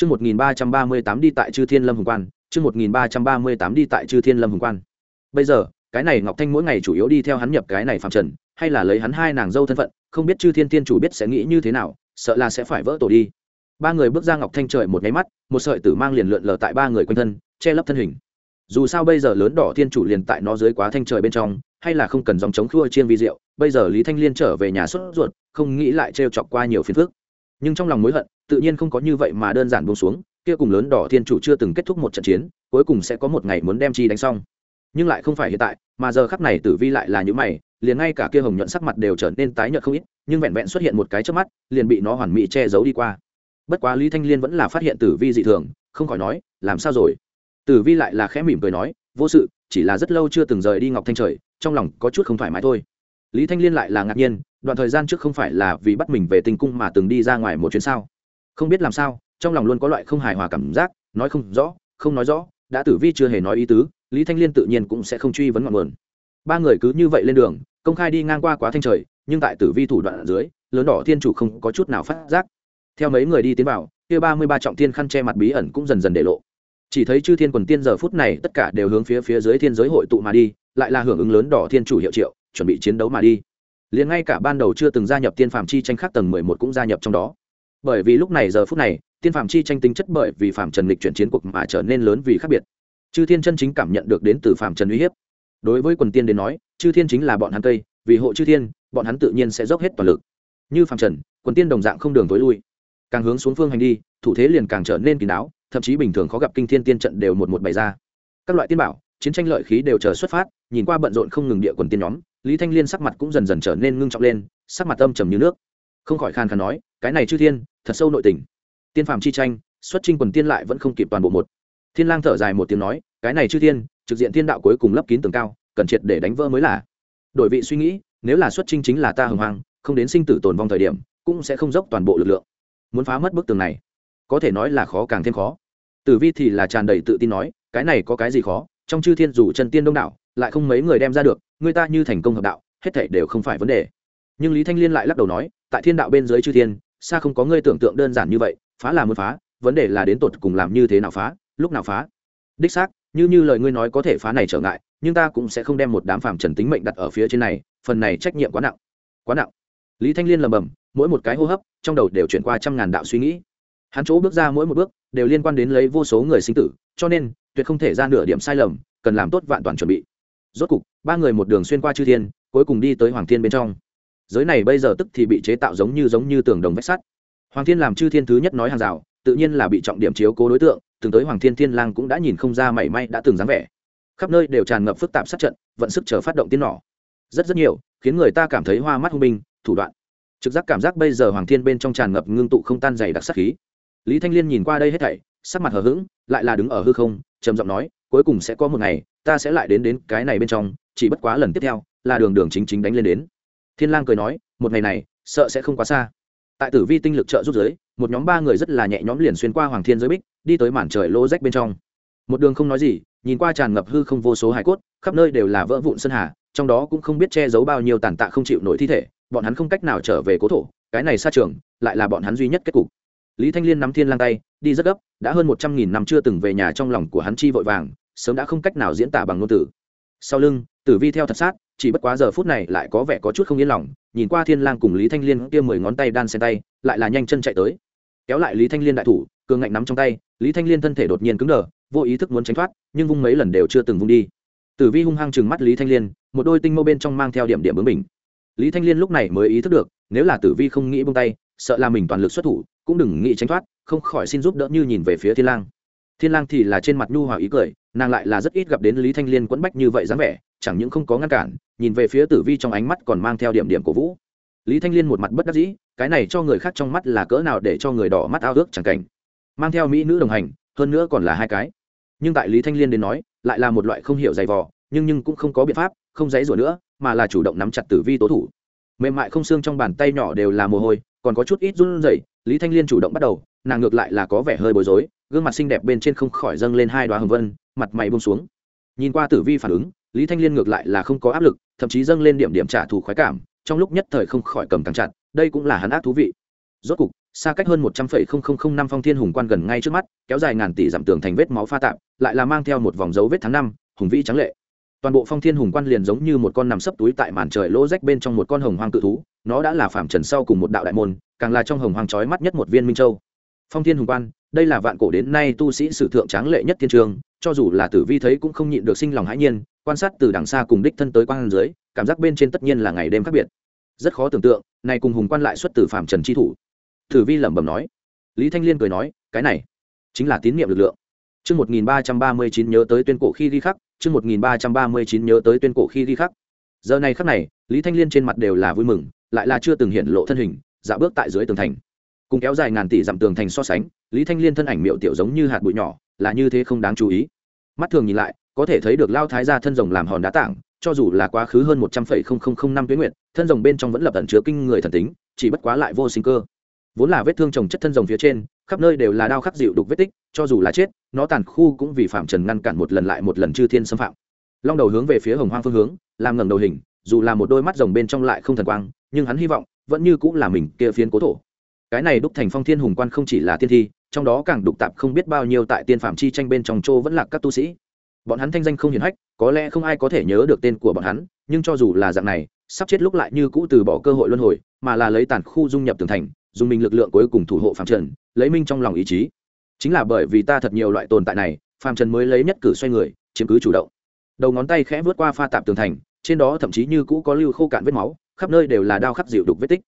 Chương 1338 đi tại Chư Thiên Lâm Hùng Quan, chương 1338 đi tại Chư Thiên Lâm Hùng Quan. Bây giờ, cái này Ngọc Thanh mỗi ngày chủ yếu đi theo hắn nhập cái này phàm trần, hay là lấy hắn hai nàng dâu thân phận, không biết Chư Thiên Tiên chủ biết sẽ nghĩ như thế nào, sợ là sẽ phải vỡ tổ đi. Ba người bước ra Ngọc Thanh trời một cái mắt, một sợi tử mang liền lượn lờ tại ba người quanh thân, che lấp thân hình. Dù sao bây giờ lớn đỏ thiên chủ liền tại nó dưới quá thanh trời bên trong, hay là không cần dòng chống khua chiên vi diệu, bây giờ Lý Thanh Liên trở về nhà xuất ruột, không nghĩ lại trêu chọc qua nhiều phiền phức nhưng trong lòng mối hận tự nhiên không có như vậy mà đơn giản buông xuống, kia cùng lớn đỏ thiên chủ chưa từng kết thúc một trận chiến, cuối cùng sẽ có một ngày muốn đem chi đánh xong. Nhưng lại không phải hiện tại, mà giờ khắp này tử vi lại là những mày, liền ngay cả kia hồng nhuận sắc mặt đều trở nên tái nhợt không ít, nhưng vẹn vẹn xuất hiện một cái trước mắt, liền bị nó hoàn mỹ che giấu đi qua. Bất quá lý thanh liên vẫn là phát hiện tử vi dị thường, không khỏi nói, làm sao rồi? Tử vi lại là khẽ mỉm cười nói, vô sự, chỉ là rất lâu chưa từng rời đi ngọc thanh trời, trong lòng có chút không thoải mái thôi. Lý thanh liên lại là ngạc nhiên, đoạn thời gian trước không phải là vì bắt mình về tinh cung mà từng đi ra ngoài một chuyến sao? Không biết làm sao, trong lòng luôn có loại không hài hòa cảm giác, nói không rõ, không nói rõ, đã tử vi chưa hề nói ý tứ, lý thanh liên tự nhiên cũng sẽ không truy vấn ngọn nguồn. Ba người cứ như vậy lên đường, công khai đi ngang qua quá thanh trời, nhưng tại tử vi thủ đoạn ở dưới, lớn đỏ thiên chủ không có chút nào phát giác. Theo mấy người đi tiến vào, kia ba mươi ba trọng thiên khăn che mặt bí ẩn cũng dần dần để lộ. Chỉ thấy chư thiên quần tiên giờ phút này tất cả đều hướng phía phía dưới thiên giới hội tụ mà đi, lại là hưởng ứng lớn đỏ thiên chủ hiệu triệu, chuẩn bị chiến đấu mà đi. Liền ngay cả ban đầu chưa từng gia nhập tiên phạm chi tranh khác tầng mười một cũng gia nhập trong đó bởi vì lúc này giờ phút này tiên phạm chi tranh tính chất bởi vì phạm trần lịch chuyển chiến cuộc mà trở nên lớn vì khác biệt. Chư thiên chân chính cảm nhận được đến từ phạm trần uy hiếp. Đối với quần tiên đến nói chư thiên chính là bọn hắn tây, vì hộ chư thiên bọn hắn tự nhiên sẽ dốc hết toàn lực. Như phạm trần quần tiên đồng dạng không đường tối lui. Càng hướng xuống phương hành đi thủ thế liền càng trở nên kín đáo thậm chí bình thường khó gặp kinh thiên tiên trận đều một một bày ra. Các loại tiên bảo chiến tranh lợi khí đều chờ xuất phát nhìn qua bận rộn không ngừng địa quần tiên nhóm lý thanh liên sắc mặt cũng dần dần trở nên ngưng trọng lên sắc mặt âm trầm như nước. Không khỏi khan khàn nói cái này chư thiên thật sâu nội tình. Tiên phàm chi tranh xuất trinh quần tiên lại vẫn không kịp toàn bộ một. Thiên lang thở dài một tiếng nói cái này chư thiên trực diện thiên đạo cuối cùng lấp kín tường cao cần triệt để đánh vỡ mới là. Đổi vị suy nghĩ nếu là xuất trinh chính là ta hừng hăng, không đến sinh tử tồn vong thời điểm cũng sẽ không dốc toàn bộ lực lượng. Muốn phá mất bức tường này có thể nói là khó càng thêm khó. Tử vi thì là tràn đầy tự tin nói cái này có cái gì khó trong chư thiên dù chân tiên đông đảo lại không mấy người đem ra được người ta như thành công hợp đạo hết thảy đều không phải vấn đề. Nhưng lý thanh liên lại lắc đầu nói tại thiên đạo bên dưới chư thiên xa không có ngươi tưởng tượng đơn giản như vậy, phá là muốn phá, vấn đề là đến tột cùng làm như thế nào phá, lúc nào phá. Đích xác, như như lời ngươi nói có thể phá này trở ngại, nhưng ta cũng sẽ không đem một đám phàm trần tính mệnh đặt ở phía trên này, phần này trách nhiệm quá nặng. Quá nặng. Lý thanh liên lầm bầm mỗi một cái hô hấp, trong đầu đều chuyển qua trăm ngàn đạo suy nghĩ. Hắn chỗ bước ra mỗi một bước, đều liên quan đến lấy vô số người sinh tử, cho nên, tuyệt không thể ra nửa điểm sai lầm, cần làm tốt vạn toàn chuẩn bị. Rốt cục, ba người một đường xuyên qua chư thiên, cuối cùng đi tới hoàng thiên bên trong giới này bây giờ tức thì bị chế tạo giống như giống như tường đồng vách sắt. Hoàng thiên làm chư thiên thứ nhất nói hàng rào, tự nhiên là bị trọng điểm chiếu cố đối tượng, từng tới hoàng thiên thiên lang cũng đã nhìn không ra mảy may đã từng dáng vẻ. Khắp nơi đều tràn ngập phức tạp sát trận, vận sức chờ phát động tiên nỏ. Rất rất nhiều, khiến người ta cảm thấy hoa mắt hung binh, thủ đoạn. Trực giác cảm giác bây giờ hoàng thiên bên trong tràn ngập ngưng tụ không tan dày đặc sắc khí. Lý thanh liên nhìn qua đây hết thảy, sắc mặt hờ hững, lại là đứng ở hư không, trầm giọng nói, cuối cùng sẽ có một ngày, ta sẽ lại đến đến cái này bên trong, chỉ bất quá lần tiếp theo, là đường đường chính chính đánh lên đến thiên lang cười nói, một ngày này, sợ sẽ không quá xa. Tại tử vi tinh lực trợ giúp giới một nhóm ba người rất là nhẹ nhõm liền xuyên qua hoàng thiên giới bích, đi tới màn trời lô rách bên trong. Một đường không nói gì, nhìn qua tràn ngập hư không vô số hải cốt, khắp nơi đều là vỡ vụn sơn hà, trong đó cũng không biết che giấu bao nhiêu tàn tạ không chịu nổi thi thể, bọn hắn không cách nào trở về cố thổ, cái này xa trường, lại là bọn hắn duy nhất kết cục. Lý thanh liên nắm thiên lang tay, đi rất gấp, đã hơn một trăm nghìn năm chưa từng về nhà trong lòng của hắn chi vội vàng, sớm đã không cách nào diễn tả bằng ngôn từ. Sau lưng, tử vi theo thật sát chỉ bất quá giờ phút này lại có vẻ có chút không yên lòng, nhìn qua thiên lang cùng lý thanh liên kia mười ngón tay đan xen tay, lại là nhanh chân chạy tới. Kéo lại lý thanh liên đại thủ, cường ngạnh nắm trong tay, lý thanh liên thân thể đột nhiên cứng đờ, vô ý thức muốn tránh thoát, nhưng vung mấy lần đều chưa từng vung đi. Tử vi hung hăng chừng mắt lý thanh liên, một đôi tinh mâu bên trong mang theo điểm điểm bướng mình lý thanh liên lúc này mới ý thức được, nếu là tử vi không nghĩ buông tay, sợ là mình toàn lực xuất thủ, cũng đừng nghĩ tránh thoát, không khỏi xin giúp đỡ như nhìn về phía thiên lang thiên lang thì là trên mặt nhu hòa ý cười, nàng lại là rất ít gặp đến lý thanh liên quẫn bách như vậy dáng vẻ, chẳng những không có ngăn cản, nhìn về phía tử vi trong ánh mắt còn mang theo điểm điểm cổ vũ. Lý thanh liên một mặt bất đắc dĩ, cái này cho người khác trong mắt là cỡ nào để cho người đỏ mắt ao ước chẳng cảnh. Mang theo mỹ nữ đồng hành, hơn nữa còn là hai cái. Nhưng tại lý thanh liên đến nói, lại là một loại không hiểu dày vò, nhưng nhưng cũng không có biện pháp, không dãy rủa nữa, mà là chủ động nắm chặt tử vi tố thủ. Mềm mại không xương trong bàn tay nhỏ đều là mồ hôi, còn có chút ít run rẩy, lý thanh liên chủ động bắt đầu nàng ngược lại là có vẻ hơi bối rối, gương mặt xinh đẹp bên trên không khỏi dâng lên hai đoá hồng vân, mặt mày bông xuống. Nhìn qua tử vi phản ứng, lý thanh liên ngược lại là không có áp lực, thậm chí dâng lên điểm điểm trả thù khoái cảm, trong lúc nhất thời không khỏi cầm càng chặt, đây cũng là hắn ác thú vị. Rốt cục, xa cách hơn một trăm phẩy không không không năm phong thiên hùng quan gần ngay trước mắt, kéo dài ngàn tỷ dặm tường thành vết máu pha tạp, lại là mang theo một vòng dấu vết tháng năm, hùng vĩ trắng lệ. Toàn bộ phong thiên hùng quan liền giống như một con nằm sấp túi tại màn trời lỗ rách bên trong một con hồng hoang cự thú, nó đã là phạm trần sau cùng một đạo đại môn, càng là trong hồng hoang trói mắt nhất một viên minh châu phong thiên hùng quan đây là vạn cổ đến nay tu sĩ sử thượng tráng lệ nhất thiên trường cho dù là tử vi thấy cũng không nhịn được sinh lòng hãi nhiên quan sát từ đằng xa cùng đích thân tới quan dưới cảm giác bên trên tất nhiên là ngày đêm khác biệt rất khó tưởng tượng này cùng hùng quan lại xuất từ phạm trần chi thủ tử vi lẩm bẩm nói lý thanh liên cười nói cái này chính là tín nhiệm lực lượng Chương 1339 nhớ tới tuyên cổ khi ghi khắc, chương 1339 nhớ tới tuyên cổ khi ghi khắc. Giờ này khắc này, Lý Thanh Liên trên mặt đều là vui mừng, lại là chưa từng hiện lộ thân hình, dạo bước tại dưới tường thành. Cùng kéo dài ngàn tỷ dặm tường thành so sánh, Lý Thanh Liên thân ảnh miệu tiểu giống như hạt bụi nhỏ, là như thế không đáng chú ý. Mắt thường nhìn lại, có thể thấy được lao thái gia thân rồng làm hòn đá tảng, cho dù là quá khứ hơn một trăm phẩy không không không năm tuyến nguyện thân rồng bên trong vẫn lập ẩn chứa kinh người thần tính, chỉ bất quá lại vô sinh cơ. Vốn là vết thương trồng chất thân rồng phía trên, khắp nơi đều là đao khắc dịu đục vết tích cho dù là chết nó tàn khu cũng vì phạm trần ngăn cản một lần lại một lần chư thiên xâm phạm long đầu hướng về phía hồng hoang phương hướng làm ngẩng đầu hình dù là một đôi mắt rồng bên trong lại không thần quang nhưng hắn hy vọng vẫn như cũng là mình kia phiến cố thổ cái này đúc thành phong thiên hùng quan không chỉ là tiên thi, trong đó càng đục tạp không biết bao nhiêu tại tiên phạm chi tranh bên trong châu vẫn là các tu sĩ. Bọn hắn thanh danh không hiển hách, có lẽ không ai có thể nhớ được tên của bọn hắn, nhưng cho dù là dạng này, sắp chết lúc lại như cũ từ bỏ cơ hội luân hồi, mà là lấy tàn khu dung nhập tường thành, dùng mình lực lượng cuối cùng thủ hộ phạm trần, lấy minh trong lòng ý chí. Chính là bởi vì ta thật nhiều loại tồn tại này phạm trần mới lấy nhất cử xoay người, chiếm cứ chủ động. Đầu ngón tay khẽ vượt qua pha tạp tường thành, trên đó thậm chí như cũ có lưu khô cạn vết máu, khắp nơi đều là đao khắc dịu đục vết tích.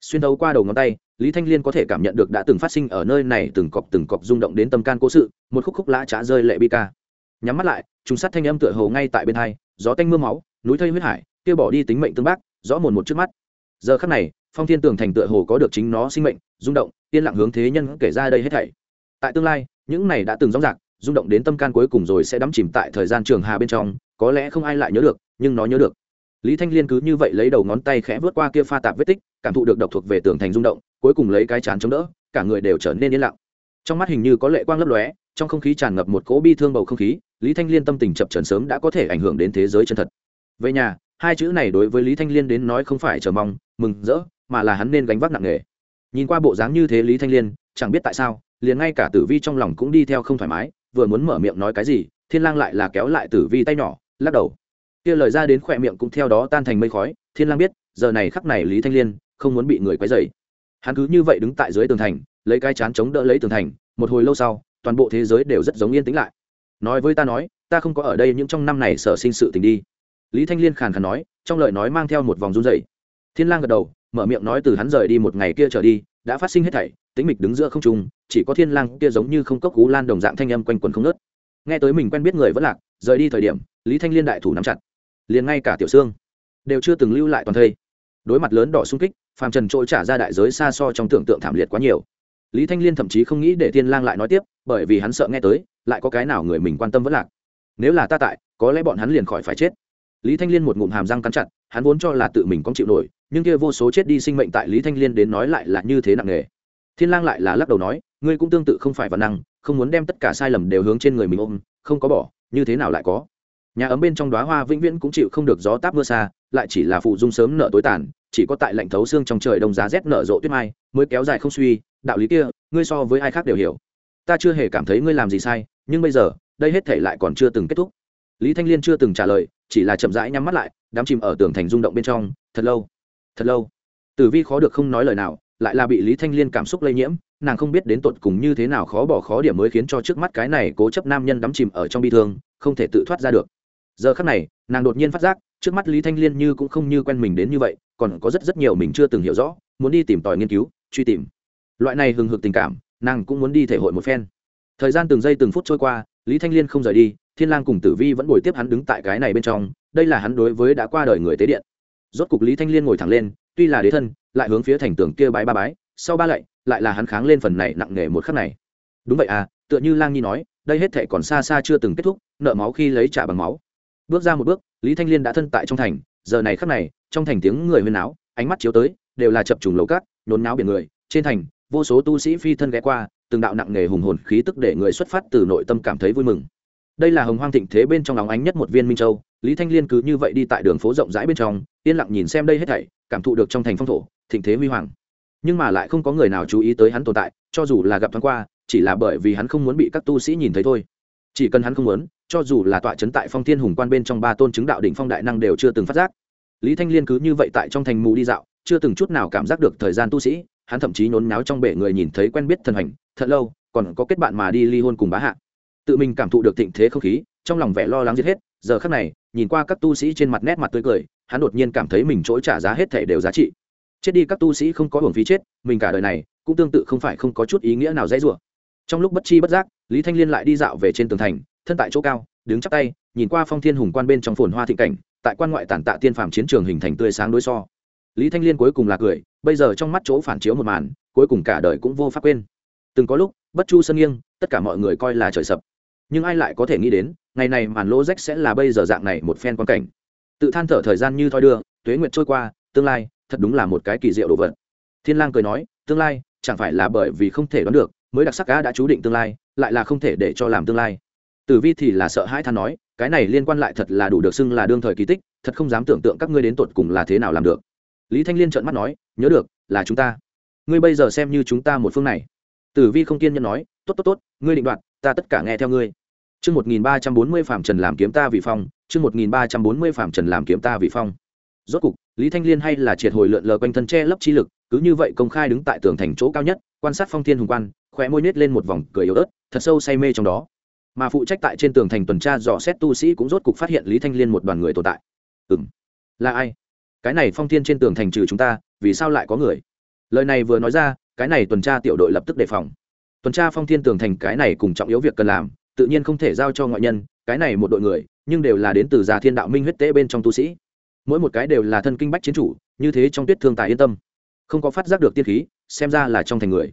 Xuyên thấu qua đầu ngón tay lý thanh liên có thể cảm nhận được đã từng phát sinh ở nơi này từng cọc từng cọc rung động đến tâm can cố sự, một khúc khúc lã trá rơi lệ bi ca. Nhắm mắt lại chúng sát thanh âm tựa hồ ngay tại bên hai, gió tanh m ư a máu, núi thây huyết hải kia bỏ đi tính mệnh tương bác, rõ mồn một trước mắt. Giờ khắc này, phong thiên tường thành tựa hồ có được chính nó sinh mệnh, rung động, yên lặng hướng thế nhân kể ra đây hết thảy. Tại tương lai, những này đã từng rõ rạc rung động đến tâm can cuối cùng rồi sẽ đắm chìm tại thời gian trường hà bên trong, có lẽ không ai lại nhớ được, nhưng nó nhớ được. Lý thanh liên cứ như vậy lấy đầu ngón tay khẽ vớt qua kia pha tạp vết tích, cảm thụ được độc thuộc về tường thành rung động cuối cùng lấy cái chán chống đỡ, cả người đều trở nên yên lặng. Trong mắt hình như có lệ quang lấp lóe, trong không khí tràn ngập một cỗ bi thương bầu không khí, lý thanh liên tâm tình chập trần sớm đã có thể ảnh hưởng đến thế giới chân thật. Về nhà, hai chữ này đối với lý thanh liên đến nói không phải chờ mong, mừng rỡ, mà là hắn nên gánh vác nặng nề. Nhìn qua bộ dáng như thế lý thanh liên, chẳng biết tại sao, liền ngay cả tử vi trong lòng cũng đi theo không thoải mái, vừa muốn mở miệng nói cái gì, thiên lang lại là kéo lại tử vi tay nhỏ, lắc đầu. Kia lời ra đến khỏe miệng cũng theo đó tan thành mây khói, thiên lang biết, giờ này khắc này lý thanh liên không muốn bị người quấy rầy hắn cứ như vậy đứng tại dưới tường thành, lấy cái chán chống đỡ lấy tường thành, một hồi lâu sau, toàn bộ thế giới đều rất giống yên tĩnh lại. Nói với ta nói, ta không có ở đây những trong năm này sở sinh sự tình đi. Lý thanh liên khàn khàn nói, trong lời nói mang theo một vòng run rẩy. Thiên lang gật đầu, mở miệng nói từ hắn rời đi một ngày kia trở đi, đã phát sinh hết thảy tính mịch đứng giữa không trung, chỉ có thiên lang kia giống như không cốc cú lan đồng dạng thanh âm quanh quẩn không nớt nghe tới mình quen biết người vẫn lạc, rời đi thời điểm, lý thanh liên đại thủ nắm chặt. Liền ngay cả tiểu xương đều chưa từng lưu lại toàn thây. Đối mặt lớn đỏ sung kích phàm trần trôi trả ra đại giới xa so trong tưởng tượng thảm liệt quá nhiều. Lý thanh liên thậm chí không nghĩ để thiên lang lại nói tiếp, bởi vì hắn sợ nghe tới, lại có cái nào người mình quan tâm vẫn lạc. Nếu là ta tại, có lẽ bọn hắn liền khỏi phải chết. Lý thanh liên một ngụm hàm răng cắn chặt, hắn vốn cho là tự mình có chịu nổi, nhưng kia vô số chết đi sinh mệnh tại lý thanh liên đến nói lại là như thế nặng nề. Thiên lang lại là lắc đầu nói, ngươi cũng tương tự không phải văn năng, không muốn đem tất cả sai lầm đều hướng trên người mình ôm, không có bỏ, như thế nào lại có? Nhà ấm bên trong đóa hoa vĩnh viễn cũng chịu không được gió táp mưa xa lại chỉ là phụ dung sớm nợ tối tàn, chỉ có tại lạnh thấu xương trong trời đông giá rét nở rộ tuyết mai, mới kéo dài không suy, đạo lý kia, ngươi so với ai khác đều hiểu. Ta chưa hề cảm thấy ngươi làm gì sai, nhưng bây giờ, đây hết thể lại còn chưa từng kết thúc. Lý thanh liên chưa từng trả lời, chỉ là chậm rãi nhắm mắt lại, đám chìm ở tường thành rung động bên trong, thật lâu thật lâu. Tử vi khó được không nói lời nào, lại là bị lý thanh liên cảm xúc lây nhiễm, nàng không biết đến tột cùng như thế nào khó bỏ khó điểm mới khiến cho trước mắt cái này cố chấp nam nhân đắm chìm ở trong bi thương, không thể tự thoát ra được. Giờ khắc này, nàng đột nhiên phát giác trước mắt lý thanh liên như cũng không như quen mình đến như vậy, còn có rất rất nhiều mình chưa từng hiểu rõ, muốn đi tìm tòi nghiên cứu, truy tìm. Loại này hừng hực tình cảm, nàng cũng muốn đi thể hội một phen. Thời gian từng giây từng phút trôi qua, lý thanh liên không rời đi, thiên lang cùng tử vi vẫn ngồi tiếp hắn đứng tại cái này bên trong, đây là hắn đối với đã qua đời người tế điện. Rốt cục lý thanh liên ngồi thẳng lên, tuy là đế thân, lại hướng phía thành tường kia bái ba bái, sau ba lạy, lại là hắn kháng lên phần này nặng nề một khắc này. Đúng vậy à tựa như lang nhi nói, đây hết thể còn xa xa chưa từng kết thúc, nợ máu khi lấy trả bằng máu. Bước ra một bước lý thanh liên đã thân tại trong thành, giờ này khắc này, trong thành tiếng người huyên náo, ánh mắt chiếu tới, đều là chập trùng lầu cát, nhốn náo biển người. Trên thành, vô số tu sĩ phi thân ghé qua, từng đạo nặng nghề hùng hồn khí tức để người xuất phát từ nội tâm cảm thấy vui mừng. Đây là hồng hoang thịnh thế bên trong lòng ánh nhất một viên minh châu, lý thanh liên cứ như vậy đi tại đường phố rộng rãi bên trong, yên lặng nhìn xem đây hết thảy, cảm thụ được trong thành phong thổ, thịnh thế huy hoàng. Nhưng mà lại không có người nào chú ý tới hắn tồn tại, cho dù là gặp thoáng qua, chỉ là bởi vì hắn không muốn bị các tu sĩ nhìn thấy thôi chỉ cần hắn không muốn, cho dù là tọa chấn tại phong thiên hùng quan bên trong ba tôn chứng đạo đỉnh phong đại năng đều chưa từng phát giác. Lý thanh liên cứ như vậy tại trong thành mù đi dạo, chưa từng chút nào cảm giác được thời gian tu sĩ, hắn thậm chí nhốn náo trong bể người nhìn thấy quen biết thần hành, thật lâu, còn có kết bạn mà đi ly hôn cùng bá hạ. Tự mình cảm thụ được thịnh thế không khí, trong lòng vẻ lo lắng giết hết, giờ khắc này, nhìn qua các tu sĩ trên mặt nét mặt tươi cười, hắn đột nhiên cảm thấy mình chỗ trả giá hết thể đều giá trị. Chết đi các tu sĩ không có hưởng phí chết, mình cả đời này, cũng tương tự không phải không có chút ý nghĩa nào dễ dùa trong lúc bất chi bất giác lý thanh liên lại đi dạo về trên tường thành, thân tại chỗ cao, đứng chắp tay, nhìn qua phong thiên hùng quan bên trong phồn hoa thịnh cảnh, tại quan ngoại tản tạ tiên phàm chiến trường hình thành tươi sáng đối so. Lý thanh liên cuối cùng là cười, bây giờ trong mắt chỗ phản chiếu một màn, cuối cùng cả đời cũng vô pháp quên. Từng có lúc, bất chu sân nghiêng, tất cả mọi người coi là trời sập. Nhưng ai lại có thể nghĩ đến, ngày này màn lỗ rách sẽ là bây giờ dạng này một phen quan cảnh. Tự than thở thời gian như thoi đưa, tuế nguyệt trôi qua, tương lai, thật đúng là một cái kỳ diệu đồ vật. Thiên lang cười nói, tương lai, chẳng phải là bởi vì không thể đoán được mới đặc sắc cá đã chú định tương lai, lại là không thể để cho làm tương lai. Tử vi thì là sợ hãi than nói, cái này liên quan lại thật là đủ được xưng là đương thời kỳ tích, thật không dám tưởng tượng các ngươi đến tột cùng là thế nào làm được. Lý thanh liên trợn mắt nói, nhớ được, là chúng ta. Ngươi bây giờ xem như chúng ta một phương này. Tử vi không kiên nhẫn nói, tốt tốt tốt, ngươi định đoạt, ta tất cả nghe theo ngươi. Chương một nghìn ba trăm bốn mươi phạm trần làm kiếm ta vì phong, chương một nghìn ba trăm bốn mươi phạm trần làm kiếm ta vì phong. Rốt cục, lý thanh liên hay là triệt hồi lượn lờ quanh thân che lấp chi lực, cứ như vậy công khai đứng tại tường thành chỗ cao nhất, quan sát phong thiên hùng quan khóe môi nết lên một vòng cười yếu ớt, thật sâu say mê trong đó. Mà phụ trách tại trên tường thành tuần tra dò xét tu sĩ cũng rốt cục phát hiện lý thanh liên một đoàn người tồn tại. Ừ m là ai? Cái này phong thiên trên tường thành trừ chúng ta, vì sao lại có người? Lời này vừa nói ra, cái này tuần tra tiểu đội lập tức đề phòng. Tuần tra phong thiên tường thành cái này cùng trọng yếu việc cần làm, tự nhiên không thể giao cho ngoại nhân, cái này một đội người, nhưng đều là đến từ già thiên đạo minh huyết tế bên trong tu sĩ. Mỗi một cái đều là thân kinh bách chiến chủ, như thế trong tuyết thương tài yên tâm. Không có phát giác được tiên khí, xem ra là trong thành người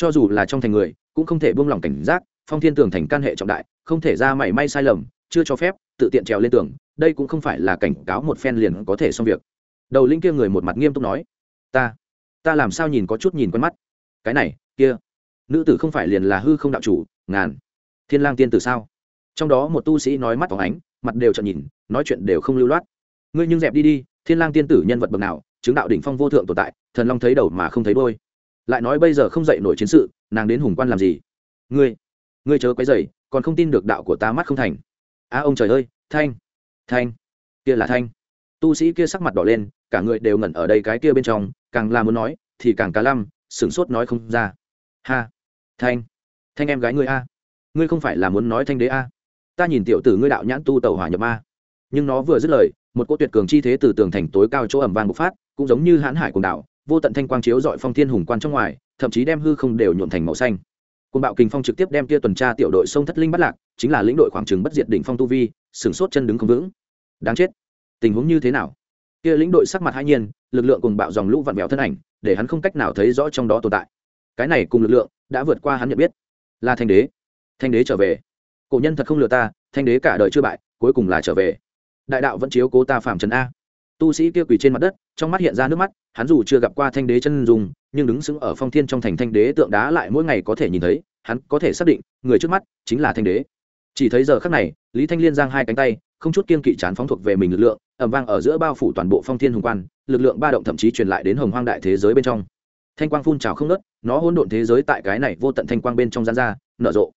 cho dù là trong thành người, cũng không thể buông lỏng cảnh giác, phong thiên tường thành can hệ trọng đại, không thể ra mảy may sai lầm, chưa cho phép, tự tiện trèo lên tường, đây cũng không phải là cảnh cáo một phen liền có thể xong việc. Đầu linh kia người một mặt nghiêm túc nói, ta ta làm sao nhìn có chút nhìn quen mắt? Cái này, kia, nữ tử không phải liền là hư không đạo chủ, ngàn, thiên lang tiên tử sao? Trong đó một tu sĩ nói mắt phóng ánh, mặt đều trợn nhìn, nói chuyện đều không lưu loát. Ngươi nhưng dẹp đi đi, thiên lang tiên tử nhân vật bậc nào, chứng đạo đỉnh phong vô thượng tồn tại, thần long thấy đầu mà không thấy đôi lại nói bây giờ không dậy nổi chiến sự, nàng đến hùng quan làm gì? Ngươi ngươi chớ quấy dày còn không tin được đạo của ta mắt không thành. A ông trời ơi, thanh thanh, kia là thanh. Tu sĩ kia sắc mặt đỏ lên, cả người đều ngẩn ở đây cái kia bên trong, càng là muốn nói, thì càng cá lăm, sửng sốt nói không ra. Ha, thanh thanh em gái ngươi a. Ngươi không phải là muốn nói thanh đế a. Ta nhìn tiểu tử ngươi đạo nhãn tu tàu hỏa nhập a nhưng nó vừa dứt lời, một cô tuyệt cường chi thế từ tường thành tối cao chỗ ẩm vang bộc phát, cũng giống như hãn hải cùng đảo vô tận thanh quang chiếu dọi phong thiên hùng quan trong ngoài, thậm chí đem hư không đều nhuộn thành màu xanh. Côn bạo kình phong trực tiếp đem kia tuần tra tiểu đội sông thất linh bắt lạc, chính là lĩnh đội khoảng trừng bất diệt đỉnh phong tu vi, sửng sốt chân đứng không vững. Đáng chết. Tình huống như thế nào? Kia lĩnh đội sắc mặt hai nhiên, lực lượng cùng bạo dòng lũ vặn vẹo thân ảnh, để hắn không cách nào thấy rõ trong đó tồn tại. Cái này cùng lực lượng đã vượt qua hắn nhận biết. Là thanh đế. Thanh đế trở về. Cổ nhân thật không lừa ta, thanh đế cả đời chưa bại, cuối cùng là trở về. Đại đạo vẫn chiếu cố ta phạm trần a tu sĩ kia quỳ trên mặt đất, trong mắt hiện ra nước mắt, hắn dù chưa gặp qua thanh đế chân dùng nhưng đứng sững ở phong thiên trong thành thanh đế tượng đá lại mỗi ngày có thể nhìn thấy, hắn có thể xác định, người trước mắt chính là thanh đế. Chỉ thấy giờ khắc này, lý thanh liên giang hai cánh tay, không chút kiên kỵ chán phóng thuộc về mình lực lượng ẩm vang ở giữa bao phủ toàn bộ phong thiên hùng quan, lực lượng ba động thậm chí truyền lại đến hồng hoang đại thế giới bên trong. Thanh quang phun trào không nớt nó hỗn độn thế giới tại cái này vô tận thanh quang bên trong gian ra, nở rộ.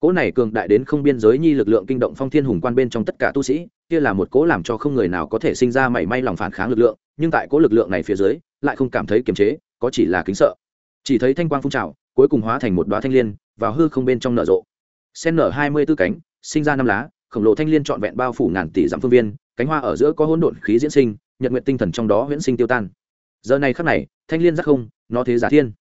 Cỗ này cường đại đến không biên giới nhi lực lượng kinh động phong thiên hùng quan bên trong tất cả tu sĩ kia là một cố làm cho không người nào có thể sinh ra mảy may lòng phản kháng lực lượng, nhưng tại cố lực lượng này phía dưới, lại không cảm thấy kiềm chế, có chỉ là kính sợ. Chỉ thấy thanh quang phun trào, cuối cùng hóa thành một đoá thanh liên, vào hư không bên trong nở rộ. Sen nở hai mươi tư cánh, sinh ra năm lá, khổng lồ thanh liên trọn vẹn bao phủ ngàn tỷ dặm phương viên, cánh hoa ở giữa có hỗn độn khí diễn sinh, nhật nguyện tinh thần trong đó huyễn sinh tiêu tan. Giờ này khắc này, thanh liên giác không, nó thế giả thiên.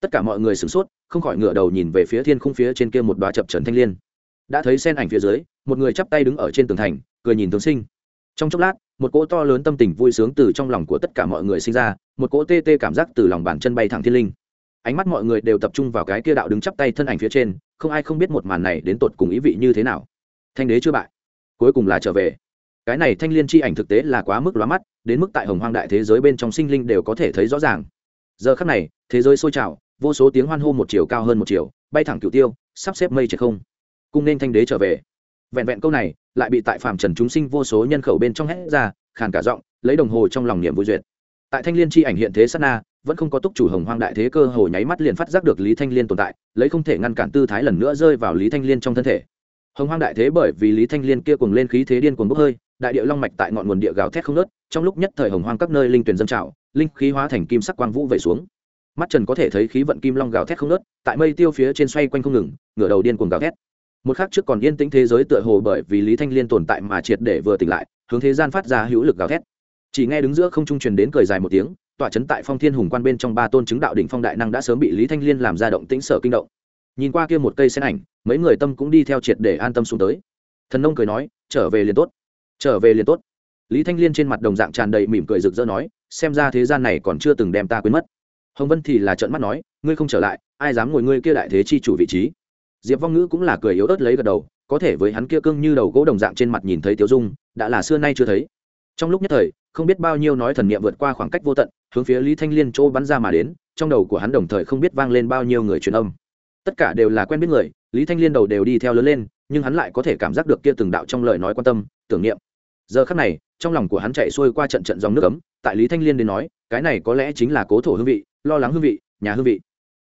Tất cả mọi người sửng sốt, không khỏi ngửa đầu nhìn về phía thiên không phía trên kia một đoá chập trần thanh liên. Đã thấy sen ảnh phía dưới, một người chắp tay đứng ở trên tường thành cười nhìn thương sinh. Trong chốc lát, một cỗ to lớn tâm tình vui sướng từ trong lòng của tất cả mọi người sinh ra, một cỗ tê tê cảm giác từ lòng bàn chân bay thẳng thiên linh. Ánh mắt mọi người đều tập trung vào cái kia đạo đứng chắp tay thân ảnh phía trên, không ai không biết một màn này đến tột cùng ý vị như thế nào. Thanh đế chưa bại, cuối cùng là trở về. Cái này thanh liên chi ảnh thực tế là quá mức lóa mắt, đến mức tại hồng hoang đại thế giới bên trong sinh linh đều có thể thấy rõ ràng. Giờ khắc này, thế giới sôi trào, vô số tiếng hoan hô một chiều cao hơn một chiều, bay thẳng cửu tiêu, sắp xếp mây trệt không. Cung nên thanh đế trở về vẹn vẹn câu này, lại bị tại phạm trần chúng sinh vô số nhân khẩu bên trong hét ra, khàn cả giọng, lấy đồng hồ trong lòng niệm vui duyệt. Tại thanh liên chi ảnh hiện thế sát na, vẫn không có túc chủ hồng hoang đại thế cơ hồ nháy mắt liền phát giác được lý thanh liên tồn tại, lấy không thể ngăn cản tư thái lần nữa rơi vào lý thanh liên trong thân thể. Hồng hoang đại thế bởi vì lý thanh liên kia cùng lên khí thế điên cuồng bốc hơi, đại địa long mạch tại ngọn nguồn địa gào thét không nớt trong lúc nhất thời hồng hoang các nơi linh tuyển dân trào, linh khí hóa thành kim sắc quang vũ về xuống. Mắt trần có thể thấy khí vận kim long gào thét không nớt tại mây tiêu phía trên xoay quanh không ngừng, ngửa đầu điên cuồng gào thét một khắc trước còn yên tĩnh thế giới tựa hồ bởi vì lý thanh liên tồn tại mà triệt để vừa tỉnh lại, hướng thế gian phát ra hữu lực gào thét. Chỉ nghe đứng giữa không trung truyền đến cười dài một tiếng, tọa chấn tại phong thiên hùng quan bên trong ba tôn chứng đạo đỉnh phong đại năng đã sớm bị lý thanh liên làm ra động tĩnh sở kinh động. Nhìn qua kia một cây sen ảnh, mấy người tâm cũng đi theo triệt để an tâm xuống tới. Thần nông cười nói, trở về liền tốt. Trở về liền tốt. Lý thanh liên trên mặt đồng dạng tràn đầy mỉm cười rực rỡ nói, xem ra thế gian này còn chưa từng đem ta quên mất. Hồng vân thì là trợn mắt nói, ngươi không trở lại, ai dám ngồi ngươi kia đại thế chi chủ vị trí? Diệp vong ngữ cũng là cười yếu ớt lấy gật đầu, có thể với hắn kia cưng như đầu gỗ đồng dạng trên mặt nhìn thấy Tiểu dung, đã là xưa nay chưa thấy. Trong lúc nhất thời, không biết bao nhiêu nói thần niệm vượt qua khoảng cách vô tận, hướng phía lý thanh liên chỗ bắn ra mà đến, trong đầu của hắn đồng thời không biết vang lên bao nhiêu người truyền âm. Tất cả đều là quen biết người, lý thanh liên đầu đều đi theo lớn lên, nhưng hắn lại có thể cảm giác được kia từng đạo trong lời nói quan tâm, tưởng niệm. Giờ khắc này, trong lòng của hắn chạy xuôi qua trận trận dòng nước ấm, tại lý thanh liên đến nói, cái này có lẽ chính là cố thổ hương vị, lo lắng hương vị, nhà hương vị.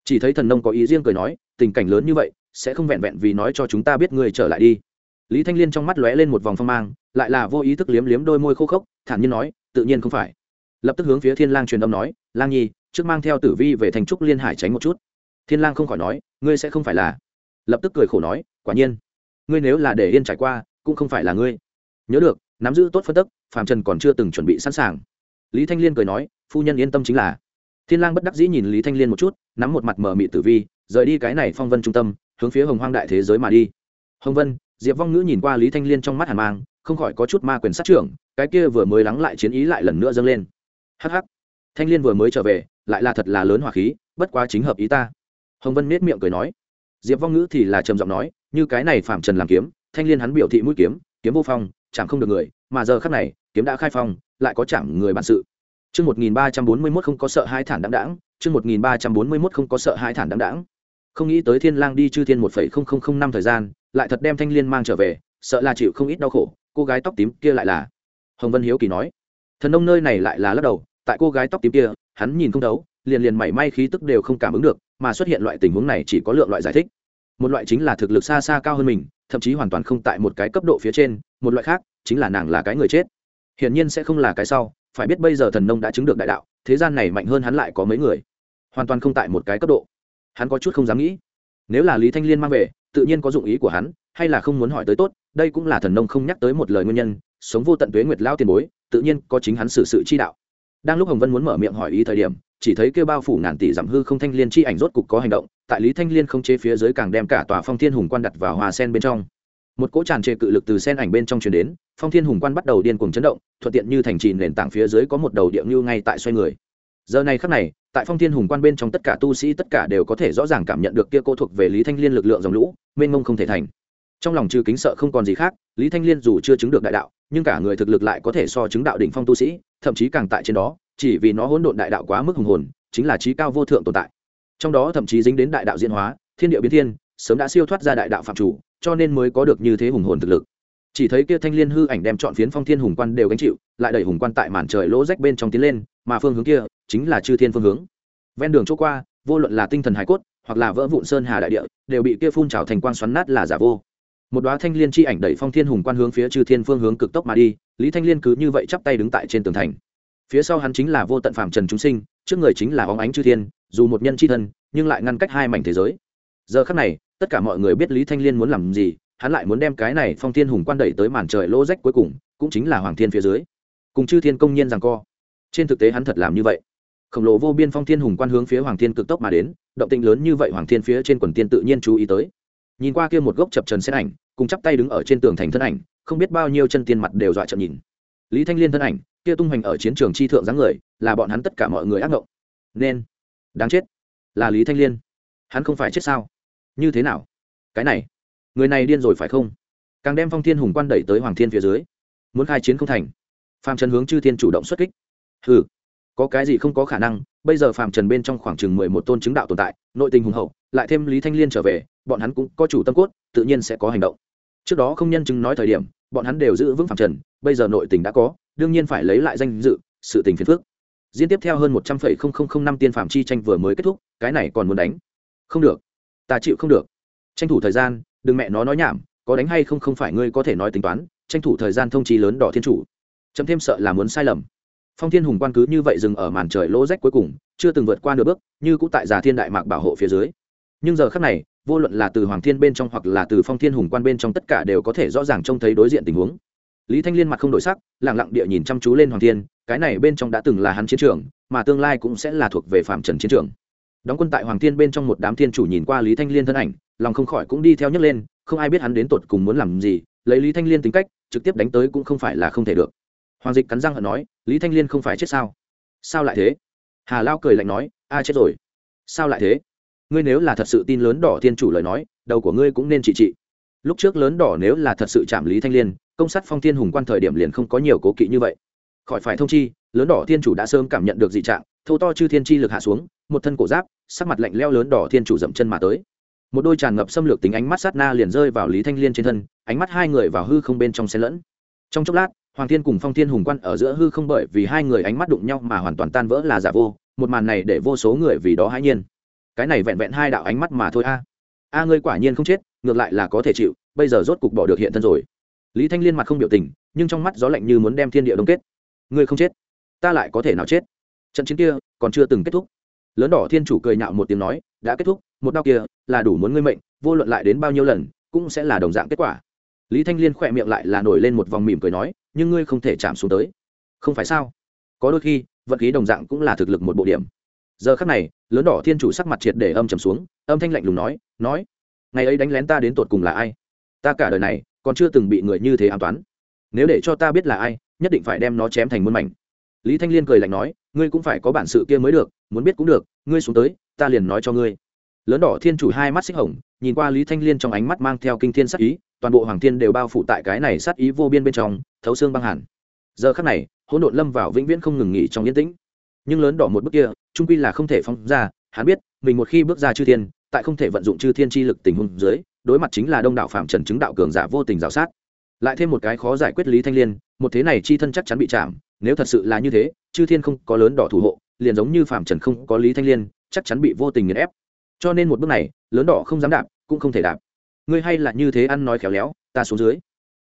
Chỉ thấy thần nông có ý riêng cười nói, tình cảnh lớn như vậy sẽ không vẹn vẹn vì nói cho chúng ta biết người trở lại đi. Lý thanh liên trong mắt lóe lên một vòng phong mang, lại là vô ý thức liếm liếm đôi môi khô khốc, thản nhiên nói, tự nhiên không phải. Lập tức hướng phía thiên lang truyền âm nói, lang nhi, trước mang theo tử vi về thành trúc liên hải tránh một chút. Thiên lang không khỏi nói, ngươi sẽ không phải là. Lập tức cười khổ nói, quả nhiên, ngươi nếu là để yên trải qua, cũng không phải là ngươi. Nhớ được, nắm giữ tốt phân tức, phàm trần còn chưa từng chuẩn bị sẵn sàng. Lý thanh liên cười nói, phu nhân yên tâm chính là. Thiên lang bất đắc dĩ nhìn lý thanh liên một chút, nắm một mặt mở mị tử vi, rời đi cái này phong vân trung tâm hướng phía hồng hoang đại thế giới mà đi. Hồng vân diệp vong ngữ nhìn qua lý thanh liên trong mắt hàn mang không khỏi có chút ma quyền sát trưởng cái kia vừa mới lắng lại chiến ý lại lần nữa dâng lên. Hắc hắc. Thanh liên vừa mới trở về lại là thật là lớn hỏa khí bất quá chính hợp ý ta. Hồng vân nết miệng cười nói. Diệp vong ngữ thì là trầm giọng nói như cái này phạm trần làm kiếm thanh liên hắn biểu thị mũi kiếm kiếm vô phong chẳng không được người mà giờ khắc này kiếm đã khai phong lại có chẳng người bản sự. Chương 1341 không có sợ hai thản đáng đáng, chương 1341 không có sợ hai thản đáng đáng. Không nghĩ tới Thiên Lang đi chư thiên 1.0005 thời gian, lại thật đem Thanh Liên mang trở về, sợ là chịu không ít đau khổ, cô gái tóc tím kia lại là. Hồng Vân Hiếu kỳ nói. Thần nông nơi này lại là lắc đầu, tại cô gái tóc tím kia, hắn nhìn không đấu, liền liền mảy may khí tức đều không cảm ứng được, mà xuất hiện loại tình huống này chỉ có lượng loại giải thích. Một loại chính là thực lực xa xa cao hơn mình, thậm chí hoàn toàn không tại một cái cấp độ phía trên, một loại khác chính là nàng là cái người chết. Hiển nhiên sẽ không là cái sau, phải biết bây giờ thần nông đã chứng được đại đạo thế gian này mạnh hơn hắn lại có mấy người hoàn toàn không tại một cái cấp độ hắn có chút không dám nghĩ. Nếu là lý thanh liên mang về, tự nhiên có dụng ý của hắn, hay là không muốn hỏi tới tốt, đây cũng là thần nông không nhắc tới một lời nguyên nhân, sống vô tận tuế nguyệt lao tiền bối, tự nhiên có chính hắn xử sự chi đạo. Đang lúc hồng vân muốn mở miệng hỏi ý thời điểm, chỉ thấy kêu bao phủ ngàn tỷ giảm hư không thanh liên chi ảnh rốt cục có hành động, tại lý thanh liên không chế phía dưới càng đem cả tòa phong thiên hùng quan đặt vào hòa sen bên trong. Một cỗ tràn trề cự lực từ sen ảnh bên trong truyền đến, phong thiên hùng quan bắt đầu điên cuồng chấn động, thuận tiện như thành trì nền tảng phía dưới có một đầu địa ngưu ngay tại xoay người giờ này khắc này, tại phong thiên hùng quan bên trong tất cả tu sĩ tất cả đều có thể rõ ràng cảm nhận được kia cô thuộc về lý thanh liên lực lượng dòng lũ, mênh mông không thể thành. Trong lòng trừ kính sợ không còn gì khác, lý thanh liên dù chưa chứng được đại đạo, nhưng cả người thực lực lại có thể so chứng đạo đỉnh phong tu sĩ, thậm chí càng tại trên đó, chỉ vì nó hỗn độn đại đạo quá mức hùng hồn, chính là trí cao vô thượng tồn tại. Trong đó thậm chí dính đến đại đạo diễn hóa, thiên địa biến thiên, sớm đã siêu thoát ra đại đạo phạm chủ, cho nên mới có được như thế hùng hồn thực lực. Chỉ thấy kia thanh liên hư ảnh đem chọn phiến phong thiên hùng quan đều gánh chịu, lại đẩy hùng quan tại màn trời lỗ rách bên trong tiến lên, mà phương hướng kia chính là chư thiên phương hướng. Ven đường chỗ qua, vô luận là tinh thần hải cốt, hoặc là vỡ vụn sơn hà đại địa, đều bị kia phun trào thành quang xoắn nát là giả vô. Một đoá thanh liên chi ảnh đẩy phong thiên hùng quan hướng phía chư thiên phương hướng cực tốc mà đi, lý thanh liên cứ như vậy chắp tay đứng tại trên tường thành. Phía sau hắn chính là vô tận phạm trần chúng sinh, trước người chính là óng ánh chư thiên, dù một nhân c h i thân, nhưng lại ngăn cách hai mảnh thế giới. Giờ khắc này, tất cả mọi người biết lý thanh liên muốn làm gì, hắn lại muốn đem cái này phong thiên hùng quan đẩy tới màn trời lô rách cuối cùng, cũng chính là hoàng thiên phía dưới. Cùng chư thiên công nhiên rằng co. Trên thực tế hắn thật làm như vậy khổng lồ vô biên phong thiên hùng quan hướng phía hoàng thiên cực tốc mà đến, động tĩnh lớn như vậy hoàng thiên phía trên quần tiên tự nhiên chú ý tới. Nhìn qua kia một gốc chập trần xét ảnh, cùng chắp tay đứng ở trên tường thành thân ảnh, không biết bao nhiêu chân tiên mặt đều dọa trận nhìn. Lý thanh liên thân ảnh, kia tung hoành ở chiến trường chi thượng dáng người, là bọn hắn tất cả mọi người ác ngộng. Nên, đáng chết, là lý thanh liên. Hắn không phải chết sao? Như thế nào? Cái này, người này điên rồi phải không? Càng đem phong thiên hùng quan đẩy tới hoàng thiên phía dưới, muốn khai chiến không thành. Phạm trần hướng chư thiên chủ động xuất kích. Hừ có cái gì không có khả năng, bây giờ phạm trần bên trong khoảng chừng mười một tôn chứng đạo tồn tại, nội tình hùng hậu, lại thêm lý thanh liên trở về, bọn hắn cũng có chủ tâm cốt, tự nhiên sẽ có hành động. Trước đó không nhân chứng nói thời điểm, bọn hắn đều giữ vững phạm trần, bây giờ nội tình đã có, đương nhiên phải lấy lại danh dự, sự tình phiền phước diễn tiếp theo hơn một trăm phẩy không không không năm tiên phạm chi tranh vừa mới kết thúc, cái này còn muốn đánh. Không được. Ta chịu không được. Tranh thủ thời gian, đừng mẹ nó nói nhảm, có đánh hay không không phải ngươi có thể nói tính toán, tranh thủ thời gian thông trí lớn đỏ thiên chủ. Chấm thêm sợ là muốn sai lầm phong thiên hùng quan cứ như vậy dừng ở màn trời lỗ rách cuối cùng, chưa từng vượt qua nửa bước, như cũng tại già thiên đại mạc bảo hộ phía dưới. Nhưng giờ khác này, vô luận là từ hoàng thiên bên trong hoặc là từ phong thiên hùng quan bên trong tất cả đều có thể rõ ràng trông thấy đối diện tình huống. Lý thanh liên mặt không đổi sắc lẳng lặng địa nhìn chăm chú lên hoàng thiên, cái này bên trong đã từng là hắn chiến trường, mà tương lai cũng sẽ là thuộc về phạm trần chiến trường. Đóng quân tại hoàng thiên bên trong một đám thiên chủ nhìn qua lý thanh liên thân ảnh, lòng không khỏi cũng đi theo nhấc lên, không ai biết hắn đến tột cùng muốn làm gì, lấy lý thanh liên tính cách, trực tiếp đánh tới cũng không phải là không thể được hoàng dịch cắn răng hận nói, lý thanh liên không phải chết sao? Sao lại thế? Hà lao cười lạnh nói, a, chết rồi. Sao lại thế? Ngươi nếu là thật sự tin lớn đỏ thiên chủ lời nói, đầu của ngươi cũng nên trị trị. Lúc trước lớn đỏ nếu là thật sự chạm lý thanh liên, công sát phong thiên hùng quan thời điểm liền không có nhiều cố kỵ như vậy. Khỏi phải thông chi, lớn đỏ thiên chủ đã sớm cảm nhận được dị trạng, thâu to chư thiên chi lực hạ xuống, một thân cổ giáp, sắc mặt lạnh leo lớn đỏ thiên chủ dậm chân mà tới. Một đôi tràn ngập xâm lược tính ánh mắt sát na liền rơi vào lý thanh liên trên thân, ánh mắt hai người vào hư không bên trong xen lẫn. Trong chốc lát hoàng thiên cùng phong thiên hùng quan ở giữa hư không bởi vì hai người ánh mắt đụng nhau mà hoàn toàn tan vỡ là giả vô, một màn này để vô số người vì đó hãi nhiên. Cái này vẹn vẹn hai đạo ánh mắt mà thôi a. À. A ngươi quả nhiên không chết, ngược lại là có thể chịu, bây giờ rốt cục bỏ được hiện thân rồi. Lý thanh liên mặt không biểu tình, nhưng trong mắt gió lạnh như muốn đem thiên địa đông kết. Ngươi không chết, ta lại có thể nào chết? Trận chiến kia còn chưa từng kết thúc. Lớn đỏ thiên chủ cười nhạo một tiếng nói, đã kết thúc, một đau kia là đủ muốn ngươi mệnh, vô luận lại đến bao nhiêu lần, cũng sẽ là đồng dạng kết quả. Lý thanh liên khỏe miệng lại là nổi lên một vòng mỉm cười nói nhưng ngươi không thể chạm xuống tới. Không phải sao? Có đôi khi, vận khí đồng dạng cũng là thực lực một bộ điểm. Giờ khắc này, lớn đỏ thiên chủ sắc mặt triệt để âm trầm xuống, âm thanh lạnh lùng nói nói, ngày ấy đánh lén ta đến tột cùng là ai? Ta cả đời này còn chưa từng bị người như thế an toán. Nếu để cho ta biết là ai, nhất định phải đem nó chém thành muôn mảnh. Lý thanh liên cười lạnh nói, ngươi cũng phải có bản sự kia mới được, muốn biết cũng được, ngươi xuống tới, ta liền nói cho ngươi. Lớn đỏ thiên chủ hai mắt xích hồng, nhìn qua lý thanh liên trong ánh mắt mang theo kinh thiên sắc ý toàn bộ hoàng thiên đều bao phủ tại cái này sát ý vô biên bên trong, thấu xương băng hẳn giờ khắc này, hỗn độn lâm vào vĩnh viễn không ngừng nghỉ trong yên tĩnh. Nhưng lớn đỏ một bước kia, trung quy là không thể phong ra, hắn biết, mình một khi bước ra chư thiên, tại không thể vận dụng chư thiên chi lực tình huống dưới, đối mặt chính là đông đạo phạm trần chứng đạo cường giả vô tình rào sát. Lại thêm một cái khó giải quyết lý thanh liên, một thế này chi thân chắc chắn bị chạm, nếu thật sự là như thế, chư thiên không có lớn đỏ thủ hộ, liền giống như phạm trần không có lý thanh liên, chắc chắn bị vô tình nghiền ép. Cho nên một bước này, lớn đỏ không dám đạp, cũng không thể đạp ngươi hay là như thế ăn nói khéo léo ta xuống dưới.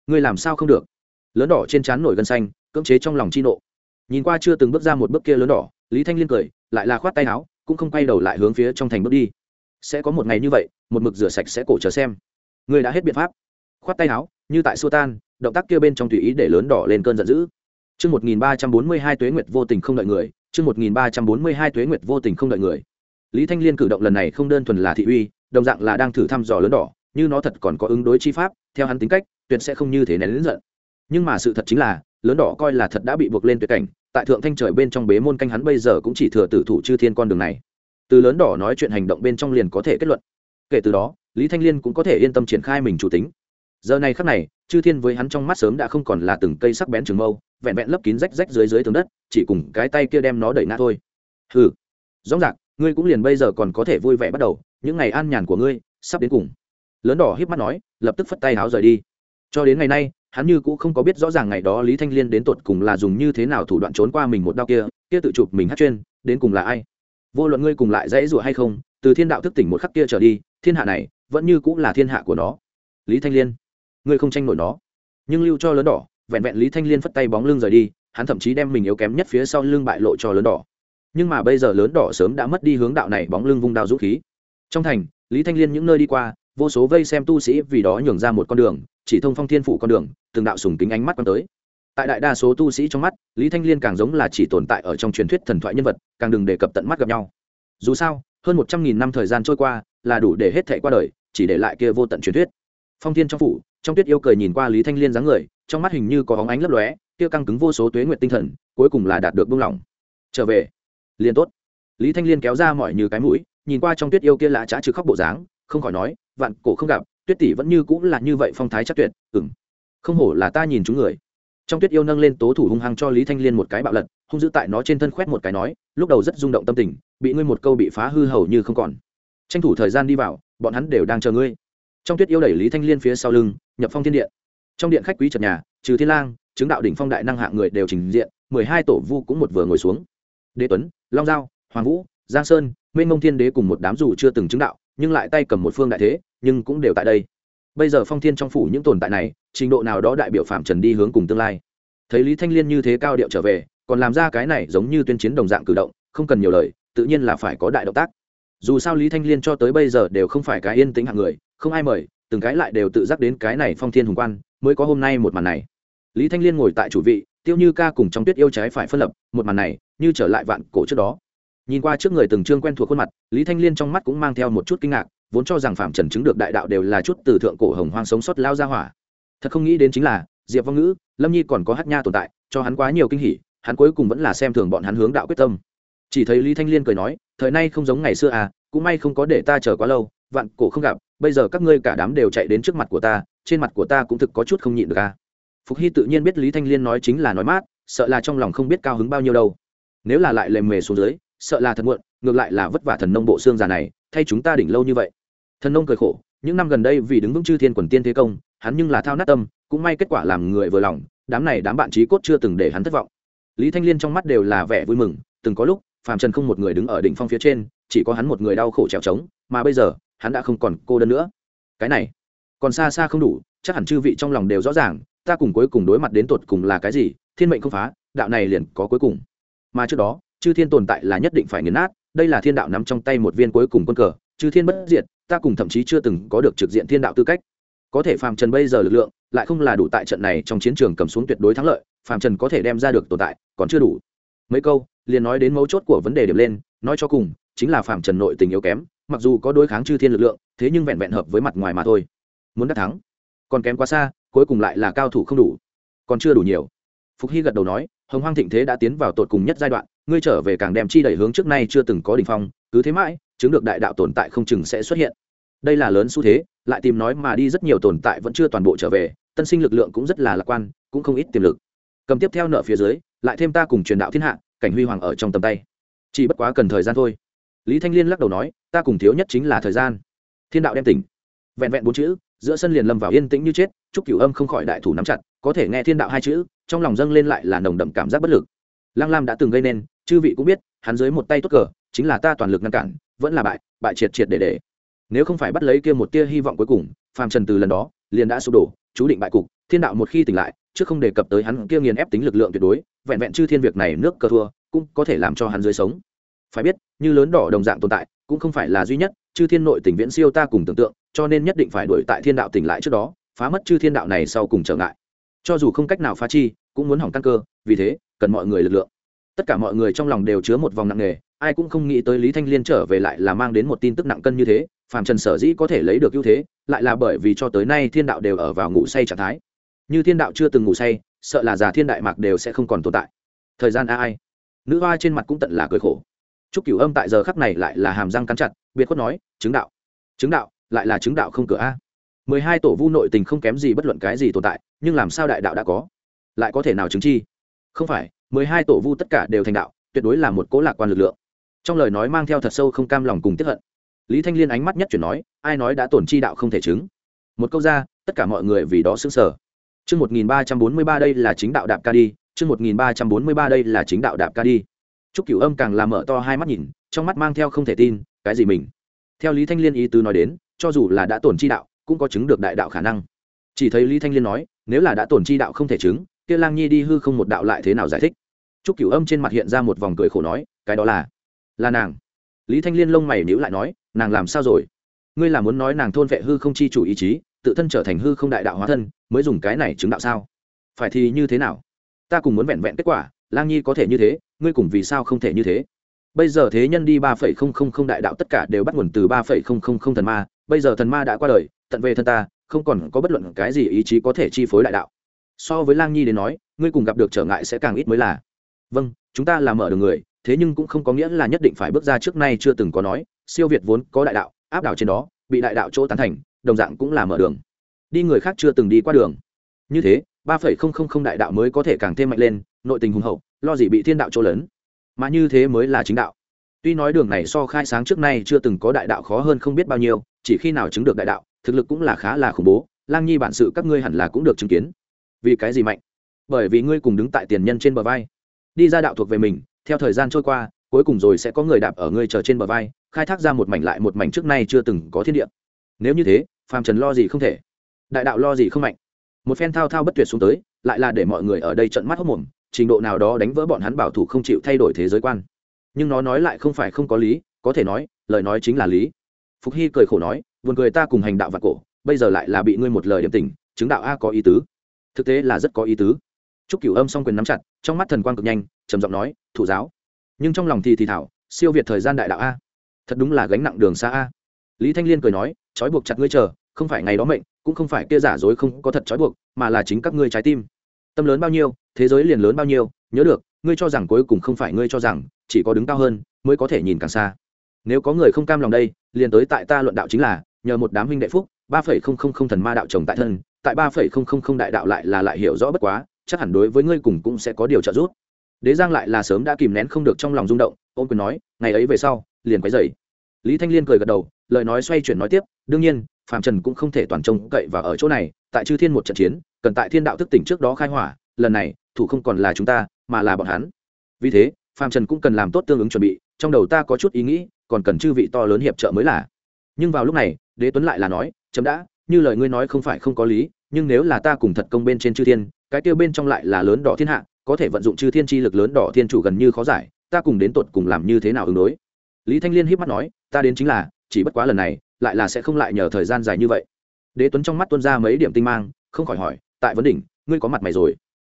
Ngươi làm sao không được? Lớn đỏ trên trán nổi gân xanh cưỡng chế trong lòng chi nộ. Nhìn qua chưa từng bước ra một bước kia lớn đỏ lý thanh liên cười lại là khoát tay áo cũng không quay đầu lại hướng phía trong thành bước đi. Sẽ có một ngày như vậy một mực rửa sạch sẽ cổ chờ xem. Ngươi đã hết biện pháp. Khoát tay áo như tại xua tan động tác kia bên trong tùy ý để lớn đỏ lên cơn giận dữ. Chương 1342 Tuế Nguyệt vô tình không đợi người, chương 1342 Tuế Nguyệt vô tình không đợi người. Lý Thanh Liên cử động lần này không đơn thuần là thị uy, đồng dạng là đang thử thăm dò lớn đỏ, như nó thật còn có ứng đối chi pháp, theo hắn tính cách, tuyệt sẽ không như thế nén lớn giận. Nhưng mà sự thật chính là, lớn đỏ coi là thật đã bị buộc lên tuyệt cảnh, tại thượng thanh trời bên trong bế môn canh hắn bây giờ cũng chỉ thừa tử thủ chư thiên con đường này. Từ lớn đỏ nói chuyện hành động bên trong liền có thể kết luận. Kể từ đó, Lý Thanh Liên cũng có thể yên tâm triển khai mình chủ tính. Giờ này khắc này, chư thiên với hắn trong mắt sớm đã không còn là từng cây sắc bén trường mâu, vẹn vẹn lấp kín rách rách dưới dưới tường đất chỉ cùng cái tay kia đem nó đẩy ngã thôi hừ rõ ràng ngươi cũng liền bây giờ còn có thể vui vẻ bắt đầu những ngày an nhàn của ngươi sắp đến cùng lớn đỏ híp mắt nói, lập tức phất tay háo rời đi. Cho đến ngày nay, hắn như cũng không có biết rõ ràng ngày đó lý thanh liên đến tột cùng là dùng như thế nào thủ đoạn trốn qua mình một đau kia kia tự chụp mình hát chuyên, đến cùng là ai? Vô luận ngươi cùng lại dãy rủa hay không, từ thiên đạo thức tỉnh một khắc kia trở đi, thiên hạ này vẫn như cũng là thiên hạ của nó. Lý thanh liên, ngươi không tranh nổi nó. Nhưng lưu cho lớn đỏ, vẹn vẹn lý thanh liên phất tay bóng lưng rời đi, hắn thậm chí đem mình yếu kém nhất phía sau lưng bại lộ cho lớn đỏ. Nhưng mà bây giờ lớn đỏ sớm đã mất đi hướng đạo này bóng lưng vung đao dũng khí. Trong thành, lý thanh liên những nơi đi qua vô số vây xem tu sĩ vì đó nhường ra một con đường, chỉ thông phong thiên phủ con đường, từng đạo sùng kính ánh mắt quan tới. Tại đại đa số tu sĩ trong mắt, lý thanh liên càng giống là chỉ tồn tại ở trong truyền thuyết thần thoại nhân vật, càng đừng đề cập tận mắt gặp nhau. Dù sao, hơn một trăm nghìn năm thời gian trôi qua, là đủ để hết thệ qua đời, chỉ để lại kia vô tận truyền thuyết. Phong thiên trong phủ, trong tuyết yêu cười nhìn qua lý thanh liên dáng người, trong mắt hình như có hóng ánh lấp lóe, kia căng cứng vô số tuế nguyện tinh thần, cuối cùng là đạt được buông lỏng. Trở về. Liền tốt. Lý thanh liên kéo ra mọi như cái mũi, nhìn qua trong tuyết yêu kia lạ trá trừ khóc bộ dáng, không khỏi nói vạn cổ không gặp, tuyết tỷ vẫn như cũng là như vậy phong thái chắc tuyệt ừng không hổ là ta nhìn chúng người. Trong tuyết yêu nâng lên tố thủ hung hăng cho lý thanh liên một cái bạo lật, hung giữ tại nó trên thân khoét một cái nói, lúc đầu rất rung động tâm tình, bị ngươi một câu bị phá hư hầu như không còn. Tranh thủ thời gian đi vào, bọn hắn đều đang chờ ngươi. Trong tuyết yêu đẩy lý thanh liên phía sau lưng, nhập phong thiên điện. Trong điện khách quý trật nhà, trừ thiên lang, chứng đạo đỉnh phong đại năng hạng người đều trình diện, mười hai tổ vu cũng một vừa ngồi xuống. Đế tuấn, long giao, hoàng vũ, giang sơn minh mông thiên đế cùng một đám dù chưa từng chứng đạo, nhưng lại tay cầm một phương đại thế nhưng cũng đều tại đây. Bây giờ phong thiên trong phủ những tồn tại này, trình độ nào đó đại biểu phạm trần đi hướng cùng tương lai. Thấy lý thanh liên như thế cao điệu trở về, còn làm ra cái này giống như tuyên chiến đồng dạng cử động, không cần nhiều lời, tự nhiên là phải có đại động tác. Dù sao lý thanh liên cho tới bây giờ đều không phải cái yên tĩnh hạng người, không ai mời, từng cái lại đều tự giác đến cái này phong thiên hùng quan, mới có hôm nay một màn này. Lý thanh liên ngồi tại chủ vị, tiêu như ca cùng trong tuyết yêu trái phải phân lập, một màn này, như trở lại vạn cổ trước đó. Nhìn qua trước người từng trương quen thuộc khuôn mặt, lý thanh liên trong mắt cũng mang theo một chút kinh ngạc vốn cho rằng phạm trần chứng được đại đạo đều là chút từ thượng cổ hồng hoang sống sót lao ra hỏa. Thật không nghĩ đến chính là, diệp vong ngữ, lâm nhi còn có hát nha tồn tại, cho hắn quá nhiều kinh hỉ, hắn cuối cùng vẫn là xem thường bọn hắn hướng đạo quyết tâm. Chỉ thấy lý thanh liên cười nói, thời nay không giống ngày xưa à cũng may không có để ta chờ quá lâu, vạn cổ không gặp, bây giờ các ngươi cả đám đều chạy đến trước mặt của ta, trên mặt của ta cũng thực có chút không nhịn được à. Phục hy tự nhiên biết lý thanh liên nói chính là nói mát, sợ là trong lòng không biết cao hứng bao nhiêu đâu. Nếu là lại lề mề xuống dưới, sợ là thật muộn, ngược lại là vất vả thần nông bộ xương già này, thay chúng ta đỉnh lâu như vậy thần nông cười khổ, những năm gần đây vì đứng vững chư thiên quần tiên thế công, hắn nhưng là thao nát tâm, cũng may kết quả làm người vừa lòng, đám này đám bạn trí cốt chưa từng để hắn thất vọng. Lý thanh liên trong mắt đều là vẻ vui mừng, từng có lúc, phàm trần không một người đứng ở đỉnh phong phía trên, chỉ có hắn một người đau khổ trèo trống, mà bây giờ, hắn đã không còn cô đơn nữa. Cái này, còn xa xa không đủ, chắc hẳn chư vị trong lòng đều rõ ràng, ta cùng cuối cùng đối mặt đến tột cùng là cái gì, thiên mệnh không phá, đạo này liền có cuối cùng. Mà trước đó, chư thiên tồn tại là nhất định phải nghiền nát, đây là thiên đạo nắm trong tay một viên cuối cùng quân cờ, chư thiên bất diệt ta cùng thậm chí chưa từng có được trực diện thiên đạo tư cách. Có thể phàm trần bây giờ lực lượng lại không là đủ tại trận này trong chiến trường cầm xuống tuyệt đối thắng lợi, phàm trần có thể đem ra được tồn tại, còn chưa đủ. Mấy câu, liền nói đến mấu chốt của vấn đề điểm lên, nói cho cùng, chính là phàm trần nội tình yếu kém, mặc dù có đối kháng chư thiên lực lượng, thế nhưng vẹn vẹn hợp với mặt ngoài mà thôi. Muốn đắc thắng, còn kém quá xa, cuối cùng lại là cao thủ không đủ. Còn chưa đủ nhiều. Phục hy gật đầu nói, hồng hoang thịnh thế đã tiến vào tột cùng nhất giai đoạn, ngươi trở về càng đem chi đẩy hướng trước nay chưa từng có đ ỉ n h phong, cứ thế mãi, chứng được đại đạo tồn tại không chừng sẽ xuất hiện đây là lớn xu thế, lại tìm nói mà đi rất nhiều tồn tại vẫn chưa toàn bộ trở về, tân sinh lực lượng cũng rất là lạc quan, cũng không ít tiềm lực. Cầm tiếp theo nợ phía dưới, lại thêm ta cùng truyền đạo thiên hạ, cảnh huy hoàng ở trong tầm tay. Chỉ bất quá cần thời gian thôi. Lý thanh liên lắc đầu nói, ta cùng thiếu nhất chính là thời gian. Thiên đạo đem tỉnh. Vẹn vẹn bốn chữ, giữa sân liền lâm vào yên tĩnh như chết, chúc cửu âm không khỏi đại thủ nắm chặt, có thể nghe thiên đạo hai chữ, trong lòng dâng lên lại là nồng đậm cảm giác bất lực. Lăng lam đã từng gây nên, chư vị cũng biết, hắn dưới một tay tốt cờ, chính là ta toàn lực ngăn cản, vẫn là bại bại triệt triệt để để nếu không phải bắt lấy kia một tia hy vọng cuối cùng, phàm trần từ lần đó, liền đã sụp đổ, chú định bại cục. Thiên đạo một khi tỉnh lại, trước không đề cập tới hắn kia nghiền ép tính lực lượng tuyệt đối, vẹn vẹn chư thiên việc này nước cờ thua, cũng có thể làm cho hắn dưới sống. Phải biết, như lớn đỏ đồng dạng tồn tại, cũng không phải là duy nhất, chư thiên nội tỉnh viễn siêu ta cùng tưởng tượng, cho nên nhất định phải đuổi tại thiên đạo tỉnh lại trước đó, phá mất chư thiên đạo này sau cùng trở ngại. Cho dù không cách nào phá chi, cũng muốn hỏng căn cơ, vì thế, cần mọi người lực lượng. Tất cả mọi người trong lòng đều chứa một vòng nặng nề, ai cũng không nghĩ tới lý thanh liên trở về lại là mang đến một tin tức nặng cân như thế phàm trần sở dĩ có thể lấy được ưu thế, lại là bởi vì cho tới nay thiên đạo đều ở vào ngủ say trạng thái. Như thiên đạo chưa từng ngủ say, sợ là già thiên đại mạc đều sẽ không còn tồn tại. Thời gian a ai? Nữ hoa trên mặt cũng tận là cười khổ. Chúc cửu âm tại giờ khắc này lại là hàm răng cắn chặt, biệt khuất nói, chứng đạo chứng đạo, lại là chứng đạo không cửa a. Mười hai tổ vu nội tình không kém gì bất luận cái gì tồn tại, nhưng làm sao đại đạo đã có? Lại có thể nào chứng chi? Không phải, mười hai tổ vu tất cả đều thành đạo, tuyệt đối là một cố lạc quan lực lượng. Trong lời nói mang theo thật sâu không cam lòng cùng tiếp hận lý thanh liên ánh mắt nhất chuyển nói ai nói đã tổn chi đạo không thể chứng một câu ra tất cả mọi người vì đó xứng sở Chương 1343 đây là chính đạo đạp ca đi, chương 1343 đây là chính đạo đạp ca đi. Trúc Cửu Âm càng làm mở to hai mắt nhìn, trong mắt mang theo không thể tin, cái gì mình? Theo Lý Thanh Liên ý tứ nói đến, cho dù là đã tổn chi đạo, cũng có chứng được đại đạo khả năng. Chỉ thấy Lý Thanh Liên nói, nếu là đã tổn chi đạo không thể chứng, kia Lang Nhi đi hư không một đạo lại thế nào giải thích? Trúc Cửu Âm trên mặt hiện ra một vòng cười khổ nói, cái đó là là nàng. Lý Thanh Liên lông mày nhíu lại nói, nàng làm sao rồi? Ngươi là muốn nói nàng thôn vệ hư không chi chủ ý chí, tự thân trở thành hư không đại đạo hóa thân, mới dùng cái này chứng đạo sao? Phải thì như thế nào? Ta cùng muốn vẹn vẹn kết quả, Lang Nhi có thể như thế, ngươi cùng vì sao không thể như thế? Bây giờ thế nhân đi ba phẩy không không không đại đạo tất cả đều bắt nguồn từ ba phẩy không không không thần ma, bây giờ thần ma đã qua đời, tận về thân ta, không còn có bất luận cái gì ý chí có thể chi phối đại đạo. So với Lang Nhi đến nói, ngươi cùng gặp được trở ngại sẽ càng ít mới là. Vâng, chúng ta là mở đường người, thế nhưng cũng không có nghĩa là nhất định phải bước ra trước nay chưa từng có nói, siêu việt vốn có đại đạo, áp đảo trên đó, bị đại đạo chỗ tán thành, đồng dạng cũng là mở đường. Đi người khác chưa từng đi qua đường. Như thế, ba phẩy không không không đại đạo mới có thể càng thêm mạnh lên, nội tình hùng hậu, lo gì bị thiên đạo chỗ lớn. Mà như thế mới là chính đạo. Tuy nói đường này so khai sáng trước nay chưa từng có đại đạo khó hơn không biết bao nhiêu, chỉ khi nào chứng được đại đạo, thực lực cũng là khá là khủng bố, Lang Nhi bản sự các ngươi hẳn là cũng được chứng kiến. Vì cái gì mạnh? Bởi vì ngươi cùng đứng tại tiền nhân trên bờ vai. Đi ra đạo thuộc về mình, theo thời gian trôi qua, cuối cùng rồi sẽ có người đạp ở ngươi chờ trên bờ vai, khai thác ra một mảnh lại một mảnh trước nay chưa từng có thiên địa. Nếu như thế, phàm trần lo gì không thể. Đại đạo lo gì không mạnh. Một phen thao thao bất tuyệt xuống tới, lại là để mọi người ở đây trận mắt hốc mồm, trình độ nào đó đánh vỡ bọn hắn bảo thủ không chịu thay đổi thế giới quan. Nhưng nó nói lại không phải không có lý, có thể nói, lời nói chính là lý. Phục hy cười khổ nói, buồn cười ta cùng hành đạo và cổ, bây giờ lại là bị ngươi một lời điểm tình, chứng đạo a có ý tứ. Thực tế là rất có ý tứ trúc cửu âm song quyền nắm chặt, trong mắt thần quang cực nhanh, trầm giọng nói, thủ giáo. Nhưng trong lòng thì thì thảo, siêu việt thời gian đại đạo a. Thật đúng là gánh nặng đường xa a. Lý thanh liên cười nói, trói buộc chặt ngươi chờ, không phải ngày đó mệnh, cũng không phải kia giả dối không có thật trói buộc, mà là chính các ngươi trái tim. Tâm lớn bao nhiêu, thế giới liền lớn bao nhiêu, nhớ được, ngươi cho rằng cuối cùng không phải ngươi cho rằng, chỉ có đứng cao hơn, mới có thể nhìn càng xa. Nếu có người không cam lòng đây, liền tới tại ta luận đạo chính là, nhờ một đám huynh đệ phúc, ba phẩy không không không thần ma đạo chồng tại thân, tại ba phẩy không không không đại đạo lại là lại hiểu rõ bất quá chắc hẳn đối với ngươi cùng cũng sẽ có điều trợ giúp. Đế giang lại là sớm đã kìm nén không được trong lòng rung động ôm quyền nói, ngày ấy về sau, liền quấy dậy lý thanh liên cười gật đầu, lời nói xoay chuyển nói tiếp, đương nhiên, phạm trần cũng không thể toàn trông cậy và ở chỗ này, tại chư thiên một trận chiến, cần tại thiên đạo thức tỉnh trước đó khai hỏa, lần này, thủ không còn là chúng ta, mà là bọn hắn. Vì thế, phạm trần cũng cần làm tốt tương ứng chuẩn bị, trong đầu ta có chút ý nghĩ, còn cần chư vị to lớn hiệp trợ mới là. Nhưng vào lúc này, đế tuấn lại là nói, chấm đã, như lời ngươi nói không phải không có lý, nhưng nếu là ta cùng thật công bên trên chư thiên cái tiêu bên trong lại là lớn đỏ thiên hạ, có thể vận dụng chư thiên chi lực lớn đỏ thiên chủ gần như khó giải, ta cùng đến tột cùng làm như thế nào ứng đối? Lý thanh liên hiếp mắt nói, ta đến chính là, chỉ bất quá lần này, lại là sẽ không lại nhờ thời gian dài như vậy. Đế tuấn trong mắt tuân ra mấy điểm tinh mang, không khỏi hỏi, tại vấn đỉnh, ngươi có mặt mày rồi?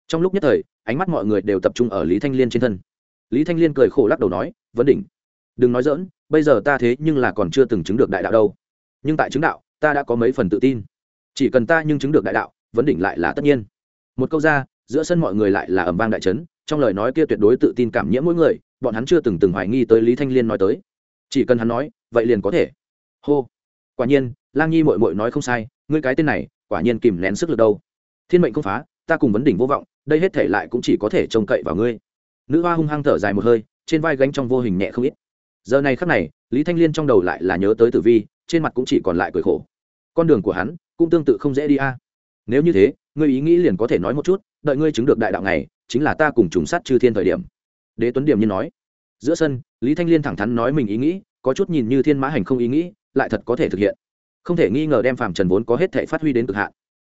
Trong lúc nhất thời, ánh mắt mọi người đều tập trung ở lý thanh liên trên thân. Lý thanh liên cười khổ lắc đầu nói, vấn đỉnh, đừng nói dỡn bây giờ ta thế nhưng là còn chưa từng chứng được đại đạo đâu. Nhưng tại chứng đạo, ta đã có mấy phần tự tin. Chỉ cần ta nhưng chứng được đại đạo, vấn đỉnh lại là tất nhiên một câu ra, giữa sân mọi người lại là ẩm vang đại trấn trong lời nói kia tuyệt đối tự tin cảm nhiễm mỗi người, bọn hắn chưa từng từng hoài nghi tới lý thanh liên nói tới. Chỉ cần hắn nói, vậy liền có thể. Hô. Quả nhiên, lang nhi mội mội nói không sai, ngươi cái tên này, quả nhiên kìm nén sức lực đâu. Thiên mệnh không phá, ta cùng vấn đỉnh vô vọng, đây hết thể lại cũng chỉ có thể trông cậy vào ngươi. Nữ hoa hung hăng thở dài một hơi, trên vai gánh trong vô hình nhẹ không ít. Giờ này khắc này, lý thanh liên trong đầu lại là nhớ tới tử vi, trên mặt cũng chỉ còn lại cười khổ. Con đường của hắn, cũng tương tự không dễ đi a. Nếu như thế ngươi ý nghĩ liền có thể nói một chút, đợi ngươi chứng được đại đạo này chính là ta cùng trùng sát chư thiên thời điểm. Đế tuấn điểm như nói. Giữa sân, lý thanh liên thẳng thắn nói mình ý nghĩ, có chút nhìn như thiên mã hành không ý nghĩ, lại thật có thể thực hiện. Không thể nghi ngờ đem phàm trần vốn có hết thể phát huy đến cực hạn.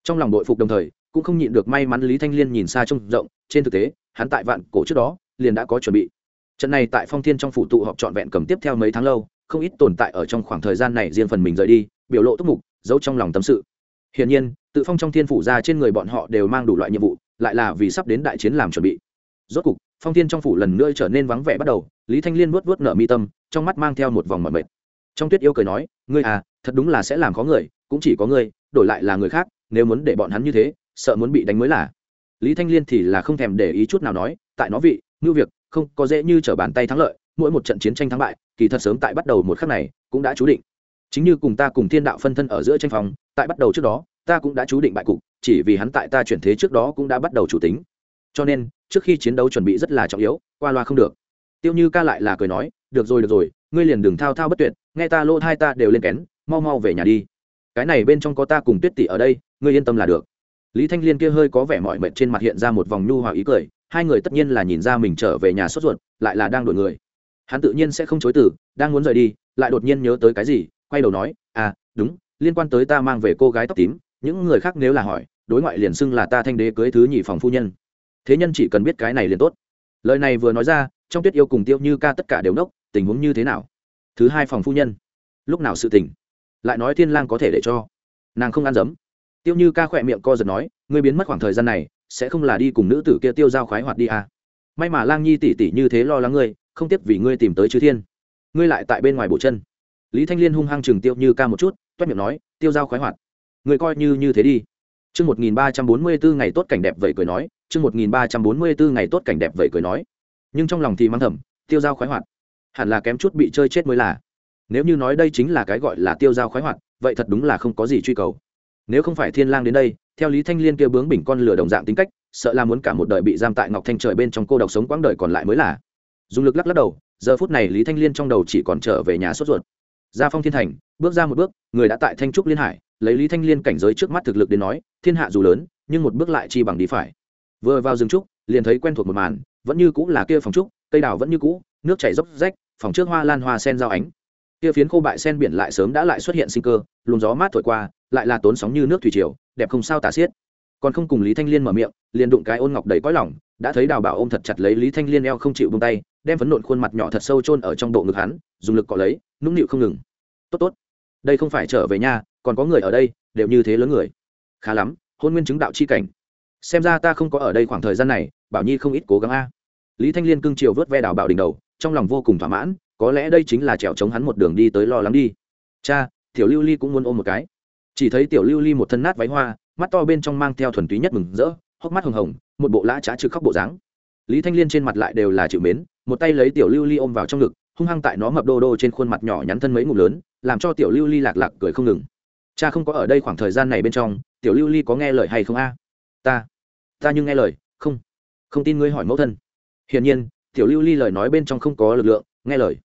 Trong lòng đội phục đồng thời, cũng không nhịn được may mắn lý thanh liên nhìn xa trông rộng, trên thực tế, hắn tại vạn cổ trước đó, liền đã có chuẩn bị. Trận này tại phong thiên trong phủ tụ họp trọn vẹn cầm tiếp theo mấy tháng lâu, không ít tồn tại ở trong khoảng thời gian này riêng phần mình rời đi, biểu lộ túc mục, giấu trong lòng tâm sự hiển nhiên, tự phong trong thiên phủ ra trên người bọn họ đều mang đủ loại nhiệm vụ, lại là vì sắp đến đại chiến làm chuẩn bị. Rốt cục, phong thiên trong phủ lần nữa trở nên vắng vẻ bắt đầu, lý thanh liên vuốt vuốt nở mi tâm, trong mắt mang theo một vòng mọi mệt. Trong tuyết yêu cười nói, ngươi à thật đúng là sẽ làm khó người, cũng chỉ có ngươi, đổi lại là người khác, nếu muốn để bọn hắn như thế, sợ muốn bị đánh mới là. Lý thanh liên thì là không thèm để ý chút nào nói, tại nó vị ngưu việc, không có dễ như t r ở bàn tay thắng lợi, mỗi một trận chiến tranh thắng bại, kỳ thật sớm tại bắt đầu một khắc này, cũng đã chú định chính như cùng ta cùng thiên đạo phân thân ở giữa tranh phòng tại bắt đầu trước đó, ta cũng đã chú định bại cục, chỉ vì hắn tại ta chuyển thế trước đó cũng đã bắt đầu chủ tính. Cho nên, trước khi chiến đấu chuẩn bị rất là trọng yếu, qua loa không được. Tiêu như ca lại là cười nói, được rồi được rồi, ngươi liền đừng thao thao bất tuyệt, nghe ta lô hai ta đều lên kén, mau mau về nhà đi. Cái này bên trong có ta cùng tuyết tỷ ở đây, ngươi yên tâm là được. Lý thanh liên kia hơi có vẻ mọi mệt trên mặt hiện ra một vòng nhu hòa ý cười, hai người tất nhiên là nhìn ra mình trở về nhà sốt ruột, lại là đang đổi người. Hắn tự nhiên sẽ không chối từ, đang muốn rời đi, lại đột nhiên nhớ tới cái gì quay đầu nói à đúng, liên quan tới ta mang về cô gái tóc tím, những người khác nếu là hỏi, đối ngoại liền xưng là ta thanh đế cưới thứ nhị phòng phu nhân. Thế nhân chỉ cần biết cái này liền tốt. Lời này vừa nói ra, trong tuyết yêu cùng tiêu như ca tất cả đều nốc, tình huống như thế nào? Thứ hai phòng phu nhân, lúc nào sự tình? Lại nói thiên lang có thể để cho. Nàng không ăn dấm. Tiêu như ca khỏe miệng co giật nói, ngươi biến mất khoảng thời gian này, sẽ không là đi cùng nữ tử kia tiêu giao khoái hoạt đi à. may mà lang nhi tỷ tỷ như thế lo lắng ngươi, không tiếp vì ngươi tìm tới chư thiên. Ngươi lại tại bên ngoài bộ chân lý thanh liên hung hăng chừng tiêu như ca một chút toét miệng nói tiêu giao khoái hoạt người coi như như thế đi Chương 1344 ngày tốt cảnh đẹp vậy cười nói, chương 1344 ngày tốt cảnh đẹp vậy cười nói. Nhưng trong lòng thì mang thầm, tiêu giao khoái hoạt, hẳn là kém chút bị chơi chết mới là. Nếu như nói đây chính là cái gọi là tiêu giao khoái hoạt, vậy thật đúng là không có gì truy cầu. Nếu không phải Thiên Lang đến đây, theo Lý Thanh Liên kia bướng bỉnh con lửa đồng dạng tính cách, sợ là muốn cả một đời bị giam tại Ngọc Thanh trời bên trong cô độc sống quãng đời còn lại mới là. Dùng lực lắc lắc đầu, giờ phút này Lý Thanh Liên trong đầu chỉ còn trở về nhà sốt ruột. Ra Phong Thiên Thành, bước ra một bước, người đã tại Thanh trúc liên hải, lấy lý thanh liên cảnh giới trước mắt thực lực đến nói thiên hạ dù lớn nhưng một bước lại chi bằng đi phải. Vừa vào rừng trúc liền thấy quen thuộc một màn vẫn như cũ là kia phòng trúc cây đào vẫn như cũ nước chảy dốc rách phòng trước hoa lan hoa sen giao ánh. Kia phiến khô bại sen biển lại sớm đã lại xuất hiện sinh cơ luồng gió mát thổi qua lại là tốn sóng như nước thủy triều đẹp không sao tả xiết. Còn không cùng lý thanh liên mở miệng liền đụng cái ôn ngọc đầy cõi lỏng đã thấy đào bảo ôm thật chặt lấy lý thanh liên eo không chịu bông tay đem phấn nộn khuôn mặt nhỏ thật sâu chôn ở trong bộ ngực hắn, dùng lực cọ lấy, nũng nịu không ngừng. Tốt tốt, đây không phải trở về nhà, còn có người ở đây, đều như thế lớn người. Khá lắm, hôn nguyên chứng đạo chi cảnh. Xem ra ta không có ở đây khoảng thời gian này, bảo nhi không ít cố gắng a. Lý thanh liên cưng chiều vớt ve đào bảo đỉnh đầu, trong lòng vô cùng thỏa mãn, có lẽ đây chính là trèo chống hắn một đường đi tới lo lắng đi. Cha, tiểu lưu ly cũng muốn ôm một cái. Chỉ thấy tiểu lưu ly một thân nát váy hoa, mắt to bên trong mang theo thuần túy nhất mừng rỡ, hốc mắt hồng hồng, một bộ lã trá trực khóc bộ dáng. Lý thanh liên trên mặt lại đều là chịu mến một tay lấy tiểu lưu ly ôm vào trong ngực, hung hăng tại nó mập đô đô trên khuôn mặt nhỏ nhắn thân mấy ngụm lớn, làm cho tiểu lưu ly lạc lạc cười không ngừng. Cha không có ở đây khoảng thời gian này bên trong, tiểu lưu ly có nghe lời hay không a? Ta ta nhưng nghe lời, không không tin ngươi hỏi mẫu thân. Hiển nhiên, tiểu lưu ly lời nói bên trong không có lực lượng, nghe lời,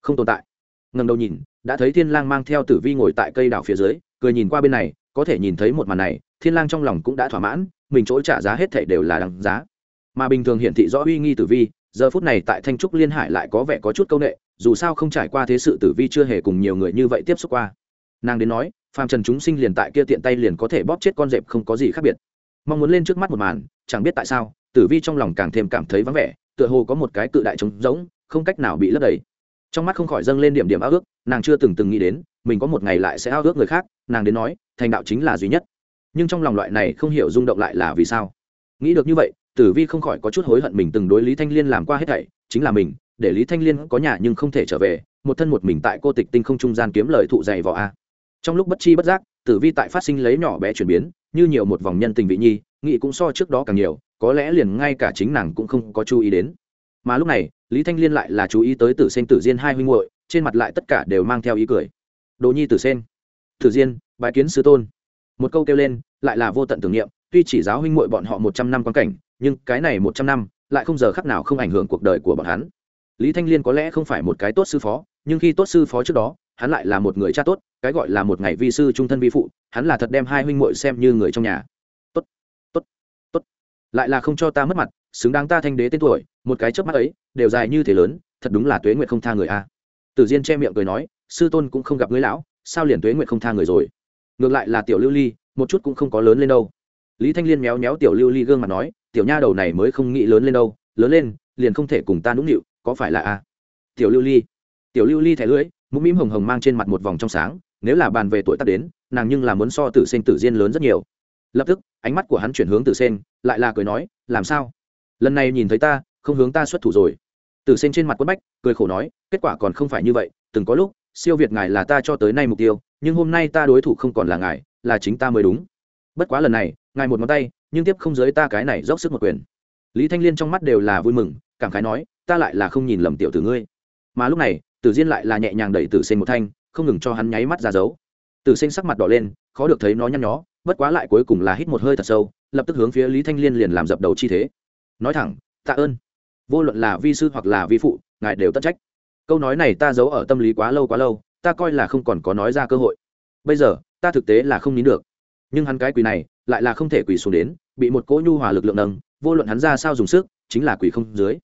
không tồn tại. Ngần đầu nhìn, đã thấy thiên lang mang theo tử vi ngồi tại cây đảo phía dưới, cười nhìn qua bên này, có thể nhìn thấy một màn này, thiên lang trong lòng cũng đã thỏa mãn, mình chỗ trả giá hết thảy đều là đáng giá. Mà bình thường hiển thị rõ uy nghi tử vi giờ phút này tại thanh trúc liên hải lại có vẻ có chút câu ệ dù sao không trải qua thế sự tử vi chưa hề cùng nhiều người như vậy tiếp xúc qua. Nàng đến nói, phàm trần chúng sinh liền tại kia tiện tay liền có thể bóp chết con dẹp không có gì khác biệt. Mong muốn lên trước mắt một màn, chẳng biết tại sao, tử vi trong lòng càng thêm cảm thấy vắng vẻ, tựa hồ có một cái cự đại trống rỗng, không cách nào bị lấp đầy. Trong mắt không khỏi dâng lên điểm điểm ao ước, nàng chưa từng từng nghĩ đến, mình có một ngày lại sẽ ao ước người khác, nàng đến nói, thành đạo chính là duy nhất. Nhưng trong lòng loại này không hiểu rung động lại là vì sao? Nghĩ được như vậy tử vi không khỏi có chút hối hận mình từng đối lý thanh liên làm qua hết thảy, chính là mình, để lý thanh liên có nhà nhưng không thể trở về, một thân một mình tại cô tịch tinh không trung gian kiếm lời thụ dày vào a. Trong lúc bất chi bất giác, tử vi tại phát sinh lấy nhỏ bé chuyển biến, như nhiều một vòng nhân tình vị nhi, nghĩ cũng so trước đó càng nhiều, có lẽ liền ngay cả chính nàng cũng không có chú ý đến. Mà lúc này, lý thanh liên lại là chú ý tới tử sen tử diên hai huynh muội, trên mặt lại tất cả đều mang theo ý cười. Đồ nhi tử sen tử diên bài kiến sư tôn. Một câu kêu lên, lại là vô tận tưởng niệm, tuy chỉ giáo huynh muội bọn họ một trăm năm quan cảnh nhưng cái này một trăm năm lại không giờ khắc nào không ảnh hưởng cuộc đời của bọn hắn. Lý thanh liên có lẽ không phải một cái tốt sư phó, nhưng khi tốt sư phó trước đó, hắn lại là một người cha tốt, cái gọi là một ngày vi sư trung thân vi phụ, hắn là thật đem hai huynh muội xem như người trong nhà. Tốt tốt tốt. Lại là không cho ta mất mặt, xứng đáng ta thanh đế tên tuổi, một cái chớp mắt ấy, đều dài như thế lớn, thật đúng là tuế Nguyệt không tha người a. Tử diên che miệng cười nói, sư tôn cũng không gặp ngươi lão, sao liền tuế Nguyệt không tha người rồi? Ngược lại là tiểu lưu ly, một chút cũng không có lớn lên đâu. Lý thanh liên méo méo tiểu lưu ly gương mặt nói tiểu nha đầu này mới không nghĩ lớn lên đâu, lớn lên, liền không thể cùng ta nũng nịu, có phải là a? Tiểu lưu ly. Tiểu lưu ly thẻ lưỡi, mũm mĩm hồng hồng mang trên mặt một vòng trong sáng, nếu là bàn về tuổi tác đến, nàng nhưng là muốn so tử sen tử diên lớn rất nhiều. Lập tức, ánh mắt của hắn chuyển hướng tử sen lại là cười nói, làm sao? Lần này nhìn thấy ta, không hướng ta xuất thủ rồi. Tử sen trên mặt quất bách, cười khổ nói, kết quả còn không phải như vậy, từng có lúc, siêu việt ngài là ta cho tới nay mục tiêu, nhưng hôm nay ta đối thủ không còn là ngài, là chính ta mới đúng. Bất quá lần này, ngài một ngón tay nhưng tiếp không giới ta cái này dốc sức một quyền. Lý thanh liên trong mắt đều là vui mừng, cảm khái nói, ta lại là không nhìn lầm tiểu tử ngươi. Mà lúc này, tử diên lại là nhẹ nhàng đẩy tử sinh một thanh, không ngừng cho hắn nháy mắt ra dấu. Tử sinh sắc mặt đỏ lên, khó được thấy nó nhăn nhó, bất quá lại cuối cùng là hít một hơi thật sâu, lập tức hướng phía lý thanh liên liền làm dập đầu chi thế. Nói thẳng, tạ ơn. Vô luận là vi sư hoặc là vi phụ, ngài đều tất trách. Câu nói này ta giấu ở tâm lý quá lâu quá lâu, ta coi là không còn có nói ra cơ hội. Bây giờ, ta thực tế là không nín được. Nhưng hắn cái quỳ này lại là không thể quỳ xuống đến, bị một cỗ nhu hòa lực lượng nâng, vô luận hắn ra sao dùng sức, chính là quỳ không dưới.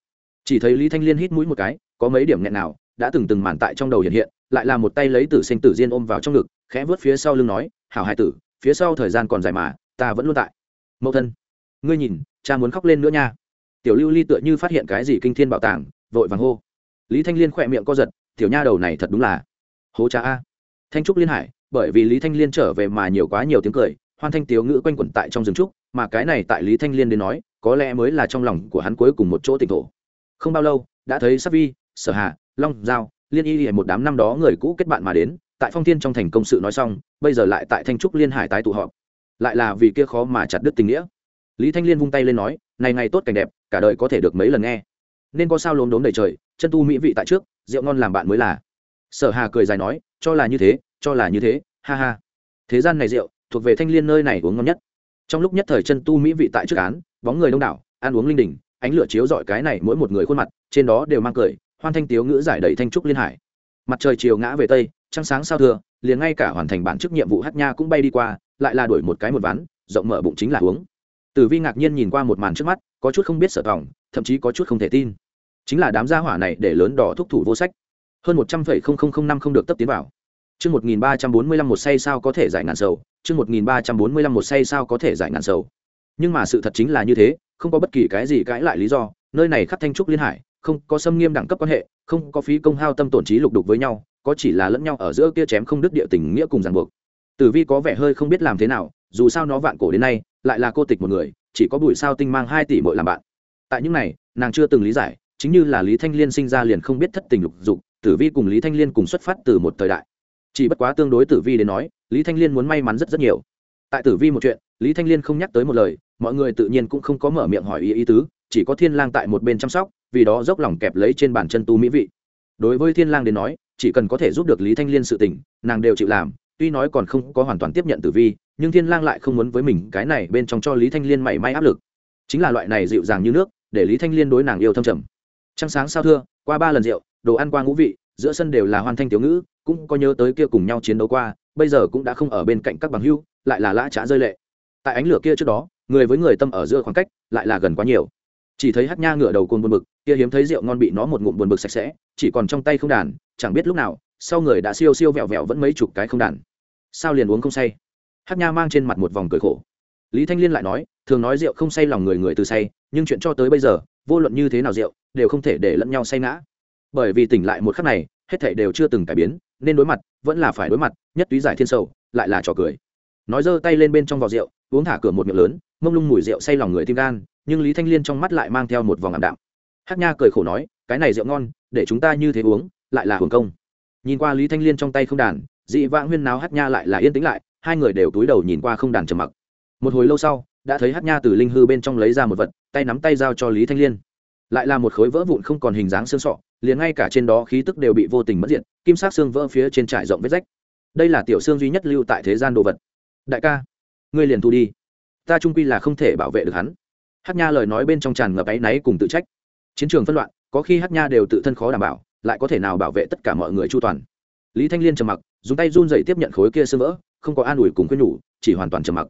Chỉ thấy lý thanh liên hít mũi một cái, có mấy điểm nghẹn nào, đã từng từng màn tại trong đầu hiện hiện, lại là một tay lấy tử sinh tử diên ôm vào trong ngực, khẽ vớt phía sau lưng nói, hảo hai tử, phía sau thời gian còn dài mà, ta vẫn luôn tại. Mẫu thân, ngươi nhìn, cha muốn khóc lên nữa nha. Tiểu lưu ly tựa như phát hiện cái gì kinh thiên bảo tàng, vội vàng hô. Lý thanh liên khỏe miệng co giật, tiểu nha đầu này thật đúng là hố cha a. Thanh trúc liên hải, bởi vì lý thanh liên trở về mà nhiều quá nhiều tiếng cười hoan thanh tiếu ngữ quanh quẩn tại trong rừng trúc mà cái này tại lý thanh liên đến nói có lẽ mới là trong lòng của hắn cuối cùng một chỗ tỉnh thổ. Không bao lâu đã thấy sắc vi sở Hà, long giao liên y một đám năm đó người cũ kết bạn mà đến tại phong thiên trong thành công sự nói xong bây giờ lại tại thanh trúc liên hải tái tụ họp. Lại là vì kia khó mà chặt đứt tình nghĩa. Lý thanh liên vung tay lên nói này ngày tốt cảnh đẹp cả đời có thể được mấy lần nghe. Nên có sao lốm đốm đầy trời chân tu mỹ vị tại trước rượu ngon làm bạn mới là. Sở hà cười dài nói cho là như thế cho là như thế ha ha. Thế gian này rượu thuộc về thanh liên nơi này uống ngon nhất. Trong lúc nhất thời chân tu mỹ vị tại trước án, bóng người đông đảo, ăn uống linh đình, ánh lửa chiếu dọi cái này mỗi một người khuôn mặt, trên đó đều mang cười, hoan thanh tiếu ngữ giải đầy thanh trúc liên hải. Mặt trời chiều ngã về tây, trăng sáng sao thưa liền ngay cả hoàn thành bản chức nhiệm vụ hát nha cũng bay đi qua, lại là đuổi một cái một ván, rộng mở bụng chính là uống. Tử vi ngạc nhiên nhìn qua một màn trước mắt, có chút không biết sợ thỏng thậm chí có chút không thể tin. Chính là đám gia hỏa này để lớn đỏ thúc thủ vô sách. Hơn một trăm phẩy không không không năm không được tấp tiến vào. Chương 1345 một say sao có thể giải ngàn sầu, chương 1345 một say sao có thể giải ngàn sầu. Nhưng mà sự thật chính là như thế, không có bất kỳ cái gì cãi lại lý do, nơi này khắp thanh trúc liên hải, không có xâm nghiêm đẳng cấp quan hệ, không có phí công hao tâm tổn trí lục đục với nhau, có chỉ là lẫn nhau ở giữa kia chém không đứt địa tình nghĩa cùng ràng buộc. Tử Vi có vẻ hơi không biết làm thế nào, dù sao nó vạn cổ đến nay, lại là cô tịch một người, chỉ có bùi sao tinh mang 2 tỷ mỗi làm bạn. Tại những này, nàng chưa từng lý giải, chính như là Lý Thanh Liên sinh ra liền không biết thất tình lục dục, Tử Vi cùng Lý Thanh Liên cùng xuất phát từ một thời đại chỉ bất quá tương đối tử vi đến nói, lý thanh liên muốn may mắn rất rất nhiều. Tại tử vi một chuyện, lý thanh liên không nhắc tới một lời, mọi người tự nhiên cũng không có mở miệng hỏi ý ý tứ, chỉ có thiên lang tại một bên chăm sóc, vì đó dốc lòng kẹp lấy trên bàn chân tu mỹ vị. Đối với thiên lang đến nói, chỉ cần có thể giúp được lý thanh liên sự tình, nàng đều chịu làm, tuy nói còn không có hoàn toàn tiếp nhận tử vi, nhưng thiên lang lại không muốn với mình cái này bên trong cho lý thanh liên mảy may áp lực. Chính là loại này dịu dàng như nước, để lý thanh liên đối nàng yêu thâm trầm. Trăng sáng sao thưa, qua ba lần rượu, đồ ăn qua ngũ vị giữa sân đều là hoan thanh tiểu ngữ, cũng có nhớ tới kia cùng nhau chiến đấu qua, bây giờ cũng đã không ở bên cạnh các bằng hưu, lại là lã trá rơi lệ. Tại ánh lửa kia trước đó, người với người tâm ở giữa khoảng cách lại là gần quá nhiều. Chỉ thấy hát nha ngựa đầu côn buồn bực, kia hiếm thấy rượu ngon bị nó một ngụm buồn bực sạch sẽ, chỉ còn trong tay không đàn, chẳng biết lúc nào, sau người đã siêu siêu vẹo vẹo vẫn mấy chục cái không đàn. Sao liền uống không say? Hát nha mang trên mặt một vòng cười khổ. Lý thanh liên lại nói, thường nói rượu không say lòng người người từ say, nhưng chuyện cho tới bây giờ, vô luận như thế nào rượu, đều không thể để lẫn nhau say ngã bởi vì tỉnh lại một khắc này, hết thảy đều chưa từng cải biến, nên đối mặt, vẫn là phải đối mặt, nhất túy giải thiên sầu, lại là trò cười. Nói giơ tay lên bên trong vò rượu, uống thả cửa một miệng lớn, mông lung mùi rượu say lòng người tim gan, nhưng lý thanh liên trong mắt lại mang theo một vòng ảm đạm. Hắc nha cười khổ nói, cái này rượu ngon, để chúng ta như thế uống, lại là hưởng công. Nhìn qua lý thanh liên trong tay không đàn, dị vãng huyên náo hắc nha lại là yên tĩnh lại, hai người đều túi đầu nhìn qua không đàn trầm mặc. Một hồi lâu sau, đã thấy hắc nha từ linh hư bên trong lấy ra một vật, tay nắm tay giao cho lý thanh liên. Lại là một khối vỡ vụn không còn hình dáng xương sọ liền ngay cả trên đó khí tức đều bị vô tình mất diện kim sát xương vỡ phía trên trải rộng vết rách. Đây là tiểu xương duy nhất lưu tại thế gian đồ vật. Đại ca, ngươi liền thu đi. Ta trung quy là không thể bảo vệ được hắn. Hát nha lời nói bên trong tràn ngập áy náy cùng tự trách. Chiến trường phân loạn, có khi hát nha đều tự thân khó đảm bảo, lại có thể nào bảo vệ tất cả mọi người chu toàn. Lý thanh liên trầm mặc, dùng tay run dậy tiếp nhận khối kia sơ vỡ, không có an ủi cùng khuyên nhủ, chỉ hoàn toàn trầm mặc.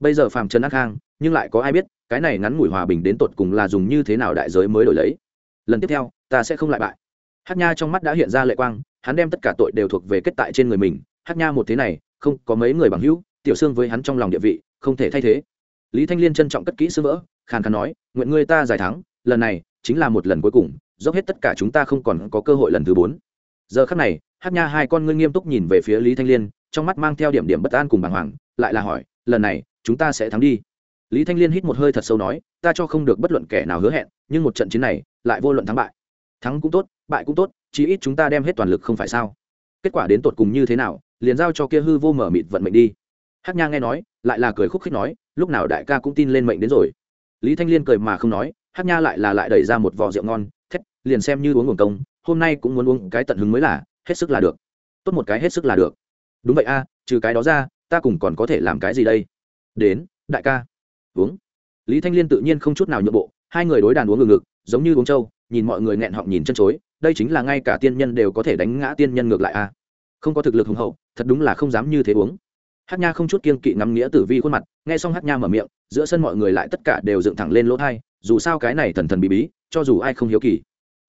Bây giờ phàm trần ác hang, nhưng lại có ai biết, cái này ngắn ngủi hòa bình đến tột cùng là dùng như thế nào đại giới mới đổi lấy. Lần tiếp theo ta sẽ không lại bại. Hát nha trong mắt đã hiện ra lệ quang, hắn đem tất cả tội đều thuộc về kết tại trên người mình. Hát nha một thế này, không có mấy người bằng hữu, tiểu xương với hắn trong lòng địa vị, không thể thay thế. Lý thanh liên trân trọng cất kỹ sư vỡ, khàn khàn nói, nguyện ngươi ta giải thắng, lần này chính là một lần cuối cùng, dốc hết tất cả chúng ta không còn có cơ hội lần thứ bốn. Giờ khắc này, hát nha hai con ngươi nghiêm túc nhìn về phía lý thanh liên, trong mắt mang theo điểm điểm bất an cùng bàng hoàng, lại là hỏi, lần này, chúng ta sẽ thắng đi. Lý thanh liên hít một hơi thật sâu nói, ta cho không được bất luận kẻ nào hứa hẹn, nhưng một trận chiến này, lại vô luận thắng bại thắng cũng tốt, bại cũng tốt, chí ít chúng ta đem hết toàn lực không phải sao? Kết quả đến tột cùng như thế nào, liền giao cho kia hư vô mở mịt vận mệnh đi. Hát nha nghe nói, lại là cười khúc khích nói, lúc nào đại ca cũng tin lên mệnh đến rồi. Lý thanh liên cười mà không nói hát nha lại là lại đẩy ra một vò rượu ngon, thét, liền xem như uống nguồn công, hôm nay cũng muốn uống cái tận hứng mới là, hết sức là được. Tốt một cái hết sức là được. Đúng vậy a, trừ cái đó ra, ta cùng còn có thể làm cái gì đây? Đến, đại ca. Uống. Lý thanh liên tự nhiên không chút nào nhượng bộ, hai người đối đàn uống ngừng ngực giống như uống trâu nhìn mọi người nghẹn họng nhìn chân chối, đây chính là ngay cả tiên nhân đều có thể đánh ngã tiên nhân ngược lại a không có thực lực hùng hậu, thật đúng là không dám như thế uống. Hát nha không chút kiên kỵ ngắm nghĩa tử vi khuôn mặt, nghe xong hát nha mở miệng, giữa sân mọi người lại tất cả đều dựng thẳng lên lỗ thai, dù sao cái này thần thần bí bí, cho dù ai không hiếu kỳ.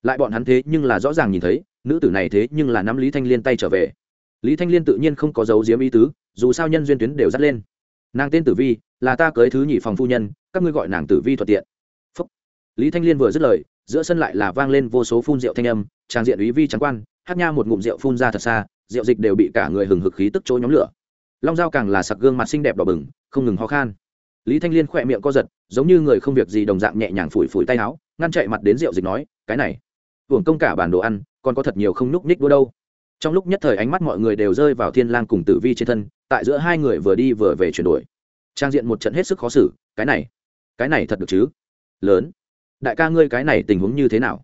Lại bọn hắn thế nhưng là rõ ràng nhìn thấy, nữ tử này thế nhưng là nắm lý thanh liên tay trở về. Lý thanh liên tự nhiên không có dấu diếm ý tứ, dù sao nhân duyên tuyến đều dắt lên. Nàng tên tử vi, là ta cưới thứ nhị phòng phu nhân, các ngươi gọi nàng tử vi thuận tiện. Phúc. lý thanh liên vừa dứt lời giữa sân lại là vang lên vô số phun rượu thanh âm trang diện ý vi trắng quan, hát nha một ngụm rượu phun ra thật xa, rượu dịch đều bị cả người hừng hực khí tức chỗ nhóm lửa. Long dao càng là sặc gương mặt xinh đẹp đỏ bừng, không ngừng ho khan. Lý thanh liên khỏe miệng co giật, giống như người không việc gì đồng dạng nhẹ nhàng phủi phủi tay áo, ngăn chạy mặt đến rượu dịch nói, cái này, hưởng công cả bản đồ ăn, còn có thật nhiều không nhúc nhích đua đâu. Trong lúc nhất thời ánh mắt mọi người đều rơi vào thiên lang cùng tử vi trên thân, tại giữa hai người vừa đi vừa về chuyển đổi. Trang diện một trận hết sức khó xử, cái này cái này thật được chứ? Lớn đại ca ngươi cái này tình huống như thế nào?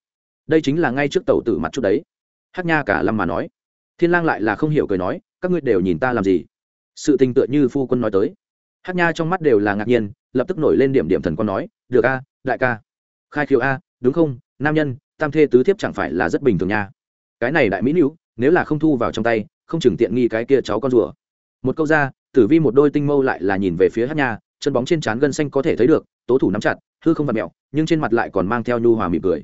Đây chính là ngay trước tàu tử mặt chút đấy. Hát nha cả lâm mà nói. Thiên lang lại là không hiểu cười nói, các ngươi đều nhìn ta làm gì? Sự tình tựa như phu quân nói tới. Hát nha trong mắt đều là ngạc nhiên, lập tức nổi lên điểm điểm thần con nói, được a, đại ca. Khai khiếu a, đúng không? Nam nhân, tam thê tứ thiếp chẳng phải là rất bình thường nha. Cái này đại mỹ nữ, nếu là không thu vào trong tay, không chừng tiện nghi cái kia cháu con rùa. Một câu ra, tử vi một đôi tinh mâu lại là nhìn về phía hát nha, chân bóng trên trán gân xanh có thể thấy được, tố thủ nắm chặt hư không vặt mẹo, nhưng trên mặt lại còn mang theo nhu hòa mỉm cười.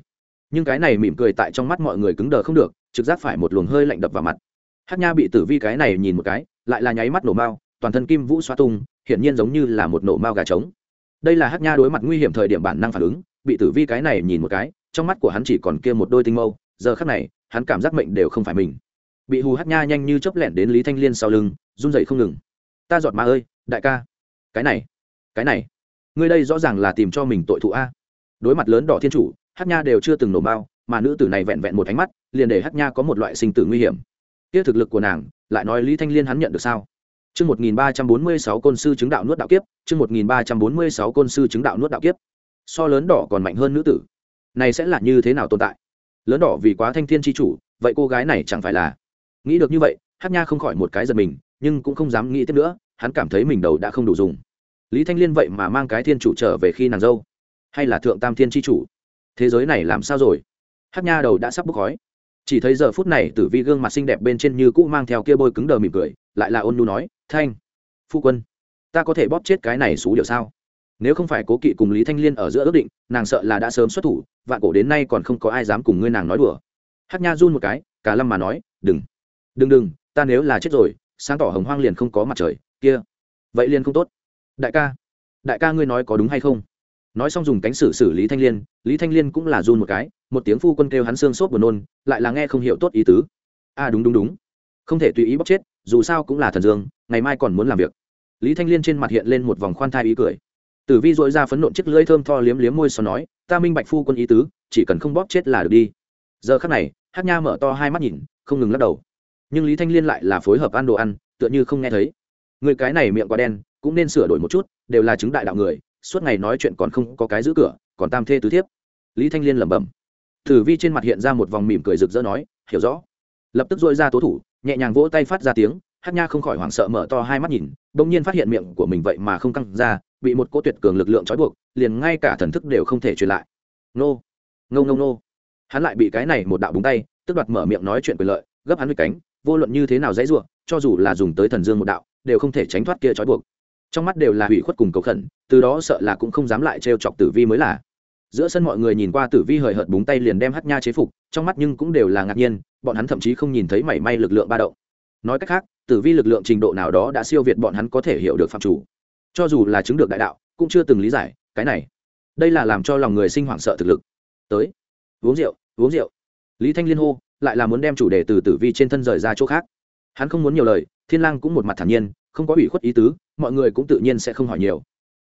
Nhưng cái này mỉm cười tại trong mắt mọi người cứng đờ không được, trực giác phải một luồng hơi lạnh đập vào mặt. Hát nha bị tử vi cái này nhìn một cái, lại là nháy mắt nổ mao, toàn thân kim vũ xoa tung, hiển nhiên giống như là một nổ mao gà trống. Đây là hát nha đối mặt nguy hiểm thời điểm bản năng phản ứng, bị tử vi cái này nhìn một cái, trong mắt của hắn chỉ còn kia một đôi tinh mâu, giờ khắc này, hắn cảm giác mệnh đều không phải mình. Bị hù hát nha nhanh như chớp lẹn đến lý thanh liên sau lưng, run dậy không ngừng. Ta giọt ma ơi, đại ca. Cái này cái này ngươi đây rõ ràng là tìm cho mình tội thụ a đối mặt lớn đỏ thiên chủ hát nha đều chưa từng nổ bao mà nữ tử này vẹn vẹn một ánh mắt liền để hát nha có một loại sinh tử nguy hiểm kia thực lực của nàng lại nói lý thanh liên hắn nhận được sao Chương 1346 côn sư chứng đạo nuốt đạo kiếp, chương 1346 côn sư chứng đạo nuốt đạo kiếp. So lớn đỏ còn mạnh hơn nữ tử. Này sẽ là như thế nào tồn tại? Lớn đỏ vì quá thanh thiên chi chủ, vậy cô gái này chẳng phải là? Nghĩ được như vậy, Hắc Nha không khỏi một cái giật mình, nhưng cũng không dám nghĩ tiếp nữa, hắn cảm thấy mình đầu đã không đủ dùng. Lý Thanh Liên vậy mà mang cái thiên chủ trở về khi nàng dâu, hay là thượng tam thiên chi chủ? Thế giới này làm sao rồi? Hắc Nha đầu đã sắp bốc khói. Chỉ thấy giờ phút này tử vi gương mặt xinh đẹp bên trên như cũ mang theo kia bôi cứng đờ mỉm cười lại là ôn nhu nói thanh phu quân ta có thể bóp chết cái này xú điều sao? Nếu không phải cố kỵ cùng lý thanh liên ở giữa ước định nàng sợ là đã sớm xuất thủ vạn cổ đến nay còn không có ai dám cùng ngươi nàng nói đùa. Hát nha run một cái cả lâm mà nói đừng đừng đừng ta nếu là chết rồi sáng tỏ hồng hoang liền không có mặt trời kia vậy liền không tốt đại ca đại ca ngươi nói có đúng hay không? Nói xong dùng cánh xử xử lý thanh liên lý thanh liên cũng là run một cái một tiếng phu quân kêu hắn xương sốt buồn nôn lại là nghe không hiểu tốt ý tứ. A à, đúng đúng đúng không thể tùy ý bóc chết dù sao cũng là thần dương ngày mai còn muốn làm việc. Lý thanh liên trên mặt hiện lên một vòng khoan thai ý cười. Tử vi dội ra phấn nộn chiếc lưỡi thơm tho liếm liếm môi sau nói ta minh bạch phu quân ý tứ chỉ cần không bóp chết là được đi. Giờ khắc này hát nha mở to hai mắt nhìn không ngừng lắc đầu. Nhưng lý thanh liên lại là phối hợp ăn đồ ăn tựa như không nghe thấy. Người cái này miệng quá đen cũng nên sửa đổi một chút, đều là chứng đại đạo người, suốt ngày nói chuyện còn không có cái giữ cửa, còn tam thê tứ thiếp. Lý thanh liên lẩm bẩm. Tử vi trên mặt hiện ra một vòng mỉm cười rực rỡ nói, hiểu rõ. Lập tức dội ra tố thủ, nhẹ nhàng vỗ tay phát ra tiếng hát nha không khỏi hoảng sợ mở to hai mắt nhìn đ ỗ n g nhiên phát hiện miệng của mình vậy mà không căng ra, bị một cỗ tuyệt cường lực lượng trói buộc, liền ngay cả thần thức đều không thể truyền lại. Nô ngâu ngâu nô. Hắn lại bị cái này một đạo búng tay, tức đoạt mở miệng nói chuyện quyền lợi, gấp hắn với cánh, vô luận như thế nào dãy ruộng cho dù là dùng tới thần dương một đạo, đều không thể tránh thoát kia trói buộc trong mắt đều là hủy khuất cùng cầu khẩn, từ đó sợ là cũng không dám lại trêu chọc tử vi mới là. Giữa sân mọi người nhìn qua tử vi hời hợt búng tay liền đem hát nha chế phục, trong mắt nhưng cũng đều là ngạc nhiên, bọn hắn thậm chí không nhìn thấy mảy may lực lượng ba động. Nói cách khác, tử vi lực lượng trình độ nào đó đã siêu việt bọn hắn có thể hiểu được phạm chủ. Cho dù là chứng được đại đạo, cũng chưa từng lý giải, cái này, đây là làm cho lòng người sinh hoảng sợ thực lực. Tới, uống rượu uống rượu. Lý thanh liên hô, lại là muốn đem chủ đề từ tử vi trên thân rời ra chỗ khác. Hắn không muốn nhiều lời, thiên lang cũng một mặt thản nhiên không có ủy khuất ý tứ, mọi người cũng tự nhiên sẽ không hỏi nhiều.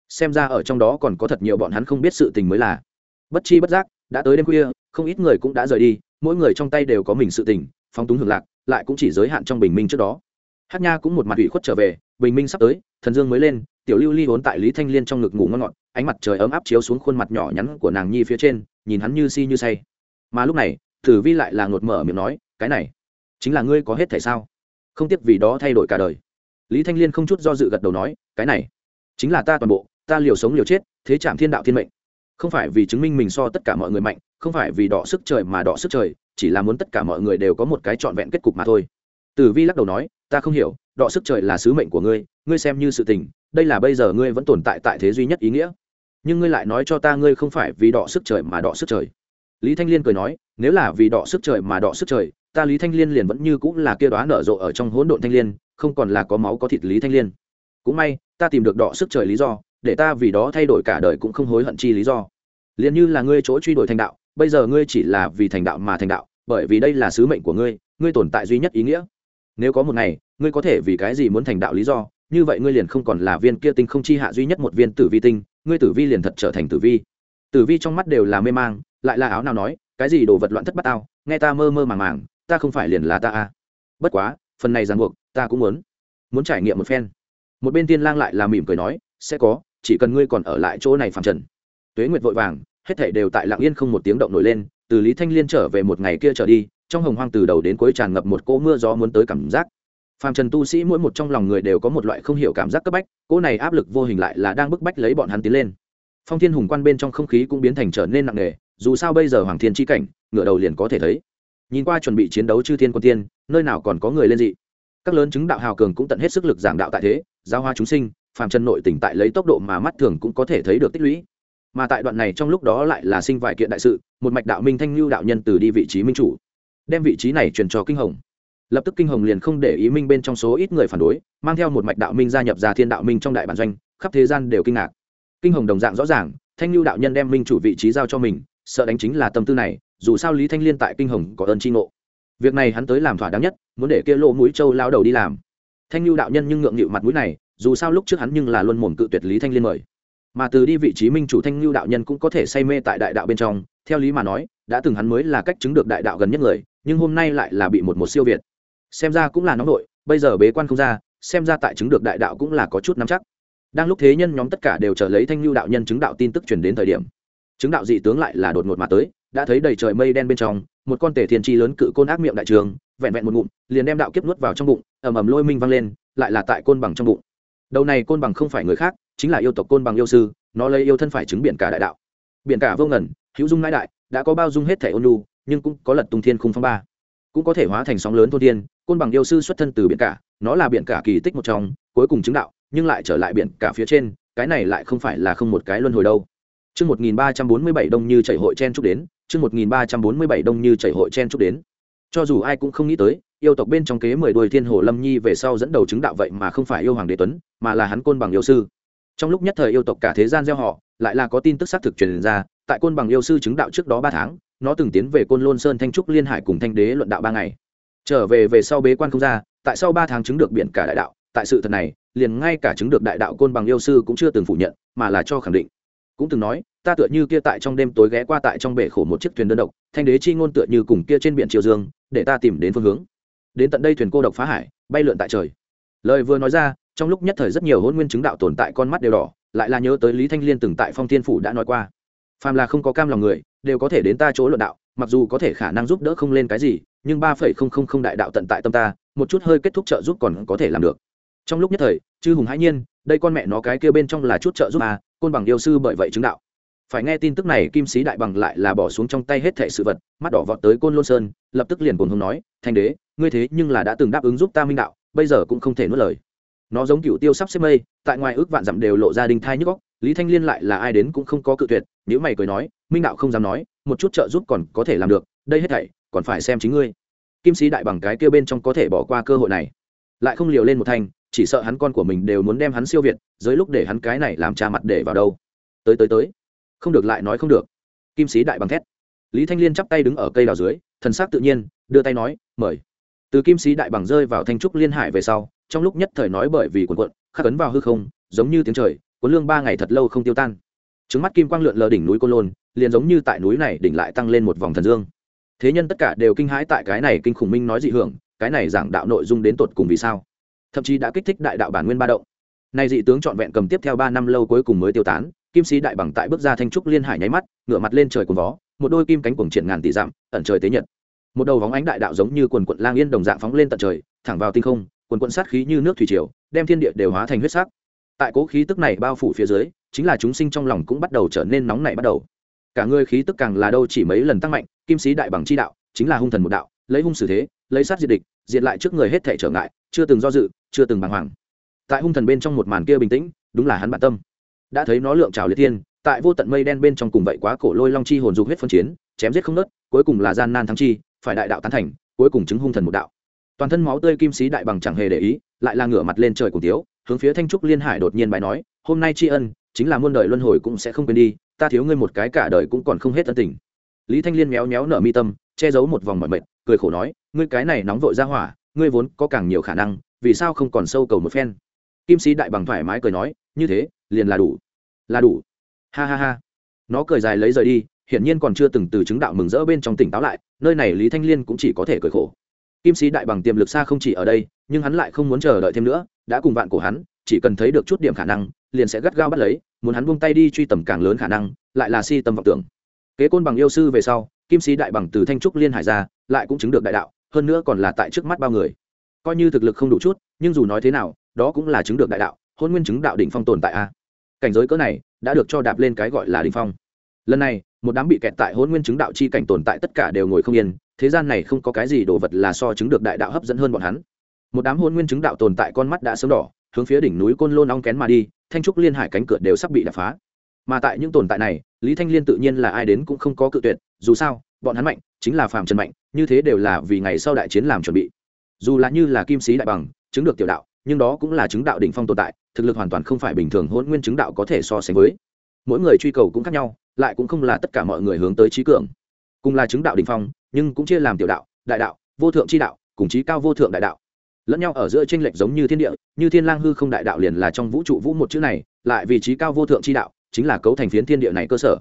Xem ra ở trong đó còn có thật nhiều bọn hắn không biết sự tình mới là. Bất chi bất giác, đã tới đêm khuya, không ít người cũng đã rời đi, mỗi người trong tay đều có mình sự tình, phóng túng hưởng lạc, lại cũng chỉ giới hạn trong bình minh trước đó. Hát nha cũng một mặt ủy khuất trở về, bình minh sắp tới, thần dương mới lên, tiểu lưu ly vốn tại lý thanh liên trong ngực ngủ ngon ngọt, ánh mặt trời ấm áp chiếu xuống khuôn mặt nhỏ nhắn của nàng nhi phía trên, nhìn hắn như si như say. Mà lúc này thử vi lại là ngột mở miệng nói, cái này, chính là ngươi có hết thể sao? Không tiếc vì đó thay đổi cả đời lý thanh liên không chút do dự gật đầu nói, cái này chính là ta toàn bộ, ta liều sống liều chết, thế chạm thiên đạo thiên mệnh. Không phải vì chứng minh mình so tất cả mọi người mạnh, không phải vì đọ sức trời mà đọ sức trời, chỉ là muốn tất cả mọi người đều có một cái trọn vẹn kết cục mà thôi. Tử vi lắc đầu nói, ta không hiểu, đọ sức trời là sứ mệnh của ngươi ngươi xem như sự tình, đây là bây giờ ngươi vẫn tồn tại tại thế duy nhất ý nghĩa. Nhưng ngươi lại nói cho ta ngươi không phải vì đọ sức trời mà đọ sức trời. Lý thanh liên cười nói, nếu là vì đọ sức trời mà đọ sức trời, ta lý thanh liên liền vẫn như cũng là kia đoá nở rộ ở trong hỗn độn thanh liên không còn là có máu có thịt lý thanh liên. Cũng may, ta tìm được đọ sức trời lý do, để ta vì đó thay đổi cả đời cũng không hối hận chi lý do. Liền như là ngươi chỗ truy đuổi thành đạo, bây giờ ngươi chỉ là vì thành đạo mà thành đạo, bởi vì đây là sứ mệnh của ngươi ngươi tồn tại duy nhất ý nghĩa. Nếu có một ngày, ngươi có thể vì cái gì muốn thành đạo lý do, như vậy ngươi liền không còn là viên kia tinh không chi hạ duy nhất một viên tử vi tinh, ngươi tử vi liền thật trở thành tử vi. Tử vi trong mắt đều là mê mang, lại là áo nào nói, cái gì đồ vật loạn thất bát tao, nghe ta mơ mơ màng màng, ta không phải liền là ta à. bất quá phần này ràng buộc, ta cũng muốn. Muốn trải nghiệm một phen. Một bên tiên lang lại là mỉm cười nói, sẽ có, chỉ cần ngươi còn ở lại chỗ này phàm trần. Tuế nguyệt vội vàng, hết thảy đều tại lặng yên không một tiếng động nổi lên, từ lý thanh liên trở về một ngày kia trở đi, trong hồng hoang từ đầu đến cuối tràn ngập một cỗ mưa gió muốn tới cảm giác. Phàm trần tu sĩ mỗi một trong lòng người đều có một loại không hiểu cảm giác cấp bách, cỗ này áp lực vô hình lại là đang bức bách lấy bọn hắn tiến lên. Phong thiên hùng quan bên trong không khí cũng biến thành trở nên nặng nề, dù sao bây giờ hoàng thiên chi cảnh, ngựa đầu liền có thể thấy. Nhìn qua chuẩn bị chiến đấu chư thiên quân tiên nơi nào còn có người lên dị. Các lớn chứng đạo hào cường cũng tận hết sức lực giảng đạo tại thế, giao hoa chúng sinh, phàm trần nội tỉnh tại lấy tốc độ mà mắt thường cũng có thể thấy được tích lũy. Mà tại đoạn này trong lúc đó lại là sinh vài kiện đại sự, một mạch đạo minh thanh lưu đạo nhân từ đi vị trí minh chủ, đem vị trí này truyền cho kinh hồng. Lập tức kinh hồng liền không để ý minh bên trong số ít người phản đối, mang theo một mạch đạo minh gia nhập ra thiên đạo minh trong đại bản doanh, khắp thế gian đều kinh ngạc. Kinh hồng đồng dạng rõ ràng, thanh lưu đạo nhân đem minh chủ vị trí giao cho mình, sợ đánh chính là tâm tư này, dù sao lý thanh liên tại kinh hồng có ơn tri ngộ việc này hắn tới làm thỏa đáng nhất, muốn để kia lỗ mũi châu lao đầu đi làm. Thanh lưu đạo nhân nhưng ngượng nghịu mặt mũi này, dù sao lúc trước hắn nhưng là luôn mồm cự tuyệt lý thanh liên mời. Mà từ đi vị trí minh chủ thanh lưu đạo nhân cũng có thể say mê tại đại đạo bên trong, theo lý mà nói, đã từng hắn mới là cách chứng được đại đạo gần nhất người, nhưng hôm nay lại là bị một một siêu việt. Xem ra cũng là nóng nội, bây giờ bế quan không ra, xem ra tại chứng được đại đạo cũng là có chút nắm chắc. Đang lúc thế nhân nhóm tất cả đều chờ lấy thanh lưu đạo nhân chứng đạo tin tức truyền đến thời điểm, chứng đạo dị tướng lại là đột ngột mà tới, đã thấy đầy trời mây đen bên trong một con tể thiên tri lớn cự côn ác miệng đại trường vẹn vẹn một ngụm liền đem đạo kiếp nuốt vào trong bụng ầm ầm lôi minh văng lên lại là tại côn bằng trong bụng. Đầu này côn bằng không phải người khác chính là yêu tộc côn bằng yêu sư nó lấy yêu thân phải chứng biển cả đại đạo. Biển cả vô ngần hữu dung nãi đại đã có bao dung hết thể ôn lu nhưng cũng có lật tung thiên khung phong ba. Cũng có thể hóa thành sóng lớn thôn thiên côn bằng yêu sư xuất thân từ biển cả nó là biển cả kỳ tích một trong cuối cùng chứng đạo nhưng lại trở lại biển cả phía trên cái này lại không phải là không một cái luân hồi đâu. Trước 1347 đông như chảy hội chen chúc đến, chương 1347 đông như chảy hội chen chúc đến. Cho dù ai cũng không nghĩ tới, yêu tộc bên trong kế mười đuôi thiên hồ lâm nhi về sau dẫn đầu chứng đạo vậy mà không phải yêu hoàng đế tuấn, mà là hắn côn bằng yêu sư. Trong lúc nhất thời yêu tộc cả thế gian gieo họ, lại là có tin tức xác thực truyền ra, tại côn bằng yêu sư chứng đạo trước đó ba tháng, nó từng tiến về côn lôn sơn thanh trúc liên hải cùng thanh đế luận đạo ba ngày. Trở về về sau bế quan không ra, tại sau ba tháng chứng được biển cả đại đạo, tại sự thật này, liền ngay cả chứng được đại đạo côn bằng yêu sư cũng chưa từng phủ nhận, mà là cho khẳng định cũng từng nói, ta tựa như kia tại trong đêm tối ghé qua tại trong bể khổ một chiếc thuyền đơn độc, thanh đế chi ngôn tựa như cùng kia trên biển triều dương, để ta tìm đến phương hướng. Đến tận đây thuyền cô độc phá hải, bay lượn tại trời. Lời vừa nói ra, trong lúc nhất thời rất nhiều hôn nguyên chứng đạo tồn tại con mắt đều đỏ, lại là nhớ tới lý thanh liên từng tại phong thiên phủ đã nói qua. Phàm là không có cam lòng người, đều có thể đến ta chỗ luận đạo, mặc dù có thể khả năng giúp đỡ không lên cái gì, nhưng ba phẩy không không không đại đạo tận tại tâm ta, một chút hơi kết thúc trợ giúp còn có thể làm được. Trong lúc nhất thời, chư hùng hãi nhiên, đây con mẹ nó cái kia bên trong là chút trợ giúp à côn bằng yêu sư bởi vậy chứng đạo. Phải nghe tin tức này, kim sĩ đại bằng lại là bỏ xuống trong tay hết thệ sự vật, mắt đỏ vọt tới côn lôn sơn, lập tức liền cùng hùng nói, thanh đế, ngươi thế nhưng là đã từng đáp ứng giúp ta minh đạo, bây giờ cũng không thể nuốt lời. Nó giống cựu tiêu sắp xếp mây, tại ngoài ước vạn dặm đều lộ ra đình thai nhức góc lý thanh liên lại là ai đến cũng không có cự tuyệt nếu mày cười nói, minh đạo không dám nói, một chút trợ giúp còn có thể làm được, đây hết thảy, còn phải xem chính ngươi. Kim sĩ đại bằng cái kia bên trong có thể bỏ qua cơ hội này. Lại không liều lên một thanh chỉ sợ hắn con của mình đều muốn đem hắn siêu việt, dưới lúc để hắn cái này làm cha mặt để vào đâu. Tới tới tới. Không được lại nói không được. Kim sĩ đại bằng thét. Lý thanh liên chắp tay đứng ở cây đào dưới, thần s ắ c tự nhiên, đưa tay nói, mời. Từ kim sĩ đại bằng rơi vào thanh trúc liên hải về sau, trong lúc nhất thời nói bởi vì quần quận khắc ấn vào hư không, giống như tiếng trời, cuốn lương ba ngày thật lâu không tiêu tan. Trứng mắt kim quang lượn lờ đỉnh núi côn lôn, liền giống như tại núi này đỉnh lại tăng lên một vòng thần dương. Thế nhân tất cả đều kinh hãi tại cái này kinh khủng minh nói dị hưởng, cái này giảng đạo nội dung đến tột cùng vì sao? Thậm chí đã kích thích đại đạo bản nguyên ba động. Nay dị tướng trọn vẹn cầm tiếp theo ba năm lâu cuối cùng mới tiêu tán, kim sĩ đại bằng tại bước ra thanh trúc liên hải nháy mắt, ngửa mặt lên trời cuồng vó, một đôi kim cánh cuồng triển ngàn tỷ dặm, ẩn trời tế nhật. Một đầu vóng ánh đại đạo giống như quần quận lang yên đồng dạng phóng lên tận trời, thẳng vào tinh không, quần quận sát khí như nước thủy triều, đem thiên địa đều hóa thành huyết sắc. Tại cố khí tức này bao phủ phía dưới, chính là chúng sinh trong lòng cũng bắt đầu trở nên nóng nảy bắt đầu. Cả người khí tức càng là đâu chỉ mấy lần tăng mạnh, kim sĩ đại bằng chi đạo, chính là hung thần một đạo, lấy hung xử thế, lấy sát diệt địch, diệt lại trước người hết thể trở ngại chưa từng do dự, chưa từng bàng hoàng. Tại hung thần bên trong một màn kia bình tĩnh, đúng là hắn bản tâm. Đã thấy nó lượng trào liệt tiên tại vô tận mây đen bên trong cùng vậy quá cổ lôi long chi hồn dục huyết phân chiến, chém giết không nớt cuối cùng là gian nan thắng chi, phải đại đạo tán thành, cuối cùng chứng hung thần một đạo. Toàn thân máu tươi kim sĩ đại bằng chẳng hề để ý, lại là ngửa mặt lên trời cùng tiếu, hướng phía thanh trúc liên hải đột nhiên bài nói, hôm nay tri ân, chính là muôn đời luân hồi cũng sẽ không quên đi, ta thiếu ngươi một cái cả đời cũng còn không hết ân tình. Lý thanh liên méo méo nở mi tâm, che giấu một vòng mọi mệt, cười khổ nói, ngươi cái này nóng vội ra hỏa ngươi vốn có càng nhiều khả năng, vì sao không còn sâu cầu một phen? Kim sĩ đại bằng thoải mái cười nói, như thế, liền là đủ. Là đủ. Ha ha ha. Nó cười dài lấy rời đi, hiển nhiên còn chưa từng từ chứng đạo mừng rỡ bên trong tỉnh táo lại, nơi này lý thanh liên cũng chỉ có thể cười khổ. Kim sĩ đại bằng tiềm lực xa không chỉ ở đây, nhưng hắn lại không muốn chờ đợi thêm nữa, đã cùng bạn của hắn, chỉ cần thấy được chút điểm khả năng, liền sẽ gắt gao bắt lấy, muốn hắn buông tay đi truy tầm càng lớn khả năng, lại là si tâm vọng tưởng. Kế côn bằng yêu sư về sau, kim sĩ đại bằng từ thanh trúc liên hải ra, lại cũng chứng được đại đạo hơn nữa còn là tại trước mắt bao người. Coi như thực lực không đủ chút, nhưng dù nói thế nào, đó cũng là chứng được đại đạo, hôn nguyên chứng đạo đỉnh phong tồn tại a. Cảnh giới cỡ này đã được cho đạp lên cái gọi là đỉnh phong. Lần này, một đám bị kẹt tại hôn nguyên chứng đạo chi cảnh tồn tại tất cả đều ngồi không yên, thế gian này không có cái gì đồ vật là so chứng được đại đạo hấp dẫn hơn bọn hắn. Một đám hôn nguyên chứng đạo tồn tại con mắt đã sớm đỏ, hướng phía đỉnh núi côn lôn ong kén mà đi, thanh trúc liên hải cánh cửa đều sắp bị đập phá. Mà tại những tồn tại này, lý thanh liên tự nhiên là ai đến cũng không có cự tuyệt, dù sao bọn hắn mạnh, chính là phạm trần mạnh, như thế đều là vì ngày sau đại chiến làm chuẩn bị. Dù là như là kim sĩ đại bằng, chứng được tiểu đạo, nhưng đó cũng là chứng đạo đỉnh phong tồn tại, thực lực hoàn toàn không phải bình thường hôn nguyên chứng đạo có thể so sánh với. Mỗi người truy cầu cũng khác nhau, lại cũng không là tất cả mọi người hướng tới trí cường. Cùng là chứng đạo đỉnh phong, nhưng cũng chia làm tiểu đạo, đại đạo, vô thượng chi đạo, cùng trí cao vô thượng đại đạo. Lẫn nhau ở giữa tranh lệch giống như thiên địa, như thiên lang hư không đại đạo liền là trong vũ trụ vũ một chữ này, lại vị trí cao vô thượng chi đạo, chính là cấu thành phiến thiên địa này cơ sở.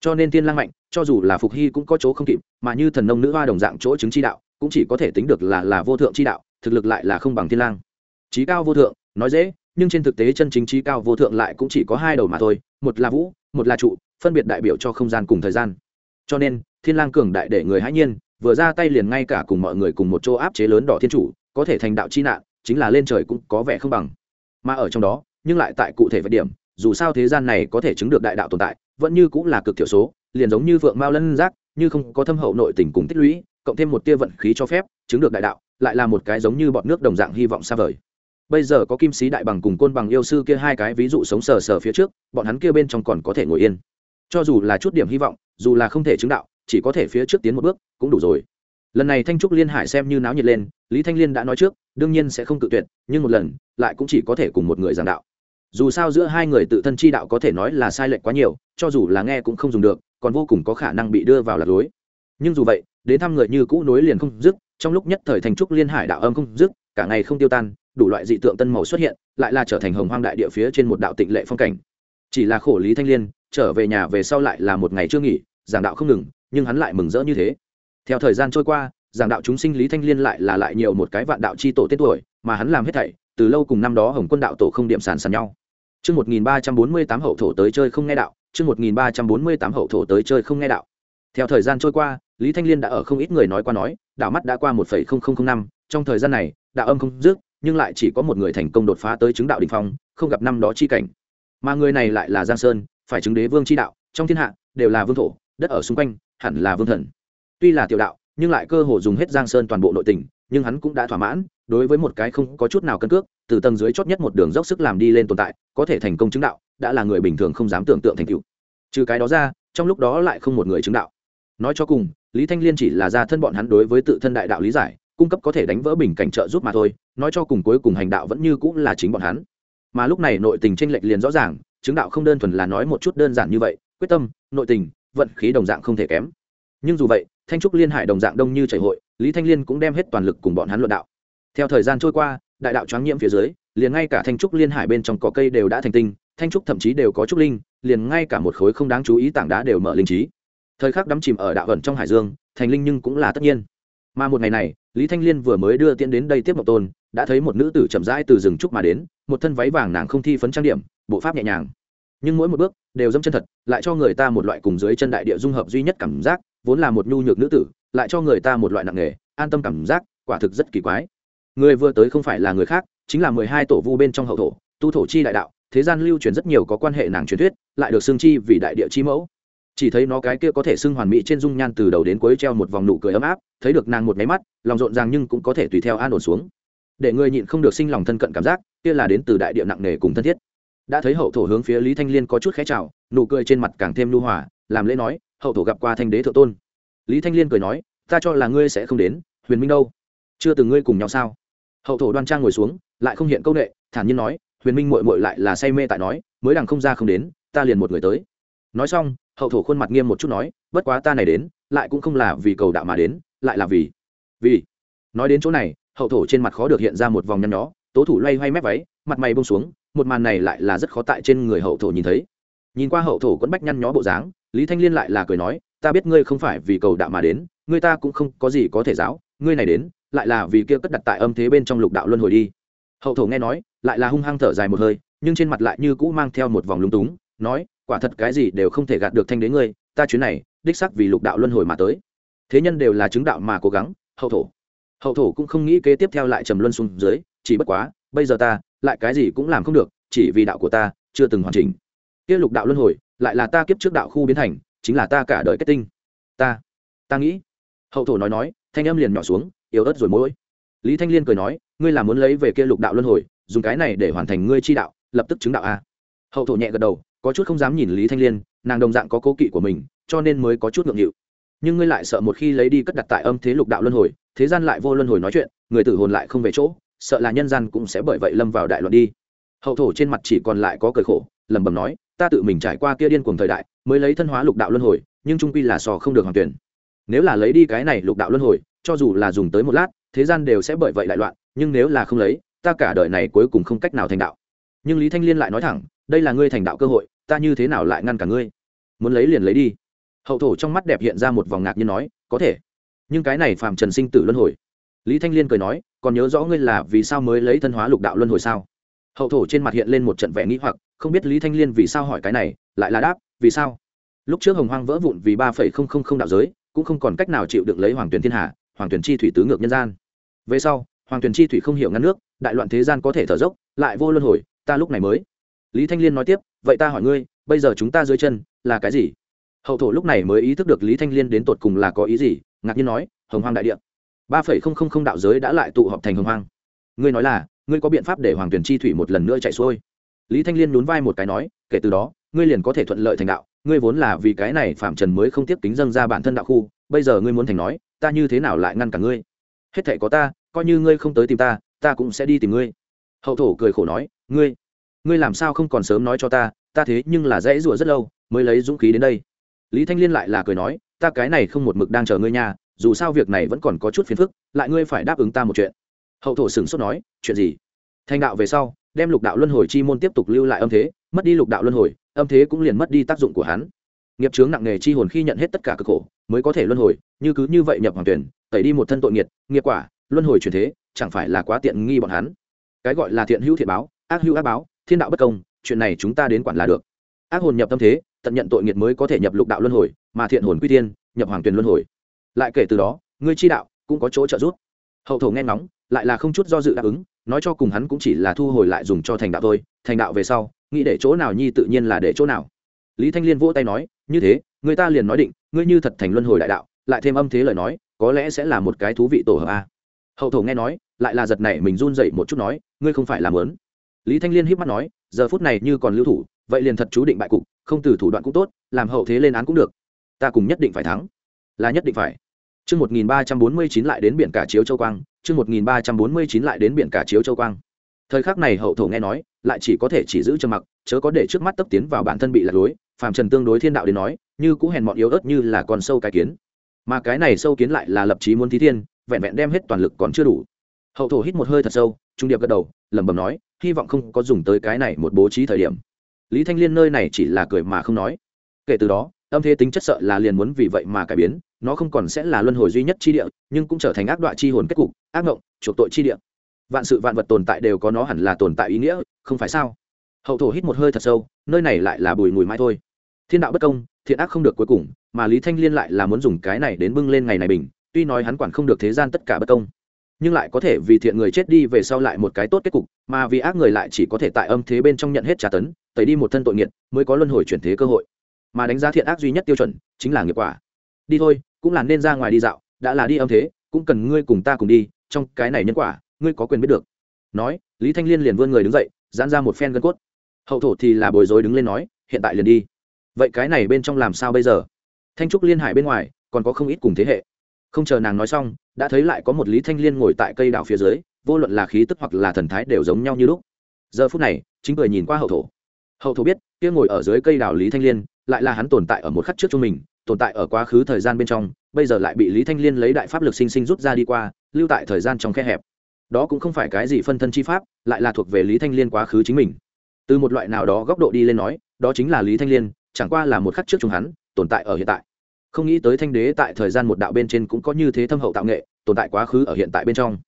Cho nên thiên lang mạnh cho dù là phục hy cũng có chỗ không kịp, mà như thần nông nữ hoa đồng dạng chỗ chứng chi đạo, cũng chỉ có thể tính được là là vô thượng chi đạo, thực lực lại là không bằng thiên lang. Trí cao vô thượng, nói dễ, nhưng trên thực tế chân chính trí cao vô thượng lại cũng chỉ có hai đầu mà thôi, một là vũ, một là trụ, phân biệt đại biểu cho không gian cùng thời gian. Cho nên, thiên lang cường đại để người hãy nhiên, vừa ra tay liền ngay cả cùng mọi người cùng một chỗ áp chế lớn đỏ thiên chủ, có thể thành đạo chi nạn, chính là lên trời cũng có vẻ không bằng. Mà ở trong đó, nhưng lại tại cụ thể vật điểm, dù sao thế gian này có thể chứng được đại đạo tồn tại, vẫn như cũng là cực thiểu số liền giống như vượng mao lân giác, như không có thâm hậu nội tình cùng tích lũy, cộng thêm một tia vận khí cho phép, chứng được đại đạo, lại là một cái giống như bọn nước đồng dạng hy vọng xa vời. Bây giờ có kim sĩ đại bằng cùng côn bằng yêu sư kia hai cái ví dụ sống sờ sờ phía trước, bọn hắn kia bên trong còn có thể ngồi yên. Cho dù là chút điểm hy vọng, dù là không thể chứng đạo, chỉ có thể phía trước tiến một bước, cũng đủ rồi. Lần này thanh trúc liên hải xem như náo nhiệt lên, lý thanh liên đã nói trước, đương nhiên sẽ không cự tuyệt, nhưng một lần, lại cũng chỉ có thể cùng một người giảng đạo. Dù sao giữa hai người tự thân chi đạo có thể nói là sai lệch quá nhiều, cho dù là nghe cũng không dùng được còn vô cùng có khả năng bị đưa vào lạc lối. Nhưng dù vậy đến thăm người như cũ nối liền không dứt trong lúc nhất thời thành trúc liên hải đạo âm không dứt cả ngày không tiêu tan đủ loại dị tượng tân màu xuất hiện lại là trở thành hồng hoang đại địa phía trên một đạo tịnh lệ phong cảnh. Chỉ là khổ lý thanh liên trở về nhà về sau lại là một ngày chưa nghỉ giảng đạo không ngừng nhưng hắn lại mừng rỡ như thế. Theo thời gian trôi qua giảng đạo chúng sinh lý thanh liên lại là lại nhiều một cái vạn đạo c h i tổ tết tuổi mà hắn làm hết thảy từ lâu cùng năm đó hồng quân đạo tổ không điểm sàn sàn nhau. Trước 1348 hậu thổ tới chơi không nghe đạo, chương 1348 hậu thổ tới chơi không nghe đạo. Theo thời gian trôi qua, Lý Thanh Liên đã ở không ít người nói qua nói, đạo mắt đã qua 1.0005, trong thời gian này, đạo âm không dứt, nhưng lại chỉ có một người thành công đột phá tới chứng đạo đỉnh phong, không gặp năm đó chi cảnh. Mà người này lại là Giang Sơn, phải chứng đế vương chi đạo, trong thiên hạ đều là vương thổ, đất ở xung quanh hẳn là vương thần. Tuy là tiểu đạo, nhưng lại cơ hồ dùng hết Giang Sơn toàn bộ nội tình, nhưng hắn cũng đã thỏa mãn, đối với một cái không có chút nào cân cước, từ tầng dưới chót nhất một đường dốc sức làm đi lên tồn tại có thể thành công chứng đạo đã là người bình thường không dám tưởng tượng thành tựu. Trừ cái đó ra, trong lúc đó lại không một người chứng đạo. Nói cho cùng, lý thanh liên chỉ là ra thân bọn hắn đối với tự thân đại đạo lý giải, cung cấp có thể đánh vỡ bình cảnh trợ giúp mà thôi, nói cho cùng cuối cùng hành đạo vẫn như cũng là chính bọn hắn. Mà lúc này nội tình tranh lệch liền rõ ràng, chứng đạo không đơn thuần là nói một chút đơn giản như vậy, quyết tâm, nội tình, vận khí đồng dạng không thể kém. Nhưng dù vậy, thanh trúc liên hải đồng dạng đông như chảy hội, lý thanh liên cũng đem hết toàn lực cùng bọn hắn luận đạo. Theo thời gian trôi qua, đại đạo choáng nhiễm phía dưới, liền ngay cả thanh trúc liên hải bên trong cỏ cây đều đã thành tinh thanh trúc thậm chí đều có trúc linh, liền ngay cả một khối không đáng chú ý tảng đá đều mở linh trí. Thời khắc đắm chìm ở đạo ẩn trong hải dương, thành linh nhưng cũng là tất nhiên. Mà một ngày này, lý thanh liên vừa mới đưa tiễn đến đây tiếp mộc tôn, đã thấy một nữ tử chậm rãi từ rừng trúc mà đến, một thân váy vàng nàng không thi phấn trang điểm, bộ pháp nhẹ nhàng. Nhưng mỗi một bước đều dẫm chân thật, lại cho người ta một loại cùng dưới chân đại địa dung hợp duy nhất cảm giác, vốn là một nhu nhược nữ tử, lại cho người ta một loại nặng nghề an tâm cảm giác, quả thực rất kỳ quái. Người vừa tới không phải là người khác, chính là mười hai tổ vu bên trong hậu thổ, tu thổ chi đại đạo thế gian lưu truyền rất nhiều có quan hệ nàng truyền thuyết, lại được xưng chi vì đại địa chi mẫu. Chỉ thấy nó cái kia có thể xưng hoàn mỹ trên dung nhan từ đầu đến cuối treo một vòng nụ cười ấm áp, thấy được nàng một máy mắt, lòng rộn ràng nhưng cũng có thể tùy theo an ổn xuống. Để người nhịn không được sinh lòng thân cận cảm giác, kia là đến từ đại địa nặng nề cùng thân thiết. Đã thấy hậu thổ hướng phía lý thanh liên có chút khẽ chào, nụ cười trên mặt càng thêm lưu hòa, làm lễ nói, hậu thổ gặp qua thanh đế thượng tôn. Lý thanh liên cười nói, ta cho là ngươi sẽ không đến, huyền minh đâu? Chưa từng ngươi cùng nhau sao? Hậu thổ đoan trang ngồi xuống, lại không hiện câu nệ, thản nhiên nói huyền minh mội mội lại là say mê tại nói, mới đằng không ra không đến, ta liền một người tới. Nói xong, hậu thổ khuôn mặt nghiêm một chút nói, bất quá ta này đến, lại cũng không là vì cầu đạo mà đến, lại là vì vì. Nói đến chỗ này, hậu thổ trên mặt khó được hiện ra một vòng nhăn nhó, tố thủ loay hoay mép váy, mặt mày bông xuống, một màn này lại là rất khó tại trên người hậu thổ nhìn thấy. Nhìn qua hậu thổ quẫn bách nhăn nhó bộ dáng, lý thanh liên lại là cười nói, ta biết ngươi không phải vì cầu đạo mà đến, ngươi ta cũng không có gì có thể giáo, ngươi này đến, lại là vì kia cất đặt tại âm thế bên trong lục đạo luân hồi đi hậu thổ nghe nói, lại là hung hăng thở dài một hơi, nhưng trên mặt lại như cũ mang theo một vòng lúng túng, nói, quả thật cái gì đều không thể gạt được thanh đế ngươi, ta chuyến này, đích sắc vì lục đạo luân hồi mà tới. Thế nhân đều là chứng đạo mà cố gắng, hậu thổ. Hậu thổ cũng không nghĩ kế tiếp theo lại trầm luân xuống dưới, chỉ bất quá, bây giờ ta, lại cái gì cũng làm không được, chỉ vì đạo của ta, chưa từng hoàn chỉnh. Kia lục đạo luân hồi, lại là ta kiếp trước đạo khu biến thành, chính là ta cả đời kết tinh. Ta ta nghĩ. Hậu thổ nói nói, thanh âm liền nhỏ xuống, yếu ớt rồi mỗi lý thanh liên cười nói ngươi là muốn lấy về kia lục đạo luân hồi, dùng cái này để hoàn thành ngươi chi đạo, lập tức chứng đạo a. Hậu thổ nhẹ gật đầu, có chút không dám nhìn lý thanh liên, nàng đồng dạng có cố kỵ của mình, cho nên mới có chút ngượng nghịu. Nhưng ngươi lại sợ một khi lấy đi cất đặt tại âm thế lục đạo luân hồi, thế gian lại vô luân hồi nói chuyện, người tử hồn lại không về chỗ, sợ là nhân gian cũng sẽ bởi vậy lâm vào đại loạn đi. Hậu thổ trên mặt chỉ còn lại có cười khổ, lẩm bẩm nói, ta tự mình trải qua kia điên cuồng thời đại, mới lấy thân hóa lục đạo luân hồi, nhưng trung quy là sò không được hoàn tuyển. Nếu là lấy đi cái này lục đạo luân hồi, cho dù là dùng tới một lát, thế gian đều sẽ bởi vậy đại loạn nhưng nếu là không lấy, ta cả đời này cuối cùng không cách nào thành đạo. Nhưng lý thanh liên lại nói thẳng, đây là ngươi thành đạo cơ hội, ta như thế nào lại ngăn cả ngươi? Muốn lấy liền lấy đi. Hậu thổ trong mắt đẹp hiện ra một vòng ngạc nhiên nói, có thể. Nhưng cái này Phạm trần sinh tử luân hồi. Lý thanh liên cười nói, còn nhớ rõ ngươi là vì sao mới lấy thân hóa lục đạo luân hồi sao? Hậu thổ trên mặt hiện lên một trận vẻ nghĩ hoặc, không biết lý thanh liên vì sao hỏi cái này, lại là đáp, vì sao? Lúc trước hồng hoang vỡ vụn vì ba phẩy không không không đạo giới, cũng không còn cách nào chịu được lấy hoàng tuyển thiên hạ hoàng tuyển chi thủy tứ ngược nhân gian. Về sau hoàng tuyền chi thủy không hiểu ngăn nước, đại loạn thế gian có thể thở dốc, lại vô luân hồi, ta lúc này mới. Lý thanh liên nói tiếp, vậy ta hỏi ngươi, bây giờ chúng ta dưới chân, là cái gì? Hậu thổ lúc này mới ý thức được lý thanh liên đến tột cùng là có ý gì, ngạc nhiên nói, hồng hoang đại địa. Ba phẩy không không không đạo giới đã lại tụ họp thành hồng hoang. Ngươi nói là, ngươi có biện pháp để hoàng tuyển chi thủy một lần nữa chạy xuôi? Lý thanh liên nhún vai một cái nói, kể từ đó, ngươi liền có thể thuận lợi thành đạo, ngươi vốn là vì cái này phạm trần mới không tiếp kính dâng ra bản thân đạo khu, bây giờ ngươi muốn thành nói, ta như thế nào lại ngăn cả ngươi? Hết thể có ta coi như ngươi không tới tìm ta ta cũng sẽ đi tìm ngươi. Hậu thổ cười khổ nói, ngươi ngươi làm sao không còn sớm nói cho ta ta thế nhưng là dễ rủa rất lâu, mới lấy dũng khí đến đây. Lý thanh liên lại là cười nói, ta cái này không một mực đang chờ ngươi nha, dù sao việc này vẫn còn có chút phiền phức, lại ngươi phải đáp ứng ta một chuyện. Hậu thổ sửng sốt nói, chuyện gì? Thành đạo về sau, đem lục đạo luân hồi chi môn tiếp tục lưu lại âm thế, mất đi lục đạo luân hồi, âm thế cũng liền mất đi tác dụng của hắn. Nghiệp chướng nặng nề chi hồn khi nhận hết tất cả cực khổ, mới có thể luân hồi, như cứ như vậy nhập hoàng tuyển, tẩy đi một thân tội nghiệt, nghiệp quả luân hồi chuyển thế, chẳng phải là quá tiện nghi bọn hắn. Cái gọi là thiện hữu thiện báo, ác hữu ác báo, thiên đạo bất công, chuyện này chúng ta đến quản là được. Ác hồn nhập tâm thế, tận nhận tội nghiệt mới có thể nhập lục đạo luân hồi, mà thiện hồn quy tiên nhập hoàng tuyền luân hồi. Lại kể từ đó, ngươi chi đạo cũng có chỗ trợ giúp. Hậu thổ nghe ngóng, lại là không chút do dự đáp ứng, nói cho cùng hắn cũng chỉ là thu hồi lại dùng cho thành đạo thôi, thành đạo về sau, nghĩ để chỗ nào nhi tự nhiên là để chỗ nào. Lý thanh liên vỗ tay nói, như thế, người ta liền nói định, ngươi như thật thành luân hồi đại đạo, lại thêm âm thế lời nói, có lẽ sẽ là một cái thú vị tổ hợp a hậu thổ nghe nói lại là giật này mình run dậy một chút nói ngươi không phải làm lớn lý thanh liên híp mắt nói giờ phút này như còn lưu thủ vậy liền thật chú định bại cục không từ thủ đoạn cũng tốt làm hậu thế lên án cũng được ta cùng nhất định phải thắng là nhất định phải Chương 1349 lại đến biển cả chiếu châu quang, chương 1349 lại đến biển cả chiếu châu quang. Thời khắc này hậu thổ nghe nói, lại chỉ có thể chỉ giữ trầm mặc, chớ có để trước mắt tấp tiến vào bản thân bị lạc lối, phàm trần tương đối thiên đạo đến nói, như cũ hèn mọn yếu ớt như là con sâu cái kiến. Mà cái này sâu kiến lại là lập chí muốn thí thiên, vẹn vẹn đem hết toàn lực còn chưa đủ. Hậu thổ hít một hơi thật sâu, trung điệp gật đầu, lẩm bẩm nói, hy vọng không có dùng tới cái này một bố trí thời điểm. Lý Thanh Liên nơi này chỉ là cười mà không nói. Kể từ đó, âm thế tính chất sợ là liền muốn vì vậy mà cải biến, nó không còn sẽ là luân hồi duy nhất chi địa nhưng cũng trở thành ác đoạn chi hồn kết cục ác ngộng chuộc tội chi địa vạn sự vạn vật tồn tại đều có nó hẳn là tồn tại ý nghĩa không phải sao hậu thổ hít một hơi thật sâu nơi này lại là bùi mùi mai thôi thiên đạo bất công thiện ác không được cuối cùng mà lý thanh liên lại là muốn dùng cái này đến bưng lên ngày này bình tuy nói hắn quản không được thế gian tất cả bất công, nhưng lại có thể vì thiện người chết đi về sau lại một cái tốt kết cục, mà vì ác người lại chỉ có thể tại âm thế bên trong nhận hết trả tấn, tẩy đi một thân tội nghiệt mới có luân hồi chuyển thế cơ hội. Mà đánh giá thiện ác duy nhất tiêu chuẩn chính là nghiệp quả. Đi thôi, cũng là nên ra ngoài đi dạo, đã là đi âm thế, cũng cần ngươi cùng ta cùng đi, trong cái này nhân quả, ngươi có quyền biết được. Nói, lý thanh liên liền vươn người đứng dậy, giãn ra một phen gân cốt. Hậu thổ thì là bồi dối đứng lên nói, hiện tại liền đi. Vậy cái này bên trong làm sao bây giờ? Thanh trúc liên hải bên ngoài, còn có không ít cùng thế hệ không chờ nàng nói xong, đã thấy lại có một lý thanh liên ngồi tại cây đảo phía dưới, vô luận là khí tức hoặc là thần thái đều giống nhau như lúc. Giờ phút này, chính cười nhìn qua hậu thổ. Hậu thổ biết, kia ngồi ở dưới cây đảo lý thanh liên, lại là hắn tồn tại ở một khắc trước cho mình, tồn tại ở quá khứ thời gian bên trong, bây giờ lại bị lý thanh liên lấy đại pháp lực sinh sinh rút ra đi qua, lưu tại thời gian trong khe hẹp. Đó cũng không phải cái gì phân thân chi pháp, lại là thuộc về lý thanh liên quá khứ chính mình. Từ một loại nào đó góc độ đi lên nói, đó chính là lý thanh liên, chẳng qua là một khắc trước chúng hắn, tồn tại ở hiện tại không nghĩ tới thanh đế tại thời gian một đạo bên trên cũng có như thế thâm hậu tạo nghệ, tồn tại quá khứ ở hiện tại bên trong.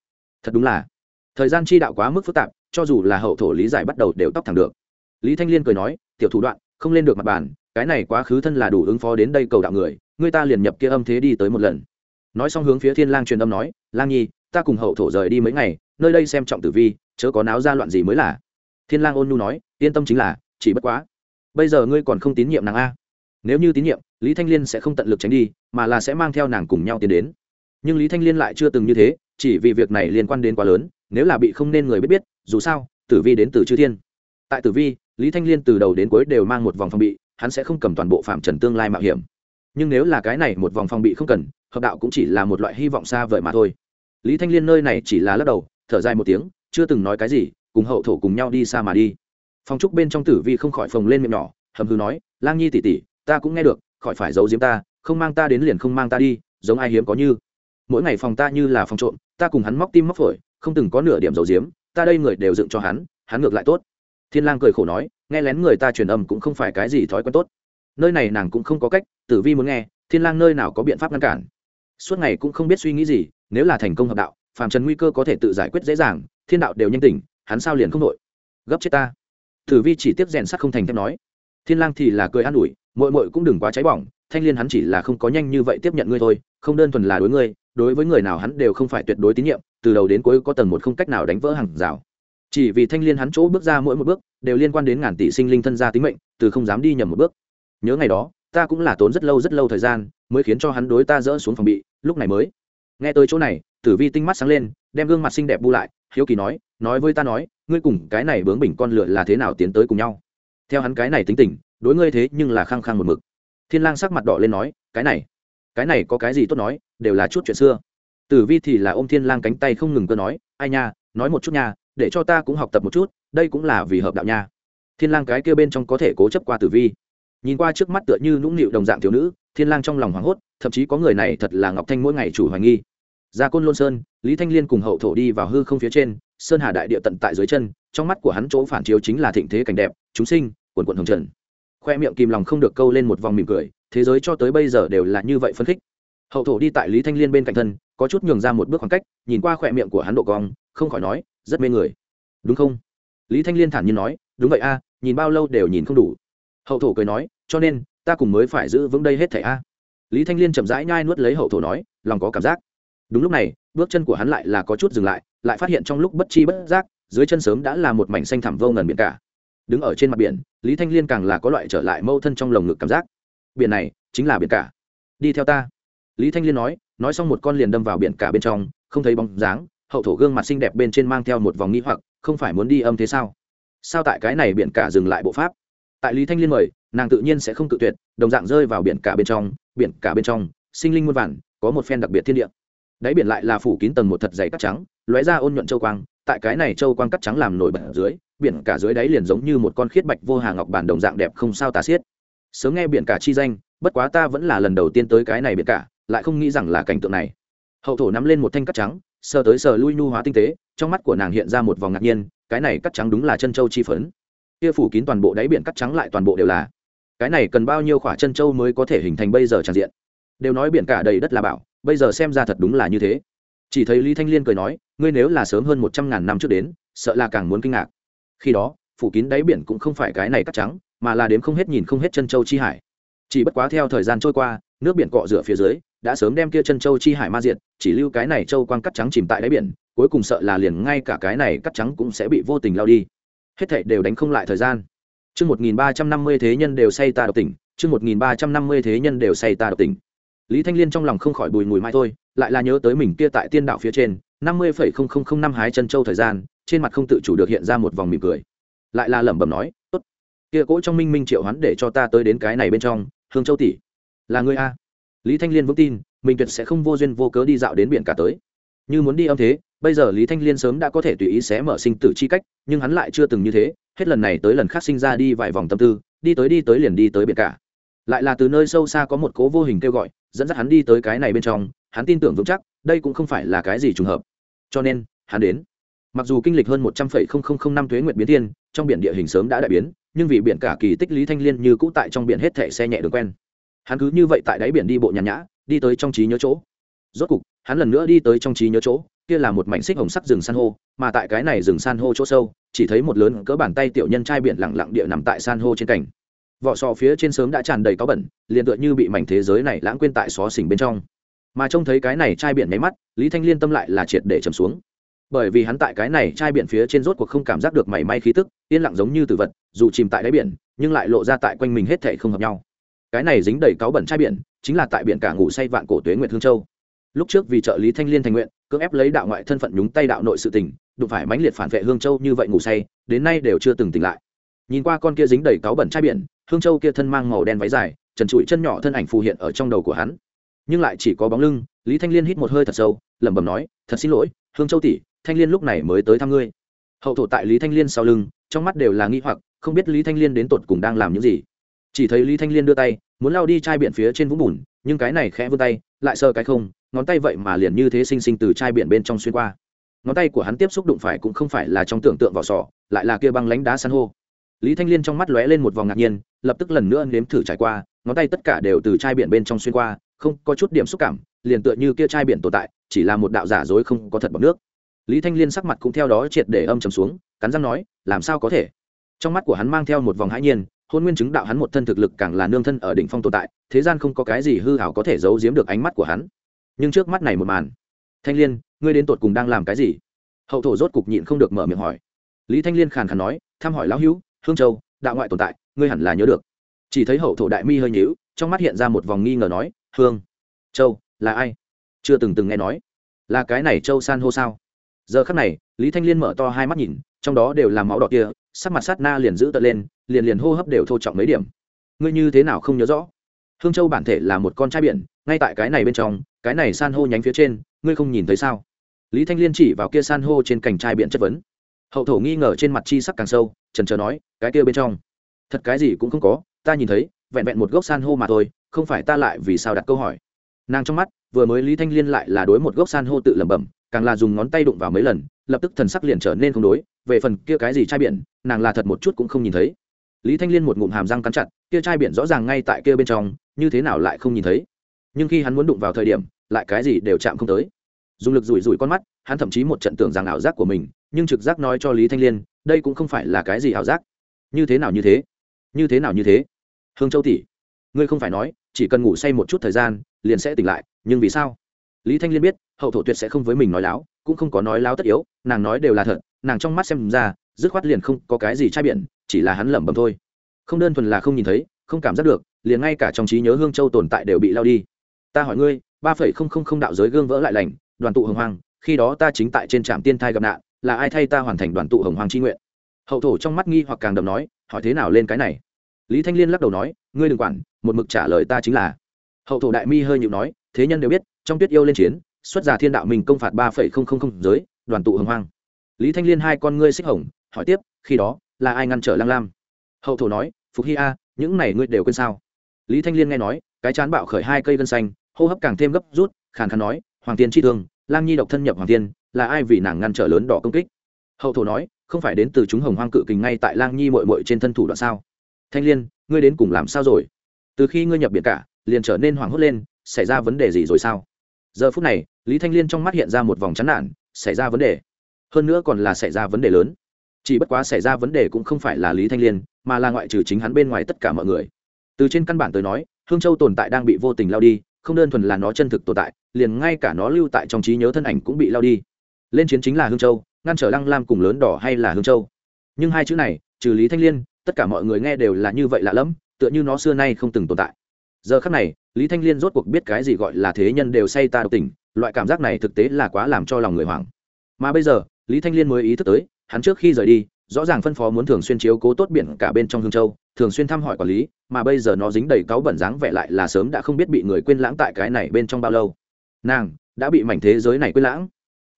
Thật đúng là, thời gian chi đạo quá mức phức tạp, cho dù là hậu thổ lý giải bắt đầu đều tóc thẳng được. Lý thanh liên cười nói, tiểu thủ đoạn, không lên được mặt bàn, cái này quá khứ thân là đủ ứng phó đến đây cầu đạo người người ta liền nhập kia âm thế đi tới một lần. Nói xong hướng phía thiên lang truyền âm nói, lang nhi, ta cùng hậu thổ rời đi mấy ngày, nơi đây xem trọng tử vi, chớ có náo ra loạn gì mới là. Thiên lang ôn nhu nói, yên tâm chính là, chỉ bất quá, bây giờ ngươi còn không tín nhiệm nàng a. Nếu như tín nhiệm lý thanh liên sẽ không tận lực tránh đi, mà là sẽ mang theo nàng cùng nhau tiến đến. Nhưng lý thanh liên lại chưa từng như thế, chỉ vì việc này liên quan đến quá lớn, nếu là bị không nên người biết biết, dù sao, tử vi đến từ chư thiên. Tại tử vi, lý thanh liên từ đầu đến cuối đều mang một vòng phòng bị, hắn sẽ không cầm toàn bộ phạm trần tương lai mạo hiểm. Nhưng nếu là cái này một vòng phòng bị không cần, hợp đạo cũng chỉ là một loại hy vọng xa vời mà thôi. Lý thanh liên nơi này chỉ là lắc đầu, thở dài một tiếng, chưa từng nói cái gì, cùng hậu thổ cùng nhau đi xa mà đi. Phong trúc bên trong tử vi không khỏi phồng lên miệng nhỏ, hầm hư nói, lang nhi tỉ tỉ ta cũng nghe được khỏi phải giấu giếm ta, không mang ta đến liền không mang ta đi, giống ai hiếm có như. Mỗi ngày phòng ta như là phòng trộm, ta cùng hắn móc tim móc phổi, không từng có nửa điểm giấu giếm, ta đây người đều dựng cho hắn hắn ngược lại tốt. Thiên lang cười khổ nói, nghe lén người ta truyền âm cũng không phải cái gì thói quen tốt. Nơi này nàng cũng không có cách, tử vi muốn nghe, thiên lang nơi nào có biện pháp ngăn cản. Suốt ngày cũng không biết suy nghĩ gì, nếu là thành công hợp đạo, phàm trần nguy cơ có thể tự giải quyết dễ dàng, thiên đạo đều nhanh tỉnh, hắn sao liền không nội? gấp chết ta. Tử vi chỉ tiếp rèn sắt không thành thép nói thiên lang thì là cười an ủi, muội muội cũng đừng quá cháy bỏng, thanh liên hắn chỉ là không có nhanh như vậy tiếp nhận ngươi thôi, không đơn thuần là đối ngươi, đối với người nào hắn đều không phải tuyệt đối tín nhiệm, từ đầu đến cuối có tầng một không cách nào đánh vỡ hàng rào. Chỉ vì thanh liên hắn chỗ bước ra mỗi một bước, đều liên quan đến ngàn tỷ sinh linh thân gia tính mệnh, từ không dám đi nhầm một bước. Nhớ ngày đó, ta cũng là tốn rất lâu rất lâu thời gian, mới khiến cho hắn đối ta dỡ xuống phòng bị, lúc này mới. Nghe tới chỗ này, tử vi tinh mắt sáng lên, đem gương mặt xinh đẹp bu lại, hiếu kỳ nói nói với ta nói, ngươi cùng cái này bướng bỉnh con lừa là thế nào tiến tới cùng nhau? Theo hắn cái này tính tình, đối ngươi thế nhưng là khăng khăng một mực. Thiên lang sắc mặt đỏ lên nói, cái này cái này có cái gì tốt nói, đều là chút chuyện xưa. Tử vi thì là ôm thiên lang cánh tay không ngừng cơ nói, ai nha, nói một chút nha, để cho ta cũng học tập một chút, đây cũng là vì hợp đạo nha. Thiên lang cái kia bên trong có thể cố chấp qua tử vi. Nhìn qua trước mắt tựa như nũng nịu đồng dạng thiếu nữ, thiên lang trong lòng hoảng hốt, thậm chí có người này thật là ngọc thanh mỗi ngày chủ hoài nghi. Ra côn lôn sơn, lý thanh liên cùng hậu thổ đi vào hư không phía trên, sơn hà đại địa tận tại dưới chân trong mắt của hắn chỗ phản chiếu chính là thịnh thế cảnh đẹp, chúng sinh, quần quận hồng trần. Khoe miệng kìm lòng không được câu lên một vòng mỉm cười, thế giới cho tới bây giờ đều là như vậy phân khích. Hậu thổ đi tại lý thanh liên bên cạnh thân, có chút nhường ra một bước khoảng cách, nhìn qua khoe miệng của hắn độ cong, không khỏi nói, rất mê người. Đúng không? Lý thanh liên thản nhiên nói, đúng vậy a, nhìn bao lâu đều nhìn không đủ. Hậu thổ cười nói, cho nên, ta cùng mới phải giữ vững đây hết thảy a. Lý thanh liên chậm rãi nhai nuốt lấy hậu thổ nói, lòng có cảm giác. Đúng lúc này, bước chân của hắn lại là có chút dừng lại lại phát hiện trong lúc bất chi bất giác dưới chân sớm đã là một mảnh xanh thẳm vô ngần biển cả. Đứng ở trên mặt biển, lý thanh liên càng là có loại trở lại mâu thân trong lồng ngực cảm giác. Biển này chính là biển cả. Đi theo ta. Lý thanh liên nói nói xong một con liền đâm vào biển cả bên trong, không thấy bóng dáng, hậu thổ gương mặt xinh đẹp bên trên mang theo một vòng nghĩ hoặc, không phải muốn đi âm thế sao? Sao tại cái này biển cả dừng lại bộ pháp? Tại lý thanh liên mời, nàng tự nhiên sẽ không tự tuyệt, đồng dạng rơi vào biển cả bên trong, biển cả bên trong, sinh linh muôn vản có một phen đặc biệt thiên địa. Đáy biển lại là phủ kín tầng một thật dày cắt trắng, lóe ra ôn nhuận châu quang tại cái này châu quang cắt trắng làm nổi bật dưới, biển cả dưới đáy liền giống như một con khiết bạch vô hà ngọc bản đồng dạng đẹp không sao tà xiết. Sớm nghe biển cả chi danh, bất quá ta vẫn là lần đầu tiên tới cái này biển cả, lại không nghĩ rằng là cảnh tượng này. Hậu thổ nắm lên một thanh cắt trắng, sờ tới sờ lui nhu hóa tinh tế, trong mắt của nàng hiện ra một vòng ngạc nhiên, cái này cắt trắng đúng là chân châu chi phấn. Kia phủ kín toàn bộ đáy biển cắt trắng lại toàn bộ đều là. Cái này cần bao nhiêu khỏa chân châu mới có thể hình thành bây giờ tràn diện? Đều nói biển cả đầy đất là bảo, bây giờ xem ra thật đúng là như thế chỉ thấy lý thanh liên cười nói, ngươi nếu là sớm hơn một trăm ngàn năm trước đến, sợ là càng muốn kinh ngạc. Khi đó, phủ kín đáy biển cũng không phải cái này cắt trắng, mà là đếm không hết nhìn không hết chân châu chi hải. Chỉ bất quá theo thời gian trôi qua, nước biển cọ rửa phía dưới, đã sớm đem kia chân châu chi hải ma diện chỉ lưu cái này châu quang cắt trắng chìm tại đáy biển, cuối cùng sợ là liền ngay cả cái này cắt trắng cũng sẽ bị vô tình lao đi. Hết thảy đều đánh không lại thời gian. Chương một nghìn ba trăm năm mươi thế nhân đều say ta độc tỉnh, chương một nghìn ba trăm năm mươi thế nhân đều say ta độc tỉnh lý thanh liên trong lòng không khỏi bùi mùi mai thôi, lại là nhớ tới mình kia tại tiên đạo phía trên, năm mươi phẩy không không không năm hái chân châu thời gian, trên mặt không tự chủ được hiện ra một vòng mỉm cười. Lại là lẩm bẩm nói, tốt, kia cỗ trong minh minh triệu hắn để cho ta tới đến cái này bên trong, hương châu tỷ, là người a? Lý thanh liên vững tin, mình tuyệt sẽ không vô duyên vô cớ đi dạo đến biển cả tới. Như muốn đi âm thế, bây giờ lý thanh liên sớm đã có thể tùy ý xé mở sinh tử chi cách, nhưng hắn lại chưa từng như thế, hết lần này tới lần khác sinh ra đi vài vòng tâm tư, đi tới đi tới liền đi tới biển cả. Lại là từ nơi sâu xa có một cố vô hình kêu gọi dẫn dắt hắn đi tới cái này bên trong, hắn tin tưởng vững chắc, đây cũng không phải là cái gì trùng hợp. Cho nên, hắn đến. Mặc dù kinh lịch hơn một trăm phẩy không không không năm thuế nguyệt biến thiên trong biển địa hình sớm đã đại biến, nhưng vì biển cả kỳ tích lý thanh liên như cũ tại trong biển hết thẻ xe nhẹ đường quen. Hắn cứ như vậy tại đáy biển đi bộ nhàn nhã, đi tới trong trí nhớ chỗ. Rốt cục, hắn lần nữa đi tới trong trí nhớ chỗ, kia là một mảnh xích hồng sắc rừng san hô, mà tại cái này rừng san hô chỗ sâu, chỉ thấy một lớn cỡ bàn tay tiểu nhân trai biển lẳng lặng địa nằm tại san hô trên cảnh vỏ sò phía trên sớm đã tràn đầy cáo bẩn, liền tựa như bị mảnh thế giới này lãng quên tại xó xỉnh bên trong. Mà trông thấy cái này chai biển nháy mắt, lý thanh liên tâm lại là triệt để trầm xuống. Bởi vì hắn tại cái này chai biển phía trên rốt cuộc không cảm giác được mảy may khí tức, yên lặng giống như tử vật, dù chìm tại đáy biển, nhưng lại lộ ra tại quanh mình hết thể không hợp nhau. Cái này dính đầy cáo bẩn chai biển, chính là tại biển cả ngủ say vạn cổ tuế nguyệt hương châu. Lúc trước vì trợ lý thanh liên thành nguyện, cưỡng ép lấy đạo ngoại thân phận nhúng tay đạo nội sự tình, đụng phải mãnh liệt phản vệ hương châu như vậy ngủ say, đến nay đều chưa từng tỉnh lại. Nhìn qua con kia dính đầy cáo bẩn chai biển hương châu kia thân mang màu đen váy dài, trần trụi chân nhỏ thân ảnh phù hiện ở trong đầu của hắn. Nhưng lại chỉ có bóng lưng, lý thanh liên hít một hơi thật sâu, lẩm bẩm nói, thật xin lỗi, hương châu tỷ, thanh liên lúc này mới tới thăm ngươi. Hậu thổ tại lý thanh liên sau lưng, trong mắt đều là nghi hoặc, không biết lý thanh liên đến tột cùng đang làm những gì. Chỉ thấy lý thanh liên đưa tay, muốn lao đi chai biển phía trên vũng bùn, nhưng cái này khẽ vươn tay, lại sơ cái không, ngón tay vậy mà liền như thế xinh xinh từ chai biển bên trong xuyên qua. Ngón tay của hắn tiếp xúc đụng phải cũng không phải là trong tưởng tượng vỏ sò, lại là kia băng lánh đá san hô lý thanh liên trong mắt lóe lên một vòng ngạc nhiên, lập tức lần nữa nếm thử trải qua, ngón tay tất cả đều từ chai biển bên trong xuyên qua, không có chút điểm xúc cảm, liền tựa như kia chai biển tồn tại, chỉ là một đạo giả dối không có thật bằng nước. Lý thanh liên sắc mặt cũng theo đó triệt để âm trầm xuống, cắn răng nói, làm sao có thể? Trong mắt của hắn mang theo một vòng hãi nhiên, hôn nguyên chứng đạo hắn một thân thực lực càng là nương thân ở đỉnh phong tồn tại, thế gian không có cái gì hư hảo có thể giấu giếm được ánh mắt của hắn. Nhưng trước mắt này một màn, thanh liên, ngươi đến tột cùng đang làm cái gì? Hậu thổ rốt cục nhịn không được mở miệng hỏi. Lý thanh liên khàn khàn nói, thăm hỏi lão hữu hương châu, đạo ngoại tồn tại, ngươi hẳn là nhớ được. Chỉ thấy hậu thổ đại mi hơi nhíu, trong mắt hiện ra một vòng nghi ngờ nói, hương châu, là ai? Chưa từng từng nghe nói. Là cái này châu san hô sao? Giờ khắc này, lý thanh liên mở to hai mắt nhìn, trong đó đều là máu đỏ kia, sắc mặt sát na liền giữ tợn lên, liền liền hô hấp đều thô trọng mấy điểm. Ngươi như thế nào không nhớ rõ? Hương châu bản thể là một con trai biển, ngay tại cái này bên trong, cái này san hô nhánh phía trên, ngươi không nhìn thấy sao? Lý thanh liên chỉ vào kia san hô trên cành trai biển chất vấn hậu thổ nghi ngờ trên mặt chi sắc càng sâu, trần trờ nói, cái kia bên trong, thật cái gì cũng không có, ta nhìn thấy, vẹn vẹn một gốc san hô mà thôi, không phải ta lại vì sao đặt câu hỏi. Nàng trong mắt, vừa mới lý thanh liên lại là đối một gốc san hô tự lẩm bẩm, càng là dùng ngón tay đụng vào mấy lần, lập tức thần sắc liền trở nên không đối, về phần kia cái gì chai biển, nàng là thật một chút cũng không nhìn thấy. Lý thanh liên một ngụm hàm răng cắn chặt, kia chai biển rõ ràng ngay tại kia bên trong, như thế nào lại không nhìn thấy? Nhưng khi hắn muốn đụng vào thời điểm, lại cái gì đều chạm không tới. Dùng lực rủi rủi con mắt, hắn thậm chí một trận tưởng rằng ảo giác của mình nhưng trực giác nói cho lý thanh liên, đây cũng không phải là cái gì ảo giác. Như thế nào như thế? Như thế nào như thế? Hương châu tỷ, ngươi không phải nói, chỉ cần ngủ say một chút thời gian, liền sẽ tỉnh lại, nhưng vì sao? Lý thanh liên biết, hậu thổ tuyệt sẽ không với mình nói láo, cũng không có nói láo tất yếu, nàng nói đều là thật, nàng trong mắt xem ra, dứt khoát liền không có cái gì trai biển, chỉ là hắn lẩm bẩm thôi. Không đơn thuần là không nhìn thấy, không cảm giác được, liền ngay cả trong trí nhớ hương châu tồn tại đều bị lao đi. Ta hỏi ngươi, ba phẩy không không không đạo giới gương vỡ lại lành, đoàn tụ hồng hoàng khi đó ta chính tại trên trạm tiên thai gặp nạn là ai thay ta hoàn thành đoàn tụ hồng hoàng tri nguyện? Hậu thổ trong mắt nghi hoặc càng đầm nói, hỏi thế nào lên cái này? Lý thanh liên lắc đầu nói, ngươi đừng quản, một mực trả lời ta chính là. Hậu thổ đại mi hơi nhịu nói, thế nhân đều biết, trong tuyết yêu lên chiến, xuất giả thiên đạo mình công phạt ba phẩy không không không giới, đoàn tụ hồng hoang lý thanh liên hai con ngươi xích hồng, hỏi tiếp, khi đó, là ai ngăn trở lang lam? Hậu thổ nói, phục hy a, những này ngươi đều quên sao? Lý thanh liên nghe nói, cái chán bạo khởi hai cây gân xanh, hô hấp càng thêm gấp rút, khàn khàn nói, hoàng tiên chi thương, lang nhi độc thân nhập hoàng tiên là ai vì nàng ngăn trở lớn đỏ công kích? Hậu thổ nói, không phải đến từ chúng hồng hoang cự kình ngay tại lang nhi mội mội trên thân thủ đoạn sao? Thanh liên, ngươi đến cùng làm sao rồi? Từ khi ngươi nhập biển cả, liền trở nên hoảng hốt lên, xảy ra vấn đề gì rồi sao? Giờ phút này, lý thanh liên trong mắt hiện ra một vòng chán nản, xảy ra vấn đề. Hơn nữa còn là xảy ra vấn đề lớn. Chỉ bất quá xảy ra vấn đề cũng không phải là lý thanh liên, mà là ngoại trừ chính hắn bên ngoài tất cả mọi người. Từ trên căn bản tới nói, hương châu tồn tại đang bị vô tình lao đi, không đơn thuần là nó chân thực tồn tại, liền ngay cả nó lưu tại trong trí nhớ thân ảnh cũng bị lao đi lên chiến chính là hương châu, ngăn trở lăng lam cùng lớn đỏ hay là hương châu. Nhưng hai chữ này, trừ lý thanh liên, tất cả mọi người nghe đều là như vậy lạ lẫm, tựa như nó xưa nay không từng tồn tại. Giờ khắc này, lý thanh liên rốt cuộc biết cái gì gọi là thế nhân đều say ta độc tình, loại cảm giác này thực tế là quá làm cho lòng người hoảng. Mà bây giờ, lý thanh liên mới ý thức tới, hắn trước khi rời đi, rõ ràng phân phó muốn thường xuyên chiếu cố tốt biển cả bên trong hương châu, thường xuyên thăm hỏi quản lý, mà bây giờ nó dính đầy cáu bẩn dáng vẻ lại là sớm đã không biết bị người quên lãng tại cái này bên trong bao lâu. Nàng đã bị mảnh thế giới này quên lãng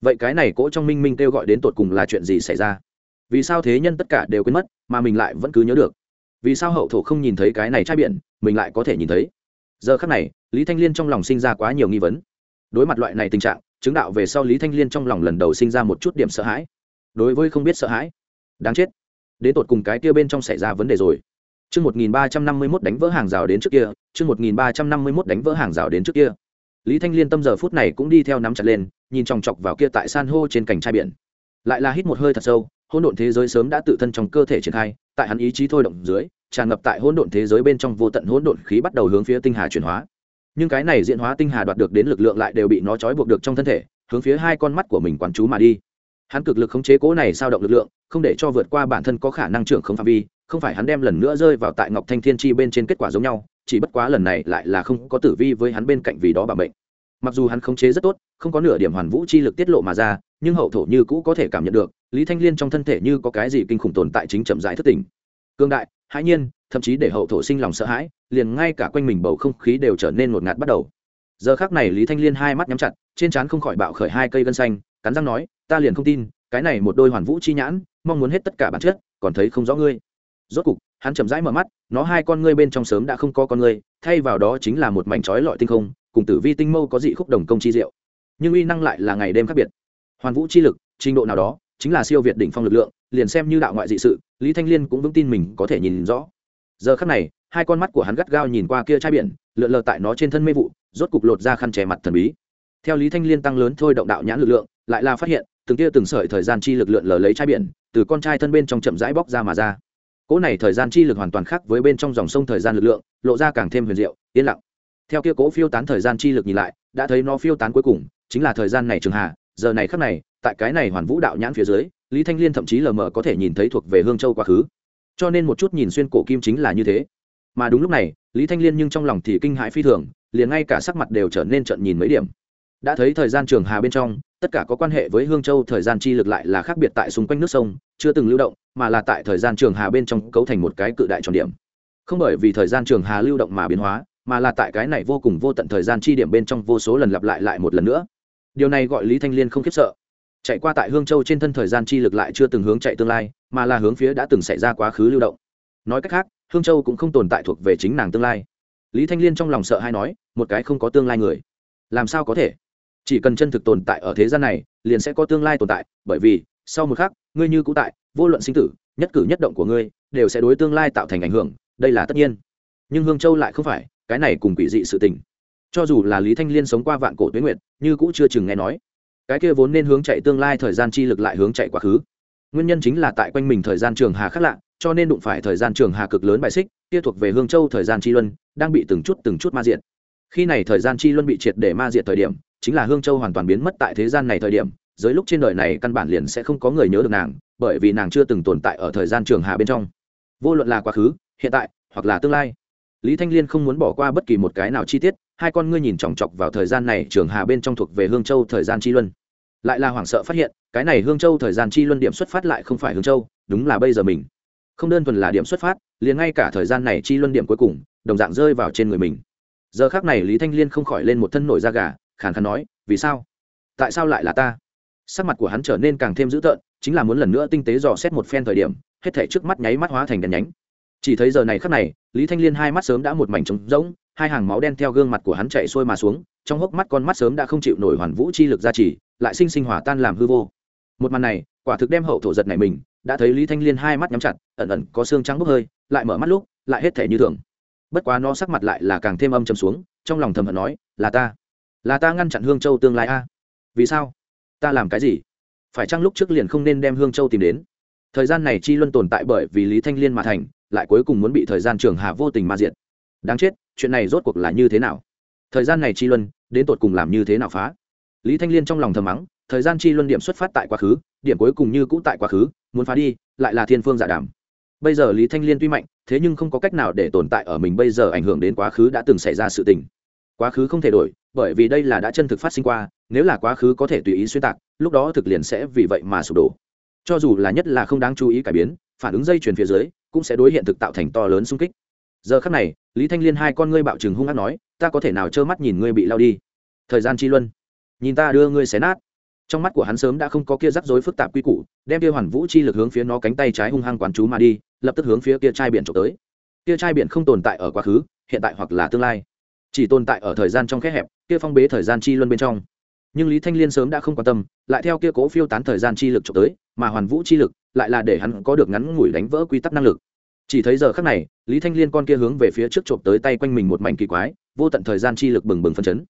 vậy cái này cỗ trong minh minh kêu gọi đến tột cùng là chuyện gì xảy ra? Vì sao thế nhân tất cả đều quên mất mà mình lại vẫn cứ nhớ được? Vì sao hậu thổ không nhìn thấy cái này trai biển mình lại có thể nhìn thấy? Giờ khắc này lý thanh liên trong lòng sinh ra quá nhiều nghi vấn. Đối mặt loại này tình trạng chứng đạo về sau lý thanh liên trong lòng lần đầu sinh ra một chút điểm sợ hãi. Đối với không biết sợ hãi đáng chết. Đến tột cùng cái kia bên trong xảy ra vấn đề rồi. Chương 1351 đánh vỡ hàng rào đến trước kia, chương 1351 đánh vỡ hàng rào đến trước kia. Lý Thanh Liên tâm giờ phút này cũng đi theo nắm chặt lên, nhìn chòng chọc vào kia tại san hô trên cảnh trai biển. Lại là hít một hơi thật sâu, hỗn độn thế giới sớm đã tự thân trong cơ thể triển khai, tại hắn ý chí thôi động dưới, tràn ngập tại hỗn độn thế giới bên trong vô tận hỗn độn khí bắt đầu hướng phía tinh hà chuyển hóa. Nhưng cái này diễn hóa tinh hà đoạt được đến lực lượng lại đều bị nó trói buộc được trong thân thể, hướng phía hai con mắt của mình quán chú mà đi. Hắn cực lực khống chế cố này sao động lực lượng, không để cho vượt qua bản thân có khả năng trưởng không phạm vi, không phải hắn đem lần nữa rơi vào tại Ngọc Thanh Thiên Chi bên trên kết quả giống nhau, chỉ bất quá lần này lại là không có tử vi với hắn bên cạnh vì đó bà bệnh. Mặc dù hắn khống chế rất tốt, không có nửa điểm hoàn vũ chi lực tiết lộ mà ra, nhưng hậu thổ như cũ có thể cảm nhận được, Lý Thanh Liên trong thân thể như có cái gì kinh khủng tồn tại chính chậm rãi thất tỉnh. Cương đại hãi nhiên thậm chí để hậu thổ sinh lòng sợ hãi liền ngay cả quanh mình bầu không khí đều trở nên ngột ngạt bắt đầu. Giờ khác này lý thanh liên hai mắt nhắm chặt trên trán không khỏi bạo khởi hai cây gân xanh cắn răng nói ta liền không tin cái này một đôi hoàn vũ chi nhãn mong muốn hết tất cả bản chất còn thấy không rõ ngươi rốt cục, hắn chậm rãi mở mắt, nó hai con ngươi bên trong sớm đã không có con ngươi, thay vào đó chính là một mảnh trói lọi tinh không, cùng tử vi tinh mâu có dị khúc đồng công chi diệu. Nhưng uy năng lại là ngày đêm khác biệt. Hoàn vũ chi lực, trình độ nào đó, chính là siêu việt đỉnh phong lực lượng, liền xem như đạo ngoại dị sự, lý thanh liên cũng vững tin mình có thể nhìn rõ. Giờ khắc này, hai con mắt của hắn gắt gao nhìn qua kia chai biển, lượn lờ tại nó trên thân mê vụ, rốt cục lột ra khăn che mặt thần bí. Theo lý thanh liên tăng lớn thôi động đạo nhãn lực lượng, lại là phát hiện, từng tia từng sợi thời gian chi lực lượn lờ lấy chai biển, từ con trai thân bên trong chậm rãi bóc ra mà ra cỗ này thời gian chi lực hoàn toàn khác với bên trong dòng sông thời gian lực lượng, lộ ra càng thêm huyền diệu, yên lặng. Theo kia cỗ phiêu tán thời gian chi lực nhìn lại, đã thấy nó phiêu tán cuối cùng, chính là thời gian này trường hạ giờ này khắc này, tại cái này hoàn vũ đạo nhãn phía dưới, lý thanh liên thậm chí lờ mờ có thể nhìn thấy thuộc về hương châu quá khứ. Cho nên một chút nhìn xuyên cổ kim chính là như thế. Mà đúng lúc này, lý thanh liên nhưng trong lòng thì kinh hãi phi thường, liền ngay cả sắc mặt đều trở nên trận nhìn mấy điểm. Đã thấy thời gian trường hà bên trong, tất cả có quan hệ với hương châu thời gian chi lực lại là khác biệt tại xung quanh nước sông, chưa từng lưu động mà là tại thời gian trường hà bên trong cấu thành một cái cự đại tròn điểm. Không bởi vì thời gian trường hà lưu động mà biến hóa, mà là tại cái này vô cùng vô tận thời gian chi điểm bên trong vô số lần lặp lại lại một lần nữa. Điều này gọi lý thanh liên không khiếp sợ. Chạy qua tại hương châu trên thân thời gian chi lực lại chưa từng hướng chạy tương lai, mà là hướng phía đã từng xảy ra quá khứ lưu động. Nói cách khác, hương châu cũng không tồn tại thuộc về chính nàng tương lai. Lý thanh liên trong lòng sợ hay nói, một cái không có tương lai người, làm sao có thể? Chỉ cần chân thực tồn tại ở thế gian này, liền sẽ có tương lai tồn tại, bởi vì sau một khắc ngươi như cũ tại vô luận sinh tử nhất cử nhất động của ngươi đều sẽ đối tương lai tạo thành ảnh hưởng đây là tất nhiên. Nhưng hương châu lại không phải cái này cùng quỷ dị sự tình. Cho dù là lý thanh liên sống qua vạn cổ tuyến nguyệt, như cũ chưa chừng nghe nói. Cái kia vốn nên hướng chạy tương lai thời gian chi lực lại hướng chạy quá khứ. Nguyên nhân chính là tại quanh mình thời gian trường hà khác lạ cho nên đụng phải thời gian trường hà cực lớn bài xích kia thuộc về hương châu thời gian chi luân đang bị từng chút từng chút ma diện khi này thời gian chi luân bị triệt để ma diệt thời điểm chính là hương châu hoàn toàn biến mất tại thế gian này thời điểm dưới lúc trên đời này căn bản liền sẽ không có người nhớ được nàng, bởi vì nàng chưa từng tồn tại ở thời gian trường hà bên trong. Vô luận là quá khứ, hiện tại, hoặc là tương lai. Lý thanh liên không muốn bỏ qua bất kỳ một cái nào chi tiết, hai con ngươi nhìn chòng chọc vào thời gian này trường hà bên trong thuộc về hương châu thời gian chi luân. Lại là hoảng sợ phát hiện, cái này hương châu thời gian chi luân điểm xuất phát lại không phải hương châu, đúng là bây giờ mình. Không đơn thuần là điểm xuất phát, liền ngay cả thời gian này chi luân điểm cuối cùng, đồng dạng rơi vào trên người mình. Giờ khác này lý thanh liên không khỏi lên một thân nổi da gà, khàn khàn nói, vì sao? Tại sao lại là ta? Sắc mặt của hắn trở nên càng thêm dữ tợn, chính là muốn lần nữa tinh tế dò xét một phen thời điểm, hết thể trước mắt nháy mắt hóa thành đèn nhánh. Chỉ thấy giờ này khắc này, lý thanh liên hai mắt sớm đã một mảnh trống rỗng, hai hàng máu đen theo gương mặt của hắn chạy xuôi mà xuống, trong hốc mắt con mắt sớm đã không chịu nổi hoàn vũ chi lực gia trì, lại sinh sinh hỏa tan làm hư vô. Một màn này, quả thực đem hậu thổ giật này mình, đã thấy lý thanh liên hai mắt nhắm chặt, ẩn ẩn có xương trắng bốc hơi, lại mở mắt lúc, lại hết thể như thường. Bất quá nó sắc mặt lại là càng thêm âm trầm xuống, trong lòng thầm hận nói, là ta là ta ngăn chặn hương châu tương lai a. Vì sao? Ta làm cái gì? Phải chăng lúc trước liền không nên đem hương châu tìm đến? Thời gian này chi luân tồn tại bởi vì lý thanh liên mà thành, lại cuối cùng muốn bị thời gian trường hà vô tình ma diệt. Đáng chết, chuyện này rốt cuộc là như thế nào? Thời gian này chi luân, đến tột cùng làm như thế nào phá? Lý thanh liên trong lòng thầm mắng, thời gian chi luân điểm xuất phát tại quá khứ, điểm cuối cùng như cũ tại quá khứ, muốn phá đi, lại là thiên phương giả đàm. Bây giờ lý thanh liên tuy mạnh, thế nhưng không có cách nào để tồn tại ở mình bây giờ ảnh hưởng đến quá khứ đã từng xảy ra sự tình. Quá khứ không thể đổi, bởi vì đây là đã chân thực phát sinh qua nếu là quá khứ có thể tùy ý xuyên tạc, lúc đó thực liền sẽ vì vậy mà sụp đổ. Cho dù là nhất là không đáng chú ý cải biến, phản ứng dây chuyền phía dưới, cũng sẽ đối hiện thực tạo thành to lớn xung kích. Giờ khắc này, lý thanh liên hai con ngươi bạo trừng hung hát nói, ta có thể nào trơ mắt nhìn ngươi bị lao đi? Thời gian chi luân. Nhìn ta đưa ngươi xé nát. Trong mắt của hắn sớm đã không có kia rắc rối phức tạp quy củ, đem kia hoàn vũ chi lực hướng phía nó cánh tay trái hung hăng quán chú mà đi, lập tức hướng phía kia chai biển trộm tới. Kia chai biển không tồn tại ở quá khứ, hiện tại hoặc là tương lai. Chỉ tồn tại ở thời gian trong khe hẹp, kia phong bế thời gian chi luân bên trong nhưng lý thanh liên sớm đã không quan tâm lại theo kia cố phiêu tán thời gian chi lực trộm tới mà hoàn vũ chi lực lại là để hắn có được ngắn ngủi đánh vỡ quy tắc năng lực chỉ thấy giờ khắc này lý thanh liên con kia hướng về phía trước trộm tới tay quanh mình một mảnh kỳ quái vô tận thời gian chi lực bừng bừng phân chấn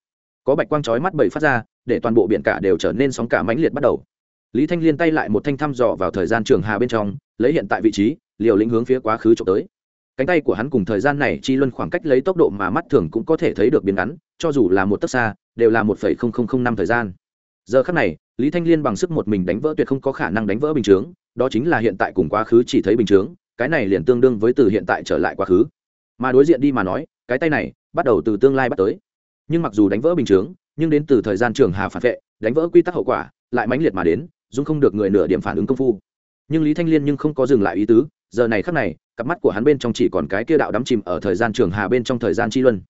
có bạch quang chói mắt bảy phát ra để toàn bộ biển cả đều trở nên sóng cả mãnh liệt bắt đầu lý thanh liên tay lại một thanh thăm dò vào thời gian trường hà bên trong lấy hiện tại vị trí liều lĩnh hướng phía quá khứ trộm tới cánh tay của hắn cùng thời gian này chi luân khoảng cách lấy tốc độ mà mắt thường cũng có thể thấy được biến ngắn cho dù là một tấc xa đều là một phẩy không không không năm thời gian. Giờ khắc này, lý thanh liên bằng sức một mình đánh vỡ tuyệt không có khả năng đánh vỡ bình chướng, đó chính là hiện tại cùng quá khứ chỉ thấy bình chướng, cái này liền tương đương với từ hiện tại trở lại quá khứ. Mà đối diện đi mà nói, cái tay này bắt đầu từ tương lai bắt tới. Nhưng mặc dù đánh vỡ bình chướng, nhưng đến từ thời gian trường hà phản vệ, đánh vỡ quy tắc hậu quả lại mãnh liệt mà đến dung không được người nửa điểm phản ứng công phu. Nhưng lý thanh liên nhưng không có dừng lại ý tứ, giờ này khắc này, cặp mắt của hắn bên trong chỉ còn cái kia đạo đắm chìm ở thời gian trường hà bên trong thời gian chi luân.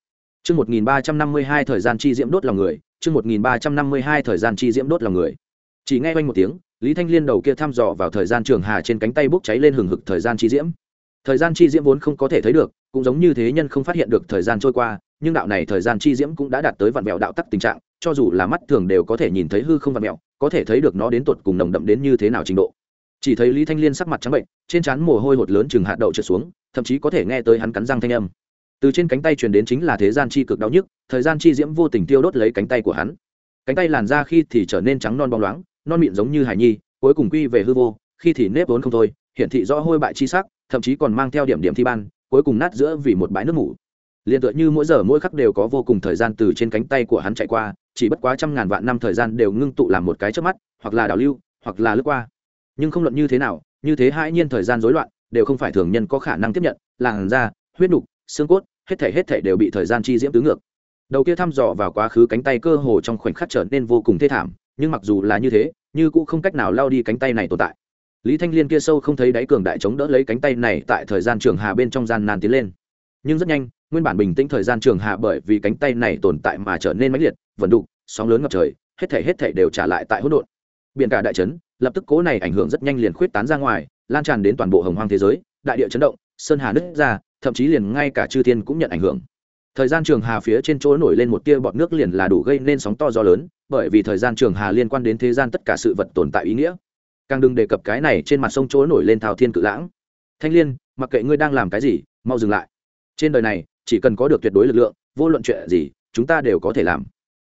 Chương 1352 thời gian chi diễm đốt lòng người, chương 1352 thời gian chi diễm đốt lòng người. Chỉ nghe quanh một tiếng, Lý Thanh Liên đầu kia thăm dò vào thời gian trường hà trên cánh tay bốc cháy lên hừng hực thời gian chi diễm. Thời gian chi diễm vốn không có thể thấy được, cũng giống như thế nhân không phát hiện được thời gian trôi qua, nhưng đạo này thời gian chi diễm cũng đã đạt tới vạn mèo đạo tắc tình trạng, cho dù là mắt thường đều có thể nhìn thấy hư không vạn mèo, có thể thấy được nó đến tuột cùng nồng đậm đến như thế nào trình độ. Chỉ thấy Lý Thanh Liên sắc mặt trắng bệnh, trên trán mồ hôi hột lớn chừng hạt đậu trượt xuống, thậm chí có thể nghe tới hắn cắn răng thanh âm từ trên cánh tay truyền đến chính là thế gian chi cực đau nhức, thời gian chi diễm vô tình tiêu đốt lấy cánh tay của hắn. Cánh tay làn ra khi thì trở nên trắng non bóng loáng, non mịn giống như hải nhi, cuối cùng quy về hư vô, khi thì nếp vốn không thôi hiện thị rõ hôi bại chi sắc, thậm chí còn mang theo điểm điểm thi ban, cuối cùng nát giữa vì một bãi nước ngủ liền tựa như mỗi giờ mỗi khắc đều có vô cùng thời gian từ trên cánh tay của hắn chạy qua, chỉ bất quá trăm ngàn vạn năm thời gian đều ngưng tụ làm một cái trước mắt, hoặc là đảo lưu, hoặc là lướt qua. Nhưng không luận như thế nào, như thế hai nhiên thời gian rối loạn, đều không phải thường nhân có khả năng tiếp nhận, làn da, huyết nục xương cốt, hết thể hết thể đều bị thời gian chi diễm tứ ngược. Đầu kia thăm dò vào quá khứ cánh tay cơ hồ trong khoảnh khắc trở nên vô cùng thê thảm, nhưng mặc dù là như thế, như cũng không cách nào lao đi cánh tay này tồn tại. Lý thanh liên kia sâu không thấy đáy cường đại chống đỡ lấy cánh tay này tại thời gian trường hà bên trong gian nan tiến lên. Nhưng rất nhanh, nguyên bản bình tĩnh thời gian trường hà bởi vì cánh tay này tồn tại mà trở nên mãnh liệt, vận đục, sóng lớn ngập trời, hết thể hết thể đều trả lại tại hỗn độn. Biển cả đại trấn, lập tức cố này ảnh hưởng rất nhanh liền khuyết tán ra ngoài, lan tràn đến toàn bộ hồng hoang thế giới, đại địa chấn động, sơn hà nứt ra thậm chí liền ngay cả chư thiên cũng nhận ảnh hưởng. Thời gian trường hà phía trên chỗ nổi lên một tia bọt nước liền là đủ gây nên sóng to gió lớn, bởi vì thời gian trường hà liên quan đến thế gian tất cả sự vật tồn tại ý nghĩa. Càng đừng đề cập cái này trên mặt sông chỗ nổi lên thao thiên cự lãng. Thanh liên, mặc kệ ngươi đang làm cái gì, mau dừng lại. Trên đời này, chỉ cần có được tuyệt đối lực lượng, vô luận chuyện gì, chúng ta đều có thể làm.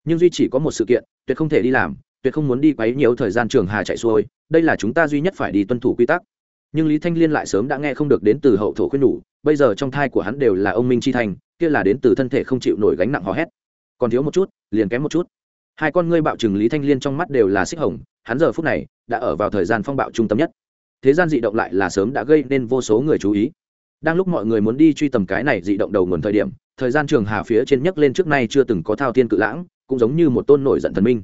Nhưng duy chỉ có một sự kiện, tuyệt không thể đi làm, tuyệt không muốn đi quấy nhiều thời gian trường hà chạy xuôi, đây là chúng ta duy nhất phải đi tuân thủ quy tắc nhưng lý thanh liên lại sớm đã nghe không được đến từ hậu thổ khuyên nhủ, bây giờ trong thai của hắn đều là ông minh chi thành, kia là đến từ thân thể không chịu nổi gánh nặng hò hét. Còn thiếu một chút, liền kém một chút. Hai con ngươi bạo chừng lý thanh liên trong mắt đều là xích hồng, hắn giờ phút này đã ở vào thời gian phong bạo trung tâm nhất. Thế gian dị động lại là sớm đã gây nên vô số người chú ý. Đang lúc mọi người muốn đi truy tầm cái này dị động đầu nguồn thời điểm, thời gian trường hà phía trên nhấc lên trước nay chưa từng có thao tiên cự lãng, cũng giống như một tôn nổi giận thần minh.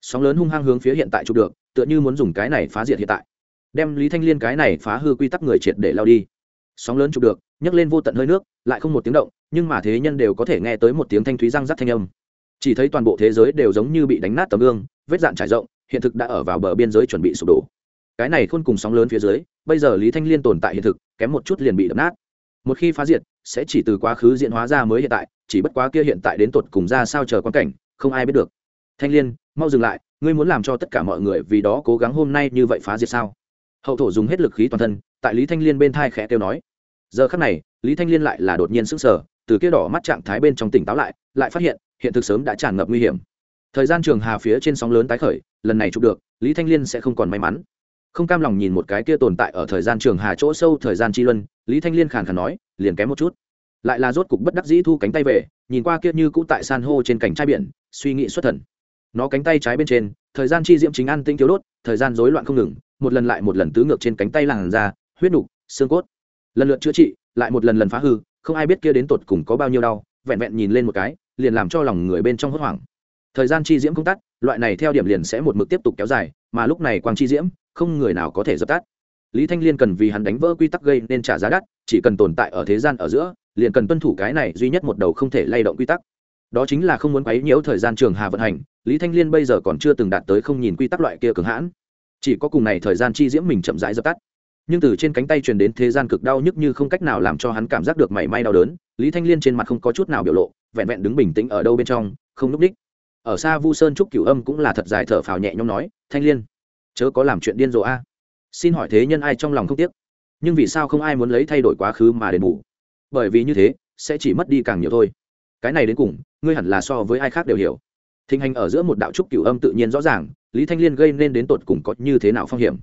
Sóng lớn hung hăng hướng phía hiện tại chụp được, tựa như muốn dùng cái này phá diệt hiện tại đem lý thanh liên cái này phá hư quy tắc người triệt để lao đi. Sóng lớn chụp được, nhấc lên vô tận hơi nước, lại không một tiếng động, nhưng mà thế nhân đều có thể nghe tới một tiếng thanh thúy răng rắc thanh âm. Chỉ thấy toàn bộ thế giới đều giống như bị đánh nát tấm gương, vết dạn trải rộng, hiện thực đã ở vào bờ biên giới chuẩn bị sụp đổ. Cái này khôn cùng sóng lớn phía dưới, bây giờ lý thanh liên tồn tại hiện thực, kém một chút liền bị đập nát. Một khi phá diệt, sẽ chỉ từ quá khứ diễn hóa ra mới hiện tại, chỉ bất quá kia hiện tại đến tột cùng ra sao chờ quan cảnh, không ai biết được. Thanh liên, mau dừng lại, ngươi muốn làm cho tất cả mọi người vì đó cố gắng hôm nay như vậy phá diệt sao? Hậu thổ dùng hết lực khí toàn thân tại lý thanh liên bên thai khẽ kêu nói. Giờ khắc này lý thanh liên lại là đột nhiên sững sờ, sở từ kia đỏ mắt trạng thái bên trong tỉnh táo lại lại phát hiện hiện thực sớm đã tràn ngập nguy hiểm. Thời gian trường hà phía trên sóng lớn tái khởi lần này chụp được lý thanh liên sẽ không còn may mắn. Không cam lòng nhìn một cái kia tồn tại ở thời gian trường hà chỗ sâu thời gian chi luân lý thanh liên khàn khàn nói liền kém một chút. Lại là rốt cục bất đắc dĩ thu cánh tay về nhìn qua kia như cũ tại san hô trên cảnh trai biển suy nghĩ xuất thần nó cánh tay trái bên trên, thời gian chi diễm chính ăn tinh thiếu đốt, thời gian rối loạn không ngừng, một lần lại một lần tứ ngược trên cánh tay làn da, huyết nục, xương cốt. Lần lượt chữa trị, lại một lần lần phá hư, không ai biết kia đến tột cùng có bao nhiêu đau, vẹn vẹn nhìn lên một cái, liền làm cho lòng người bên trong hốt hoảng. Thời gian chi diễm không tắt loại này theo điểm liền sẽ một mực tiếp tục kéo dài, mà lúc này quang chi diễm, không người nào có thể dập tắt. Lý thanh liên cần vì hắn đánh vỡ quy tắc gây nên trả giá đắt, chỉ cần tồn tại ở thế gian ở giữa, liền cần tuân thủ cái này duy nhất một đầu không thể lay động quy tắc đó chính là không muốn quấy nhiễu thời gian trường hà vận hành, lý thanh liên bây giờ còn chưa từng đạt tới không nhìn quy tắc loại kia cường hãn. Chỉ có cùng này thời gian chi diễm mình chậm rãi dập tắt. Nhưng từ trên cánh tay truyền đến thế gian cực đau nhức như không cách nào làm cho hắn cảm giác được mảy may đau đớn, lý thanh liên trên mặt không có chút nào biểu lộ, vẹn vẹn đứng bình tĩnh ở đâu bên trong, không núp đích. Ở xa vu sơn trúc cửu âm cũng là thật dài thở phào nhẹ nhõm nói, thanh liên, chớ có làm chuyện điên rồ a. À. Xin hỏi thế nhân ai trong lòng không tiếc? Nhưng vì sao không ai muốn lấy thay đổi quá khứ mà đền bù? Bởi vì như thế, sẽ chỉ mất đi càng nhiều thôi cái này đến cùng, ngươi hẳn là so với ai khác đều hiểu. Thịnh hành ở giữa một đạo trúc cửu âm tự nhiên rõ ràng, lý thanh liên gây nên đến tột cùng có như thế nào phong hiểm.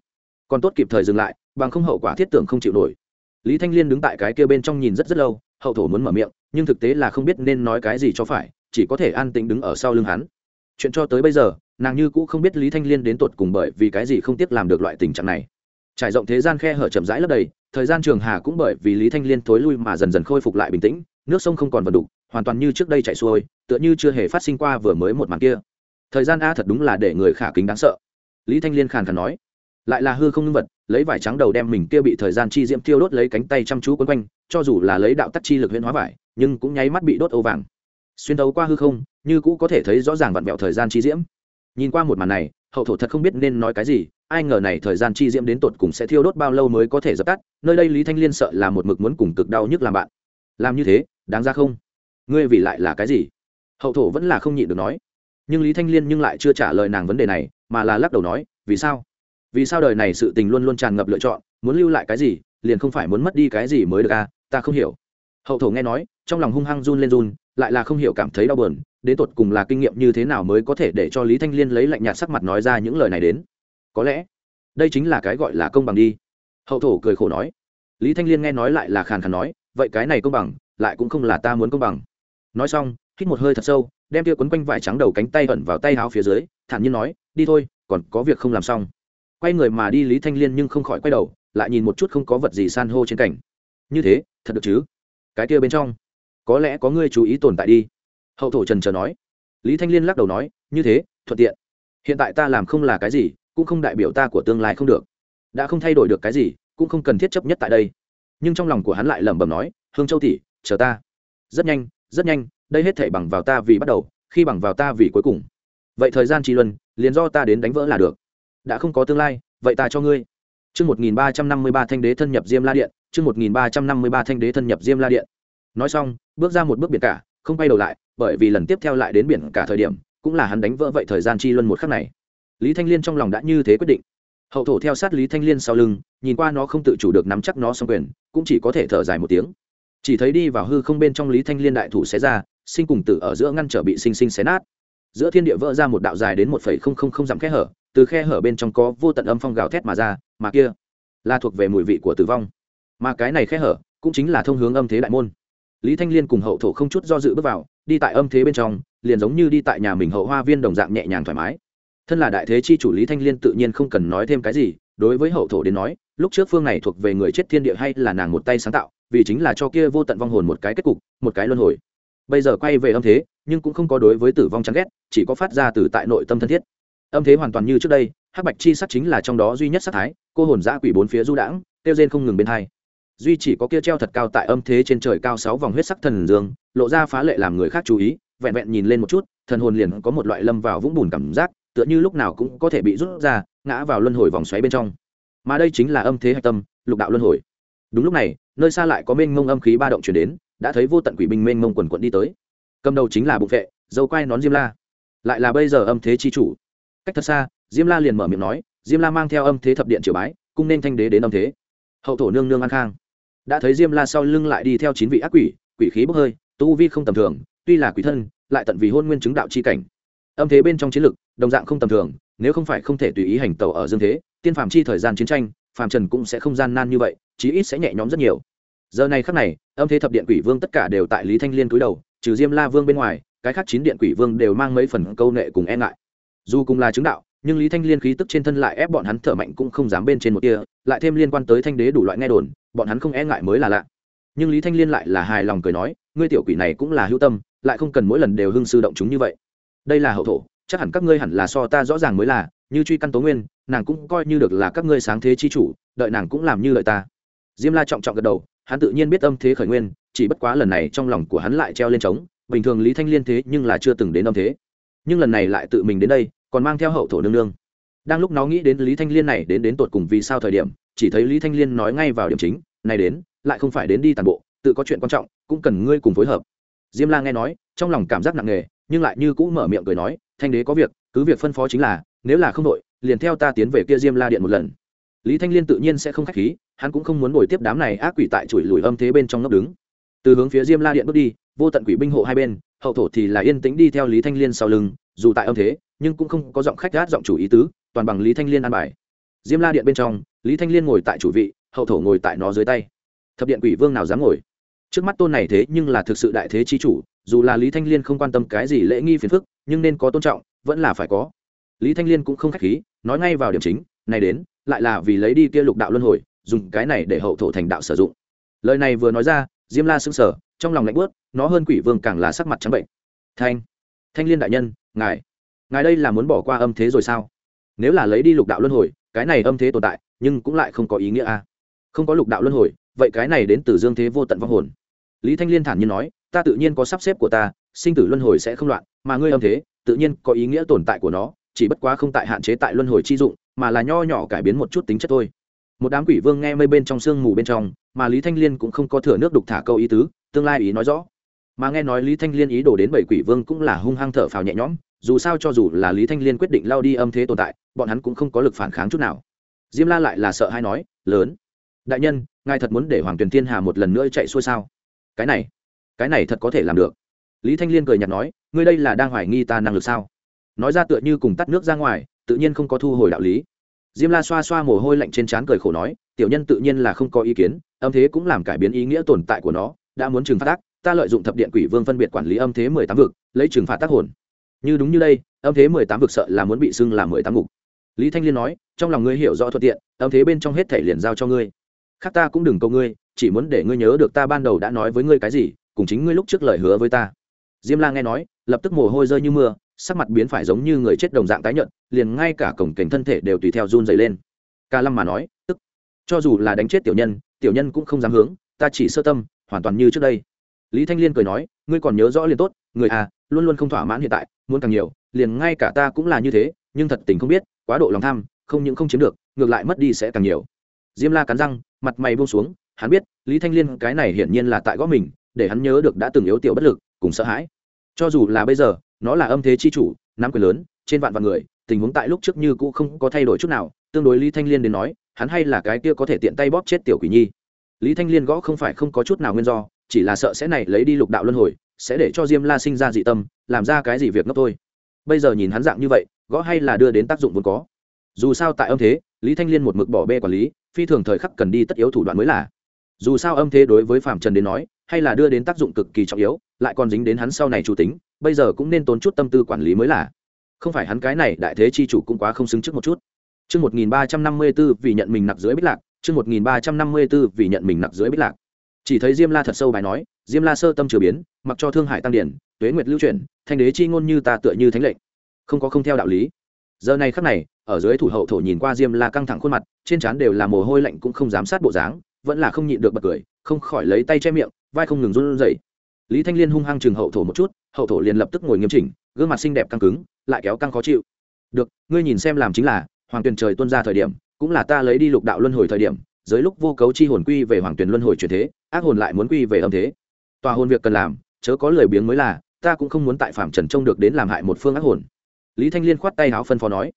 Còn tốt kịp thời dừng lại, bằng không hậu quả thiết tưởng không chịu nổi. Lý thanh liên đứng tại cái kia bên trong nhìn rất rất lâu, hậu thổ muốn mở miệng, nhưng thực tế là không biết nên nói cái gì cho phải, chỉ có thể an tĩnh đứng ở sau lưng hắn. Chuyện cho tới bây giờ, nàng như cũ không biết lý thanh liên đến tột cùng bởi vì cái gì không tiếc làm được loại tình trạng này. Trải rộng thế gian khe hở chậm rãi lấp đầy, thời gian trường hà cũng bởi vì lý thanh liên thối lui mà dần dần khôi phục lại bình tĩnh nước sông không còn vật đục, hoàn toàn như trước đây chạy xuôi, tựa như chưa hề phát sinh qua vừa mới một màn kia. Thời gian a thật đúng là để người khả kính đáng sợ. Lý thanh liên khàn khàn nói, lại là hư không ngưng vật, lấy vải trắng đầu đem mình kia bị thời gian chi diễm tiêu đốt lấy cánh tay chăm chú quấn quanh, cho dù là lấy đạo tắc chi lực huyễn hóa vải, nhưng cũng nháy mắt bị đốt âu vàng. Xuyên thấu qua hư không, như cũ có thể thấy rõ ràng vặn vẹo thời gian chi diễm. Nhìn qua một màn này, hậu thổ thật không biết nên nói cái gì, ai ngờ này thời gian chi diễm đến tột cùng sẽ thiêu đốt bao lâu mới có thể dập tắt, nơi đây lý thanh liên sợ là một mực muốn cùng cực đau nhức làm bạn. Làm như thế đáng ra không? Ngươi vì lại là cái gì? Hậu thổ vẫn là không nhịn được nói. Nhưng lý thanh liên nhưng lại chưa trả lời nàng vấn đề này, mà là lắc đầu nói, vì sao? Vì sao đời này sự tình luôn luôn tràn ngập lựa chọn, muốn lưu lại cái gì, liền không phải muốn mất đi cái gì mới được à? Ta không hiểu. Hậu thổ nghe nói, trong lòng hung hăng run lên run, lại là không hiểu cảm thấy đau buồn, đến tột cùng là kinh nghiệm như thế nào mới có thể để cho lý thanh liên lấy lạnh nhạt sắc mặt nói ra những lời này đến? Có lẽ, đây chính là cái gọi là công bằng đi. Hậu thổ cười khổ nói. Lý thanh liên nghe nói lại là khàn khàn nói, vậy cái này công bằng lại cũng không là ta muốn công bằng. Nói xong, hít một hơi thật sâu, đem kia quấn quanh vải trắng đầu cánh tay ẩn vào tay áo phía dưới, thản nhiên nói, đi thôi, còn có việc không làm xong. Quay người mà đi lý thanh liên nhưng không khỏi quay đầu, lại nhìn một chút không có vật gì san hô trên cảnh. Như thế, thật được chứ? Cái kia bên trong, có lẽ có ngươi chú ý tồn tại đi. Hậu thổ trần trờ nói. Lý thanh liên lắc đầu nói, như thế, thuận tiện. Hiện tại ta làm không là cái gì, cũng không đại biểu ta của tương lai không được. Đã không thay đổi được cái gì, cũng không cần thiết chấp nhất tại đây. Nhưng trong lòng của hắn lại lẩm bẩm nói, hương châu tỷ chờ ta rất nhanh rất nhanh đây hết thể bằng vào ta vì bắt đầu khi bằng vào ta vì cuối cùng vậy thời gian tri luân liền do ta đến đánh vỡ là được đã không có tương lai vậy ta cho ngươi Chương 1353 thanh đế thân nhập Diêm La Điện, chương 1353 thanh đế thân nhập Diêm La Điện. Nói xong, bước ra một bước biển cả, không quay đầu lại, bởi vì lần tiếp theo lại đến biển cả thời điểm, cũng là hắn đánh vỡ vậy thời gian chi luân một khắc này. Lý Thanh Liên trong lòng đã như thế quyết định. Hậu thổ theo sát Lý Thanh Liên sau lưng, nhìn qua nó không tự chủ được nắm chắc nó song quyền, cũng chỉ có thể thở dài một tiếng. Chỉ thấy đi vào hư không bên trong Lý Thanh Liên đại thủ xé ra, sinh cùng tử ở giữa ngăn trở bị sinh sinh xé nát. Giữa thiên địa vỡ ra một đạo dài đến 1.000 dặm khe hở, từ khe hở bên trong có vô tận âm phong gào thét mà ra mà kia là thuộc về mùi vị của tử vong. Mà cái này khe hở cũng chính là thông hướng âm thế đại môn. Lý thanh liên cùng hậu thổ không chút do dự bước vào đi tại âm thế bên trong liền giống như đi tại nhà mình hậu hoa viên đồng dạng nhẹ nhàng thoải mái. Thân là đại thế chi chủ lý thanh liên tự nhiên không cần nói thêm cái gì đối với hậu thổ đến nói lúc trước phương này thuộc về người chết thiên địa hay là nàng một tay sáng tạo vì chính là cho kia vô tận vong hồn một cái kết cục, một cái luân hồi. Bây giờ quay về âm thế, nhưng cũng không có đối với tử vong chán ghét, chỉ có phát ra từ tại nội tâm thân thiết. Âm thế hoàn toàn như trước đây, hắc bạch chi sắc chính là trong đó duy nhất sắc thái, cô hồn giã quỷ bốn phía du đãng, tiêu rên không ngừng bên hai. Duy chỉ có kia treo thật cao tại âm thế trên trời cao sáu vòng huyết sắc thần dương, lộ ra phá lệ làm người khác chú ý, vẹn vẹn nhìn lên một chút, thần hồn liền có một loại lâm vào vũng bùn cảm giác, tựa như lúc nào cũng có thể bị rút ra, ngã vào luân hồi vòng xoáy bên trong. Mà đây chính là âm thế hạch tâm, lục đạo luân hồi đúng lúc này, nơi xa lại có mênh mông âm khí ba động chuyển đến, đã thấy vô tận quỷ binh mênh mông quần quận đi tới. Cầm đầu chính là bục vệ, dâu quai nón diêm la. Lại là bây giờ âm thế chi chủ. Cách thật xa, diêm la liền mở miệng nói, diêm la mang theo âm thế thập điện triều bái, cung nên thanh đế đến âm thế. Hậu thổ nương nương an khang. Đã thấy diêm la sau lưng lại đi theo chín vị ác quỷ quỷ khí bốc hơi, tu vi không tầm thường, tuy là quỷ thân, lại tận vì hôn nguyên chứng đạo c h i cảnh. Âm thế bên trong chiến lực, đồng dạng không tầm thường, nếu không phải không thể tùy ý hành tàu ở dương thế, tiên phạm chi thời gian chiến tranh phạm trần cũng sẽ không gian nan như vậy chí ít sẽ nhẹ nhõm rất nhiều. Giờ này khắc này, âm thế thập điện quỷ vương tất cả đều tại lý thanh liên cúi đầu, trừ diêm la vương bên ngoài, cái khác chín điện quỷ vương đều mang mấy phần câu nệ cùng e ngại. Dù cùng là chứng đạo, nhưng lý thanh liên khí tức trên thân lại ép bọn hắn thở mạnh cũng không dám bên trên một kia lại thêm liên quan tới thanh đế đủ loại nghe đồn, bọn hắn không e ngại mới là lạ. Nhưng lý thanh liên lại là hài lòng cười nói, ngươi tiểu quỷ này cũng là hữu tâm, lại không cần mỗi lần đều hưng sư động chúng như vậy. Đây là hậu thổ, chắc hẳn các ngươi hẳn là so ta rõ ràng mới là, như truy căn tố nguyên, nàng cũng coi như được là các ngươi sáng thế chi chủ, đợi nàng cũng làm như lợi ta diêm la trọng trọng gật đầu, hắn tự nhiên biết âm thế khởi nguyên, chỉ bất quá lần này trong lòng của hắn lại treo lên trống, bình thường lý thanh liên thế nhưng là chưa từng đến âm thế. Nhưng lần này lại tự mình đến đây, còn mang theo hậu thổ nương nương. Đang lúc nó nghĩ đến lý thanh liên này đến đến tột cùng vì sao thời điểm, chỉ thấy lý thanh liên nói ngay vào điểm chính, này đến, lại không phải đến đi tàn bộ, tự có chuyện quan trọng, cũng cần ngươi cùng phối hợp. Diêm la nghe nói, trong lòng cảm giác nặng nề, nhưng lại như cũ mở miệng cười nói, thanh đế có việc, cứ việc phân phó chính là, nếu là không đội, liền theo ta tiến về kia diêm la điện một lần. Lý thanh liên tự nhiên sẽ không k h á c h khí hắn cũng không muốn bồi tiếp đám này ác quỷ tại chùi lùi âm thế bên trong ngóc đứng. Từ hướng phía diêm la điện bước đi, vô tận quỷ binh hộ hai bên, hậu thổ thì là yên tĩnh đi theo lý thanh liên sau lưng, dù tại âm thế, nhưng cũng không có giọng khách gát giọng chủ ý tứ, toàn bằng lý thanh liên an bài. Diêm la điện bên trong, lý thanh liên ngồi tại chủ vị, hậu thổ ngồi tại nó dưới tay. Thập điện quỷ vương nào dám ngồi? Trước mắt tôn này thế nhưng là thực sự đại thế chi chủ, dù là lý thanh liên không quan tâm cái gì lễ nghi phiền phức, nhưng nên có tôn trọng, vẫn là phải có. Lý thanh liên cũng không k h á c h khí, nói ngay vào điểm chính, này đến, lại là vì lấy đi kia lục đạo luân hồi dùng cái này để hậu thổ thành đạo sử dụng. Lời này vừa nói ra, diêm la sững sờ, trong lòng lạnh bớt nó hơn quỷ vương càng là sắc mặt trắng bệnh. Thanh thanh liên đại nhân, ngài ngài đây là muốn bỏ qua âm thế rồi sao? Nếu là lấy đi lục đạo luân hồi, cái này âm thế tồn tại, nhưng cũng lại không có ý nghĩa a không có lục đạo luân hồi, vậy cái này đến từ dương thế vô tận vong hồn. Lý thanh liên thản nhiên nói, ta tự nhiên có sắp xếp của ta, sinh tử luân hồi sẽ không loạn, mà ngươi âm thế, tự nhiên có ý nghĩa tồn tại của nó, chỉ bất quá không tại hạn chế tại luân hồi chi dụng, mà là nho nhỏ cải biến một chút tính chất thôi một đám quỷ vương nghe mây bên trong sương mù bên trong, mà lý thanh liên cũng không có thừa nước đục thả câu ý tứ, tương lai ý nói rõ. Mà nghe nói lý thanh liên ý đồ đến bảy quỷ vương cũng là hung hăng thở phào nhẹ nhõm, dù sao cho dù là lý thanh liên quyết định lao đi âm thế tồn tại, bọn hắn cũng không có lực phản kháng chút nào. Diêm la lại là sợ hay nói, lớn, đại nhân, ngài thật muốn để hoàng tuyền thiên hà một lần nữa chạy xuôi sao? Cái này cái này thật có thể làm được. Lý thanh liên cười nhạt nói, ngươi đây là đang hoài nghi ta năng lực sao? Nói ra tựa như cùng tắt nước ra ngoài, tự nhiên không có thu hồi đạo lý diêm la xoa xoa mồ hôi lạnh trên trán cười khổ nói, tiểu nhân tự nhiên là không có ý kiến, âm thế cũng làm cải biến ý nghĩa tồn tại của nó, đã muốn trừng phạt tác ta lợi dụng thập điện quỷ vương phân biệt quản lý âm thế mười tám vực, lấy trừng phạt tác hồn. Như đúng như đây, âm thế mười tám vực sợ là muốn bị xưng là mười tám ngục. Lý thanh liên nói, trong lòng ngươi hiểu rõ thuận tiện, âm thế bên trong hết thể liền giao cho ngươi. Khác ta cũng đừng câu ngươi, chỉ muốn để ngươi nhớ được ta ban đầu đã nói với ngươi cái gì, cùng chính ngươi lúc trước lời hứa với ta. Diêm la nghe nói, lập tức mồ hôi rơi như mưa sắc mặt biến phải giống như người chết đồng dạng tái nhợt, liền ngay cả cổng cảnh thân thể đều tùy theo run dày lên. Ca lâm mà nói, tức, cho dù là đánh chết tiểu nhân tiểu nhân cũng không dám hướng, ta chỉ sơ tâm, hoàn toàn như trước đây. Lý thanh liên cười nói, ngươi còn nhớ rõ liền tốt, người à luôn luôn không thỏa mãn hiện tại, muốn càng nhiều, liền ngay cả ta cũng là như thế, nhưng thật tình không biết, quá độ lòng tham, không những không chiếm được, ngược lại mất đi sẽ càng nhiều. Diêm la cắn răng, mặt mày buông xuống, hắn biết, lý thanh liên cái này hiển nhiên là tại gõ mình, để hắn nhớ được đã từng yếu tiểu bất lực, cùng sợ hãi. Cho dù là bây giờ nó là âm thế chi chủ, nắm quyền lớn, trên vạn vạn người, tình huống tại lúc trước như cũ không có thay đổi chút nào, tương đối lý thanh liên đến nói, hắn hay là cái kia có thể tiện tay bóp chết tiểu quỷ nhi. Lý thanh liên gõ không phải không có chút nào nguyên do, chỉ là sợ sẽ này lấy đi lục đạo luân hồi, sẽ để cho diêm la sinh ra dị tâm, làm ra cái gì việc ngốc thôi. Bây giờ nhìn hắn dạng như vậy, gõ hay là đưa đến tác dụng vốn có. Dù sao tại âm thế, lý thanh liên một mực bỏ bê quản lý, phi thường thời khắc cần đi tất yếu thủ đoạn mới là. Dù sao âm thế đối với phạm trần đến nói, hay là đưa đến tác dụng cực kỳ trọng yếu, lại còn dính đến hắn sau này chủ tính bây giờ cũng nên tốn chút tâm tư quản lý mới là không phải hắn cái này đại thế chi chủ cũng quá không xứng trước một chút Chương 1354 vì nhận mình nặc dưới bích lạc, chương 1354 vì nhận mình nặc dưới bích lạc. Chỉ thấy Diêm La thật sâu bài nói, Diêm La sơ tâm chưa biến, mặc cho thương hải tăng điển, tuế nguyệt lưu chuyển, thanh đế chi ngôn như ta tựa như thánh lệnh. Không có không theo đạo lý. Giờ này khắc này, ở dưới thủ hậu thổ nhìn qua Diêm La căng thẳng khuôn mặt, trên trán đều là mồ hôi lạnh cũng không dám sát bộ dáng, vẫn là không nhịn được bật cười, không khỏi lấy tay che miệng, vai không ngừng run rẩy. Lý Thanh Liên hung hăng chừng hậu thổ một chút, hậu thổ liền lập tức ngồi nghiêm chỉnh, gương mặt xinh đẹp căng cứng, lại kéo căng khó chịu. Được, ngươi nhìn xem làm chính là, hoàng tuyền trời tuân ra thời điểm cũng là ta lấy đi lục đạo luân hồi thời điểm dưới lúc vô cấu chi hồn quy về hoàng tuyền luân hồi chuyển thế ác hồn lại muốn quy về âm thế. Tòa hồn việc cần làm chớ có lời biếng mới là ta cũng không muốn tại phạm trần trông được đến làm hại một phương ác hồn. Lý thanh liên khoát tay áo phân phó nói.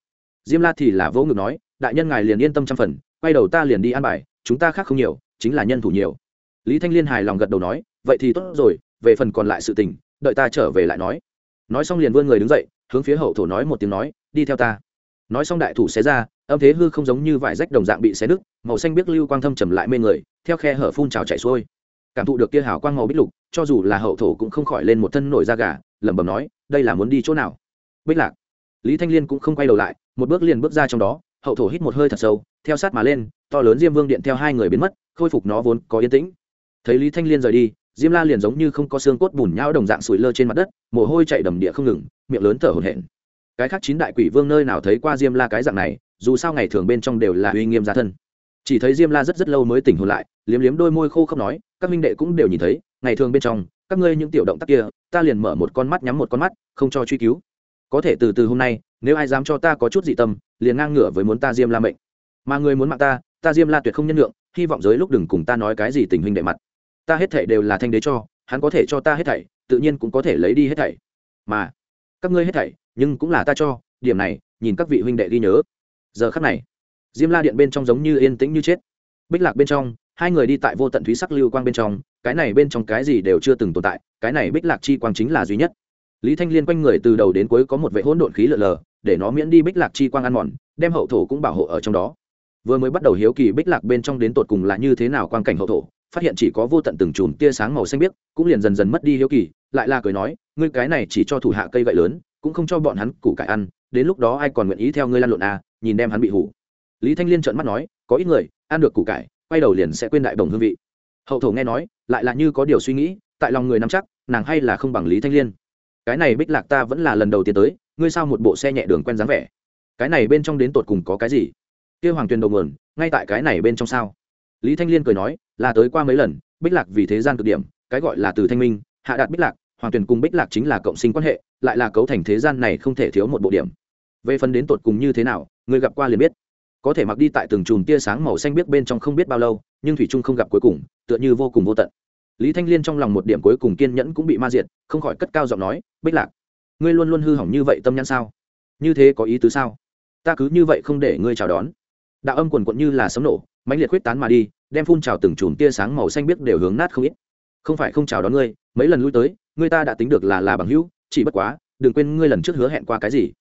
Diêm la thì là vô ngực nói đại nhân ngài liền yên tâm trăm phần quay đầu ta liền đi an bài chúng ta khác không nhiều chính là nhân thủ nhiều. Lý thanh liên hài lòng gật đầu nói vậy thì tốt rồi về phần còn lại sự tình đợi ta trở về lại nói. Nói xong liền vươn người đứng dậy, hướng phía hậu thổ nói một tiếng nói, đi theo ta. Nói xong đại thủ xé ra, âm thế hư không giống như vải rách đồng dạng bị xé nứt, màu xanh biết lưu quang thâm trầm lại mê người, theo khe hở phun trào chảy xuôi. Cảm thụ được kia hào quang màu bích lục, cho dù là hậu thổ cũng không khỏi lên một thân nổi da gà, lẩm bẩm nói, đây là muốn đi chỗ nào? Bích lạc. Lý thanh liên cũng không quay đầu lại, một bước liền bước ra trong đó, hậu thổ hít một hơi thật sâu, theo sát mà lên, to lớn diêm vương điện theo hai người biến mất, khôi phục nó vốn có yên tĩnh. Thấy lý thanh liên rời đi diêm la liền giống như không có xương cốt bùn nhau đồng dạng sủi lơ trên mặt đất, mồ hôi chạy đầm địa không ngừng, miệng lớn thở hổn hển. Cái khác chín đại quỷ vương nơi nào thấy qua diêm la cái dạng này, dù sao ngày thường bên trong đều là uy nghiêm gia thân. Chỉ thấy diêm la rất rất lâu mới tỉnh hồn lại, liếm liếm đôi môi khô không nói, các minh đệ cũng đều nhìn thấy, ngày thường bên trong, các ngươi những tiểu động tác kia, ta liền mở một con mắt nhắm một con mắt, không cho truy cứu. Có thể từ từ hôm nay, nếu ai dám cho ta có chút dị tâm, liền ngang ngửa với muốn ta diêm la mệnh. Mà người muốn mạng ta ta diêm la tuyệt không nhân lượng hy vọng giới lúc đừng cùng ta nói cái gì tình hình đệ mặt ta hết thảy đều là thanh đế cho, hắn có thể cho ta hết thảy, tự nhiên cũng có thể lấy đi hết thảy. Mà, các ngươi hết thảy, nhưng cũng là ta cho, điểm này, nhìn các vị huynh đệ ghi nhớ. Giờ khắc này, diêm la điện bên trong giống như yên tĩnh như chết. Bích lạc bên trong, hai người đi tại vô tận thúy sắc lưu quang bên trong, cái này bên trong cái gì đều chưa từng tồn tại, cái này bích lạc chi quang chính là duy nhất. Lý thanh liên quanh người từ đầu đến cuối có một vệ hỗn độn khí lợ lờ, để nó miễn đi bích lạc chi quang ăn mòn, đem hậu thổ cũng bảo hộ ở trong đó. Vừa mới bắt đầu hiếu kỳ bích lạc bên trong đến tột cùng là như thế nào quang cảnh hậu thổ phát hiện chỉ có vô tận từng chùm tia sáng màu xanh biếc, cũng liền dần dần mất đi hiếu kỳ, lại là cười nói, ngươi cái này chỉ cho thủ hạ cây gậy lớn, cũng không cho bọn hắn củ cải ăn, đến lúc đó ai còn nguyện ý theo ngươi lăn lộn à nhìn đem hắn bị hủ. Lý thanh liên trợn mắt nói, có ít người, ăn được củ cải, quay đầu liền sẽ quên đại bồng hương vị. Hậu thổ nghe nói, lại là như có điều suy nghĩ, tại lòng người nắm chắc, nàng hay là không bằng lý thanh liên. Cái này bích lạc ta vẫn là lần đầu tiên tới, ngươi sao một bộ xe nhẹ đường quen dáng vẻ? Cái này bên trong đến tột cùng có cái gì? Kia hoàng tuyền đầu nguồn, ngay tại cái này bên trong sao? Lý thanh liên cười nói, là tới qua mấy lần, bích lạc vì thế gian cực điểm, cái gọi là từ thanh minh, hạ đạt bích lạc, hoàng tuyền cùng bích lạc chính là cộng sinh quan hệ, lại là cấu thành thế gian này không thể thiếu một bộ điểm. Về phần đến tột cùng như thế nào, người gặp qua liền biết. Có thể mặc đi tại từng chùm tia sáng màu xanh biết bên trong không biết bao lâu, nhưng thủy trung không gặp cuối cùng, tựa như vô cùng vô tận. Lý thanh liên trong lòng một điểm cuối cùng kiên nhẫn cũng bị ma diệt, không khỏi cất cao giọng nói, bích lạc, ngươi luôn luôn hư hỏng như vậy tâm nhãn sao? Như thế có ý tứ sao? Ta cứ như vậy không để ngươi chào đón. Đạo âm quần quận như là sấm nổ mãnh liệt khuyết tán mà đi, đem phun trào từng chùm tia sáng màu xanh biếc đều hướng nát không ít. Không phải không chào đón ngươi, mấy lần lui tới, ngươi ta đã tính được là là bằng hữu, chỉ bất quá, đừng quên ngươi lần trước hứa hẹn qua cái gì.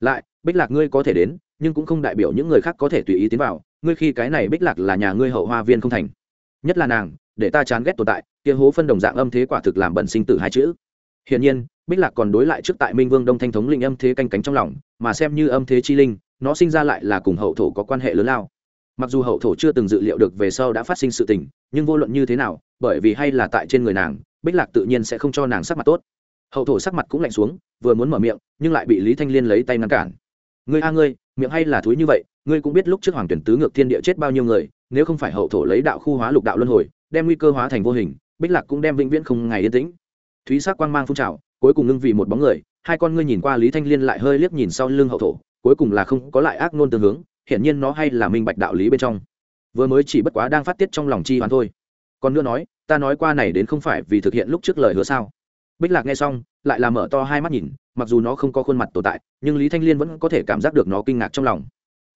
Lại, bích lạc ngươi có thể đến, nhưng cũng không đại biểu những người khác có thể tùy ý tiến vào, ngươi khi cái này bích lạc là nhà ngươi hậu hoa viên không thành. Nhất là nàng, để ta chán ghét tồn tại, kia hố phân đồng dạng âm thế quả thực làm bẩn sinh tử hai chữ. Hiển nhiên, bích lạc còn đối lại trước tại minh vương đông thanh thống linh âm thế canh cánh trong lòng, mà xem như âm thế chi linh, nó sinh ra lại là cùng hậu thổ có quan hệ lớn lao mặc dù hậu thổ chưa từng dự liệu được về sau đã phát sinh sự tình, nhưng vô luận như thế nào, bởi vì hay là tại trên người nàng, bích lạc tự nhiên sẽ không cho nàng sắc mặt tốt. Hậu thổ sắc mặt cũng lạnh xuống, vừa muốn mở miệng, nhưng lại bị lý thanh liên lấy tay ngăn cản. Ngươi a ngươi, miệng hay là thúi như vậy, ngươi cũng biết lúc trước hoàng tuyển tứ ngược thiên địa chết bao nhiêu người, nếu không phải hậu thổ lấy đạo khu hóa lục đạo luân hồi, đem nguy cơ hóa thành vô hình, bích lạc cũng đem vĩnh viễn không ngày yên tĩnh. Thúy sắc quang mang phun trào, cuối cùng ngưng vì một bóng người, hai con ngươi nhìn qua lý thanh liên lại hơi liếc nhìn sau lưng hậu thổ, cuối cùng là không có lại ác nôn tương hướng hiển nhiên nó hay là minh bạch đạo lý bên trong. Vừa mới chỉ bất quá đang phát tiết trong lòng chi hoán thôi. Còn nữa nói, ta nói qua này đến không phải vì thực hiện lúc trước lời hứa sao? Bích lạc nghe xong, lại là mở to hai mắt nhìn, mặc dù nó không có khuôn mặt tồn tại, nhưng lý thanh liên vẫn có thể cảm giác được nó kinh ngạc trong lòng.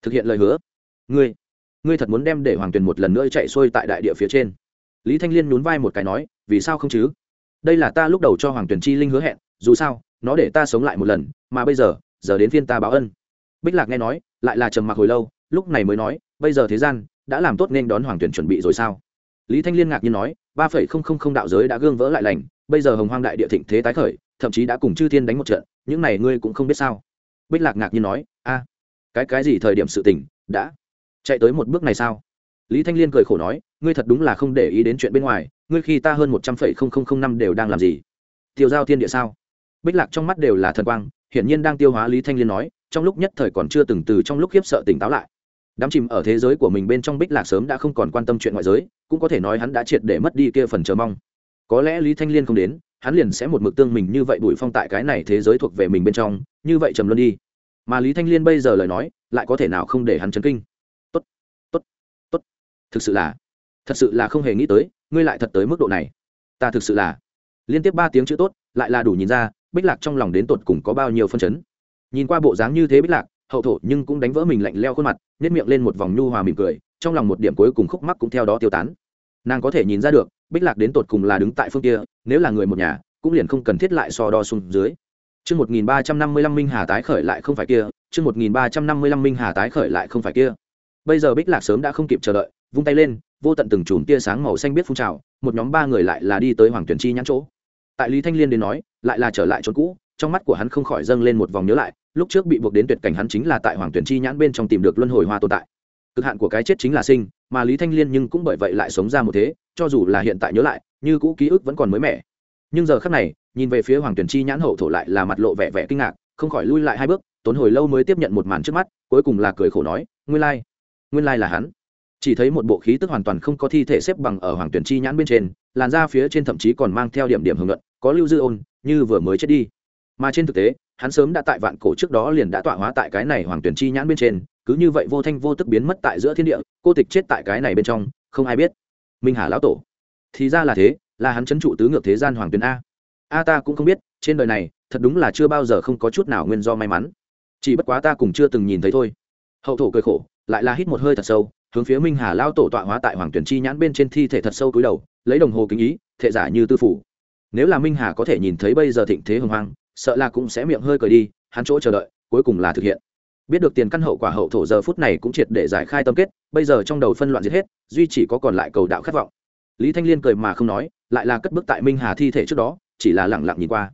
Thực hiện lời hứa? Ngươi ngươi thật muốn đem để hoàng tuyền một lần nữa chạy xuôi tại đại địa phía trên. Lý thanh liên nhún vai một cái nói, vì sao không chứ? Đây là ta lúc đầu cho hoàng tuyền chi linh hứa hẹn, dù sao, nó để ta sống lại một lần, mà bây giờ giờ đến phiên ta báo ân bích lạc nghe nói, lại là trầm mặc hồi lâu, lúc này mới nói, bây giờ thế gian, đã làm tốt nên đón hoàng tuyển chuẩn bị rồi sao? Lý thanh liên ngạc nhiên nói, ba phẩy không không không đạo giới đã gương vỡ lại lành, bây giờ hồng hoang đại địa thịnh thế tái khởi, thậm chí đã cùng chư thiên đánh một trận, những này ngươi cũng không biết sao? Bích lạc ngạc nhiên nói, a, cái cái gì thời điểm sự tình, đã chạy tới một bước này sao? Lý thanh liên cười khổ nói, ngươi thật đúng là không để ý đến chuyện bên ngoài, ngươi khi ta hơn một trăm phẩy không không không năm đều đang làm gì? Tiêu giao thiên địa sao? Bích lạc trong mắt đều là thần quang, hiển nhiên đang tiêu hóa lý thanh liên nói trong lúc nhất thời còn chưa từng từ trong lúc khiếp sợ tỉnh táo lại. Đám chìm ở thế giới của mình bên trong bích lạc sớm đã không còn quan tâm chuyện ngoại giới, cũng có thể nói hắn đã triệt để mất đi kia phần chờ mong. Có lẽ lý thanh liên không đến, hắn liền sẽ một mực tương mình như vậy bụi phong tại cái này thế giới thuộc về mình bên trong, như vậy trầm luân đi. Mà lý thanh liên bây giờ lời nói, lại có thể nào không để hắn chấn kinh? Tốt tốt tốt. Thực sự là, thật sự là không hề nghĩ tới, ngươi lại thật tới mức độ này. Ta thực sự là, liên tiếp ba tiếng chữ tốt, lại là đủ nhìn ra, bích lạc trong lòng đến tột cùng có bao nhiêu phân chấn nhìn qua bộ dáng như thế bích lạc hậu thổ nhưng cũng đánh vỡ mình lạnh leo khuôn mặt nếp miệng lên một vòng nhu hòa mỉm cười trong lòng một điểm cuối cùng khúc mắc cũng theo đó tiêu tán nàng có thể nhìn ra được bích lạc đến tột cùng là đứng tại phương kia nếu là người một nhà cũng liền không cần thiết lại so đo xuống dưới Chương 1355 Minh Hà tái khởi lại không phải kia, chương 1355 Minh Hà tái khởi lại không phải kia. Bây giờ Bích Lạc sớm đã không kịp chờ đợi, vung tay lên, vô tận từng chùm tia sáng màu xanh biết phun trào, một nhóm ba người lại là đi tới Hoàng Tuyển Chi nhãn chỗ. Tại Lý Thanh Liên đến nói, lại là trở lại chỗ cũ, trong mắt của hắn không khỏi dâng lên một vòng nhớ lại, lúc trước bị buộc đến tuyệt cảnh hắn chính là tại Hoàng Tuyển Chi nhãn bên trong tìm được luân hồi hoa tồn tại. Cực hạn của cái chết chính là sinh, mà Lý Thanh Liên nhưng cũng bởi vậy lại sống ra một thế, cho dù là hiện tại nhớ lại, như cũ ký ức vẫn còn mới mẻ. Nhưng giờ khắc này, nhìn về phía Hoàng Tuyển Chi nhãn hậu thổ lại là mặt lộ vẻ vẻ kinh ngạc, không khỏi lui lại hai bước, tốn hồi lâu mới tiếp nhận một màn trước mắt, cuối cùng là cười khổ nói, nguyên lai, nguyên lai là hắn chỉ thấy một bộ khí tức hoàn toàn không có thi thể xếp bằng ở hoàng tuyển chi nhãn bên trên làn da phía trên thậm chí còn mang theo điểm điểm hưởng luận có lưu dư ôn như vừa mới chết đi mà trên thực tế hắn sớm đã tại vạn cổ trước đó liền đã tọa hóa tại cái này hoàng tuyển chi nhãn bên trên, cứ như vậy vô thanh vô tức biến mất tại giữa thiên địa, cô tịch chết tại cái này bên trong, không ai biết. Minh hà lão tổ. Thì ra là thế, là hắn chấn trụ tứ ngược thế gian hoàng tuyển a. A ta cũng không biết, trên đời này, thật đúng là chưa bao giờ không có chút nào nguyên do may mắn. Chỉ bất quá ta cũng chưa từng nhìn thấy thôi. Hậu thổ cười khổ, lại là hít một hơi thật sâu, hướng phía minh hà lao tổ tọa hóa tại hoàng tuyển chi nhãn bên trên thi thể thật sâu túi đầu, lấy đồng hồ kính ý, thệ giả như tư phủ. Nếu là minh hà có thể nhìn thấy bây giờ thịnh thế hồng hoang sợ là cũng sẽ miệng hơi cười đi, hắn chỗ chờ đợi, cuối cùng là thực hiện. Biết được tiền căn hậu quả hậu thổ giờ phút này cũng triệt để giải khai tâm kết, bây giờ trong đầu phân loạn giết hết, duy chỉ có còn lại cầu đạo khát vọng. Lý thanh liên cười mà không nói, lại là cất bước tại minh hà thi thể trước đó, chỉ là lẳng lặng nhìn qua.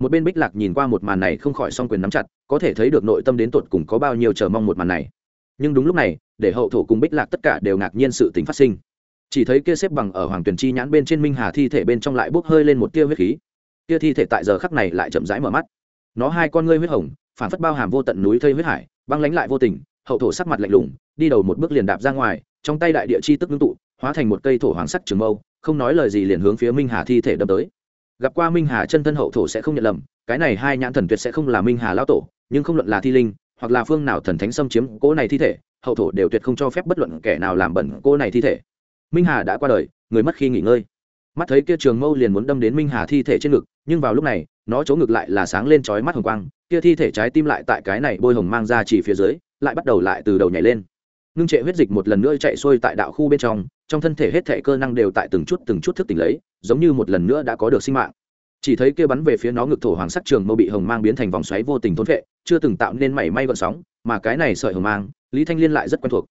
Một bên bích lạc nhìn qua một màn này không khỏi song quyền nắm chặt, có thể thấy được nội tâm đến tột cùng có bao nhiêu chờ mong một màn này. Nhưng đúng lúc này, để hậu thổ cùng bích lạc tất cả đều ngạc nhiên sự tính phát sinh. Chỉ thấy kia xếp bằng ở hoàng tuyền chi nhãn bên trên minh hà thi thể bên trong lại bốc hơi lên một tia huyết khí kia thi thể tại giờ khắc này lại chậm rãi mở mắt. Nó hai con ngươi huyết hồng, phản phất bao hàm vô tận núi thây huyết hải, băng lánh lại vô tình, hậu thổ sắc mặt lạnh lùng, đi đầu một bước liền đạp ra ngoài, trong tay đại địa chi tức ngưng tụ, hóa thành một cây thổ hoàng sắc trường mâu, không nói lời gì liền hướng phía minh hà thi thể đâm tới. Gặp qua minh hà chân thân hậu thổ sẽ không nhận lầm, cái này hai nhãn thần tuyệt sẽ không là minh hà lão tổ, nhưng không luận là thi linh, hoặc là phương nào thần thánh xâm chiếm cỗ này thi thể, hậu thổ đều tuyệt không cho phép bất luận kẻ nào làm bẩn cô này thi thể. Minh hà đã qua đời, người mất khi nghỉ ngơi mắt thấy kia trường mâu liền muốn đâm đến minh hà thi thể trên ngực, nhưng vào lúc này, nó chỗ ngực lại là sáng lên trói mắt hồng quang, kia thi thể trái tim lại tại cái này bôi hồng mang ra chỉ phía dưới, lại bắt đầu lại từ đầu nhảy lên. Ngưng trệ huyết dịch một lần nữa chạy xuôi tại đạo khu bên trong trong thân thể hết thể cơ năng đều tại từng chút từng chút thức tỉnh lấy, giống như một lần nữa đã có được sinh mạng. Chỉ thấy kia bắn về phía nó ngực thổ hoàng sắc trường mâu bị hồng mang biến thành vòng xoáy vô tình thôn vệ chưa từng tạo nên mảy may gọn sóng, mà cái này sợi hồng mang, lý thanh liên lại rất quen thuộc.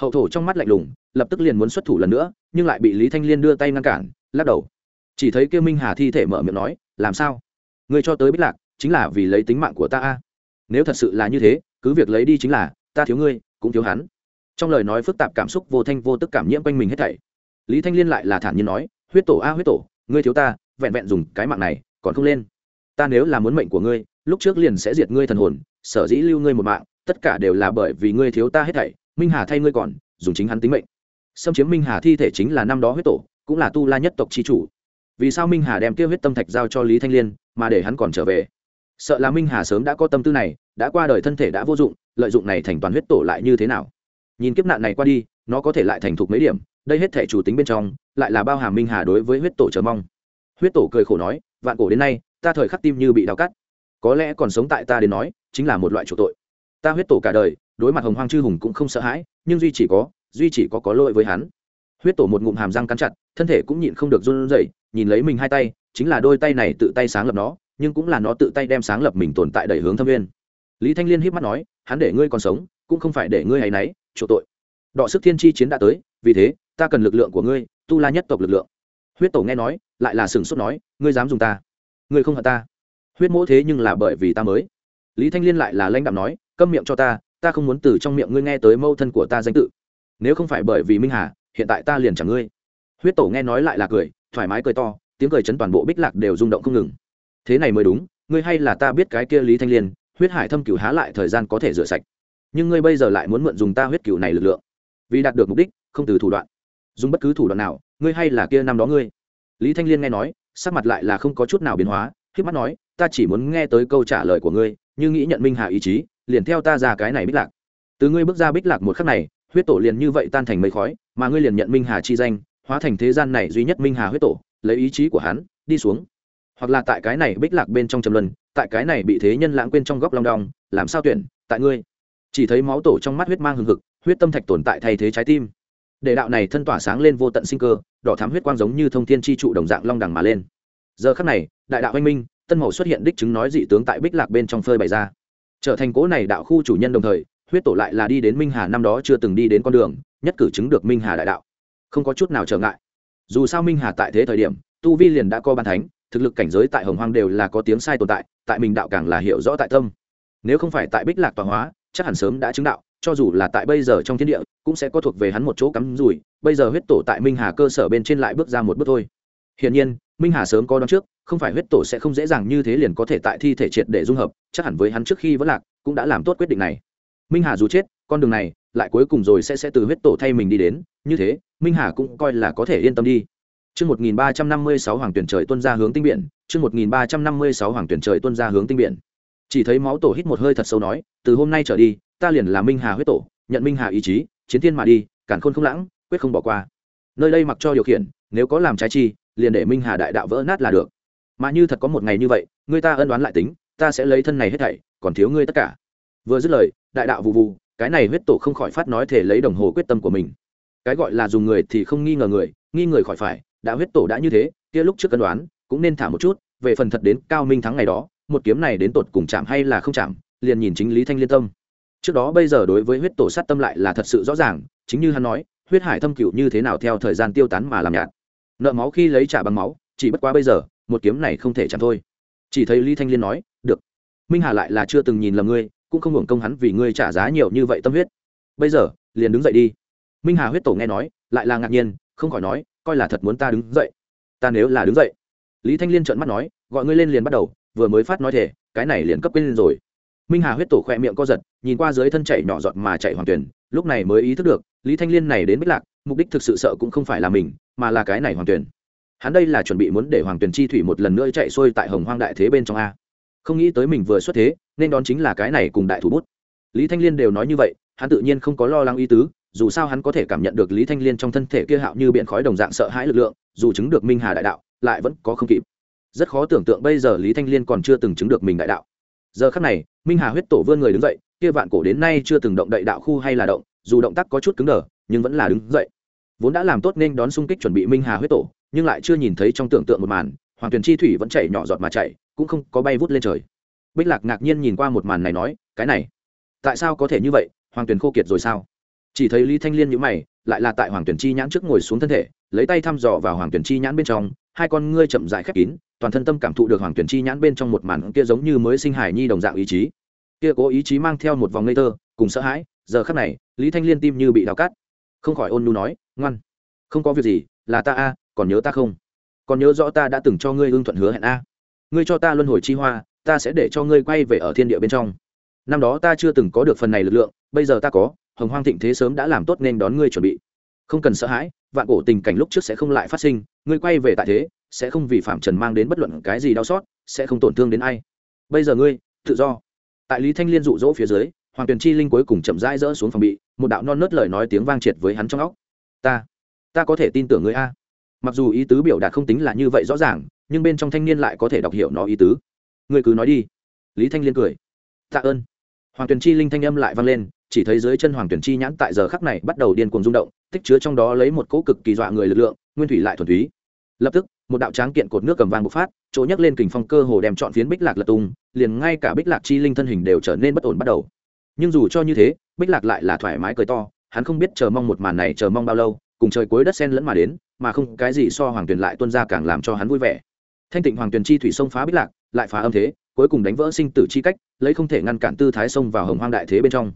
Hậu thổ trong mắt lạnh lùng, lập tức liền muốn xuất thủ lần nữa, nhưng lại bị lý thanh liên đưa tay ngăn cản lắc đầu. Chỉ thấy kia minh hà thi thể mở miệng nói, làm sao? Người cho tới biết lạc, chính là vì lấy tính mạng của ta a? Nếu thật sự là như thế, cứ việc lấy đi chính là, ta thiếu ngươi, cũng thiếu hắn. Trong lời nói phức tạp cảm xúc vô thanh vô tức cảm nhiễm quanh mình hết thảy. Lý thanh liên lại là thản nhiên nói, huyết tổ a, huyết tổ, ngươi thiếu ta, vẹn vẹn dùng cái mạng này, còn không lên. Ta nếu là muốn mệnh của ngươi, lúc trước liền sẽ diệt ngươi thần hồn, sở dĩ lưu ngươi một mạng, tất cả đều là bởi vì ngươi thiếu ta hết thảy. Minh hà thay ngươi còn, dùng chính hắn tính mệnh. Xâm chiếm minh hà thi thể chính là năm đó huyết tổ cũng là tu la nhất tộc c h i chủ. Vì sao minh hà đem tiêu huyết tâm thạch giao cho lý thanh liên, mà để hắn còn trở về? Sợ là minh hà sớm đã có tâm tư này, đã qua đời thân thể đã vô dụng, lợi dụng này thành toàn huyết tổ lại như thế nào? Nhìn kiếp nạn này qua đi, nó có thể lại thành thục mấy điểm, đây hết thể chủ tính bên trong, lại là bao hàm minh hà đối với huyết tổ chờ mong. Huyết tổ cười khổ nói, vạn cổ đến nay, ta thời khắc tim như bị đau cắt. Có lẽ còn sống tại ta đến nói, chính là một loại chủ tội. Ta huyết tổ cả đời, đối mặt hồng hoang chư hùng cũng không sợ hãi, nhưng duy chỉ có, duy chỉ có có lỗi với hắn huyết tổ một ngụm hàm răng cắn chặt, thân thể cũng nhịn không được run rẩy, nhìn lấy mình hai tay, chính là đôi tay này tự tay sáng lập nó, nhưng cũng là nó tự tay đem sáng lập mình tồn tại đẩy hướng thâm viên. Lý thanh liên híp mắt nói, hắn để ngươi còn sống, cũng không phải để ngươi hay náy, chỗ tội. Đọ sức thiên chi chiến đã tới, vì thế, ta cần lực lượng của ngươi, tu la nhất tộc lực lượng. Huyết tổ nghe nói, lại là sừng sốt nói, ngươi dám dùng ta. Ngươi không hận ta. Huyết mỗ thế nhưng là bởi vì ta mới. Lý thanh liên lại là lãnh đạm nói, câm miệng cho ta ta không muốn từ trong miệng ngươi nghe tới mâu thân của ta danh tự. Nếu không phải bởi vì minh hà hiện tại ta liền chẳng ngươi. Huyết tổ nghe nói lại là cười, thoải mái cười to, tiếng cười chấn toàn bộ bích lạc đều rung động không ngừng. Thế này mới đúng, ngươi hay là ta biết cái kia lý thanh liên, huyết hải thâm cửu há lại thời gian có thể rửa sạch. Nhưng ngươi bây giờ lại muốn mượn dùng ta huyết cửu này lực lượng. Vì đạt được mục đích, không từ thủ đoạn. Dùng bất cứ thủ đoạn nào, ngươi hay là kia năm đó ngươi. Lý thanh liên nghe nói, sắc mặt lại là không có chút nào biến hóa k mắt nói, ta chỉ muốn nghe tới câu trả lời của ngươi, như nghĩ nhận minh hạ ý chí, liền theo ta ra cái này bích lạc. Từ ngươi bước ra bích lạc một khắc này huyết tổ liền như vậy tan thành mây khói, mà ngươi liền nhận minh hà chi danh, hóa thành thế gian này duy nhất minh hà huyết tổ, lấy ý chí của hắn, đi xuống. Hoặc là tại cái này bích lạc bên trong trầm luân, tại cái này bị thế nhân lãng quên trong góc long đong, làm sao tuyển, tại ngươi? Chỉ thấy máu tổ trong mắt huyết mang hừng hực, huyết tâm thạch tồn tại thay thế trái tim. Để đạo này thân tỏa sáng lên vô tận sinh cơ, đỏ thám huyết quang giống như thông thiên chi trụ đồng dạng long đằng mà lên. Giờ khắc này, đại đạo anh minh, tân màu xuất hiện đích chứng nói dị tướng tại bích lạc bên trong phơi bày ra. Trở thành cố này đạo khu chủ nhân đồng thời huyết tổ lại là đi đến minh hà năm đó chưa từng đi đến con đường, nhất cử chứng được minh hà đại đạo. Không có chút nào trở ngại. Dù sao minh hà tại thế thời điểm, tu vi liền đã co ban thánh, thực lực cảnh giới tại hồng hoang đều là có tiếng sai tồn tại tại mình đạo càng là hiểu rõ tại tâm. Nếu không phải tại bích lạc tọa hóa, chắc hẳn sớm đã chứng đạo, cho dù là tại bây giờ trong thiên địa, cũng sẽ có thuộc về hắn một chỗ cắm rủi, bây giờ huyết tổ tại minh hà cơ sở bên trên lại bước ra một bước thôi. Hiển nhiên, minh hà sớm có đón trước, không phải huyết tổ sẽ không dễ dàng như thế liền có thể tại thi thể triệt để dung hợp, chắc hẳn với hắn trước khi vẫn lạc, cũng đã làm tốt quyết định này minh hà dù chết con đường này lại cuối cùng rồi sẽ sẽ từ huyết tổ thay mình đi đến như thế minh hà cũng coi là có thể yên tâm đi Trước 1356 hoàng tuyển trời tuân ra hướng tinh biển, trước 1356 hoàng tuyển trời tuân ra hướng tinh biển. Chỉ thấy máu tổ hít một hơi thật sâu nói, từ hôm nay trở đi, ta liền là Minh Hà huyết tổ, nhận Minh Hà ý chí, chiến thiên mà đi, cản khôn không lãng, quyết không bỏ qua. Nơi đây mặc cho điều khiển, nếu có làm trái chi, liền để Minh Hà đại đạo vỡ nát là được. Mà như thật có một ngày như vậy, người ta ân đoán lại tính, ta sẽ lấy thân này hết thảy, còn thiếu ngươi tất cả. Vừa dứt lời, đại đạo vụ vụ, cái này huyết tổ không khỏi phát nói thể lấy đồng hồ quyết tâm của mình. Cái gọi là dùng người thì không nghi ngờ người, nghi người khỏi phải, đã huyết tổ đã như thế kia lúc trước cân đoán cũng nên thả một chút về phần thật đến cao minh thắng ngày đó một kiếm này đến tột cùng chạm hay là không chạm liền nhìn chính lý thanh liên tâm. Trước đó bây giờ đối với huyết tổ sát tâm lại là thật sự rõ ràng chính như hắn nói huyết hải thâm cựu như thế nào theo thời gian tiêu tán mà làm nhạt. Nợ máu khi lấy trả bằng máu chỉ bất quá bây giờ một kiếm này không thể chạm thôi. Chỉ thấy lý thanh liên nói được. Minh hà lại là chưa từng nhìn lầm ngươi cũng không hưởng công hắn vì ngươi trả giá nhiều như vậy tâm huyết. Bây giờ, liền đứng dậy đi. Minh hà huyết tổ nghe nói, lại là ngạc nhiên, không khỏi nói, coi là thật muốn ta đứng dậy. Ta nếu là đứng dậy. Lý thanh liên trợn mắt nói, gọi ngươi lên liền bắt đầu, vừa mới phát nói thể cái này liền cấp quên lên rồi. Minh hà huyết tổ khỏe miệng co giật, nhìn qua dưới thân chạy nhỏ giọt mà chạy hoàng tuyển, lúc này mới ý thức được, lý thanh liên này đến bích lạc, mục đích thực sự sợ cũng không phải là mình, mà là cái này hoàng tuyển. Hắn đây là chuẩn bị muốn để hoàng tuyển chi thủy một lần nữa chạy xuôi tại hồng hoang đại thế bên trong a không nghĩ tới mình vừa xuất thế, nên đón chính là cái này cùng đại thủ bút. Lý thanh liên đều nói như vậy, hắn tự nhiên không có lo lắng ý tứ, dù sao hắn có thể cảm nhận được lý thanh liên trong thân thể kia hạo như biện khói đồng dạng sợ hãi lực lượng, dù chứng được minh hà đại đạo, lại vẫn có không kịp. Rất khó tưởng tượng bây giờ lý thanh liên còn chưa từng chứng được mình đại đạo. Giờ khắc này, minh hà huyết tổ vươn người đứng dậy, kia vạn cổ đến nay chưa từng động đậy đạo khu hay là động, dù động tác có chút cứng đờ, nhưng vẫn là đứng dậy. Vốn đã làm tốt nên đón xung kích chuẩn bị minh hà huyết tổ, nhưng lại chưa nhìn thấy trong tưởng tượng một màn, hoàng tuyền chi thủy vẫn chảy nhỏ giọt mà chảy cũng không có bay vút lên trời. Bích lạc ngạc nhiên nhìn qua một màn này nói, cái này, tại sao có thể như vậy? Hoàng tuyền khô kiệt rồi sao? Chỉ thấy lý thanh liên nhữ mày, lại là tại hoàng tuyển chi nhãn trước ngồi xuống thân thể, lấy tay thăm dò vào hoàng tuyển chi nhãn bên trong, hai con ngươi chậm dại khép kín, toàn thân tâm cảm thụ được hoàng tuyển chi nhãn bên trong một màn kia giống như mới sinh hải nhi đồng dạng ý chí. Kia cố ý chí mang theo một vòng ngây tơ cùng sợ hãi, giờ khắc này, lý thanh liên tim như bị đào cắt không khỏi ôn nu nói, ngoan, không có việc gì, là ta a, còn nhớ ta không? Còn nhớ rõ ta đã từng cho ngươi hương thuận hứa hẹn a? Ngươi cho ta luân hồi chi hoa, ta sẽ để cho ngươi quay về ở thiên địa bên trong. Năm đó ta chưa từng có được phần này lực lượng, bây giờ ta có, hồng hoang thịnh thế sớm đã làm tốt nên đón ngươi chuẩn bị. Không cần sợ hãi, vạn cổ tình cảnh lúc trước sẽ không lại phát sinh, ngươi quay về tại thế, sẽ không vì phạm trần mang đến bất luận cái gì đau xót, sẽ không tổn thương đến ai. Bây giờ ngươi, tự do. Tại lý thanh liên dụ dỗ phía dưới, hoàng tuyền chi linh cuối cùng chậm rãi rỡ xuống phòng bị, một đạo non nớt lời nói tiếng vang triệt với hắn trong óc. Ta ta có thể tin tưởng ngươi a. Mặc dù ý tứ biểu đạt không tính là như vậy rõ ràng nhưng bên trong thanh niên lại có thể đọc hiểu nó ý tứ. Ngươi cứ nói đi. Lý thanh liên cười. Tạ ơn. Hoàng tuyền chi linh thanh âm lại vang lên, chỉ thấy dưới chân hoàng tuyền chi nhãn tại giờ khắc này bắt đầu điên cuồng rung động, tích chứa trong đó lấy một cỗ cực kỳ dọa người lực lượng, nguyên thủy lại thuần túy. Lập tức, một đạo tráng kiện cột nước cầm vang bộc phát, chỗ nhấc lên kình phong cơ hồ đem chọn phiến bích lạc lật tung, liền ngay cả bích lạc chi linh thân hình đều trở nên bất ổn bắt đầu. Nhưng dù cho như thế, bích lạc lại là thoải mái cười to, hắn không biết chờ mong một màn này chờ mong bao lâu, cùng trời cuối đất sen lẫn mà đến, mà không, cái gì so hoàng tuyền lại tuân ra càng làm cho hắn vui vẻ thanh tịnh hoàng tuyền chi thủy sông phá bích lạc, lại phá âm thế, cuối cùng đánh vỡ sinh tử chi cách, lấy không thể ngăn cản tư thái sông vào hồng hoang đại thế bên trong.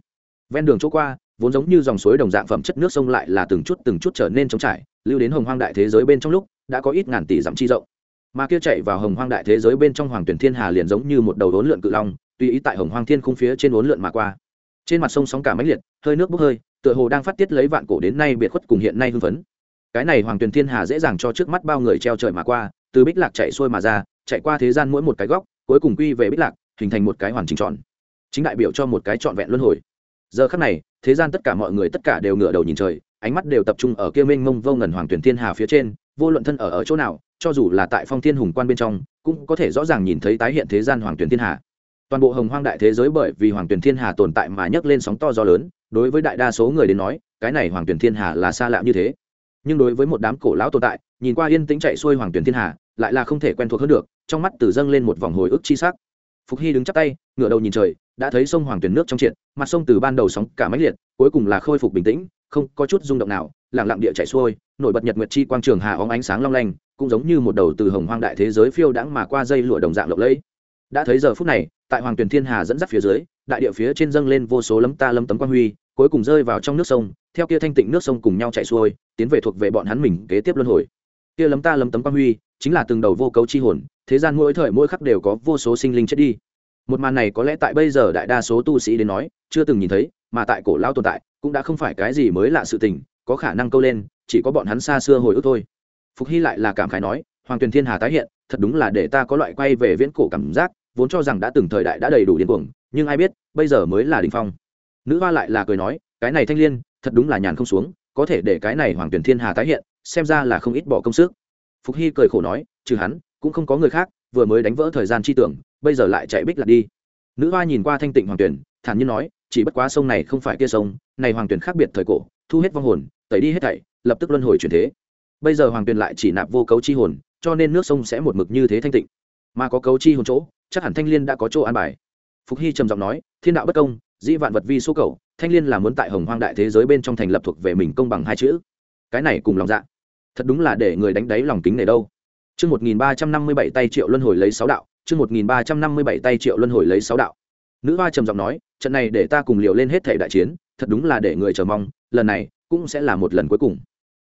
Ven đường chỗ qua, vốn giống như dòng suối đồng dạng phẩm chất nước sông lại là từng chút từng chút trở nên trống trải, lưu đến hồng hoang đại thế giới bên trong lúc, đã có ít ngàn tỷ dặm chi rộng. Mà kia chạy vào hồng hoang đại thế giới bên trong hoàng tuyển thiên hà liền giống như một đầu đốn lượn cự long, tùy ý tại hồng hoang thiên khung phía trên đốn lượn mà qua. Trên mặt sông sóng cả máy liệt, hơi nước bốc hơi, tựa hồ đang phát tiết lấy vạn cổ đến nay biệt khuất cùng hiện nay hưng phấn. Cái này hoàng tuyển thiên hà dễ dàng cho trước mắt bao người treo trời mà qua từ bích lạc chạy xuôi mà ra, chạy qua thế gian mỗi một cái góc, cuối cùng quy về bích lạc, hình thành một cái hoàn chỉnh tròn chính đại biểu cho một cái trọn vẹn luân hồi. Giờ khắc này, thế gian tất cả mọi người tất cả đều ngửa đầu nhìn trời, ánh mắt đều tập trung ở kia mênh mông vô ngần hoàng tuyển thiên hà phía trên, vô luận thân ở ở chỗ nào, cho dù là tại phong thiên hùng quan bên trong, cũng có thể rõ ràng nhìn thấy tái hiện thế gian hoàng tuyển thiên hà. Toàn bộ hồng hoang đại thế giới bởi vì hoàng tuyển thiên hà tồn tại mà nhấc lên sóng to gió lớn, đối với đại đa số người đến nói, cái này hoàng tuyển thiên hà là xa lạ như thế. Nhưng đối với một đám cổ lão tồn tại nhìn qua yên tĩnh chạy xuôi hoàng tuyển thiên hà, lại là không thể quen thuộc hơn được, trong mắt từ dâng lên một vòng hồi ức chi sắc. Phục hy đứng chắp tay, ngửa đầu nhìn trời, đã thấy sông hoàng tuyển nước trong triệt, mặt sông từ ban đầu sóng cả máy liệt, cuối cùng là khôi phục bình tĩnh, không có chút rung động nào lẳng lặng địa chạy xuôi, nổi bật nhật nguyệt chi quang trường hà óng ánh sáng long lanh, cũng giống như một đầu từ hồng hoang đại thế giới phiêu đãng mà qua dây lụa đồng dạng lộng lẫy. Đã thấy giờ phút này, tại hoàng tuyển thiên hà dẫn dắt phía dưới, đại địa phía trên dâng lên vô số lấm ta lấm tấm quang huy, cuối cùng rơi vào trong nước sông, theo kia thanh tịnh nước sông cùng nhau chạy xuôi, tiến về thuộc về bọn hắn mình kế tiếp luân hồi kia lấm ta lấm tấm quang huy, chính là từng đầu vô cấu chi hồn, thế gian mỗi thời mỗi khắc đều có vô số sinh linh chết đi. Một màn này có lẽ tại bây giờ đại đa số tu sĩ đến nói, chưa từng nhìn thấy, mà tại cổ lao tồn tại, cũng đã không phải cái gì mới lạ sự tình, có khả năng câu lên, chỉ có bọn hắn xa xưa hồi ức thôi. Phục hy lại là cảm khái nói, hoàng tuyền thiên hà tái hiện, thật đúng là để ta có loại quay về viễn cổ cảm giác, vốn cho rằng đã từng thời đại đã đầy đủ điên cuồng, nhưng ai biết, bây giờ mới là đình phong. Nữ hoa lại là cười nói, cái này thanh l i ê n thật đúng là nhàn không xuống, có thể để cái này hoàng tuyền thiên hà tái hiện xem ra là không ít bỏ công sức. Phục hy cười khổ nói, trừ hắn, cũng không có người khác, vừa mới đánh vỡ thời gian chi tưởng, bây giờ lại chạy bích lạc đi. Nữ hoa nhìn qua thanh tịnh hoàng tuyển, thản nhiên nói, chỉ bất quá sông này không phải kia sông, này hoàng tuyển khác biệt thời cổ, thu hết vong hồn, tẩy đi hết thảy, lập tức luân hồi chuyển thế. Bây giờ hoàng tuyền lại chỉ nạp vô cấu chi hồn, cho nên nước sông sẽ một mực như thế thanh tịnh. Mà có cấu chi hồn chỗ, chắc hẳn thanh l i ê n đã có chỗ an bài. Phục hy trầm giọng nói, thiên đạo bất công, dĩ vạn vật vi số cầu, thanh l i ê n là muốn tại hồng hoang đại thế giới bên trong thành lập thuộc về mình công bằng hai chữ. Cái này cùng lòng dạ thật đúng là để người đánh đáy lòng kính này đâu. Chương 1357 tay triệu luân hồi lấy sáu đạo, chương 1357 tay triệu luân hồi lấy sáu đạo. Nữ hoa trầm giọng nói, trận này để ta cùng liều lên hết thể đại chiến, thật đúng là để người chờ mong, lần này cũng sẽ là một lần cuối cùng.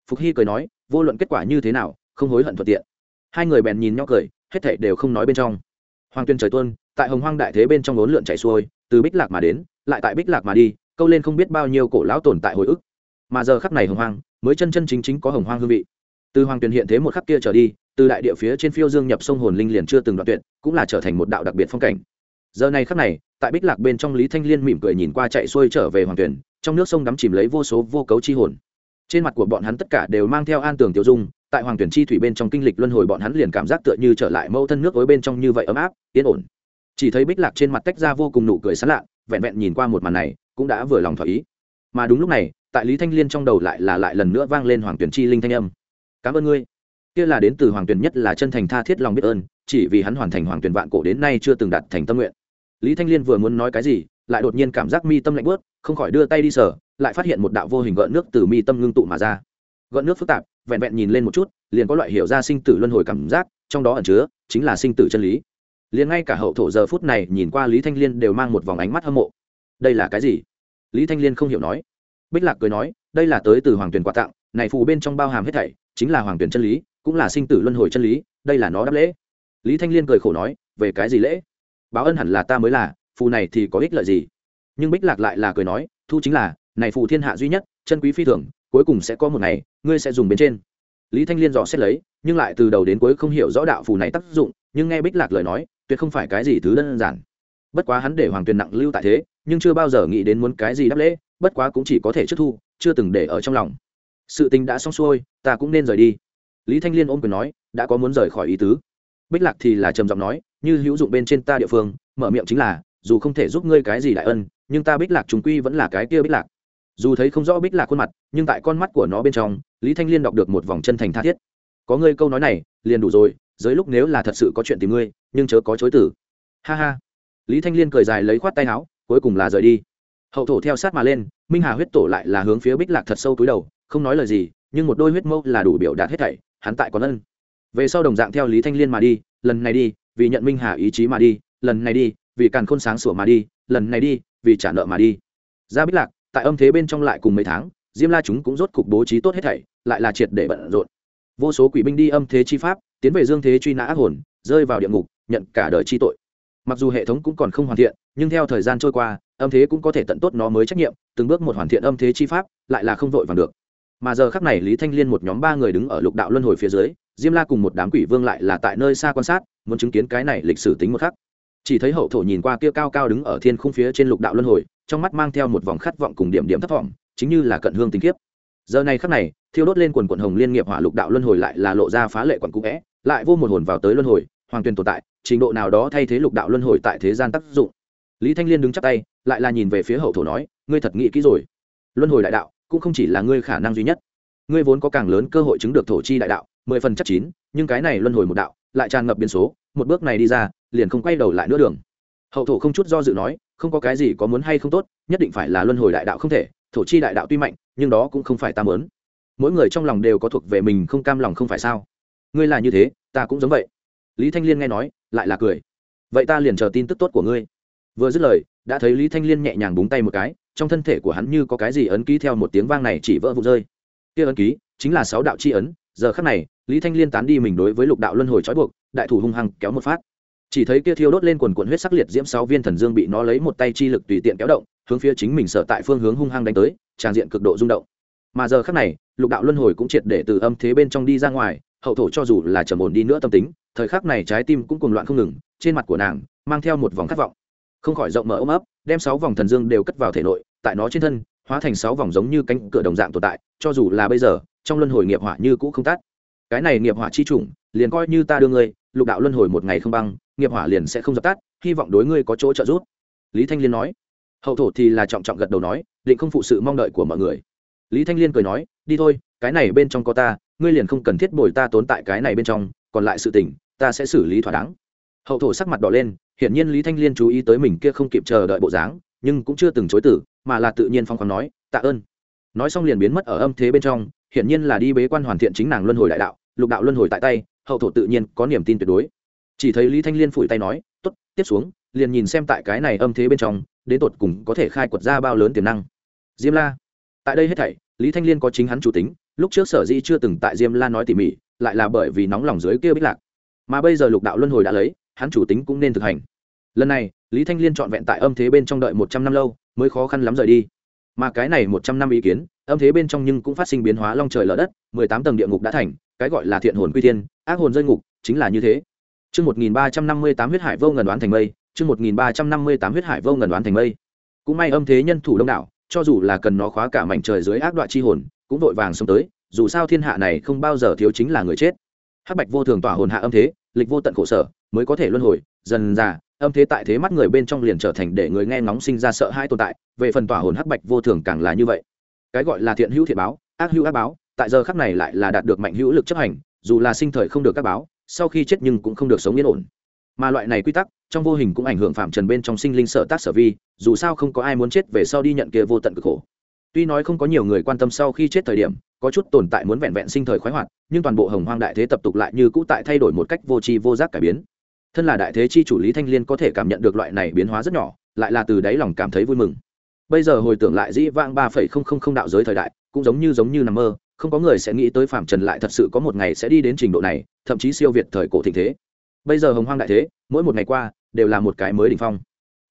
Phục Hy cười nói, vô luận kết quả như thế nào không hối hận thuận tiện. Hai người bèn nhìn nhau cười hết thảy đều không nói bên trong. Hoàng tuyên trời tuân tại hồng hoang đại thế bên trong ốn lượn chạy xuôi từ bích lạc mà đến lại tại bích lạc mà đi câu lên không biết bao nhiêu cổ lão tồn tại hồi ức. Mà giờ khắc này hồng hoang mới chân chân chính chính có hồng hoang hương vị từ hoàng tuyền hiện thế một khắc kia trở đi, từ đại địa phía trên phiêu dương nhập sông hồn linh liền chưa từng đoạn tuyệt, cũng là trở thành một đạo đặc biệt phong cảnh. Giờ này khắc này, tại bích lạc bên trong lý thanh liên mỉm cười nhìn qua chạy xuôi trở về hoàng tuyển trong nước sông đắm chìm lấy vô số vô cấu chi hồn. Trên mặt của bọn hắn tất cả đều mang theo an tường tiêu dung, tại hoàng tuyển chi thủy bên trong kinh lịch luân hồi bọn hắn liền cảm giác tựa như trở lại mâu thân nước với bên trong như vậy ấm áp, yên ổn. Chỉ thấy bích lạc trên mặt tách ra vô cùng nụ cười sán lạ, vẹn vẹn nhìn qua một màn này, cũng đã vừa lòng thỏa ý. Mà đúng lúc này, tại lý thanh liên trong đầu lại là lại lần nữa vang lên hoàng tuyển chi linh thanh âm cảm ơn ngươi. Kia là đến từ hoàng tuyền nhất là chân thành tha thiết lòng biết ơn, chỉ vì hắn hoàn thành hoàng tuyền vạn cổ đến nay chưa từng đạt thành tâm nguyện. Lý thanh liên vừa muốn nói cái gì, lại đột nhiên cảm giác mi tâm lạnh bớt không khỏi đưa tay đi sở lại phát hiện một đạo vô hình gợn nước từ mi tâm ngưng tụ mà ra. Gợn nước phức tạp, vẹn vẹn nhìn lên một chút, liền có loại hiểu ra sinh tử luân hồi cảm giác, trong đó ẩn chứa chính là sinh tử chân lý. Liền ngay cả hậu thổ giờ phút này nhìn qua lý thanh liên đều mang một vòng ánh mắt hâm mộ. Đây là cái gì? Lý thanh liên không hiểu nói. Bích lạc cười nói, đây là tới từ hoàng tuyền quà tặng, này phù bên trong bao hàm hết thảy chính là hoàng tuyển chân lý, cũng là sinh tử luân hồi chân lý, đây là nó đáp lễ. Lý thanh liên cười khổ nói, về cái gì lễ? Báo ân hẳn là ta mới là, phù này thì có ích lợi gì? Nhưng bích lạc lại là cười nói, thu chính là, này phù thiên hạ duy nhất, chân quý phi thường, cuối cùng sẽ có một ngày, ngươi sẽ dùng bên trên. Lý thanh liên dò xét lấy, nhưng lại từ đầu đến cuối không hiểu rõ đạo phù này tác dụng, nhưng nghe bích lạc lời nói, tuyệt không phải cái gì thứ đơn giản. Bất quá hắn để hoàng tuyền nặng lưu tại thế, nhưng chưa bao giờ nghĩ đến muốn cái gì đáp lễ, bất quá cũng chỉ có thể trước thu, chưa từng để ở trong lòng sự tình đã xong xuôi, ta cũng nên rời đi. Lý thanh liên ôm quyền nói, đã có muốn rời khỏi ý tứ. Bích lạc thì là trầm giọng nói, như hữu dụng bên trên ta địa phương, mở miệng chính là, dù không thể giúp ngươi cái gì đại ân, nhưng ta bích lạc chúng quy vẫn là cái kia bích lạc. Dù thấy không rõ bích lạc khuôn mặt, nhưng tại con mắt của nó bên trong, lý thanh liên đọc được một vòng chân thành tha thiết. Có ngươi câu nói này, liền đủ rồi dưới lúc nếu là thật sự có chuyện tìm ngươi, nhưng chớ có chối tử ha ha. Lý thanh liên cười dài lấy khoát tay áo, cuối cùng là rời đi. Hậu thổ theo sát mà lên, minh hà huyết tổ lại là hướng phía bích lạc thật sâu túi đầu không nói lời gì, nhưng một đôi huyết mâu là đủ biểu đạt hết thảy, hắn tại còn ân. Về sau đồng dạng theo lý thanh liên mà đi, lần này đi, vì nhận minh hà ý chí mà đi, lần này đi, vì càn khôn sáng sủa mà đi, lần này đi, vì trả nợ mà đi. Ra bích lạc, tại âm thế bên trong lại cùng mấy tháng, diêm la chúng cũng rốt cục bố trí tốt hết thảy, lại là triệt để bận rộn. Vô số quỷ binh đi âm thế chi pháp, tiến về dương thế truy nã ác hồn, rơi vào địa ngục, nhận cả đời chi tội. Mặc dù hệ thống cũng còn không hoàn thiện, nhưng theo thời gian trôi qua, âm thế cũng có thể tận tốt nó mới trách nhiệm, từng bước một hoàn thiện âm thế chi pháp, lại là không vội vàng được mà giờ khắc này lý thanh liên một nhóm ba người đứng ở lục đạo luân hồi phía dưới, diêm la cùng một đám quỷ vương lại là tại nơi xa quan sát, muốn chứng kiến cái này lịch sử tính một khắc. Chỉ thấy hậu thổ nhìn qua kia cao cao đứng ở thiên khung phía trên lục đạo luân hồi, trong mắt mang theo một vòng khát vọng cùng điểm điểm thất vọng, chính như là cận hương tình kiếp giờ này khắc này, thiêu đốt lên quần quận hồng liên nghiệp hỏa lục đạo luân hồi lại là lộ ra phá lệ quận cũ vẽ, lại vô một hồn vào tới luân hồi, hoàng tuyền tồn tại, trình độ nào đó thay thế lục đạo luân hồi tại thế gian tác dụng. Lý thanh liên đứng chắp tay, lại là nhìn về phía hậu thổ nói, ngươi thật nghĩ kỹ rồi. Luân hồi đại đạo cũng không chỉ là ngươi khả năng duy nhất. Ngươi vốn có càng lớn cơ hội chứng được thổ chi đại đạo, mười phần chắc chín, nhưng cái này luân hồi một đạo, lại tràn ngập biến số, một bước này đi ra, liền không quay đầu lại nữa đường. Hậu thổ không chút do dự nói, không có cái gì có muốn hay không tốt, nhất định phải là luân hồi đại đạo không thể, thổ chi đại đạo tuy mạnh, nhưng đó cũng không phải ta mớn mỗi người trong lòng đều có thuộc về mình không cam lòng không phải sao? Ngươi là như thế, ta cũng giống vậy. Lý thanh liên nghe nói, lại là cười. Vậy ta liền chờ tin tức tốt của ngươi. Vừa dứt lời, đã thấy lý thanh liên nhẹ nhàng búng tay một cái trong thân thể của hắn như có cái gì ấn ký theo một tiếng vang này chỉ vỡ vụ rơi. Kia ấn ký chính là sáu đạo c h i ấn, giờ khắc này, lý thanh liên tán đi mình đối với lục đạo luân hồi trói buộc, đại thủ hung hăng kéo một phát. Chỉ thấy kia thiêu đốt lên quần quần huyết sắc liệt diễm sáu viên thần dương bị nó lấy một tay chi lực tùy tiện kéo động, hướng phía chính mình sở tại phương hướng hung hăng đánh tới, tràn diện cực độ rung động. Mà giờ khắc này, lục đạo luân hồi cũng triệt để từ âm thế bên trong đi ra ngoài, hậu thổ cho dù là trầm ổn đi nữa tâm tính, thời khắc này trái tim cũng cuồng loạn không ngừng, trên mặt của nàng mang theo một vòng khát vọng không khỏi rộng mở ôm ấp, đem sáu vòng thần dương đều cất vào thể nội, tại nó trên thân, hóa thành sáu vòng giống như cánh cửa đồng dạng tồn tại, cho dù là bây giờ, trong luân hồi nghiệp hỏa như cũ không tắt. Cái này nghiệp hỏa chi chủng, liền coi như ta đưa ngươi, lục đạo luân hồi một ngày không băng, nghiệp hỏa liền sẽ không dập tắt, hy vọng đối ngươi có chỗ trợ giúp. Lý thanh liên nói. Hậu thổ thì là trọng trọng gật đầu nói, định không phụ sự mong đợi của mọi người. Lý thanh liên cười nói, đi thôi, cái này bên trong có ta, ngươi liền không cần thiết bồi ta tốn tại cái này bên trong, còn lại sự tình, ta sẽ xử lý thỏa đáng. Hậu thổ sắc mặt đỏ lên hiển nhiên lý thanh liên chú ý tới mình kia không kịp chờ đợi bộ dáng, nhưng cũng chưa từng chối tử mà là tự nhiên phong khoáng nói, tạ ơn. Nói xong liền biến mất ở âm thế bên trong, hiển nhiên là đi bế quan hoàn thiện chính nàng luân hồi đại đạo, lục đạo luân hồi tại tay, hậu thổ tự nhiên có niềm tin tuyệt đối. Chỉ thấy lý thanh liên phủi tay nói t ố t tiếp xuống, liền nhìn xem tại cái này âm thế bên trong, đến tột cùng có thể khai quật ra bao lớn tiềm năng. Diêm la. Tại đây hết thảy, lý thanh liên có chính hắn chủ tính, lúc trước sở Di chưa từng tại diêm la nói tỉ mỉ, lại là bởi vì nóng lòng dưới kia bích lạc. Mà bây giờ lục đạo luân hồi đã lấy, hắn chủ tính cũng nên thực hành lần này lý thanh liên trọn vẹn tại âm thế bên trong đợi một trăm năm lâu mới khó khăn lắm rời đi mà cái này một trăm năm ý kiến âm thế bên trong nhưng cũng phát sinh biến hóa long trời lở đất mười tám tầng địa ngục đã thành cái gọi là thiện hồn quy thiên ác hồn rơi ngục chính là như thế Chương 1358 huyết hải vô ngần đoán thành mây, chương 1358 huyết hải vô ngần đoán thành mây. Cũng may âm thế nhân thủ đông đảo, cho dù là cần nó khóa cả mảnh trời dưới ác đoạn chi hồn, cũng vội vàng xông tới, dù sao thiên hạ này không bao giờ thiếu chính là người chết. Hắc Bạch vô thường tỏa hồn hạ âm thế, lịch vô tận khổ sở, mới có thể luân hồi, dần dà, âm thế tại thế mắt người bên trong liền trở thành để người nghe ngóng sinh ra sợ hãi tồn tại, về phần tỏa hồn Hắc Bạch vô thường càng là như vậy. Cái gọi là thiện hữu thiện báo, ác hữu ác báo, tại giờ khắc này lại là đạt được mạnh hữu lực chấp hành, dù là sinh thời không được các báo, sau khi chết nhưng cũng không được sống yên ổn. Mà loại này quy tắc trong vô hình cũng ảnh hưởng phạm trần bên trong sinh linh sở tác sở vi dù sao không có ai muốn chết về sau đi nhận kia vô tận cực khổ. Tuy nói không có nhiều người quan tâm sau khi chết thời điểm có chút tồn tại muốn vẹn vẹn sinh thời khoái hoạt nhưng toàn bộ hồng hoang đại thế tập tục lại như cũ tại thay đổi một cách vô tri vô giác cải biến thân là đại thế chi chủ lý thanh liên có thể cảm nhận được loại này biến hóa rất nhỏ, lại là từ đáy lòng cảm thấy vui mừng. Bây giờ hồi tưởng lại dĩ vãng ba phẩy không không không đạo giới thời đại, cũng giống như giống như nằm mơ, không có người sẽ nghĩ tới phạm trần lại thật sự có một ngày sẽ đi đến trình độ này, thậm chí siêu việt thời cổ thịnh thế. Bây giờ hồng hoang đại thế, mỗi một ngày qua, đều là một cái mới đ ỉ n h phong.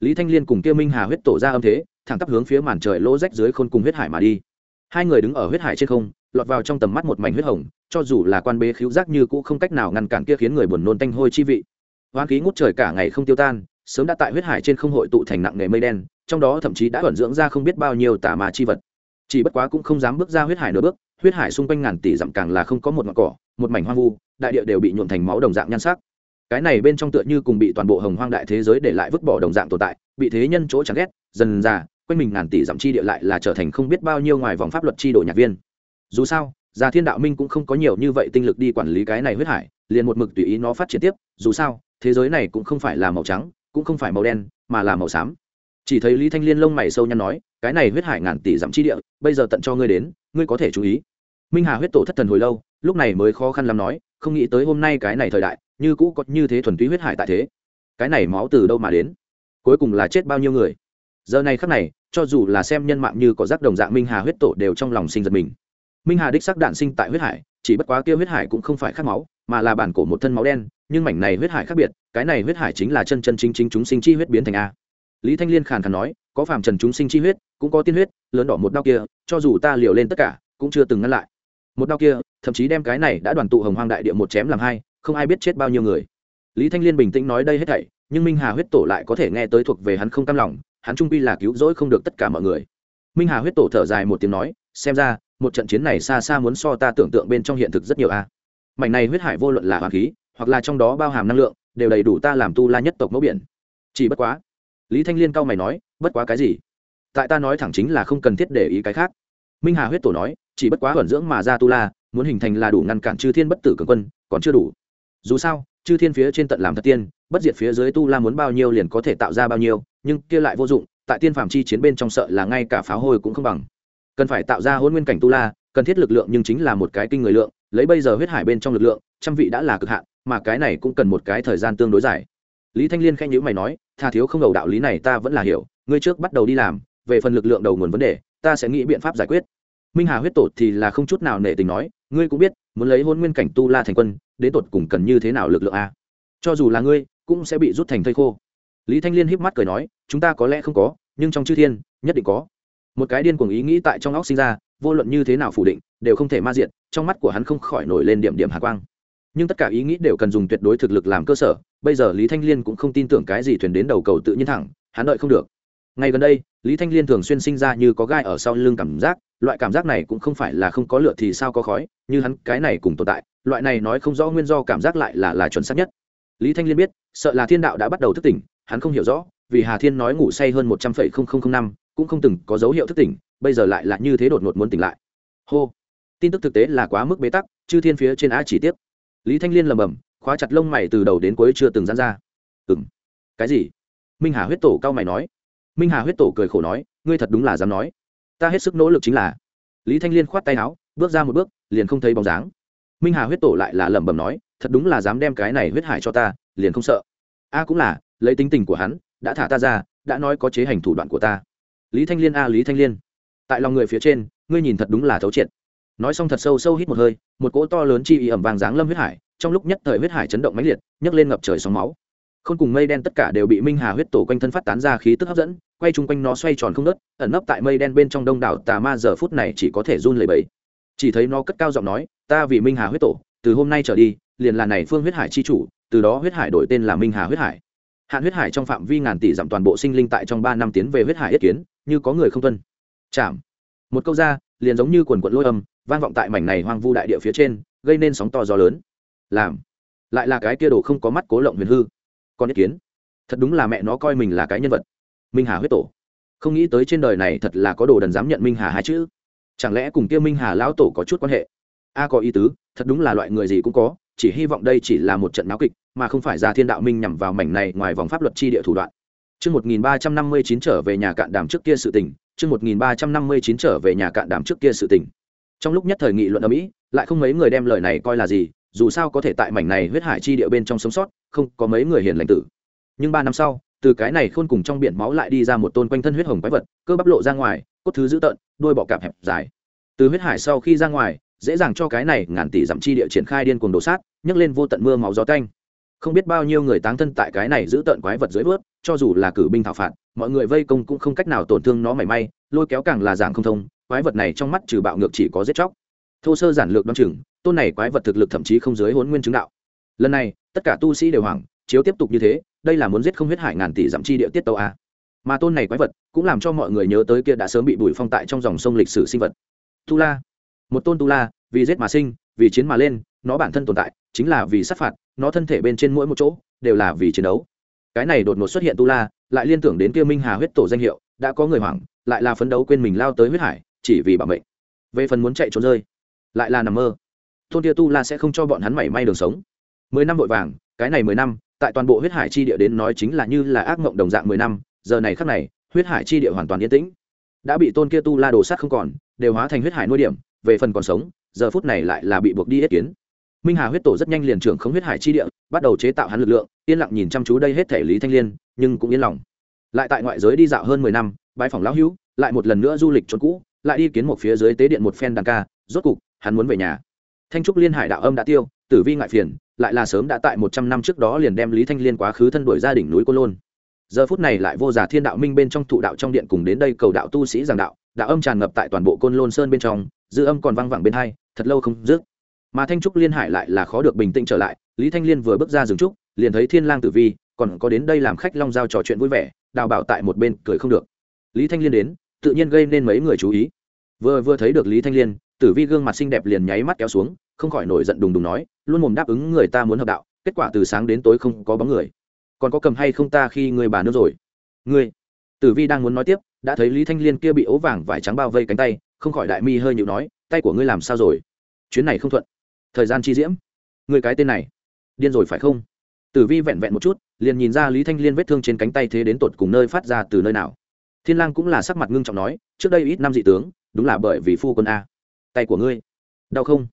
Lý thanh liên cùng kia minh hà huyết tổ ra âm thế, thẳng tắp hướng phía màn trời lỗ rách dưới khôn cùng huyết hải mà đi. Hai người đứng ở huyết hải trên không, lọt vào trong tầm mắt một mảnh huyết hồng, cho dù là quan bế khíu giác như cũ không cách nào ngăn cản kia khiến người buồn nôn tanh hôi chi vị hoang khí ngút trời cả ngày không tiêu tan, sớm đã tại huyết hải trên không hội tụ thành nặng nề mây đen, trong đó thậm chí đã ẩn dưỡng ra không biết bao nhiêu tà mà chi vật. Chỉ bất quá cũng không dám bước ra huyết hải nửa bước, huyết hải xung quanh ngàn tỷ dặm càng là không có một ngọn cỏ, một mảnh hoang vu, đại địa đều bị nhuộn thành máu đồng dạng nhan sắc. Cái này bên trong tựa như cùng bị toàn bộ hồng hoang đại thế giới để lại vứt bỏ đồng dạng tồn tại, bị thế nhân chỗ chán ghét, dần ra quanh mình ngàn tỷ dặm chi địa lại là trở thành không biết bao nhiêu ngoài vòng pháp luật chi độ nhạc viên. Dù sao già thiên đạo minh cũng không có nhiều như vậy tinh lực đi quản lý cái này huyết hải, liền một mực tùy ý nó phát triển tiếp, dù sao thế giới này cũng không phải là màu trắng, cũng không phải màu đen, mà là màu xám. Chỉ thấy lý thanh liên lông mày sâu nhăn nói, cái này huyết hải ngàn tỷ dặm chi địa, bây giờ tận cho ngươi đến, ngươi có thể chú ý. Minh hà huyết tổ thất thần hồi lâu, lúc này mới khó khăn lắm nói, không nghĩ tới hôm nay cái này thời đại, như cũ có như thế thuần túy huyết hải tại thế. Cái này máu từ đâu mà đến? Cuối cùng là chết bao nhiêu người? Giờ này khắc này, cho dù là xem nhân mạng như có rác đồng dạng minh hà huyết tổ đều trong lòng sinh giật mình. Minh hà đích sắc đạn sinh tại huyết hải chỉ bất quá kia huyết hải cũng không phải khát máu, mà là bản cổ một thân máu đen, nhưng mảnh này huyết hải khác biệt, cái này huyết hải chính là chân chân chính chính chúng sinh chi huyết biến thành a. Lý thanh liên khàn khàn nói, có phàm trần chúng sinh chi huyết, cũng có tiên huyết, lớn đỏ một đau kia, cho dù ta liều lên tất cả, cũng chưa từng ngăn lại. Một đau kia, thậm chí đem cái này đã đoàn tụ hồng hoang đại địa một chém làm hai, không ai biết chết bao nhiêu người. Lý thanh liên bình tĩnh nói đây hết thảy, nhưng minh hà huyết tổ lại có thể nghe tới thuộc về hắn không cam lòng, hắn trung pi là cứu rỗi không được tất cả mọi người. Minh hà huyết tổ thở dài một tiếng nói, xem ra một trận chiến này xa xa muốn so ta tưởng tượng bên trong hiện thực rất nhiều a. Mảnh này huyết hải vô luận là hoàng khí, hoặc là trong đó bao hàm năng lượng, đều đầy đủ ta làm tu la nhất tộc mẫu biển. Chỉ bất quá, lý thanh liên cao mày nói, bất quá cái gì? Tại ta nói thẳng chính là không cần thiết để ý cái khác. Minh hà huyết tổ nói, chỉ bất quá thuần dưỡng mà ra tu la, muốn hình thành là đủ ngăn cản chư thiên bất tử cường quân, còn chưa đủ. Dù sao, chư thiên phía trên tận làm thật tiên, bất diệt phía dưới tu la muốn bao nhiêu liền có thể tạo ra bao nhiêu, nhưng kia lại vô dụng, tại tiên phàm chi chiến bên trong sợ là ngay cả pháo hôi cũng không bằng cần phải tạo ra hôn nguyên cảnh tu la, cần thiết lực lượng nhưng chính là một cái kinh người lượng, lấy bây giờ huyết hải bên trong lực lượng, trăm vị đã là cực hạn, mà cái này cũng cần một cái thời gian tương đối dài. Lý thanh liên khen nhữ mày nói, tha thiếu không đầu đạo lý này ta vẫn là hiểu, ngươi trước bắt đầu đi làm, về phần lực lượng đầu nguồn vấn đề, ta sẽ nghĩ biện pháp giải quyết. Minh hà huyết tổ thì là không chút nào nể tình nói, ngươi cũng biết, muốn lấy hôn nguyên cảnh tu la thành quân, đến tột cùng cần như thế nào lực lượng a? Cho dù là ngươi, cũng sẽ bị rút thành thây khô. Lý thanh liên híp mắt cười nói, chúng ta có lẽ không có, nhưng trong chư thiên, nhất định có một cái điên cuồng ý nghĩ tại trong óc sinh ra, vô luận như thế nào phủ định, đều không thể ma diện trong mắt của hắn không khỏi nổi lên điểm điểm hạ quang. Nhưng tất cả ý nghĩ đều cần dùng tuyệt đối thực lực làm cơ sở, bây giờ lý thanh liên cũng không tin tưởng cái gì thuyền đến đầu cầu tự nhiên thẳng, hắn đợi không được. Ngay gần đây, lý thanh liên thường xuyên sinh ra như có gai ở sau lưng cảm giác, loại cảm giác này cũng không phải là không có lửa thì sao có khói, như hắn cái này cùng tồn tại, loại này nói không rõ nguyên do cảm giác lại là là chuẩn xác nhất. Lý thanh liên biết, sợ là thiên đạo đã bắt đầu thức tỉnh, hắn không hiểu rõ, vì hà thiên nói ngủ say hơn một trăm phẩy không không không năm cũng không từng có dấu hiệu thức tỉnh, bây giờ lại là như thế đột ngột muốn tỉnh lại. Hô. Tin tức thực tế là quá mức bế tắc, chư thiên phía trên á chỉ tiếp. Lý thanh liên lầm bầm, khóa chặt lông mày từ đầu đến cuối chưa từng dán ra. Ừng cái gì? Minh hà huyết tổ cao mày nói. Minh hà huyết tổ cười khổ nói, ngươi thật đúng là dám nói. Ta hết sức nỗ lực chính là. Lý thanh liên khoát tay áo, bước ra một bước, liền không thấy bóng dáng. Minh hà huyết tổ lại là lẩm bẩm nói, thật đúng là dám đem cái này huyết hải cho ta, liền không sợ. A cũng là, lấy tính tình của hắn, đã thả ta ra, đã nói có chế hành thủ đoạn của ta lý thanh liên a, lý thanh liên. Tại lòng người phía trên, ngươi nhìn thật đúng là thấu triệt. Nói xong thật sâu sâu hít một hơi, một cỗ to lớn chi ý ẩm vàng dáng lâm huyết hải, trong lúc nhất thời huyết hải chấn động mãnh liệt, nhấc lên ngập trời sóng máu. Không cùng mây đen tất cả đều bị minh hà huyết tổ quanh thân phát tán ra khí tức hấp dẫn, quay chung quanh nó xoay tròn không đất ẩn nấp tại mây đen bên trong đông đảo tà ma giờ phút này chỉ có thể run lẩy bẩy. Chỉ thấy nó cất cao giọng nói, ta vì minh hà huyết tổ, từ hôm nay trở đi, liền là này phương huyết hải chi chủ, từ đó huyết hải đổi tên là minh hà huyết hải hạn huyết hải trong phạm vi ngàn tỷ giảm toàn bộ sinh linh tại trong ba năm tiến về huyết hải yết kiến, như có người không tuân. Chạm một câu ra, liền giống như quần quận lôi âm, vang vọng tại mảnh này hoang vu đại địa phía trên, gây nên sóng to gió lớn. Làm. Lại là cái kia đồ không có mắt cố lộng huyền hư. Con ý kiến. Thật đúng là mẹ nó coi mình là cái nhân vật. Minh hà huyết tổ. Không nghĩ tới trên đời này thật là có đồ đần dám nhận minh hà hai chữ. Chẳng lẽ cùng kia minh hà lão tổ có chút quan hệ? A có ý tứ, thật đúng là loại người gì cũng có chỉ hy vọng đây chỉ là một trận náo kịch mà không phải ra thiên đạo minh nhằm vào mảnh này ngoài vòng pháp luật chi địa thủ đoạn Chương 1359 trở về nhà cạn đàm trước kia sự tình, chương 1359 trở về nhà cạn đàm trước kia sự tình. Trong lúc nhất thời nghị luận ở Mỹ, lại không mấy người đem lời này coi là gì, dù sao có thể tại mảnh này huyết hải chi địa bên trong sống sót, không có mấy người hiền lành tử. Nhưng ba năm sau, từ cái này khôn cùng trong biển máu lại đi ra một tôn quanh thân huyết hồng quái vật, cơ bắp lộ ra ngoài, cốt thứ dữ tợn, đuôi bọ cạp hẹp dài. Từ huyết hải sau khi ra ngoài, dễ dàng cho cái này ngàn tỷ dặm chi địa triển khai điên cuồng đổ sát, nhấc lên vô tận mưa máu gió tanh. Không biết bao nhiêu người táng thân tại cái này giữ tận quái vật dưới vớt cho dù là cử binh thảo phạt mọi người vây công cũng không cách nào tổn thương nó mảy may lôi kéo càng là giảng không thông quái vật này trong mắt trừ bạo ngược chỉ có giết chóc. Thô sơ giản lược đ o chừng tôn này quái vật thực lực thậm chí không dưới hôn nguyên chứng đạo. Lần này tất cả tu sĩ đều hoảng chiếu tiếp tục như thế đây là muốn giết không huyết hải ngàn tỷ dặm chi địa tiết tàu a. Mà tôn này quái vật cũng làm cho mọi người nhớ tới kia đã sớm bị bùi phong tại trong dòng sông lịch sử sinh vật. Tu la một tôn tu la, vì giết mà sinh, vì chiến mà lên, nó bản thân tồn tại, chính là vì sát phạt, nó thân thể bên trên mỗi một chỗ, đều là vì chiến đấu. Cái này đột ngột xuất hiện tu la, lại liên tưởng đến kia minh hà huyết tổ danh hiệu, đã có người hoảng, lại là phấn đấu quên mình lao tới huyết hải, chỉ vì bảo mệnh. Về phần muốn chạy trốn rơi, lại là nằm mơ. Thôn kia tu la sẽ không cho bọn hắn mảy may đường sống. Mười năm vội vàng, cái này mười năm, tại toàn bộ huyết hải chi địa đến nói chính là như là ác mộng đồng dạng mười năm, giờ này khắc này, huyết hải chi địa hoàn toàn yên tĩnh. Đã bị tôn kia tu la đồ sát không còn, đều hóa thành huyết hải nuôi điểm về phần còn sống, giờ phút này lại là bị buộc đi yết kiến. Minh hà huyết tổ rất nhanh liền trưởng không huyết hải chi địa, bắt đầu chế tạo hắn lực lượng, yên lặng nhìn chăm chú đây hết thể lý thanh liên, nhưng cũng yên lòng. Lại tại ngoại giới đi dạo hơn mười năm bãi phòng lão hữu, lại một lần nữa du lịch trốn cũ, lại đi kiến một phía dưới tế điện một phen đàn ca, rốt cục, hắn muốn về nhà. Thanh trúc liên hải đạo âm đã tiêu, tử vi ngại phiền, lại là sớm đã tại một trăm năm trước đó liền đem lý thanh liên quá khứ thân đổi gia đình núi cô lôn. Giờ phút này lại vô giả thiên đạo minh bên trong thụ đạo trong điện cùng đến đây cầu đạo tu sĩ giảng đạo đạo âm tràn ngập tại toàn bộ côn lôn sơn bên trong dư âm còn văng vẳng bên hai, thật lâu không dứt. Mà thanh trúc liên hải lại là khó được bình tĩnh trở lại, lý thanh liên vừa bước ra rừng trúc, liền thấy thiên lang tử vi, còn có đến đây làm khách long giao trò chuyện vui vẻ, đào bảo tại một bên cười không được. Lý thanh liên đến, tự nhiên gây nên mấy người chú ý. Vừa vừa thấy được lý thanh liên, tử vi gương mặt xinh đẹp liền nháy mắt kéo xuống, không khỏi nổi giận đùng đùng nói, luôn mồm đáp ứng người ta muốn hợp đạo, kết quả từ sáng đến tối không có bóng người. Còn có cầm hay không ta khi người bà nữa rồi? Ngươi? Tử vi đang muốn nói tiếp, đã thấy lý thanh liên kia bị ố vàng vải trắng bao vây cánh tay không khỏi đại mi hơi nhịu nói, tay của ngươi làm sao rồi? Chuyến này không thuận. Thời gian chi diễm? Người cái tên này, điên rồi phải không? Tử vi vẹn vẹn một chút, liền nhìn ra lý thanh liên vết thương trên cánh tay thế đến tột cùng nơi phát ra từ nơi nào. Thiên lang cũng là sắc mặt ngưng trọng nói, trước đây ít năm dị tướng, đúng là bởi vì phu quân a. Tay của ngươi, đau không?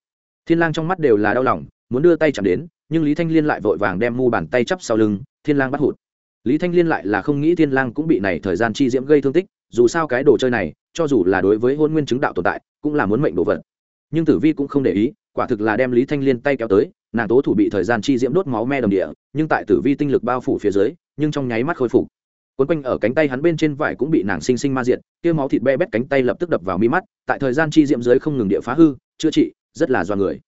Thiên lang trong mắt đều là đau lòng, muốn đưa tay chạm đến, nhưng lý thanh liên lại vội vàng đem mu bàn tay chắp sau lưng, thiên lang bắt hụt. Lý thanh liên lại là không nghĩ thiên lang cũng bị này thời gian chi diễm gây thương tích, dù sao cái đồ chơi này cho dù là đối với hôn nguyên chứng đạo tồn tại, cũng là muốn mệnh đồ vật. Nhưng tử vi cũng không để ý, quả thực là đem lý thanh liên tay kéo tới, nàng tố thủ bị thời gian chi diễm đốt máu me đồng địa, nhưng tại tử vi tinh lực bao phủ phía dưới, nhưng trong nháy mắt khôi phục. Quấn quanh ở cánh tay hắn bên trên vải cũng bị nàng sinh sinh ma diện kia máu thịt be bét cánh tay lập tức đập vào mi mắt, tại thời gian chi diễm dưới không ngừng địa phá hư, chữa trị, rất là do người.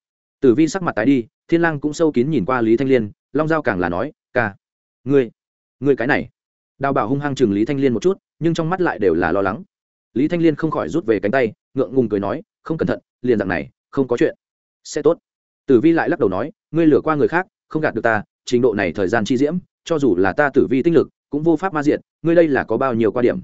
Tử vi sắc mặt tái đi, thiên lang cũng sâu kín nhìn qua lý thanh liên, long giao càng là nói, ca, ngươi ngươi cái này. Đào bảo hung hăng chừng lý thanh liên một chút, nhưng trong mắt lại đều là lo lắng lý thanh liên không khỏi rút về cánh tay, ngượng ngùng cười nói, không cẩn thận, liền dạng này, không có chuyện. Sẽ tốt. Tử vi lại lắc đầu nói, ngươi lừa qua người khác, không gạt được ta, trình độ này thời gian chi diễm, cho dù là ta tử vi tinh lực, cũng vô pháp ma diện ngươi đây là có bao nhiêu qua điểm?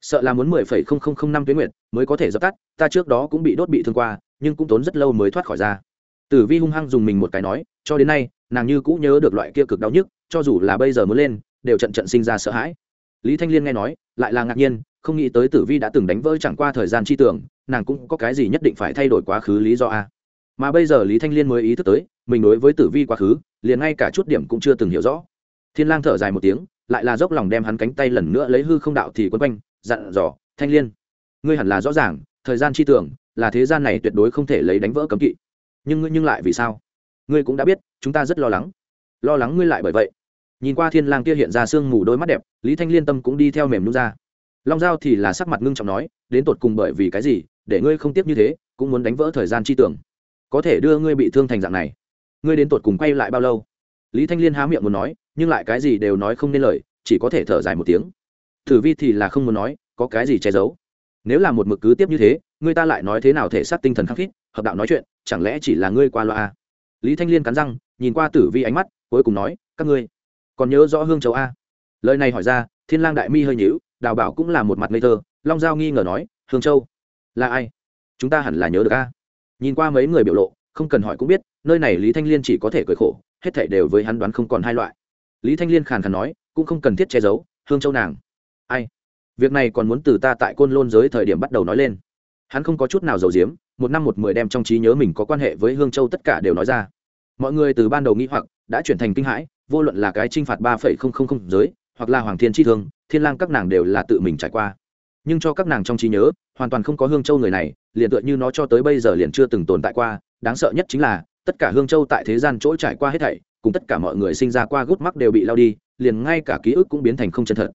Sợ là muốn mười phẩy không không không năm tuyến nguyện mới có thể dập tắt, ta trước đó cũng bị đốt bị thương qua, nhưng cũng tốn rất lâu mới thoát khỏi ra. Tử vi hung hăng dùng mình một cái nói, cho đến nay, nàng như cũng nhớ được loại kia cực đau nhức, cho dù là bây giờ muốn lên, đều trận trận sinh ra sợ hãi. Lý thanh liên nghe nói, lại là ngạc nhiên không nghĩ tới tử vi đã từng đánh vỡ chẳng qua thời gian chi tưởng, nàng cũng có cái gì nhất định phải thay đổi quá khứ lý do a. Mà bây giờ lý thanh liên mới ý thức tới, mình đối với tử vi quá khứ, liền ngay cả chút điểm cũng chưa từng hiểu rõ. Thiên lang thở dài một tiếng, lại là dốc lòng đem hắn cánh tay lần nữa lấy hư không đạo thì quấn quanh, dặn dò, thanh liên, ngươi hẳn là rõ ràng, thời gian chi tưởng là thế gian này tuyệt đối không thể lấy đánh vỡ cấm kỵ. Nhưng ngươi nhưng lại vì sao? Ngươi cũng đã biết, chúng ta rất lo lắng. Lo lắng ngươi lại bởi vậy. Nhìn qua thiên lang kia hiện ra sương mù đôi mắt đẹp, lý thanh liên tâm cũng đi theo mềm nhún ra long giao thì là sắc mặt ngưng trọng nói, đến tột cùng bởi vì cái gì, để ngươi không tiếp như thế, cũng muốn đánh vỡ thời gian chi tưởng. Có thể đưa ngươi bị thương thành dạng này. Ngươi đến tột cùng quay lại bao lâu? Lý thanh liên há miệng muốn nói, nhưng lại cái gì đều nói không nên lời, chỉ có thể thở dài một tiếng. Thử vi thì là không muốn nói, có cái gì che giấu? Nếu là một mực cứ tiếp như thế ngươi ta lại nói thế nào thể xác tinh thần khắc khít, hợp đạo nói chuyện, chẳng lẽ chỉ là ngươi qua loa à? lý thanh liên cắn răng, nhìn qua tử vi ánh mắt, cuối cùng nói, các ngươi còn nhớ rõ hương châu a? Lời này hỏi ra, thiên lang đại mi hơi nhíu đào bảo cũng là một mặt ngây thơ, long giao nghi ngờ nói, hương châu, là ai? Chúng ta hẳn là nhớ được a. Nhìn qua mấy người biểu lộ, không cần hỏi cũng biết, nơi này lý thanh liên chỉ có thể cười khổ, hết thảy đều với hắn đoán không còn hai loại. Lý thanh liên khàn khàn nói, cũng không cần thiết che giấu, hương châu nàng. Ai? Việc này còn muốn từ ta tại côn lôn giới thời điểm bắt đầu nói lên. Hắn không có chút nào giàu diếm một năm một mười đem trong trí nhớ mình có quan hệ với hương châu tất cả đều nói ra. Mọi người từ ban đầu nghĩ hoặc, đã chuyển thành kinh hãi, vô luận là cái t r i n h phạt ba phẩy không không không giới hoặc là hoàng thiên tri thương thiên lang các nàng đều là tự mình trải qua. Nhưng cho các nàng trong trí nhớ hoàn toàn không có hương châu người này liền tựa như nó cho tới bây giờ liền chưa từng tồn tại qua. Đáng sợ nhất chính là tất cả hương châu tại thế gian chỗ trải qua hết thảy cùng tất cả mọi người sinh ra qua gút mắc đều bị lao đi liền ngay cả ký ức cũng biến thành không chân thật.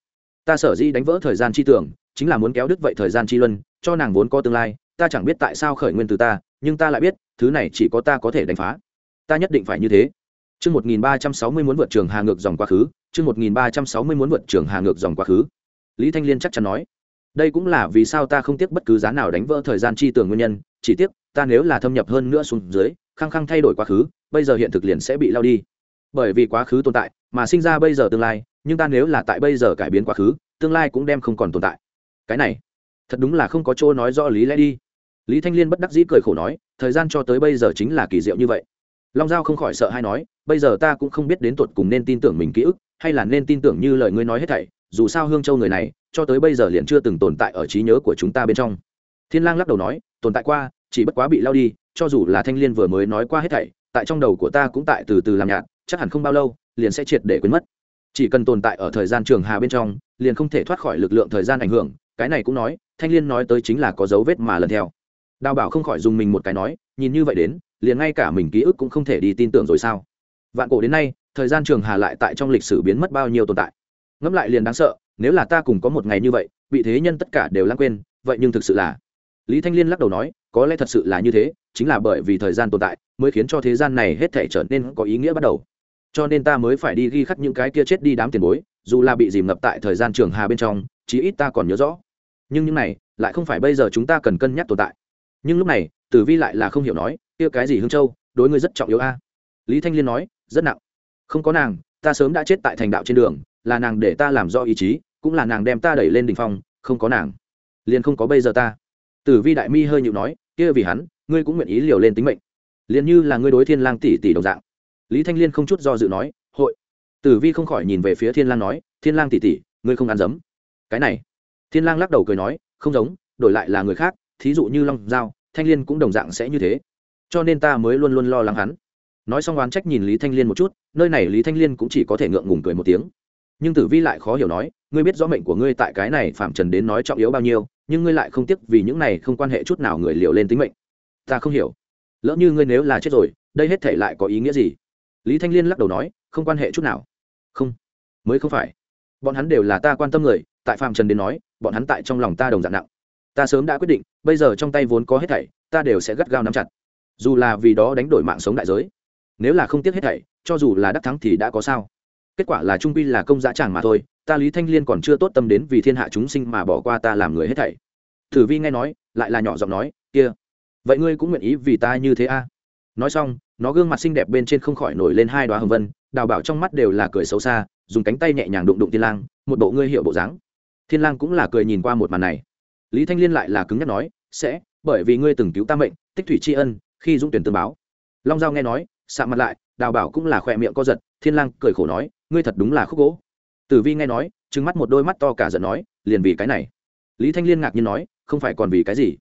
Ta sở dĩ đánh vỡ thời gian chi tưởng chính là muốn kéo đứt vậy thời gian chi luân cho nàng vốn có tương lai ta chẳng biết tại sao khởi nguyên từ ta nhưng ta lại biết thứ này chỉ có ta có thể đánh phá. Ta nhất định phải như thế. Trước 1360 muốn vượt trường Hà ngược dòng quá khứ, chương 1360 muốn vượt trường Hà ngược dòng quá khứ. Lý Thanh Liên chắc chắn nói, đây cũng là vì sao ta không tiếc bất cứ giá nào đánh vỡ thời gian chi tưởng nguyên nhân, chỉ tiếc, ta nếu là thâm nhập hơn nữa xuống dưới, khăng khăng thay đổi quá khứ, bây giờ hiện thực liền sẽ bị lao đi. Bởi vì quá khứ tồn tại, mà sinh ra bây giờ tương lai, nhưng ta nếu là tại bây giờ cải biến quá khứ, tương lai cũng đem không còn tồn tại. Cái này, thật đúng là không có chỗ nói rõ lý lẽ đi. Lý Thanh Liên bất đắc dĩ cười khổ nói, thời gian cho tới bây giờ chính là kỳ diệu như vậy long giao không khỏi sợ hay nói bây giờ ta cũng không biết đến tuột cùng nên tin tưởng mình ký ức hay là nên tin tưởng như lời ngươi nói hết thảy, dù sao hương châu người này, cho tới bây giờ liền chưa từng tồn tại ở trí nhớ của chúng ta bên trong. Thiên lang lắc đầu nói, tồn tại qua, chỉ bất quá bị lao đi, cho dù là thanh liên vừa mới nói qua hết thảy, tại trong đầu của ta cũng tại từ từ làm nhạt, chắc hẳn không bao lâu, liền sẽ triệt để quên mất. Chỉ cần tồn tại ở thời gian trường hà bên trong, liền không thể thoát khỏi lực lượng thời gian ảnh hưởng, cái này cũng nói, thanh liên nói tới chính là có dấu vết mà lần theo. Đào bảo không khỏi dùng mình một cái nói, nhìn như vậy đến, liền ngay cả mình ký ức cũng không thể đi tin tưởng rồi sao? Vạn cổ đến nay thời gian trường hà lại tại trong lịch sử biến mất bao nhiêu tồn tại. Ngẫm lại liền đáng sợ, nếu là ta cùng có một ngày như vậy, bị thế nhân tất cả đều lãng quên, vậy nhưng thực sự là lý thanh liên lắc đầu nói, có lẽ thật sự là như thế, chính là bởi vì thời gian tồn tại mới khiến cho thế gian này hết thể trở nên có ý nghĩa bắt đầu. Cho nên ta mới phải đi ghi khắc những cái kia chết đi đám tiền bối, dù là bị dìm ngập tại thời gian trường hà bên trong, chí ít ta còn nhớ rõ. Nhưng những này lại không phải bây giờ chúng ta cần cân nhắc tồn tại. Nhưng lúc này, tử vi lại là không hiểu nói, kia cái gì hương châu, đối ngươi rất trọng yếu a? Lý thanh liên nói, rất nặng không có nàng, ta sớm đã chết tại thành đạo trên đường, là nàng để ta làm rõ ý chí, cũng là nàng đem ta đẩy lên đ ỉ n h phong, không có nàng, liền không có bây giờ ta. Tử vi đại mi hơi nhịu nói, kia vì hắn, ngươi cũng nguyện ý liều lên tính mệnh. Liền như là ngươi đối thiên lang tỷ tỷ đồng dạng. Lý thanh liên không chút do dự nói, hội. Tử vi không khỏi nhìn về phía thiên lang nói, thiên lang tỷ tỷ, ngươi không ăn dấm. Cái này. Thiên lang lắc đầu cười nói, không giống, đổi lại là người khác, thí dụ như long giao, thanh liên cũng đồng dạng sẽ như thế. Cho nên ta mới luôn luôn lo lắng hắn nói xong oán trách nhìn lý thanh liên một chút, nơi này lý thanh liên cũng chỉ có thể ngượng ngùng cười một tiếng. Nhưng tử vi lại khó hiểu nói, ngươi biết rõ mệnh của ngươi tại cái này phạm trần đến nói trọng yếu bao nhiêu, nhưng ngươi lại không tiếc vì những này không quan hệ chút nào người liều lên tính mệnh. Ta không hiểu. Lỡ như ngươi nếu là chết rồi, đây hết thể lại có ý nghĩa gì? Lý thanh liên lắc đầu nói, không quan hệ chút nào. Không, mới không phải. Bọn hắn đều là ta quan tâm người, tại phạm trần đến nói, bọn hắn tại trong lòng ta đồng dạng nặng. Ta sớm đã quyết định, bây giờ trong tay vốn có hết thảy, ta đều sẽ gắt gao nắm chặt. Dù là vì đó đánh đổi mạng sống đại giới nếu là không tiếc hết thảy, cho dù là đắc thắng thì đã có sao. Kết quả là trung quy là công dã tràng mà thôi, ta lý thanh liên còn chưa tốt tâm đến vì thiên hạ chúng sinh mà bỏ qua ta làm người hết thảy. Thử vi nghe nói, lại là nhỏ giọng nói, kia, vậy ngươi cũng nguyện ý vì ta như thế a? À? nói xong, nó gương mặt xinh đẹp bên trên không khỏi nổi lên hai đoá hồng vân, đào bảo trong mắt đều là cười xấu xa, dùng cánh tay nhẹ nhàng đụng đụng thiên lang, một bộ ngươi hiệu bộ dáng. Thiên lang cũng là cười nhìn qua một màn này. Lý thanh liên lại là cứng nhắc nói, sẽ, bởi vì ngươi từng cứu ta mệnh, tích thủy tri ân, khi dũng tuyển tương báo. Long giao nghe nói sạm mặt lại, đào bảo cũng là khỏe miệng co giật, thiên lang cười khổ nói, ngươi thật đúng là khúc gỗ. Tử vi nghe nói, trừng mắt một đôi mắt to cả giận nói, liền vì cái này. Lý thanh liên ngạc nhiên nói, không phải còn vì cái gì?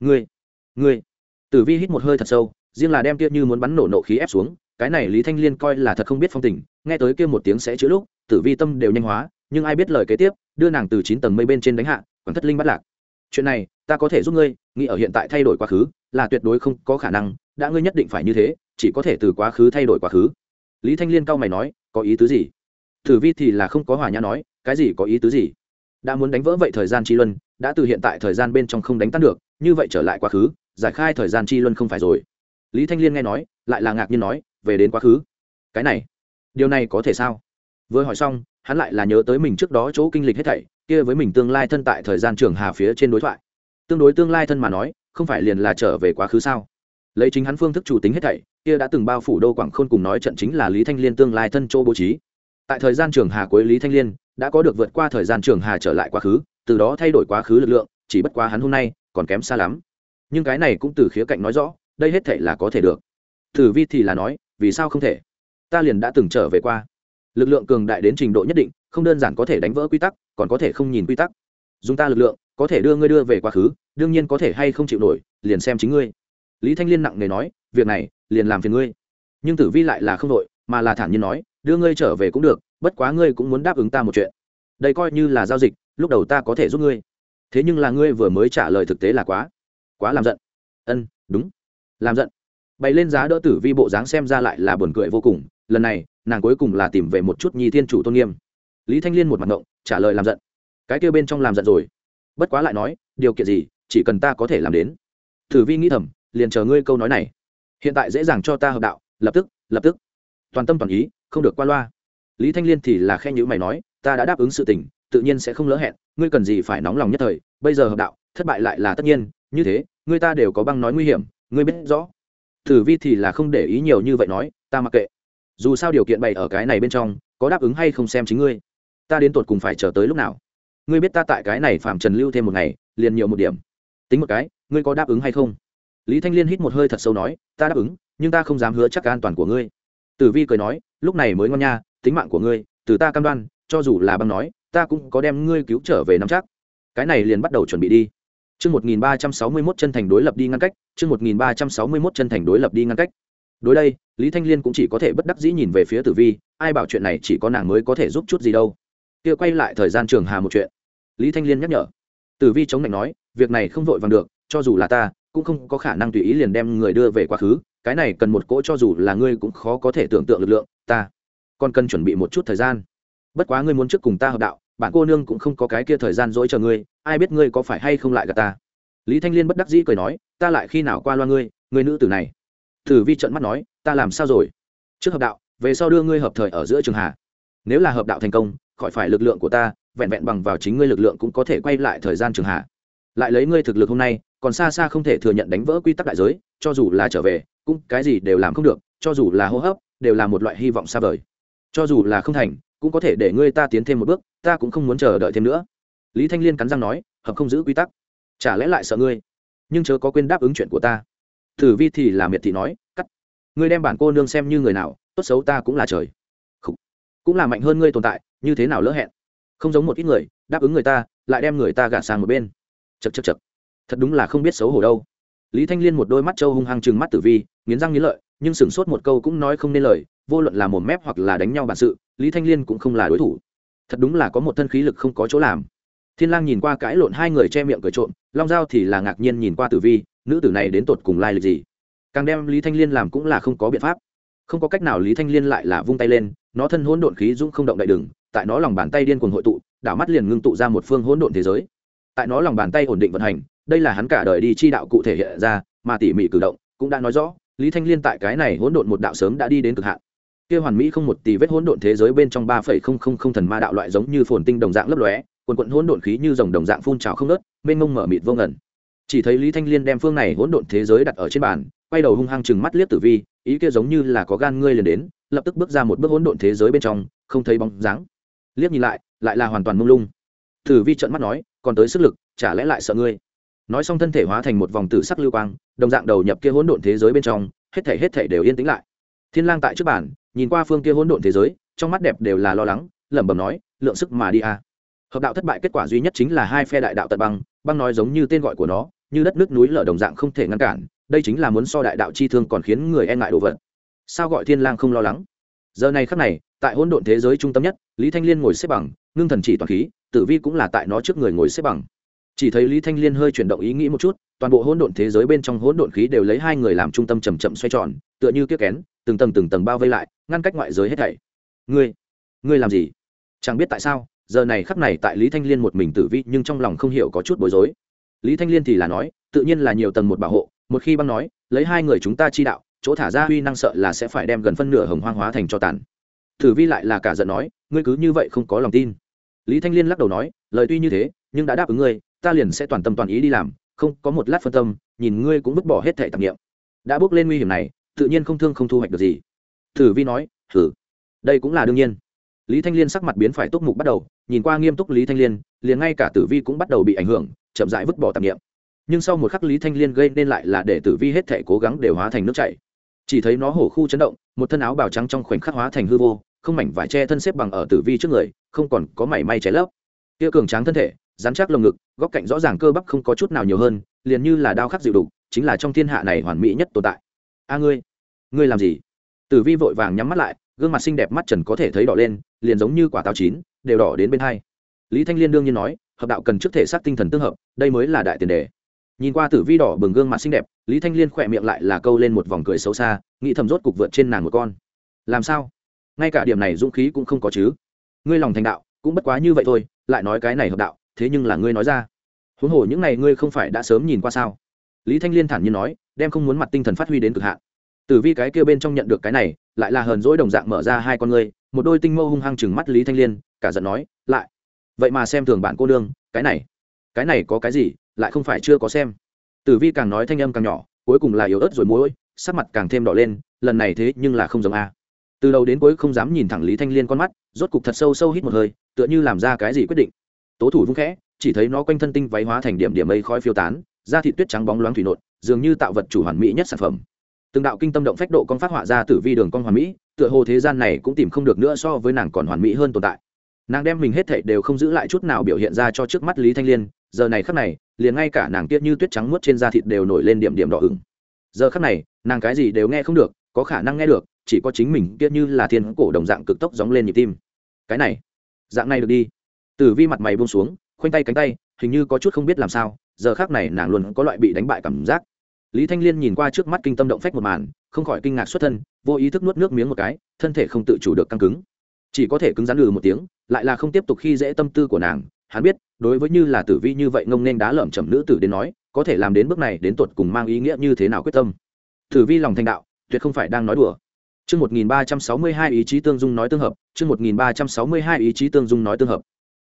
Ngươi ngươi. Tử vi hít một hơi thật sâu, riêng là đem kia như muốn bắn nổ nộ khí ép xuống, cái này lý thanh liên coi là thật không biết phong tình, nghe tới kia một tiếng sẽ chữ lúc, tử vi tâm đều nhanh hóa, nhưng ai biết lời kế tiếp, đưa nàng từ chín tầng mây bên trên đánh hạ còn thất linh bắt lạc. Chuyện này, ta có thể giúp ngươi, nghĩ ở hiện tại thay đổi quá khứ, là tuyệt đối không có khả năng, đã ngươi nhất định phải như thế chỉ có thể từ quá khứ thay đổi quá khứ. Lý thanh liên cao mày nói, có ý tứ gì? Thử vi thì là không có hòa nhã nói, cái gì có ý tứ gì? Đã muốn đánh vỡ vậy thời gian chi luân, đã từ hiện tại thời gian bên trong không đánh tan được, như vậy trở lại quá khứ, giải khai thời gian chi luân không phải rồi. Lý thanh liên nghe nói, lại là ngạc nhiên nói, về đến quá khứ. Cái này, điều này có thể sao? Vừa hỏi xong, hắn lại là nhớ tới mình trước đó chỗ kinh lịch hết thảy, kia với mình tương lai thân tại thời gian trường hà phía trên đối thoại. Tương đối tương lai thân mà nói, không phải liền là trở về quá khứ sao? Lấy chính hắn phương thức chủ tính hết thảy, kia đã từng bao phủ đô quảng khôn cùng nói trận chính là lý thanh liên tương lai thân châu bố trí. Tại thời gian trường hà cuối lý thanh liên, đã có được vượt qua thời gian trường hà trở lại quá khứ, từ đó thay đổi quá khứ lực lượng, chỉ bất quá hắn hôm nay, còn kém xa lắm. Nhưng cái này cũng từ khía cạnh nói rõ, đây hết thảy là có thể được. Thử vi thì là nói, vì sao không thể? Ta liền đã từng trở về qua. Lực lượng cường đại đến trình độ nhất định, không đơn giản có thể đánh vỡ quy tắc, còn có thể không nhìn quy tắc. Dùng ta lực lượng, có thể đưa ngươi đưa về quá khứ, đương nhiên có thể hay không chịu nổi, liền xem chính ngươi lý thanh liên nặng nề nói, việc này, liền làm phiền ngươi. Nhưng tử vi lại là không đội mà là thản nhiên nói, đưa ngươi trở về cũng được, bất quá ngươi cũng muốn đáp ứng ta một chuyện. Đây coi như là giao dịch, lúc đầu ta có thể giúp ngươi. Thế nhưng là ngươi vừa mới trả lời thực tế là quá quá làm giận. Ân, đúng. Làm giận. Bày lên giá đỡ tử vi bộ dáng xem ra lại là buồn cười vô cùng, lần này, nàng cuối cùng là tìm về một chút nhi thiên chủ tôn nghiêm. Lý thanh liên một mặt ngộng, trả lời làm giận. Cái kêu bên trong làm giận rồi. Bất quá lại nói, điều kiện gì, chỉ cần ta có thể làm đến. Tử vi nghĩ thầm liền chờ ngươi câu nói này. Hiện tại dễ dàng cho ta hợp đạo, lập tức lập tức. Toàn tâm toàn ý, không được qua loa. Lý thanh liên thì là khen nhữ mày nói, ta đã đáp ứng sự tình, tự nhiên sẽ không lỡ hẹn, ngươi cần gì phải nóng lòng nhất thời, bây giờ hợp đạo, thất bại lại là tất nhiên, như thế, ngươi ta đều có băng nói nguy hiểm, ngươi biết rõ. Tử vi thì là không để ý nhiều như vậy nói, ta mặc kệ. Dù sao điều kiện bày ở cái này bên trong, có đáp ứng hay không xem chính ngươi. Ta đến tột cùng phải chờ tới lúc nào? Ngươi biết ta tại cái này phạm trần lưu thêm một ngày, liền nhiều một điểm. Tính một cái, ngươi có đáp ứng hay không? Lý thanh liên hít một hơi thật sâu nói ta đáp ứng nhưng ta không dám hứa chắc an toàn của ngươi tử vi cười nói lúc này mới ngon nha tính mạng của ngươi từ ta cam đoan cho dù là băng nói ta cũng có đem ngươi cứu trở về nắm chắc cái này liền bắt đầu chuẩn bị đi Chương 1361 chân thành đối lập đi ngăn cách, chương 1361 chân thành đối lập đi ngăn cách. Đối đây, Lý Thanh Liên cũng chỉ có thể bất đắc dĩ nhìn về phía Tử Vi, ai bảo chuyện này chỉ có nàng mới có thể giúp chút gì đâu. Kia quay lại thời gian trường hà một chuyện. Lý Thanh Liên nhắc nhở. Tử Vi chống lạnh nói, việc này không vội vàng được, cho dù là ta, cũng không có khả năng tùy ý liền đem người đưa về quá khứ, cái này cần một cỗ cho dù là ngươi cũng khó có thể tưởng tượng lực lượng, ta còn cần chuẩn bị một chút thời gian. Bất quá ngươi muốn trước cùng ta hợp đạo, bản cô nương cũng không có cái kia thời gian dỗi chờ ngươi ai biết ngươi có phải hay không lại gặp ta. Lý thanh liên bất đắc dĩ cười nói ta lại khi nào qua loa ngươi người nữ tử này. Thử vi trận mắt nói ta làm sao rồi? Trước hợp đạo về sau đưa ngươi hợp thời ở giữa trường hạ. Nếu là hợp đạo thành công khỏi phải lực lượng của ta vẹn vẹn bằng vào chính ngươi lực lượng cũng có thể quay lại thời gian trường hạ. Lại lấy ngươi thực lực hôm nay còn xa xa không thể thừa nhận đánh vỡ quy tắc đại giới, cho dù là trở về, cũng cái gì đều làm không được, cho dù là hô hấp, đều là một loại hy vọng xa vời. Cho dù là không thành, cũng có thể để ngươi ta tiến thêm một bước, ta cũng không muốn chờ đợi thêm nữa. Lý thanh liên cắn răng nói, hợp không giữ quy tắc. Chả lẽ lại sợ ngươi? Nhưng chớ có quên đáp ứng chuyện của ta. Thử vi thì là miệt thị nói, cắt. Ngươi đem bản cô nương xem như người nào, tốt xấu ta cũng là trời. Khủ. cũng là mạnh hơn ngươi tồn tại, như thế nào lỡ hẹn? Không giống một ít người, đáp ứng người ta, lại đem người ta gạt sang một bên. Chật chật chật thật đúng là không biết xấu hổ đâu. Lý thanh liên một đôi mắt trâu hung hăng chừng mắt tử vi, nghiến răng nghiến lợi, nhưng sửng sốt một câu cũng nói không nên lời, vô luận là mồm mép hoặc là đánh nhau bản sự, lý thanh liên cũng không là đối thủ. Thật đúng là có một thân khí lực không có chỗ làm. Thiên lang nhìn qua cãi lộn hai người che miệng cười trộm, long giao thì là ngạc nhiên nhìn qua tử vi, nữ tử này đến tột cùng lai lịch gì? Càng đem lý thanh liên làm cũng là không có biện pháp. Không có cách nào lý thanh liên lại là vung tay lên, nó thân hỗn độn khí dũng không động đại đừng, tại nó lòng bàn tay điên cuồng hội tụ, đảo mắt liền ngưng tụ ra một phương hỗn độn thế giới. Tại nó lòng bàn tay ổn định vận hành đây là hắn cả đời đi chi đạo cụ thể hiện ra, mà tỉ mỉ cử động cũng đã nói rõ, lý thanh liên tại cái này hỗn độn một đạo sớm đã đi đến cực hạn. Kia hoàn mỹ không một tỷ vết hỗn độn thế giới bên trong ba phẩy không không không thần ma đạo loại giống như phồn tinh đồng dạng lấp lóe, quần quận hỗn độn khí như dòng đồng dạng phun trào không nớt mênh mông mở mịt vô ngẩn chỉ thấy lý thanh liên đem phương này hỗn độn thế giới đặt ở trên bàn, quay đầu hung hăng chừng mắt liếc tử vi, ý kia giống như là có gan ngươi liền đến, lập tức bước ra một bước hỗn độn thế giới bên trong, không thấy bóng dáng. Liếc nhìn lại lại là hoàn toàn mông lung. Tử vi trợn mắt nói, còn tới sức lực, chả lẽ lại sợ ngươi? Nói xong thân thể hóa thành một vòng tử sắc lưu quang, đồng dạng đầu nhập kia hỗn độn thế giới bên trong, hết thể hết thể đều yên tĩnh lại. Thiên lang tại trước bàn, nhìn qua phương kia hỗn độn thế giới, trong mắt đẹp đều là lo lắng, lẩm bẩm nói, lượng sức mà đi a. Hợp đạo thất bại kết quả duy nhất chính là hai phe đại đạo tận băng băng nói giống như tên gọi của nó, như đất nước núi lở đồng dạng không thể ngăn cản, đây chính là muốn so đại đạo chi thương còn khiến người e ngại đồ vật. Sao gọi thiên lang không lo lắng? Giờ này khắc này, tại hỗn độn thế giới trung tâm nhất, lý thanh liên ngồi xếp bằng, ngưng thần chỉ toàn khí, tử vi cũng là tại nó trước người ngồi xếp bằng chỉ thấy lý thanh liên hơi chuyển động ý nghĩ một chút, toàn bộ hỗn độn thế giới bên trong hỗn độn khí đều lấy hai người làm trung tâm chầm chậm xoay tròn, tựa như kiếp kén, từng tầng từng tầng bao vây lại, ngăn cách ngoại giới hết thảy. Ngươi ngươi làm gì? Chẳng biết tại sao, giờ này khắc này tại lý thanh liên một mình tử vi nhưng trong lòng không hiểu có chút bối rối. Lý thanh liên thì là nói, tự nhiên là nhiều tầng một bảo hộ, một khi băng nói, lấy hai người chúng ta chi đạo, chỗ thả ra huy năng sợ là sẽ phải đem gần phân nửa hồng hoang hóa thành cho tàn. Tử vi lại là cả giận nói, ngươi cứ như vậy không có lòng tin. Lý thanh liên lắc đầu nói, lời tuy như thế, nhưng đã đáp ứng ngươi ta liền sẽ toàn tâm toàn ý đi làm, không có một lát phân tâm, nhìn ngươi cũng vứt bỏ hết thẻ tạp nghiệm đã bước lên nguy hiểm này, tự nhiên không thương không thu hoạch được gì. Tử vi nói, thử. Đây cũng là đương nhiên. Lý thanh liên sắc mặt biến phải túc mục bắt đầu, nhìn qua nghiêm túc lý thanh liên, liền ngay cả tử vi cũng bắt đầu bị ảnh hưởng, chậm rãi vứt bỏ tạp nghiệm nhưng sau một khắc lý thanh liên gây nên lại là để tử vi hết thể cố gắng đều hóa thành nước chảy. Chỉ thấy nó hổ khu chấn động, một thân áo bào trắng trong khoảnh khắc hóa thành hư vô, không mảnh vải che thân xếp bằng ở tử vi trước người, không còn có mảy may cháy lấp. Kia cường tráng thân thể dán chắc lồng ngực, góc cạnh rõ ràng cơ bắp không có chút nào nhiều hơn, liền như là đao khắc dịu đục, chính là trong thiên hạ này hoàn mỹ nhất tồn tại. A ngươi ngươi làm gì? Tử vi vội vàng nhắm mắt lại, gương mặt xinh đẹp mắt trần có thể thấy đỏ lên, liền giống như quả táo chín, đều đỏ đến bên hai. Lý thanh liên đương nhiên nói, hợp đạo cần trước thể xác tinh thần tương hợp, đây mới là đại tiền đề. Nhìn qua tử vi đỏ bừng gương mặt xinh đẹp, lý thanh liên khỏe miệng lại là câu lên một vòng cười xấu xa, nghĩ thầm rốt cục vượt trên nàng một con. Làm sao? Ngay cả điểm này dũng khí cũng không có chứ. Ngươi lòng thành đạo, cũng bất quá như vậy thôi, lại nói cái này hợp đạo thế nhưng là ngươi nói ra. Huống hồ những này ngươi không phải đã sớm nhìn qua sao? Lý thanh liên thản nhiên nói, đem không muốn mặt tinh thần phát huy đến cực hạn. Tử vi cái kia bên trong nhận được cái này, lại là hờn dỗi đồng dạng mở ra hai con ngươi, một đôi tinh mâu hung hăng chừng mắt lý thanh liên, cả giận nói, lại, vậy mà xem thường bạn cô đương cái này cái này có cái gì, lại không phải chưa có xem. Tử vi càng nói thanh âm càng nhỏ, cuối cùng là yếu ớt rồi mối sắc mặt càng thêm đỏ lên, lần này thế nhưng là không giống a. Từ đầu đến cuối không dám nhìn thẳng lý thanh liên con mắt, rốt cục thật sâu sâu hít một hơi, tựa như làm ra cái gì quyết định tố thủ vung khẽ, chỉ thấy nó quanh thân tinh váy hóa thành điểm điểm mây khói phiêu tán, da thị tuyết trắng bóng loáng thủy nộn, dường như tạo vật chủ hoàn mỹ nhất sản phẩm. Từng đạo kinh tâm động phách độ con phát họa ra tử vi đường con hoàn mỹ, tựa hồ thế gian này cũng tìm không được nữa so với nàng còn hoàn mỹ hơn tồn tại. Nàng đem mình hết thảy đều không giữ lại chút nào biểu hiện ra cho trước mắt lý thanh liên, giờ này khắc này, liền ngay cả nàng tiết như tuyết trắng muốt trên da thịt đều nổi lên điểm điểm đỏ ửng. Giờ khắc này, nàng cái gì đều nghe không được, có khả năng nghe được, chỉ có chính mình tiết như là thiên cổ đồng dạng cực tốc gióng lên nhịp tim. Cái này, dạng này được đi tử vi mặt mày buông xuống khoanh tay cánh tay hình như có chút không biết làm sao giờ khác này nàng luôn có loại bị đánh bại cảm giác. Lý thanh liên nhìn qua trước mắt kinh tâm động phách một màn không khỏi kinh ngạc xuất thân vô ý thức nuốt nước miếng một cái thân thể không tự chủ được căng cứng. Chỉ có thể cứng rắn lừ một tiếng lại là không tiếp tục khi dễ tâm tư của nàng. Hắn biết đối với như là tử vi như vậy ngông nên đá lởm chầm nữ tử đến nói có thể làm đến bước này đến tột cùng mang ý nghĩa như thế nào quyết tâm. Tử vi lòng thanh đạo tuyệt không phải đang nói đùa. Chương 1362 ý chí tương dung nói tương hợp, chương 1362 ý chí tương dung nói tương hợp.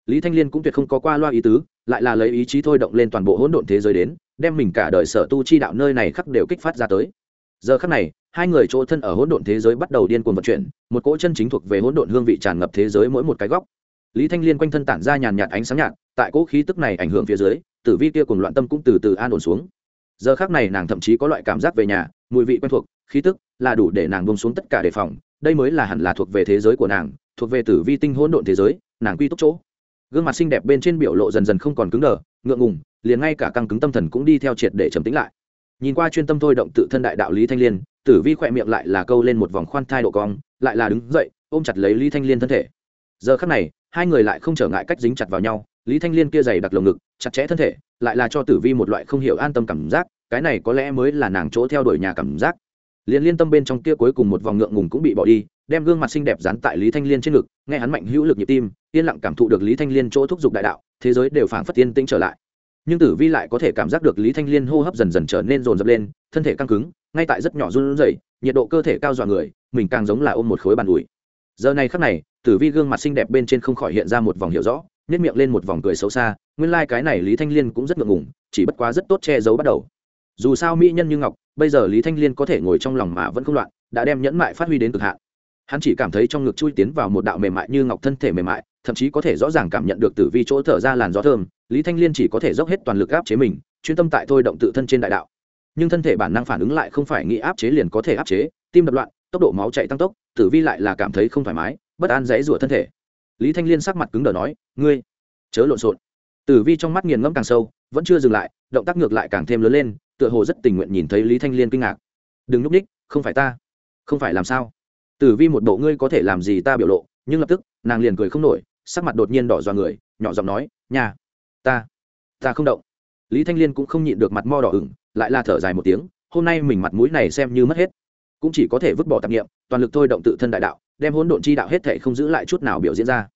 Lý Thanh Liên cũng tuyệt không có qua loa ý tứ, lại là lấy ý chí thôi động lên toàn bộ hỗn độn thế giới đến, đem mình cả đời sở tu chi đạo nơi này khắc đều kích phát ra tới. Giờ khắc này, hai người chỗ thân ở hỗn độn thế giới bắt đầu điên cuồng vận chuyển, một cỗ chân chính thuộc về hỗn độn hương vị tràn ngập thế giới mỗi một cái góc. Lý Thanh Liên quanh thân tản ra nhàn nhạt ánh sáng nhạt, tại cỗ khí tức này ảnh hưởng phía dưới, tử vi kia cùng loạn tâm cũng từ từ an ổn xuống. Giờ khắc này nàng thậm chí có loại cảm giác về nhà, mùi vị quen thuộc, khí tức là đủ để nàng buông xuống tất cả đề phòng, đây mới là hẳn là thuộc về thế giới của nàng, thuộc về tử vi tinh hỗn độn thế giới, nàng quy túc chỗ gương mặt xinh đẹp bên trên biểu lộ dần dần không còn cứng đờ, ngượng ngùng, liền ngay cả căng cứng tâm thần cũng đi theo triệt để trầm tĩnh lại. Nhìn qua chuyên tâm thôi động tự thân đại đạo lý thanh liên, tử vi khỏe miệng lại là câu lên một vòng khoan thai độ cong, lại là đứng dậy, ôm chặt lấy lý thanh liên thân thể. Giờ khắc này, hai người lại không trở ngại cách dính chặt vào nhau, lý thanh liên kia dày đặc lồng ngực, chặt chẽ thân thể, lại là cho tử vi một loại không hiểu an tâm cảm giác, cái này có lẽ mới là nàng chỗ theo đuổi nhà cảm giác. Liền liên tâm bên trong kia cuối cùng một vòng ngượng ngùng cũng bị bỏ đi đem gương mặt xinh đẹp dán tại lý thanh liên trên ngực, nghe hắn mạnh hữu lực nhịp tim, yên lặng cảm thụ được lý thanh liên chỗ thúc giục đại đạo, thế giới đều phảng phất tiên tĩnh trở lại. Nhưng tử vi lại có thể cảm giác được lý thanh liên hô hấp dần dần trở nên rồn rập lên, thân thể căng cứng, ngay tại rất nhỏ run rẩy, nhiệt độ cơ thể cao dọa người, mình càng giống là ôm một khối bàn ủi. Giờ này khắc này, tử vi gương mặt xinh đẹp bên trên không khỏi hiện ra một vòng hiểu rõ nếp miệng lên một vòng cười xấu xa, nguyên lai、like、cái này lý thanh liên cũng rất ngượng ngùng, chỉ bất quá rất tốt che giấu bắt đầu. Dù sao mỹ nhân như ngọc, bây giờ lý thanh liên có thể ngồi trong lòng mà vẫn không loạn, đã đem nhẫn mại phát huy đến cực hạn hắn chỉ cảm thấy trong ngực chui tiến vào một đạo mềm mại như ngọc thân thể mềm mại, thậm chí có thể rõ ràng cảm nhận được tử vi chỗ thở ra làn gió thơm, lý thanh liên chỉ có thể dốc hết toàn lực áp chế mình, chuyên tâm tại thôi động tự thân trên đại đạo. Nhưng thân thể bản năng phản ứng lại không phải nghĩ áp chế liền có thể áp chế, tim đập loạn, tốc độ máu chạy tăng tốc, tử vi lại là cảm thấy không thoải mái, bất an dãy rủa thân thể. Lý thanh liên sắc mặt cứng đờ nói, ngươi, chớ lộn xộn. Tử vi trong mắt nghiền ngẫm càng sâu, vẫn chưa dừng lại, động tác ngược lại càng thêm lớn lên, tựa hồ rất tình nguyện nhìn thấy lý thanh liên kinh ngạc. Đừng núp ních không phải ta. Không phải làm sao? Tử vi một bộ ngươi có thể làm gì ta biểu lộ, nhưng lập tức, nàng liền cười không nổi, sắc mặt đột nhiên đỏ dọa người, nhỏ giọng nói nhà ta ta không động. Lý thanh liên cũng không nhịn được mặt mo đỏ ửng, lại là thở dài một tiếng, hôm nay mình mặt mũi này xem như mất hết, cũng chỉ có thể vứt bỏ tạp nghiệm, toàn lực thôi động tự thân đại đạo, đem hỗn độn chi đạo hết thể không giữ lại chút nào biểu diễn ra.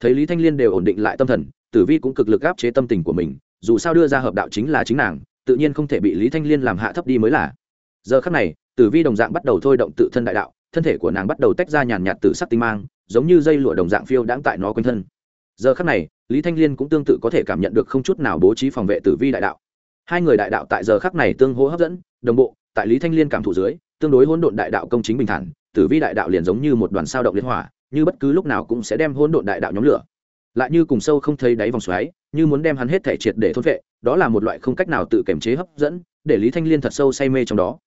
Thấy lý thanh liên đều ổn định lại tâm thần tử vi cũng cực lực áp chế tâm tình của mình, dù sao đưa ra hợp đạo chính là chính nàng, tự nhiên không thể bị lý thanh liên làm hạ thấp đi mới là. Giờ khắc này tử vi đồng dạng bắt đầu thôi động tự thân đại đạo thân thể của nàng bắt đầu tách ra nhàn nhạt từ sắc tinh mang, giống như dây lụa đồng dạng phiêu đãng tại nó quanh thân. Giờ khắc này, lý thanh liên cũng tương tự có thể cảm nhận được không chút nào bố trí phòng vệ tử vi đại đạo. Hai người đại đạo tại giờ khắc này tương hỗ hấp dẫn, đồng bộ, tại lý thanh liên cảm thụ dưới, tương đối hỗn độn đại đạo công chính bình thản, tử vi đại đạo liền giống như một đoàn sao động liên hỏa, như bất cứ lúc nào cũng sẽ đem hỗn độn đại đạo nhóm lửa. Lại như cùng sâu không thấy đáy vòng xoáy, như muốn đem hắn hết thể triệt để thôn vệ đó là một loại không cách nào tự kiềm chế hấp dẫn, để lý thanh liên thật sâu say mê trong đó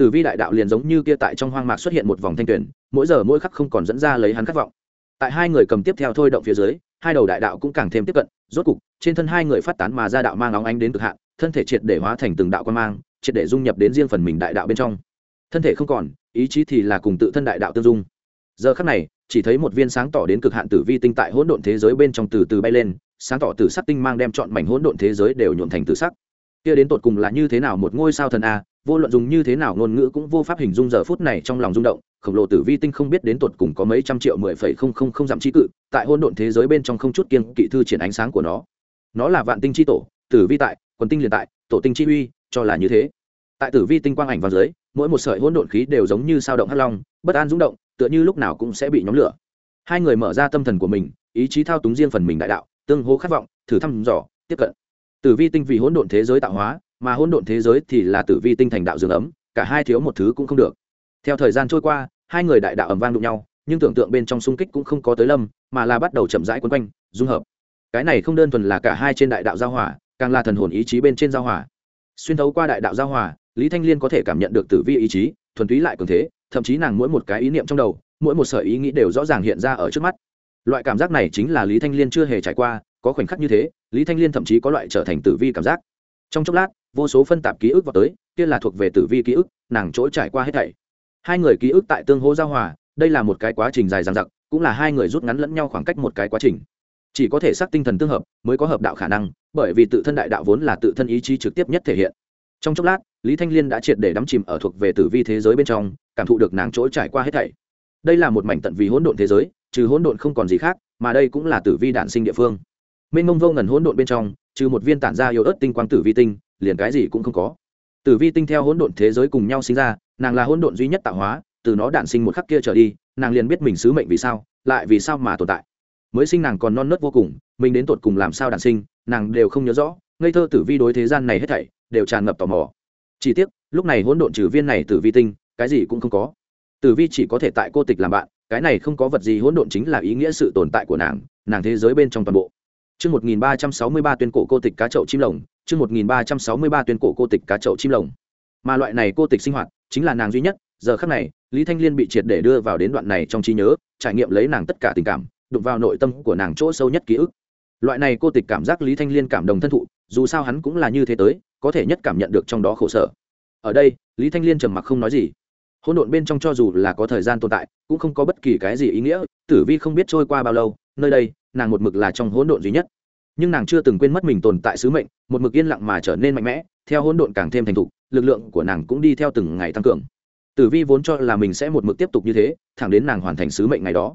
tử vi đại đạo liền giống như kia tại trong hoang mạc xuất hiện một vòng thanh tuyển mỗi giờ mỗi khắc không còn dẫn ra lấy hắn khát vọng. Tại hai người cầm tiếp theo thôi động phía dưới, hai đầu đại đạo cũng càng thêm tiếp cận, rốt cục, trên thân hai người phát tán mà ra đạo mang óng ánh đến cực hạn, thân thể triệt để hóa thành từng đạo quan mang, triệt để dung nhập đến riêng phần mình đại đạo bên trong. Thân thể không còn, ý chí thì là cùng tự thân đại đạo tương dung. Giờ khắc này, chỉ thấy một viên sáng tỏ đến cực hạn tử vi tinh tại hỗn độn thế giới bên trong từ từ bay lên, sáng tỏ tử sắc tinh mang đem chọn mảnh hỗn độn thế giới đều nhuộm thành tử sắc. Kia đến tột cùng là như thế nào một ngôi sao thần a vô luận dùng như thế nào ngôn ngữ cũng vô pháp hình dung giờ phút này trong lòng rung động, khổng lồ tử vi tinh không biết đến tột cùng có mấy trăm triệu mười phẩy không không không dặm trí cự, tại hôn độn thế giới bên trong không chút kiên kỵ thư triển ánh sáng của nó. Nó là vạn tinh chi tổ, tử vi tại, quần tinh liền tại, tổ tinh chi uy, cho là như thế. Tại tử vi tinh quang ảnh vào dưới, mỗi một sợi hỗn độn khí đều giống như sao động hắc long, bất an rung động, tựa như lúc nào cũng sẽ bị nhóm lửa. Hai người mở ra tâm thần của mình, ý chí thao túng riêng phần mình đại đạo, tương hô khát vọng, thử thăm dò, tiếp cận. Tử vi tinh vì hỗn độn thế giới tạo hóa mà hỗn độn thế giới thì là tử vi tinh thành đạo dương ấm, cả hai thiếu một thứ cũng không được. Theo thời gian trôi qua, hai người đại đạo ầm vang đụng nhau, nhưng tưởng tượng bên trong xung kích cũng không có tới lâm, mà là bắt đầu chậm rãi quấn quanh, dung hợp. Cái này không đơn thuần là cả hai trên đại đạo giao hòa, càng là thần hồn ý chí bên trên giao hòa. Xuyên thấu qua đại đạo giao hòa, lý thanh liên có thể cảm nhận được tử vi ý chí, thuần túy lại cường thế, thậm chí nàng mỗi một cái ý niệm trong đầu, mỗi một sở ý nghĩ đều rõ ràng hiện ra ở trước mắt. Loại cảm giác này chính là lý thanh liên chưa hề trải qua, có khoảnh khắc như thế, lý thanh liên thậm chí có loại trở thành tử vi cảm giác. Trong chốc lát vô số phân tạp ký ức vào tới, kia là thuộc về tử vi ký ức, nàng chỗ trải qua hết thảy. Hai người ký ức tại tương hô giao hòa, đây là một cái quá trình dài dằng dặc, cũng là hai người rút ngắn lẫn nhau khoảng cách một cái quá trình. Chỉ có thể xác tinh thần tương hợp, mới có hợp đạo khả năng, bởi vì tự thân đại đạo vốn là tự thân ý chí trực tiếp nhất thể hiện. Trong chốc lát, lý thanh liên đã triệt để đắm chìm ở thuộc về tử vi thế giới bên trong, cảm thụ được nàng chỗ trải qua hết thảy. Đây là một mảnh tận vì hỗn độn thế giới, trừ hỗn độn không còn gì khác, mà đây cũng là tử vi đản sinh địa phương. Mênh mông vô ngần hỗn độn bên trong, trừ một viên tản ra yếu ớt tinh quang tử vi tinh liền cái gì cũng không có. Tử vi tinh theo hỗn độn thế giới cùng nhau sinh ra, nàng là hỗn độn duy nhất tạo hóa, từ nó đản sinh một khắc kia trở đi, nàng liền biết mình sứ mệnh vì sao, lại vì sao mà tồn tại. Mới sinh nàng còn non nớt vô cùng, mình đến tột cùng làm sao đản sinh, nàng đều không nhớ rõ, ngây thơ tử vi đối thế gian này hết thảy, đều tràn ngập tò mò. Chỉ tiếc, lúc này hỗn độn trừ viên này tử vi tinh, cái gì cũng không có. Tử vi chỉ có thể tại cô tịch làm bạn, cái này không có vật gì hỗn độn chính là ý nghĩa sự tồn tại của nàng nàng thế giới bên trong toàn bộ. Chương 1363 tuyên cổ cô tịch cá chậu chim lồng, chương 1363 tuyên cổ cô tịch cá chậu chim lồng. Mà loại này cô tịch sinh hoạt, chính là nàng duy nhất, giờ khắc này, Lý Thanh Liên bị triệt để đưa vào đến đoạn này trong trí nhớ, trải nghiệm lấy nàng tất cả tình cảm, đụng vào nội tâm của nàng chỗ sâu nhất ký ức. Loại này cô tịch cảm giác Lý Thanh Liên cảm đồng thân thụ, dù sao hắn cũng là như thế tới, có thể nhất cảm nhận được trong đó khổ sở. Ở đây, Lý Thanh Liên trầm mặc không nói gì. Hỗn độn bên trong cho dù là có thời gian tồn tại, cũng không có bất kỳ cái gì ý nghĩa, Tử Vi không biết trôi qua bao lâu, nơi đây, nàng một mực là trong hỗn độn duy nhất. Nhưng nàng chưa từng quên mất mình tồn tại sứ mệnh, một mực yên lặng mà trở nên mạnh mẽ, theo hỗn độn càng thêm thành thục, lực lượng của nàng cũng đi theo từng ngày tăng cường. Tử vi vốn cho là mình sẽ một mực tiếp tục như thế, thẳng đến nàng hoàn thành sứ mệnh ngày đó.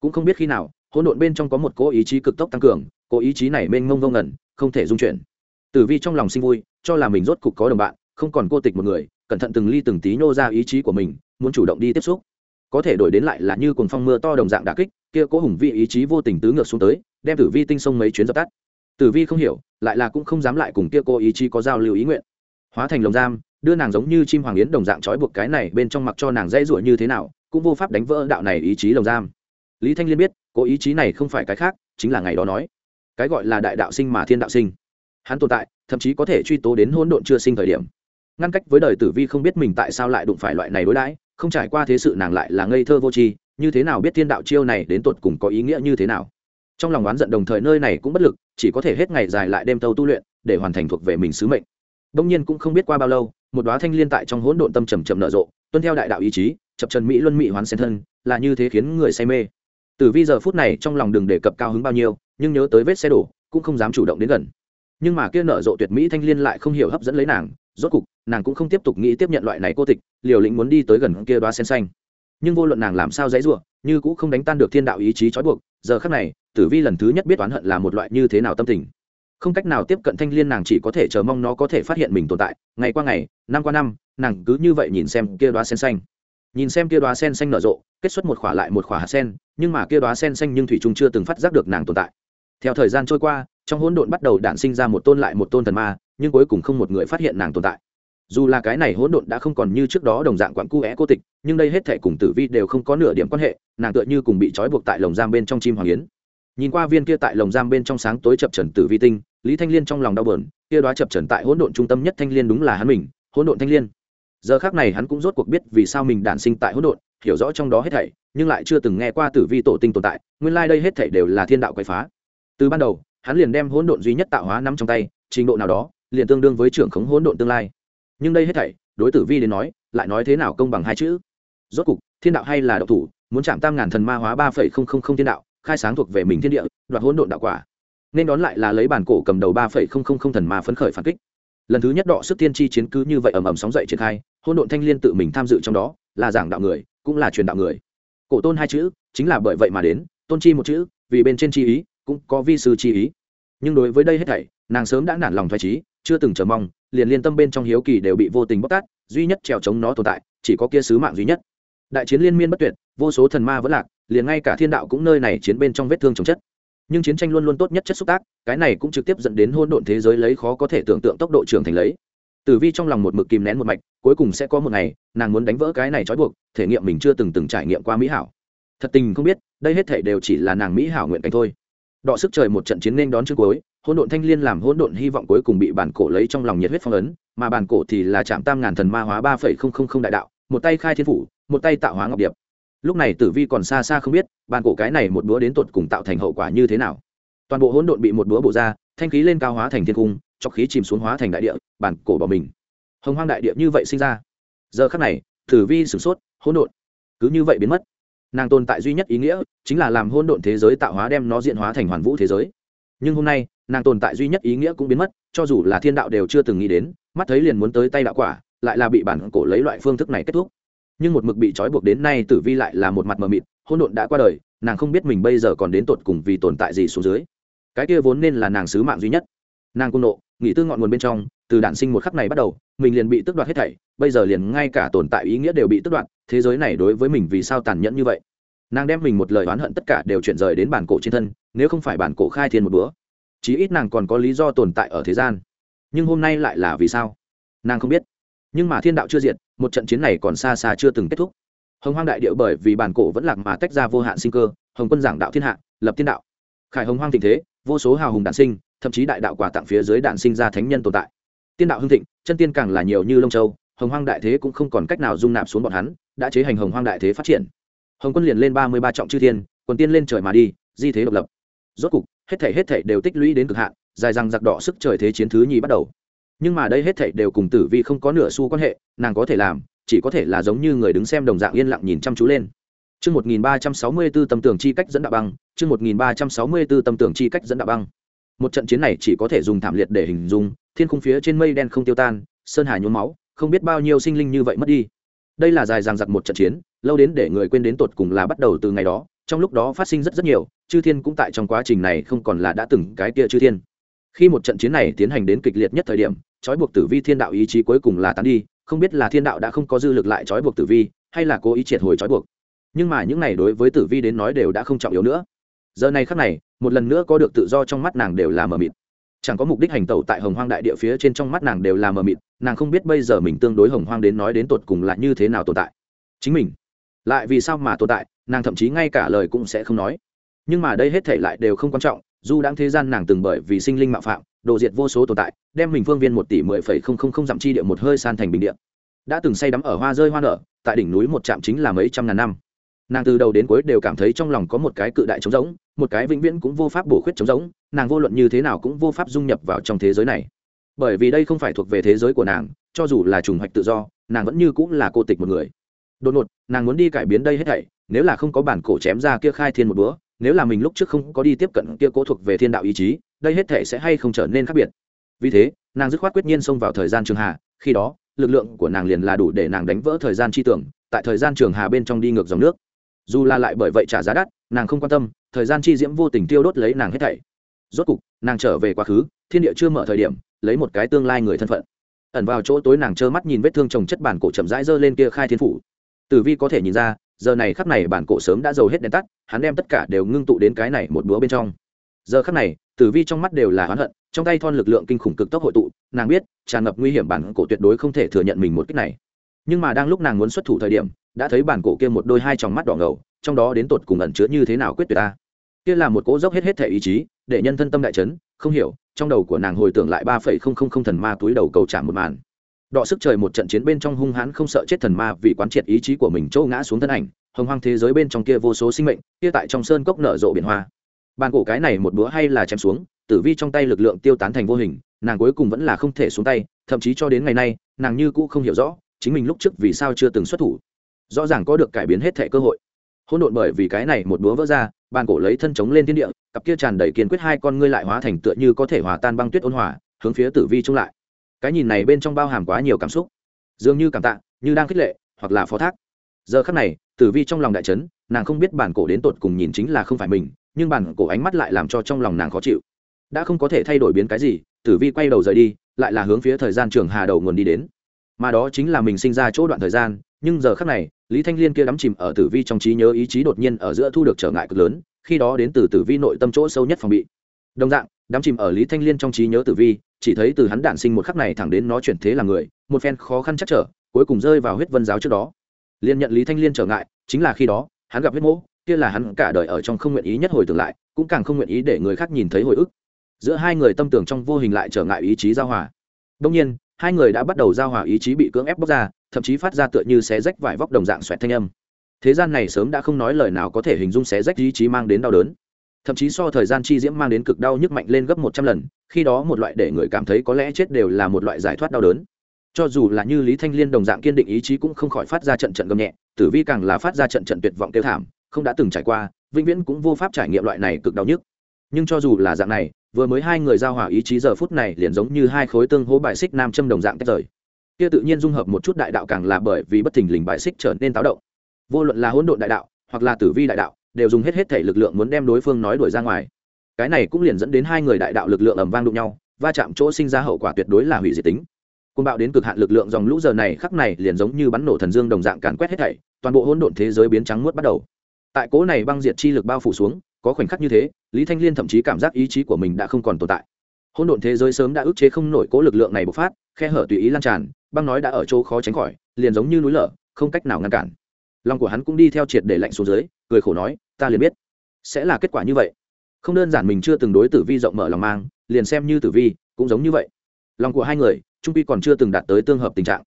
Cũng không biết khi nào, hỗn độn bên trong có một cố ý chí cực tốc tăng cường, cố ý chí này mênh mông vô ngẩn không thể dung chuyển. Tử vi trong lòng sinh vui, cho là mình rốt cục có đồng bạn, không còn cô tịch một người, cẩn thận từng ly từng tí nhô ra ý chí của mình, muốn chủ động đi tiếp xúc. Có thể đổi đến lại là như cuồng phong mưa to đồng dạng đà kích kia cố hùng vi ý chí vô tình tứ ngược xuống tới, đem tử vi tinh sông mấy chuyến dập tắt. Tử vi không hiểu, lại là cũng không dám lại cùng kia cô ý chí có giao lưu ý nguyện. Hóa thành lồng giam, đưa nàng giống như chim hoàng yến đồng dạng trói buộc cái này bên trong mặc cho nàng dây ruổi như thế nào, cũng vô pháp đánh vỡ đạo này ý chí lồng giam. Lý thanh liên biết cô ý chí này không phải cái khác, chính là ngày đó nói. Cái gọi là đại đạo sinh mà thiên đạo sinh. Hắn tồn tại, thậm chí có thể truy tố đến hỗn độn chưa sinh thời điểm. Ngăn cách với đời tử vi không biết mình tại sao lại đụng phải loại này đối đãi, không trải qua thế sự nàng lại là ngây thơ vô tri như thế nào biết thiên đạo chiêu này đến tột cùng có ý nghĩa như thế nào? Trong lòng oán giận đồng thời nơi này cũng bất lực, chỉ có thể hết ngày dài lại đêm tâu tu luyện, để hoàn thành thuộc về mình sứ mệnh. Đông nhiên cũng không biết qua bao lâu, một đoá thanh liên tại trong hỗn độn tâm trầm trầm nở rộ, tuân theo đại đạo ý chí, chập trần mỹ luân mỹ hoán xen thân, là như thế khiến người say mê. Từ vi giờ phút này trong lòng đừng đề cập cao hứng bao nhiêu, nhưng nhớ tới vết xe đổ, cũng không dám chủ động đến gần. Nhưng mà kia nở rộ tuyệt mỹ thanh liên lại không hiểu hấp dẫn lấy nàng, rốt cục, nàng cũng không tiếp tục nghĩ tiếp nhận loại này cô tịch, liều lĩnh muốn đi tới gần kia đoá sen xanh nhưng vô luận nàng làm sao dãy rủa, như cũng không đánh tan được thiên đạo ý chí trói buộc giờ khắc này tử vi lần thứ nhất biết oán hận là một loại như thế nào tâm tình. Không cách nào tiếp cận thanh liên nàng chỉ có thể chờ mong nó có thể phát hiện mình tồn tại ngày qua ngày năm qua năm nàng cứ như vậy nhìn xem kia đoá sen xanh. Nhìn xem kia đoá sen xanh nở rộ kết xuất một khỏa lại một khỏa hạt sen nhưng mà kia đoá sen xanh nhưng thủy trung chưa từng phát giác được nàng tồn tại. Theo thời gian trôi qua trong hỗn độn bắt đầu đản sinh ra một tôn lại một tôn thần ma nhưng cuối cùng không một người phát hiện nàng tồn tại dù là cái này hỗn độn đã không còn như trước đó đồng dạng quặn cu é cô tịch, nhưng đây hết thể cùng tử vi đều không có nửa điểm quan hệ, nàng tựa như cùng bị trói buộc tại lồng giam bên trong chim hoàng yến. Nhìn qua viên kia tại lồng giam bên trong sáng tối chập trần tử vi tinh, lý thanh liên trong lòng đau bờn kia đoá chập trần tại hỗn độn trung tâm nhất thanh liên đúng là hắn mình, hỗn độn thanh liên. Giờ khác này hắn cũng rốt cuộc biết vì sao mình đản sinh tại hỗn độn, hiểu rõ trong đó hết thảy, nhưng lại chưa từng nghe qua tử vi tổ tinh tồn tại, nguyên lai、like、đây hết thảy đều là thiên đạo quậy phá. Từ ban đầu, hắn liền đem hỗn độn duy nhất tạo hóa nắm trong tay, trình độ nào đó, liền tương đương với trưởng khống hỗn độn tương lai nhưng đây hết thảy, đối tử vi đến nói, lại nói thế nào công bằng hai chữ? Rốt cục, thiên đạo hay là độc thủ, muốn chạm tam ngàn thần ma hóa ba phẩy không không không thiên đạo, khai sáng thuộc về mình thiên địa, đoạt hỗn độn đạo quả. Nên đón lại là lấy bản cổ cầm đầu ba phẩy không không không thần ma phấn khởi phản kích. Lần thứ nhất đọ sức tiên tri chiến cứ như vậy ầm ầm sóng dậy triển khai, hỗn độn thanh liên tự mình tham dự trong đó, là giảng đạo người, cũng là truyền đạo người. Cổ tôn hai chữ, chính là bởi vậy mà đến, tôn chi một chữ, vì bên trên chi ý, cũng có vi sư chi ý. Nhưng đối với đây hết thảy, nàng sớm đã nản lòng thoái trí chưa từng chờ mong, liền liên tâm bên trong hiếu kỳ đều bị vô tình bóc tát, duy nhất trèo chống nó tồn tại, chỉ có kia sứ mạng duy nhất. Đại chiến liên miên bất tuyệt, vô số thần ma vẫn lạc, liền ngay cả thiên đạo cũng nơi này chiến bên trong vết thương chồng chất. Nhưng chiến tranh luôn luôn tốt nhất chất xúc tác, cái này cũng trực tiếp dẫn đến hôn độn thế giới lấy khó có thể tưởng tượng tốc độ trưởng thành lấy. Tử vi trong lòng một mực kìm nén một mạch, cuối cùng sẽ có một ngày, nàng muốn đánh vỡ cái này trói buộc, thể nghiệm mình chưa từng từng trải nghiệm qua mỹ hảo. Thật tình không biết, đây hết thể đều chỉ là nàng mỹ hảo nguyện cảnh thôi. Đọ sức trời một trận chiến nên đón trước cuối hỗn độn thanh liên làm hỗn độn hy vọng cuối cùng bị bản cổ lấy trong lòng nhiệt huyết phong ấn, mà bản cổ thì là chạm tam ngàn thần ma hóa ba phẩy không không không đại đạo, một tay khai thiên phủ, một tay tạo hóa ngọc điệp. Lúc này tử vi còn xa xa không biết, bản cổ cái này một búa đến tột cùng tạo thành hậu quả như thế nào. Toàn bộ hỗn độn bị một búa bổ ra, thanh khí lên cao hóa thành thiên cung, cho khí chìm xuống hóa thành đại địa, bản cổ bỏ mình. Hồng hoang đại địa như vậy sinh ra. Giờ khắc này, tử vi sửng sốt, hỗn độn cứ như vậy biến mất. Nàng tồn tại duy nhất ý nghĩa chính là làm hỗn độn thế giới tạo hóa đem nó diện hóa thành hoàn vũ thế giới. Nhưng hôm nay nàng tồn tại duy nhất ý nghĩa cũng biến mất, cho dù là thiên đạo đều chưa từng nghĩ đến, mắt thấy liền muốn tới tay đạo quả, lại là bị bản cổ lấy loại phương thức này kết thúc. Nhưng một mực bị trói buộc đến nay tử vi lại là một mặt mờ mịt hôn độn đã qua đời, nàng không biết mình bây giờ còn đến tột cùng vì tồn tại gì xuống dưới. Cái kia vốn nên là nàng sứ mạng duy nhất. Nàng cung nộ nghĩ tư ngọn nguồn bên trong, từ đạn sinh một khắc này bắt đầu, mình liền bị tước đoạt hết thảy, bây giờ liền ngay cả tồn tại ý nghĩa đều bị tước đoạt, thế giới này đối với mình vì sao tàn nhẫn như vậy? Nàng đem mình một lời oán hận tất cả đều chuyển rời đến bản cổ trên thân, nếu không phải bản cổ khai thiên một bữa chí ít nàng còn có lý do tồn tại ở thế gian. Nhưng hôm nay lại là vì sao? Nàng không biết. Nhưng mà thiên đạo chưa diệt, một trận chiến này còn xa xa chưa từng kết thúc. Hồng hoang đại điệu bởi vì bản cổ vẫn lạc mà tách ra vô hạn sinh cơ, hồng quân giảng đạo thiên hạ, lập thiên đạo. Khải hồng hoang tình thế, vô số hào hùng đản sinh, thậm chí đại đạo quả tặng phía dưới đản sinh ra thánh nhân tồn tại. Tiên đạo hưng thịnh, chân tiên càng là nhiều như lông châu, hồng hoang đại thế cũng không còn cách nào dung nạp xuống bọn hắn, đã chế hành hồng hoang đại thế phát triển. Hồng quân liền lên ba mươi ba trọng chư thiên, quần tiên lên trời mà đi, di thế độc lập. Rốt cục hết thảy hết thảy đều tích lũy đến cực hạn dài rằng giặc đỏ sức trời thế chiến thứ nhì bắt đầu nhưng mà đây hết thảy đều cùng tử vi không có nửa xu quan hệ nàng có thể làm chỉ có thể là giống như người đứng xem đồng dạng yên lặng nhìn chăm chú lên Chương 1364 tâm tưởng chi cách dẫn đạo băng, chương 1364 tâm tưởng chi cách dẫn đạo băng. Một trận chiến này chỉ có thể dùng thảm liệt để hình dung, thiên khung phía trên mây đen không tiêu tan, sơn hà nhuốm máu, không biết bao nhiêu sinh linh như vậy mất đi. Đây là dài dằng dặc một trận chiến, lâu đến để người quên đến tột cùng là bắt đầu từ ngày đó, trong lúc đó phát sinh rất rất nhiều, chư thiên cũng tại trong quá trình này không còn là đã từng cái kia chư thiên. Khi một trận chiến này tiến hành đến kịch liệt nhất thời điểm, trói buộc tử vi thiên đạo ý chí cuối cùng là tán đi, không biết là thiên đạo đã không có dư lực lại trói buộc tử vi, hay là cố ý triệt hồi trói buộc. Nhưng mà những này đối với tử vi đến nói đều đã không trọng yếu nữa. Giờ này khắc này, một lần nữa có được tự do trong mắt nàng đều là mờ mịt. Chẳng có mục đích hành tẩu tại hồng hoang đại địa phía trên trong mắt nàng đều là mờ mịt, nàng không biết bây giờ mình tương đối hồng hoang đến nói đến tột cùng là như thế nào tồn tại. Chính mình, lại vì sao mà tồn tại? Nàng thậm chí ngay cả lời cũng sẽ không nói. Nhưng mà đây hết thể lại đều không quan trọng, dù đáng thế gian nàng từng bởi vì sinh linh mạo phạm, đồ diệt vô số tồn tại, đem mình phương viên một tỷ mười phẩy không không không dặm chi địa một hơi san thành bình địa. Đã từng say đắm ở hoa rơi hoa nở, tại đỉnh núi một trạm chính là mấy trăm ngàn năm. Nàng từ đầu đến cuối đều cảm thấy trong lòng có một cái cự đại trống rỗng, một cái vĩnh viễn cũng vô pháp bổ khuyết trống rỗng, nàng vô luận như thế nào cũng vô pháp dung nhập vào trong thế giới này. Bởi vì đây không phải thuộc về thế giới của nàng, cho dù là trùng hoạch tự do, nàng vẫn như cũng là cô tịch một người đột ngột, nàng muốn đi cải biến đây hết thảy, nếu là không có bản cổ chém ra kia khai thiên một búa nếu là mình lúc trước không có đi tiếp cận kia cố thuộc về thiên đạo ý chí, đây hết thảy sẽ hay không trở nên khác biệt. Vì thế, nàng dứt khoát quyết nhiên xông vào thời gian trường hà, khi đó, lực lượng của nàng liền là đủ để nàng đánh vỡ thời gian chi tưởng, tại thời gian trường hà bên trong đi ngược dòng nước. Dù là lại bởi vậy trả giá đắt, nàng không quan tâm, thời gian chi diễm vô tình tiêu đốt lấy nàng hết thảy. Rốt cục, nàng trở về quá khứ, thiên địa chưa mở thời điểm, lấy một cái tương lai người thân phận. Ẩn vào chỗ tối nàng trơ mắt nhìn vết thương chồng chất bản cổ chậm rãi dơ lên kia khai thiên phủ tử vi có thể nhìn ra, giờ này khắp này bản cổ sớm đã giàu hết đèn tắt, hắn đem tất cả đều ngưng tụ đến cái này một búa bên trong. Giờ khắc này, tử vi trong mắt đều là oán hận, trong tay thon lực lượng kinh khủng cực tốc hội tụ, nàng biết, tràn ngập nguy hiểm bản cổ tuyệt đối không thể thừa nhận mình một cách này. Nhưng mà đang lúc nàng muốn xuất thủ thời điểm, đã thấy bản cổ kia một đôi hai tròng mắt đỏ ngầu, trong đó đến tột cùng ẩn chứa như thế nào quyết tuyệt ta? Kia là một cỗ dốc hết hết thể ý chí, để nhân thân tâm đại chấn, không hiểu, trong đầu của nàng hồi tưởng lại ba phẩy không không không thần ma túi đầu cầu trả một màn đọ sức trời một trận chiến bên trong hung hãn không sợ chết thần ma vì quán triệt ý chí của mình châu ngã xuống thân ảnh, hồng hoang thế giới bên trong kia vô số sinh mệnh, kia tại trong sơn cốc nở rộ biển hoa. Bàn cổ cái này một búa hay là chém xuống, tử vi trong tay lực lượng tiêu tán thành vô hình, nàng cuối cùng vẫn là không thể xuống tay, thậm chí cho đến ngày nay, nàng như cũ không hiểu rõ, chính mình lúc trước vì sao chưa từng xuất thủ. Rõ ràng có được cải biến hết thẻ cơ hội. Hỗn độn bởi vì cái này một búa vỡ ra, bàn cổ lấy thân chống lên thiên địa, cặp kia tràn đầy kiên quyết hai con ngươi lại hóa thành tựa như có thể hòa tan băng tuyết ôn hòa, hướng phía tử vi trông lại cái nhìn này bên trong bao hàm quá nhiều cảm xúc, dường như cảm tạ, như đang khích lệ, hoặc là phó thác. Giờ khắc này, tử vi trong lòng đại trấn nàng không biết bản cổ đến tột cùng nhìn chính là không phải mình, nhưng bản cổ ánh mắt lại làm cho trong lòng nàng khó chịu. Đã không có thể thay đổi biến cái gì, tử vi quay đầu rời đi, lại là hướng phía thời gian trường hà đầu nguồn đi đến. Mà đó chính là mình sinh ra chỗ đoạn thời gian, nhưng giờ khắc này, lý thanh liên kia đắm chìm ở tử vi trong trí nhớ ý chí đột nhiên ở giữa thu được trở ngại cực lớn, khi đó đến từ tử vi nội tâm chỗ sâu nhất phòng bị. Đồng dạng đắm chìm ở lý thanh liên trong trí nhớ tử vi, chỉ thấy từ hắn đản sinh một khắc này thẳng đến nó chuyển thế là người, một phen khó khăn chắc trở, cuối cùng rơi vào huyết vân giáo trước đó. Liên nhận lý thanh liên trở ngại, chính là khi đó, hắn gặp huyết mỗ, kia là hắn cả đời ở trong không nguyện ý nhất hồi tưởng lại, cũng càng không nguyện ý để người khác nhìn thấy hồi ức. Giữa hai người tâm tưởng trong vô hình lại trở ngại ý chí giao hòa. Đông nhiên, hai người đã bắt đầu giao hòa ý chí bị cưỡng ép bóc ra, thậm chí phát ra tựa như xé rách vải vóc đồng dạng xoẹt thanh âm. Thế gian này sớm đã không nói lời nào có thể hình dung xé rách ý chí mang đến đau đớn thậm chí so thời gian chi diễm mang đến cực đau nhức mạnh lên gấp một trăm lần, khi đó một loại để người cảm thấy có lẽ chết đều là một loại giải thoát đau đớn. Cho dù là như lý thanh liên đồng dạng kiên định ý chí cũng không khỏi phát ra trận trận gầm nhẹ, tử vi càng là phát ra trận trận tuyệt vọng tiêu thảm, không đã từng trải qua, vĩnh viễn cũng vô pháp trải nghiệm loại này cực đau nhức. Nhưng cho dù là dạng này, vừa mới hai người giao hòa ý chí giờ phút này liền giống như hai khối tương hố bài xích nam châm đồng dạng tách rời. Kia tự nhiên dung hợp một chút đại đạo càng là bởi vì bất thình lình bài xích trở nên táo động. Vô luận là hỗn độn đại đạo hoặc là tử vi đại đạo đều dùng hết hết thể lực lượng muốn đem đối phương nói đuổi ra ngoài. Cái này cũng liền dẫn đến hai người đại đạo lực lượng ầm vang đụng nhau, va chạm chỗ sinh ra hậu quả tuyệt đối là hủy diệt tính. Côn bạo đến cực hạn lực lượng dòng lũ giờ này khắc này liền giống như bắn nổ thần dương đồng dạng càn quét hết thảy, toàn bộ hỗn độn thế giới biến trắng muốt bắt đầu. Tại cố này băng diệt chi lực bao phủ xuống, có khoảnh khắc như thế, lý thanh liên thậm chí cảm giác ý chí của mình đã không còn tồn tại. Hỗn độn thế giới sớm đã ức chế không nổi cố lực lượng này bộc phát, khe hở tùy ý lan tràn, băng nói đã ở chỗ khó tránh khỏi, liền giống như núi lở, không cách nào ngăn cản. Lòng của hắn cũng đi theo triệt để lạnh xuống dưới, cười khổ nói ta liền biết. Sẽ là kết quả như vậy. Không đơn giản mình chưa từng đối tử vi rộng mở lòng mang, liền xem như tử vi, cũng giống như vậy. Lòng của hai người, trung pi còn chưa từng đạt tới tương hợp tình trạng.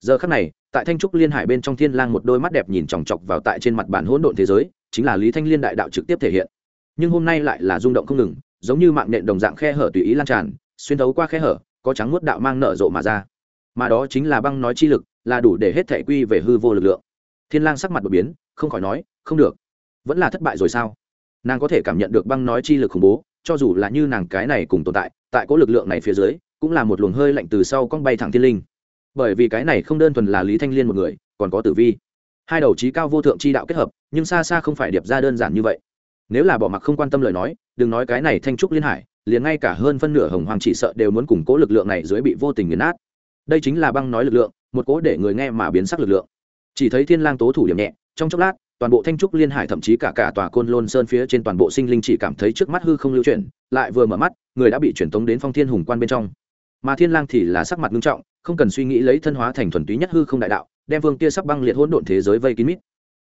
Giờ khắc này, tại thanh trúc liên hải bên trong thiên lang một đôi mắt đẹp nhìn chòng chọc vào tại trên mặt bản hỗn độn thế giới, chính là lý thanh liên đại đạo trực tiếp thể hiện. Nhưng hôm nay lại là rung động không ngừng, giống như mạng nện đồng dạng khe hở tùy ý lan tràn, xuyên thấu qua khe hở, có trắng muốt đạo mang nở rộ mà ra. Mà đó chính là băng nói chi lực, là đủ để hết thể quy về hư vô lực lượng. Thiên lang sắc mặt đột biến, không khỏi nói, không được vẫn là thất bại rồi sao? Nàng có thể cảm nhận được băng nói chi lực khủng bố, cho dù là như nàng cái này cùng tồn tại tại có lực lượng này phía dưới, cũng là một luồng hơi lạnh từ sau con bay thẳng thiên linh. Bởi vì cái này không đơn thuần là lý thanh liên một người, còn có tử vi. Hai đầu trí cao vô thượng chi đạo kết hợp, nhưng xa xa không phải điệp ra đơn giản như vậy. Nếu là bỏ mặc không quan tâm lời nói, đừng nói cái này thanh trúc liên hải, liền ngay cả hơn phân nửa hồng hoàng chỉ sợ đều muốn củng cố lực lượng này dưới bị vô tình nghiền nát. Đây chính là băng nói lực lượng, một cố để người nghe mà biến sắc lực lượng. Chỉ thấy thiên lang tố thủ điểm nhẹ, trong chốc lát toàn bộ thanh trúc liên hải thậm chí cả cả tòa côn lôn sơn phía trên toàn bộ sinh linh chỉ cảm thấy trước mắt hư không lưu chuyển lại vừa mở mắt người đã bị truyền tống đến phong thiên hùng quan bên trong. Mà thiên lang thì là sắc mặt nghiêm trọng không cần suy nghĩ lấy thân hóa thành thuần túy nhất hư không đại đạo đem vương tia sắc băng liệt hỗn độn thế giới vây kín mít.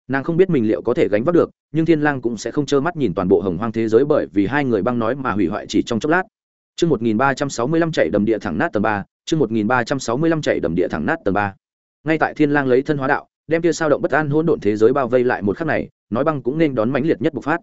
Nàng không biết mình liệu có thể gánh vác được nhưng thiên lang cũng sẽ không trơ mắt nhìn toàn bộ hồng hoang thế giới bởi vì hai người băng nói mà hủy hoại chỉ trong chốc lát. Chương 1365 chạy đầm địa thẳng nát tầng 3, chương 1365 chạy đầm địa thẳng nát tầng 3. Ngay tại Thiên Lang lấy thân hóa đạo, đem kia sao động bất an hỗn độn thế giới bao vây lại một khắc này, nói băng cũng nên đón mãnh liệt nhất bộc phát.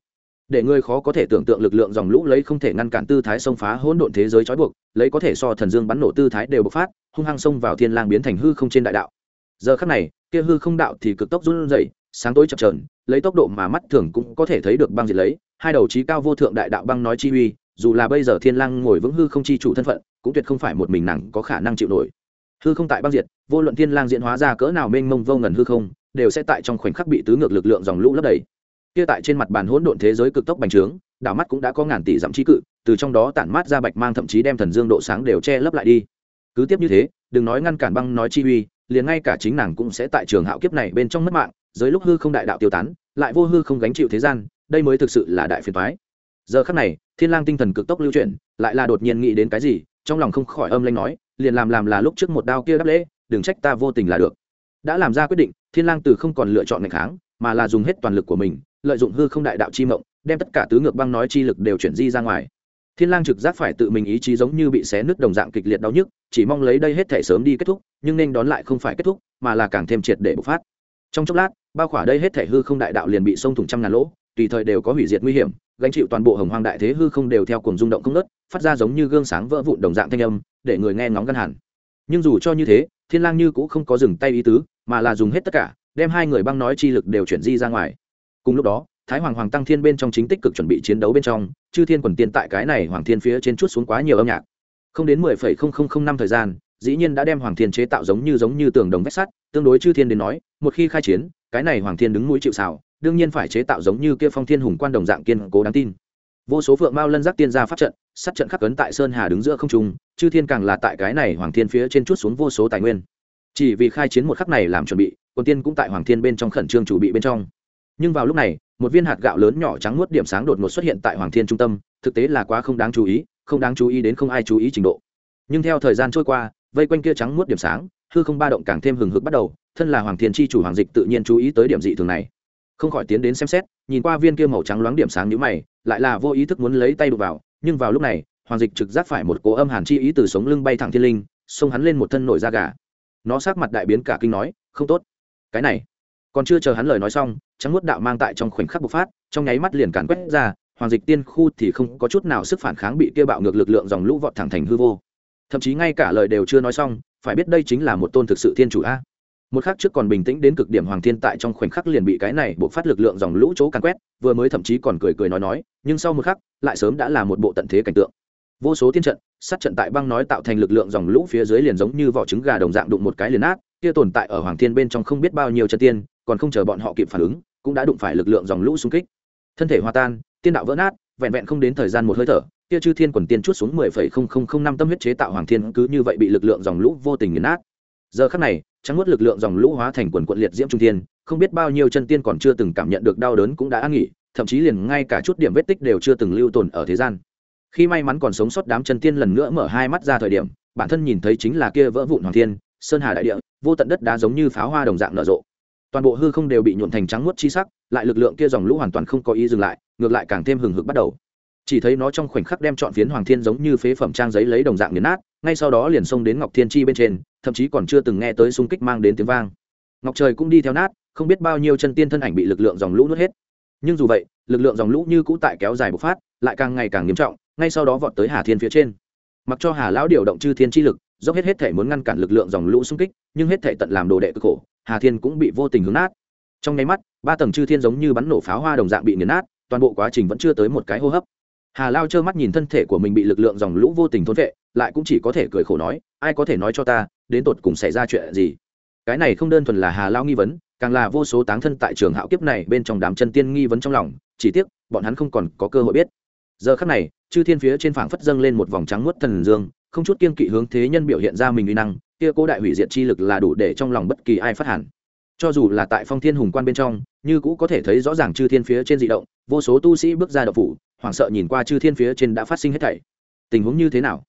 Để người khó có thể tưởng tượng lực lượng dòng lũ lấy không thể ngăn cản tư thái xông phá hỗn độn thế giới trói buộc, lấy có thể so thần dương bắn nổ tư thái đều bộc phát, hung hăng xông vào Thiên Lang biến thành hư không trên đại đạo. Giờ khắc này, kia hư không đạo thì cực tốc run rẩy, sáng tối chập chờn, lấy tốc độ mà mắt thường cũng có thể thấy được băng diệt lấy, hai đầu chí cao vô thượng đại đạo băng nói chi uy, dù là bây giờ thiên lang ngồi vững hư không chi chủ thân phận cũng tuyệt không phải một mình nàng có khả năng chịu nổi hư không tại băng diệt, vô luận thiên lang diễn hóa ra cỡ nào mênh mông vô ngần hư không, đều sẽ tại trong khoảnh khắc bị tứ ngược lực lượng dòng lũ lấp đầy. Kia tại trên mặt bàn hỗn độn thế giới cực tốc bành trướng, đảo mắt cũng đã có ngàn tỷ dặm trí cự, từ trong đó tản mát ra bạch mang thậm chí đem thần dương độ sáng đều che lấp lại đi. Cứ tiếp như thế, đừng nói ngăn cản băng nói chi uy, liền ngay cả chính nàng cũng sẽ tại trường hạo kiếp này bên trong mất mạng, dưới lúc hư không đại đạo tiêu tán, lại vô hư không gánh chịu thế gian, đây mới thực sự là đại phiền toái. Giờ khắc này, thiên lang tinh thần cực tốc lưu chuyển, lại là đột nhiên nghĩ đến cái gì trong lòng không khỏi âm lanh nói, liền làm làm là lúc trước một đao kia đáp lễ, đừng trách ta vô tình là được. Đã làm ra quyết định, thiên lang từ không còn lựa chọn ngày kháng, mà là dùng hết toàn lực của mình, lợi dụng hư không đại đạo chi mộng, đem tất cả tứ ngược băng nói chi lực đều chuyển di ra ngoài. Thiên lang trực giác phải tự mình ý chí giống như bị xé nứt đồng dạng kịch liệt đau nhức, chỉ mong lấy đây hết thể sớm đi kết thúc, nhưng nên đón lại không phải kết thúc, mà là càng thêm triệt để bộc phát. Trong chốc lát, bao khỏa đây hết thể hư không đại đạo liền bị sông thủng trăm ngàn lỗ, tùy thời đều có hủy diệt nguy hiểm, gánh chịu toàn bộ hồng hoang đại thế hư không đều theo cuồng rung động không nớt phát ra giống như gương sáng vỡ vụn đồng dạng thanh âm, để người nghe ngóng ngăn hẳn. Nhưng dù cho như thế, thiên lang như cũng không có dừng tay ý tứ, mà là dùng hết tất cả, đem hai người băng nói chi lực đều chuyển di ra ngoài. Cùng lúc đó, thái hoàng hoàng tăng thiên bên trong chính tích cực chuẩn bị chiến đấu bên trong, chư thiên quần tiên tại cái này hoàng thiên phía trên chút xuống quá nhiều âm nhạc. Không đến mười phẩy không không không năm thời gian, dĩ nhiên đã đem hoàng thiên chế tạo giống như giống như tường đồng vách sắt, tương đối chư thiên đến nói, một khi khai chiến, cái này hoàng thiên đứng mũi chịu xào đương nhiên phải chế tạo giống như kia phong thiên hùng quan đồng dạng kiên cố đáng tin. Vô số phượng mao lân giác tiên ra pháp trận sát trận khắc cấn tại sơn hà đứng giữa không trung, chư thiên càng là tại cái này hoàng thiên phía trên chút xuống vô số tài nguyên. Chỉ vì khai chiến một khắc này làm chuẩn bị quân tiên cũng tại hoàng thiên bên trong khẩn trương chủ bị bên trong. Nhưng vào lúc này, một viên hạt gạo lớn nhỏ trắng nuốt điểm sáng đột ngột xuất hiện tại hoàng thiên trung tâm, thực tế là quá không đáng chú ý, không đáng chú ý đến không ai chú ý trình độ. Nhưng theo thời gian trôi qua, vây quanh kia trắng nuốt điểm sáng, hư không ba động càng thêm hừng hực bắt đầu, thân là hoàng thiên tri chủ hoàng dịch tự nhiên chú ý tới điểm dị thường này. Không khỏi tiến đến xem xét, nhìn qua viên kia màu trắng loáng điểm sáng nhữ mày, lại là vô ý thức muốn lấy tay đụng vào nhưng vào lúc này, hoàng dịch trực giác phải một cố âm hàn chi ý từ sống lưng bay thẳng thiên linh, xông hắn lên một thân nổi da gà. Nó sát mặt đại biến cả kinh nói, không tốt. Cái này. Còn chưa chờ hắn lời nói xong, trắng nuốt đạo mang tại trong khoảnh khắc bộc phát, trong nháy mắt liền càn quét ra, hoàng dịch tiên khu thì không có chút nào sức phản kháng bị kia bạo ngược lực lượng dòng lũ vọt thẳng thành hư vô. Thậm chí ngay cả lời đều chưa nói xong, phải biết đây chính là một tôn thực sự thiên chủ a một khắc trước còn bình tĩnh đến cực điểm hoàng thiên tại trong khoảnh khắc liền bị cái này buộc phát lực lượng dòng lũ chỗ càn quét, vừa mới thậm chí còn cười cười nói nói, nhưng sau một khắc, lại sớm đã là một bộ tận thế cảnh tượng. Vô số thiên trận, sát trận tại băng nói tạo thành lực lượng dòng lũ phía dưới liền giống như vỏ trứng gà đồng dạng đụng một cái liền nát, kia tồn tại ở hoàng thiên bên trong không biết bao nhiêu chân tiên, còn không chờ bọn họ kịp phản ứng, cũng đã đụng phải lực lượng dòng lũ xung kích. Thân thể hòa tan, tiên đạo vỡ nát, vẹn vẹn không đến thời gian một hơi thở, kia chư thiên quần tiên chút xuống mười phẩy không không không năm tâm huyết chế tạo hoàng thiên cứ như vậy bị lực lượng dòng lũ vô tình nghiền nát. Giờ khắc này trắng nuốt lực lượng dòng lũ hóa thành quần quận liệt diễm trung thiên, không biết bao nhiêu chân tiên còn chưa từng cảm nhận được đau đớn cũng đã an nghỉ, thậm chí liền ngay cả chút điểm vết tích đều chưa từng lưu tồn ở thế gian. Khi may mắn còn sống sót đám chân tiên lần nữa mở hai mắt ra thời điểm, bản thân nhìn thấy chính là kia vỡ vụn hoàng thiên, sơn hà đại địa, vô tận đất đá giống như pháo hoa đồng dạng nở rộ. Toàn bộ hư không đều bị nhuộn thành trắng nuốt chi sắc, lại lực lượng kia dòng lũ hoàn toàn không có ý dừng lại, ngược lại càng thêm hừng hực bắt đầu. Chỉ thấy nó trong khoảnh khắc đem chọn phiến hoàng thiên giống như phế phẩm trang giấy lấy đồng dạng nghiền nát ngay sau đó liền xông đến ngọc thiên chi bên trên, thậm chí còn chưa từng nghe tới xung kích mang đến tiếng vang. Ngọc trời cũng đi theo nát, không biết bao nhiêu chân tiên thân ảnh bị lực lượng dòng lũ nuốt hết. Nhưng dù vậy, lực lượng dòng lũ như cũ tại kéo dài bộc phát, lại càng ngày càng nghiêm trọng, ngay sau đó vọt tới hà thiên phía trên. Mặc cho hà lão điều động chư thiên chi lực, dốc hết hết thể muốn ngăn cản lực lượng dòng lũ xung kích, nhưng hết thể tận làm đồ đệ cực khổ, hà thiên cũng bị vô tình hướng nát. Trong nháy mắt, ba tầng chư thiên giống như bắn nổ pháo hoa đồng dạng bị nghiền nát, toàn bộ quá trình vẫn chưa tới một cái hô hấp. Hà lao trơ mắt nhìn thân thể của mình bị lực lượng dòng lũ vô tình thốn vệ lại cũng chỉ có thể cười khổ nói, ai có thể nói cho ta, đến tột cùng xảy ra chuyện gì? Cái này không đơn thuần là hà lao nghi vấn, càng là vô số táng thân tại trường hạo kiếp này bên trong đám chân tiên nghi vấn trong lòng, chỉ tiếc, bọn hắn không còn có cơ hội biết. Giờ khắc này, chư thiên phía trên phảng phất dâng lên một vòng trắng muốt thần dương, không chút kiên kỵ hướng thế nhân biểu hiện ra mình uy năng, kia cố đại hủy diệt chi lực là đủ để trong lòng bất kỳ ai phát hẳn. Cho dù là tại phong thiên hùng quan bên trong, như cũ có thể thấy rõ ràng chư thiên phía trên dị động, vô số tu sĩ bước ra đậu phủ, hoảng sợ nhìn qua chư thiên phía trên đã phát sinh hết thảy. Tình huống như thế nào?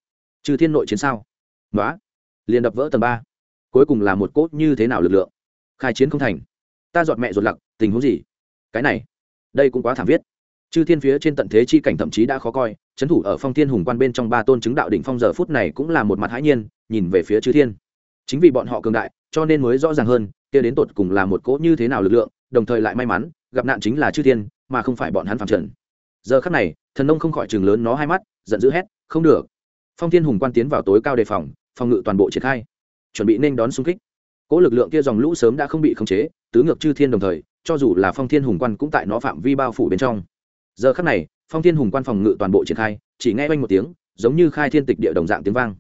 Chư thiên nội chiến sao? Nói liền đập vỡ tầng ba. Cuối cùng là một cốt như thế nào lực lượng? Khai chiến không thành. Ta dọn mẹ ruột lặc, tình huống gì? Cái này, đây cũng quá thảm viết. Chư thiên phía trên tận thế chi cảnh thậm chí đã khó coi trấn thủ ở phong thiên hùng quan bên trong ba tôn chứng đạo đỉnh phong giờ phút này cũng là một mặt hãi nhiên, nhìn về phía chư thiên. Chính vì bọn họ cường đại, cho nên mới rõ ràng hơn, kia đến tột cùng là một cỗ như thế nào lực lượng, đồng thời lại may mắn, gặp nạn chính là chư thiên, mà không phải bọn hắn phạm trần. Giờ khắc này, thần nông không khỏi chừng lớn nó hai mắt, giận dữ hét, không được phong thiên hùng quan tiến vào tối cao đề phòng phòng ngự toàn bộ triển khai. Chuẩn bị nên đón xung kích. Cỗ lực lượng kia dòng lũ sớm đã không bị khống chế tứ ngược chư thiên đồng thời cho dù là phong thiên hùng quan cũng tại nó phạm vi bao phủ bên trong. Giờ khắc này phong thiên hùng quan phòng ngự toàn bộ triển khai chỉ nghe oanh một tiếng giống như khai thiên tịch địa đồng dạng tiếng vang.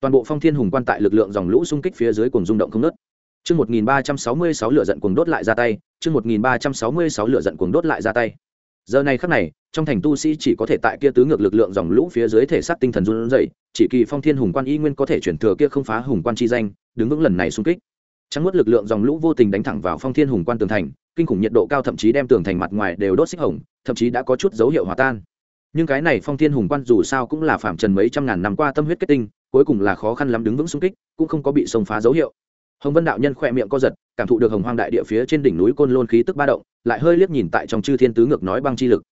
Toàn bộ phong thiên hùng quan tại lực lượng dòng lũ xung kích phía dưới cùng rung động không nớt Trước 1366 lửa giận cuồng đốt lại ra tay, chương một nghìn ba trăm sáu mươi sáu lửa giận cuồng đốt lại ra tay giờ này khắc này, trong thành tu sĩ chỉ có thể tại kia tứ ngược lực lượng dòng lũ phía dưới thể xác tinh thần run rẩy, chỉ kỳ phong thiên hùng quan y nguyên có thể chuyển thừa kia không phá hùng quan chi danh, đứng vững lần này xung kích. Trắng mất lực lượng dòng lũ vô tình đánh thẳng vào phong thiên hùng quan tường thành, kinh khủng nhiệt độ cao thậm chí đem tường thành mặt ngoài đều đốt xích hồng, thậm chí đã có chút dấu hiệu hòa tan. Nhưng cái này phong thiên hùng quan dù sao cũng là phạm trần mấy trăm ngàn năm qua tâm huyết kết tinh, cuối cùng là khó khăn lắm đứng vững xung kích, cũng không có bị xông phá dấu hiệu. Hồng vân đạo nhân khỏe miệng co giật cảm thụ được hồng hoang đại địa phía trên đỉnh núi côn lôn khí tức ba động, lại hơi liếc nhìn tại trong chư thiên tứ ngược nói băng chi lực.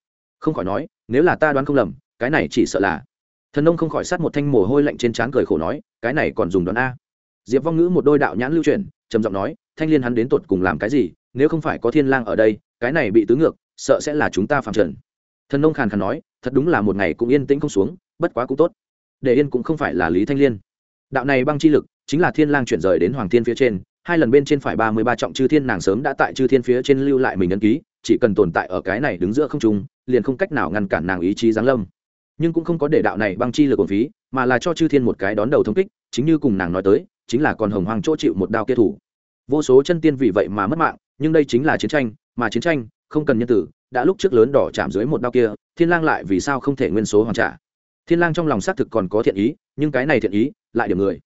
Không khỏi nói, nếu là ta đoán không lầm, cái này chỉ sợ là thần nông không khỏi sát một thanh mồ hôi lạnh trên trán cười khổ nói, cái này còn dùng đoán a. Diệp vong ngữ một đôi đạo nhãn lưu truyền trầm giọng nói, thanh liên hắn đến tột cùng làm cái gì, nếu không phải có thiên lang ở đây, cái này bị tứ ngược, sợ sẽ là chúng ta phạm trần. Thần nông khàn khàn nói, thật đúng là một ngày cũng yên tĩnh không xuống, bất quá cũng tốt. Để yên cũng không phải là lý thanh liên. Đạo này băng chi lực, chính là thiên lang chuyển rời đến hoàng thiên phía trên hai lần bên trên phải ba mươi ba trọng chư thiên nàng sớm đã tại chư thiên phía trên lưu lại mình ấn ký, chỉ cần tồn tại ở cái này đứng giữa không trung, liền không cách nào ngăn cản nàng ý chí giáng lâm. Nhưng cũng không có để đạo này băng chi lực của phí, mà là cho chư thiên một cái đón đầu thống kích, chính như cùng nàng nói tới, chính là còn hồng hoàng chỗ chịu một đao kia thủ. Vô số chân tiên vì vậy mà mất mạng, nhưng đây chính là chiến tranh, mà chiến tranh, không cần nhân tử, đã lúc trước lớn đỏ chạm dưới một đao kia, thiên lang lại vì sao không thể nguyên số hoàn trả? Thiên lang trong lòng xác thực còn có thiện ý, nhưng cái này thiện ý, lại điểm người.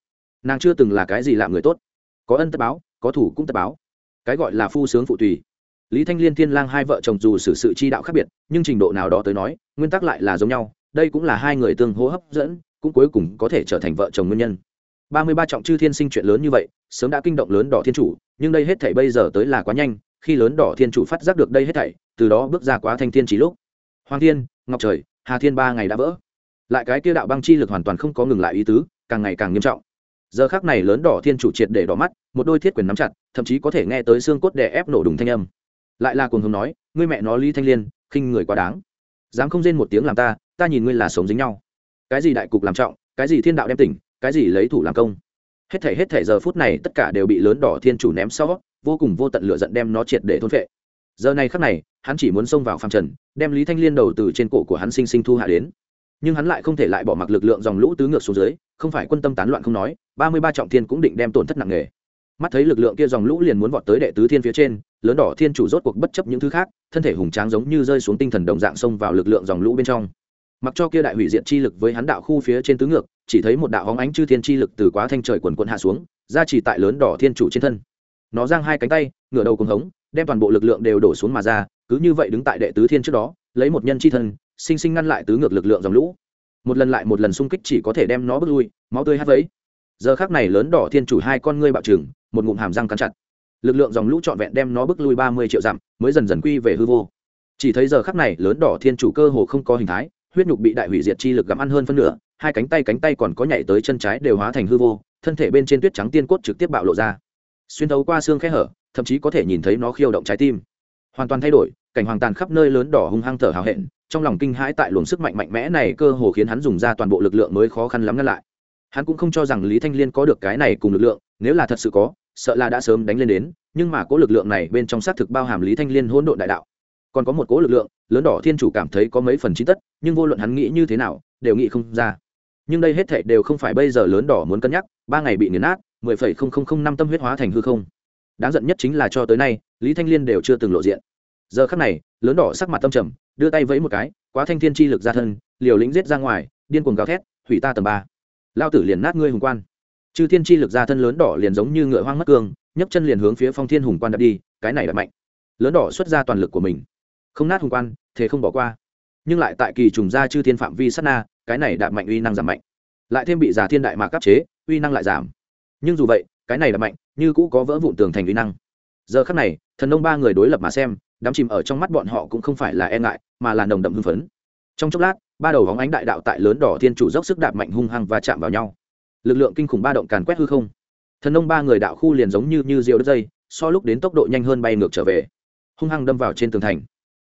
Nàng chưa từng là cái gì làm người tốt có ân tất báo, có thủ cũng tất báo. Cái gọi là phu sướng phụ tùy. Lý thanh liên thiên lang hai vợ chồng dù xử sự chi đạo khác biệt, nhưng trình độ nào đó tới nói, nguyên tắc lại là giống nhau, đây cũng là hai người tương hỗ hấp dẫn, cũng cuối cùng có thể trở thành vợ chồng nguyên nhân. Ba mươi ba trọng chư thiên sinh chuyện lớn như vậy, sớm đã kinh động lớn đỏ thiên chủ, nhưng đây hết thảy bây giờ tới là quá nhanh, khi lớn đỏ thiên chủ phát giác được đây hết thảy, từ đó bước ra quá thanh thiên chỉ lúc. Hoàng thiên, ngọc trời, hà thiên ba ngày đã vỡ. Lại cái kia đạo băng chi lực hoàn toàn không có ngừng lại ý tứ, càng ngày càng nghiêm trọng giờ khác này lớn đỏ thiên chủ triệt để đỏ mắt, một đôi thiết quyền nắm chặt, thậm chí có thể nghe tới xương cốt đè ép nổ đùng thanh âm. Lại là cuồng hùng nói, ngươi mẹ nó lý thanh liên, khinh người quá đáng. Dám không rên một tiếng làm ta ta nhìn ngươi là sống dính nhau. Cái gì đại cục làm trọng, cái gì thiên đạo đem tỉnh, cái gì lấy thủ làm công. Hết thể hết thể giờ phút này tất cả đều bị lớn đỏ thiên chủ ném sau, vô cùng vô tận lửa giận đem nó triệt để thôn phệ. Giờ này khắc này, hắn chỉ muốn xông vào phàm trần, đem lý thanh liên đầu từ trên cổ của hắn sinh sinh thu hạ đến nhưng hắn lại không thể lại bỏ mặc lực lượng dòng lũ tứ ngược xuống dưới, không phải quân tâm tán loạn không nói, ba mươi ba trọng thiên cũng định đem tổn thất nặng nề. Mắt thấy lực lượng kia dòng lũ liền muốn vọt tới đệ tứ thiên phía trên, lớn đỏ thiên chủ rốt cuộc bất chấp những thứ khác, thân thể hùng tráng giống như rơi xuống tinh thần đồng dạng xông vào lực lượng dòng lũ bên trong. Mặc cho kia đại hủy diện chi lực với hắn đạo khu phía trên tứ ngược, chỉ thấy một đạo hóng ánh chư thiên chi lực từ quá thanh trời quần quận hạ xuống ra chỉ tại lớn đỏ thiên chủ trên thân. Nó giang hai cánh tay, ngửa đầu cùng hống, đem toàn bộ lực lượng đều đổ xuống mà ra, cứ như vậy đứng tại đệ tứ thiên trước đó, lấy một nhân chi thân sinh sinh ngăn lại tứ ngược lực lượng dòng lũ. Một lần lại một lần xung kích chỉ có thể đem nó bước lui, máu tươi hát vấy giờ khác này lớn đỏ thiên chủ hai con ngươi bạo trừng, một ngụm hàm răng cắn chặt. Lực lượng dòng lũ trọn vẹn đem nó bước lui ba mươi triệu dặm, mới dần dần quy về hư vô. Chỉ thấy giờ khắc này lớn đỏ thiên chủ cơ hồ không có hình thái, huyết nhục bị đại hủy diệt chi lực gặm ăn hơn phân nửa, hai cánh tay cánh tay còn có nhảy tới chân trái đều hóa thành hư vô, thân thể bên trên tuyết trắng tiên cốt trực tiếp bạo lộ ra. Xuyên thấu qua xương khe hở, thậm chí có thể nhìn thấy nó khiêu động trái tim. Hoàn toàn thay đổi cảnh hoàng tàn khắp nơi lớn đỏ hung hăng thở hào hẹn, trong lòng kinh hãi tại luồng sức mạnh mạnh mẽ này cơ hồ khiến hắn dùng ra toàn bộ lực lượng mới khó khăn lắm ngăn lại. Hắn cũng không cho rằng lý thanh liên có được cái này cùng lực lượng, nếu là thật sự có, sợ là đã sớm đánh lên đến, nhưng mà cố lực lượng này bên trong xác thực bao hàm lý thanh liên hỗn độn đại đạo. Còn có một cố lực lượng, lớn đỏ thiên chủ cảm thấy có mấy phần trí tất, nhưng vô luận hắn nghĩ như thế nào, đều nghĩ không ra. Nhưng đây hết thệ đều không phải bây giờ lớn đỏ muốn cân nhắc, ba ngày bị nghiền nát, mười phẩy không không không năm tâm huyết hóa thành hư không. Đáng giận nhất chính là cho tới nay, lý thanh liên đều chưa từng lộ diện giờ khắc này, lớn đỏ sắc mặt tâm trầm, đưa tay vẫy một cái, quá thanh thiên chi lực ra thân, liều lĩnh giết ra ngoài, điên cuồng gào thét, hủy ta tầm ba. Lao tử liền nát ngươi hùng quan. Chư thiên chi lực ra thân lớn đỏ liền giống như ngựa hoang mất cương, nhấc chân liền hướng phía phong thiên hùng quan đập đi, cái này là mạnh. Lớn đỏ xuất ra toàn lực của mình. Không nát hùng quan, thế không bỏ qua. Nhưng lại tại kỳ trùng ra chư thiên phạm vi sát na, cái này đạp mạnh uy năng giảm mạnh. Lại thêm bị giả thiên đại mạc áp chế, uy năng lại giảm. Nhưng dù vậy, cái này đạp mạnh, như cũ có vỡ vụn tường thành uy năng. Giờ khắc này, thần nông ba người đối lập mà xem đám chìm ở trong mắt bọn họ cũng không phải là e ngại, mà là nồng đậm hưng phấn. Trong chốc lát, ba đầu vóng ánh đại đạo tại lớn đỏ thiên chủ dốc sức đạp mạnh hung hăng và chạm vào nhau. Lực lượng kinh khủng ba động càn quét hư không. Thần nông ba người đạo khu liền giống như như rượu đất dây, so lúc đến tốc độ nhanh hơn bay ngược trở về. Hung hăng đâm vào trên tường thành.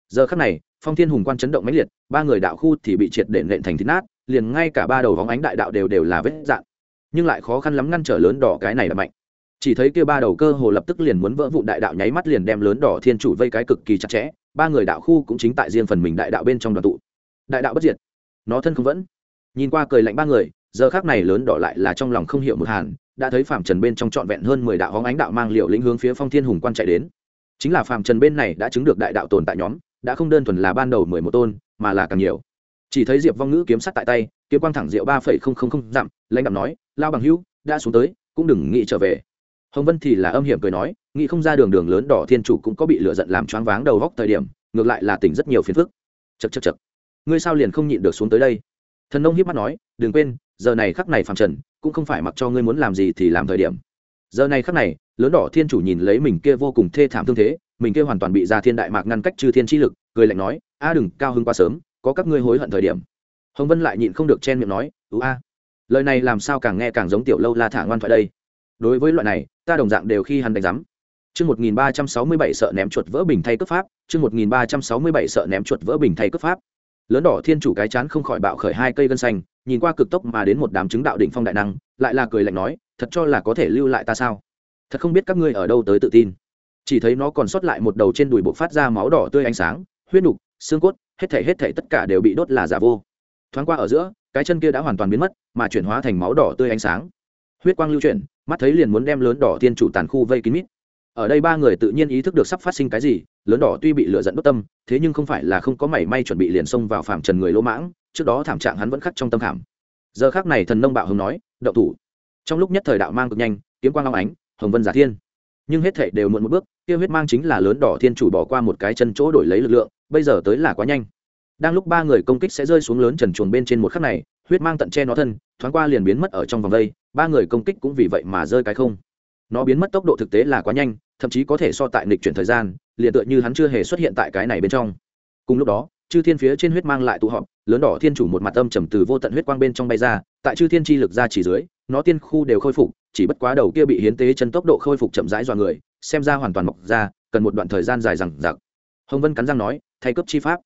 Giờ khắc này, phong thiên hùng quan chấn động mãnh liệt, ba người đạo khu thì bị triệt để nện thành thít nát, liền ngay cả ba đầu vóng ánh đại đạo đều đều là vết dạn. Nhưng lại khó khăn lắm ngăn trở lớn đỏ cái này là mạnh chỉ thấy kia ba đầu cơ hồ lập tức liền muốn vỡ vụn đại đạo nháy mắt liền đem lớn đỏ thiên chủ vây cái cực kỳ chặt chẽ, ba người đạo khu cũng chính tại riêng phần mình đại đạo bên trong đoàn tụ. Đại đạo bất diệt, nó thân không vẫn. Nhìn qua cười lạnh ba người, giờ khác này lớn đỏ lại là trong lòng không hiểu một hàn, đã thấy phạm trần bên trong trọn vẹn hơn mười đạo hóng ánh đạo mang liệu lĩnh hướng phía phong thiên hùng quan chạy đến. Chính là phạm trần bên này đã chứng được đại đạo tồn tại nhóm, đã không đơn thuần là ban đầu mười một tôn, mà là càng nhiều. Chỉ thấy diệp vong ngữ kiếm sắt tại tay, kiếm quang thẳng diệu ba phẩy không không không dặm, lãnh đạo nói, lao bằng hữu, đã xuống tới, cũng đừng nghĩ trở về hồng vân thì là âm hiểm cười nói, nghĩ không ra đường đường lớn đỏ thiên chủ cũng có bị lựa giận làm choáng váng đầu góc thời điểm, ngược lại là tỉnh rất nhiều phiền phức. Chật chật chật ngươi sao liền không nhịn được xuống tới đây? Thần nông hiếp mắt nói, đừng quên, giờ này khắc này phàm trần, cũng không phải mặc cho ngươi muốn làm gì thì làm thời điểm. Giờ này khắc này, lớn đỏ thiên chủ nhìn lấy mình kia vô cùng thê thảm thương thế, mình kia hoàn toàn bị ra thiên đại mạc ngăn cách trừ thiên chi lực, cười lạnh nói, a đừng cao hơn quá sớm, có các ngươi hối hận thời điểm. Hồng vân lại nhịn không được chen miệng nói, ú a, lời này làm sao càng nghe càng giống tiểu lâu la thả ngoan thoại đây đối với loại này ta đồng dạng đều khi hắn đánh giám Chương 1367 sợ ném chuột vỡ bình thay cấp pháp, chương 1367 sợ ném chuột vỡ bình thay cấp pháp. Lớn đỏ thiên chủ cái chán không khỏi bạo khởi hai cây gân xanh, nhìn qua cực tốc mà đến một đám chứng đạo đỉnh phong đại năng, lại là cười lạnh nói, thật cho là có thể lưu lại ta sao? Thật không biết các ngươi ở đâu tới tự tin. Chỉ thấy nó còn sót lại một đầu trên đùi bộ phát ra máu đỏ tươi ánh sáng, huyết nục, xương cốt, hết thảy hết thảy tất cả đều bị đốt là giả vô. Thoáng qua ở giữa, cái chân kia đã hoàn toàn biến mất, mà chuyển hóa thành máu đỏ tươi ánh sáng. Huyết quang lưu chuyển, mắt thấy liền muốn đem lớn đỏ thiên chủ tàn khu vây kín mít. Ở đây ba người tự nhiên ý thức được sắp phát sinh cái gì, lớn đỏ tuy bị lựa dẫn bất tâm, thế nhưng không phải là không có mảy may chuẩn bị liền xông vào phạm trần người lỗ mãng, trước đó thảm trạng hắn vẫn khắc trong tâm khảm. Giờ khác này thần nông bạo hồng nói, đậu thủ. Trong lúc nhất thời đạo mang cực nhanh, kiếm quang long ánh, hồng vân giả thiên. Nhưng hết thể đều muộn một bước, kia huyết mang chính là lớn đỏ thiên chủ bỏ qua một cái chân chỗ đổi lấy lực lượng, bây giờ tới là quá nhanh. Đang lúc ba người công kích sẽ rơi xuống lớn trần chuồng bên trên một khắc này, huyết mang tận che nó thân, thoáng qua liền biến mất ở trong vòng vây ba người công kích cũng vì vậy mà rơi cái không. Nó biến mất tốc độ thực tế là quá nhanh, thậm chí có thể so tại nghịch chuyển thời gian, liền tựa như hắn chưa hề xuất hiện tại cái này bên trong. Cùng lúc đó, chư thiên phía trên huyết mang lại tụ họp, lớn đỏ thiên chủ một mặt âm trầm từ vô tận huyết quang bên trong bay ra, tại chư thiên chi lực ra chỉ dưới, nó tiên khu đều khôi phục, chỉ bất quá đầu kia bị hiến tế chân tốc độ khôi phục chậm rãi dọa người, xem ra hoàn toàn mọc ra, cần một đoạn thời gian dài rằng giặc hồng vân cắn răng nói, thay cấp chi pháp.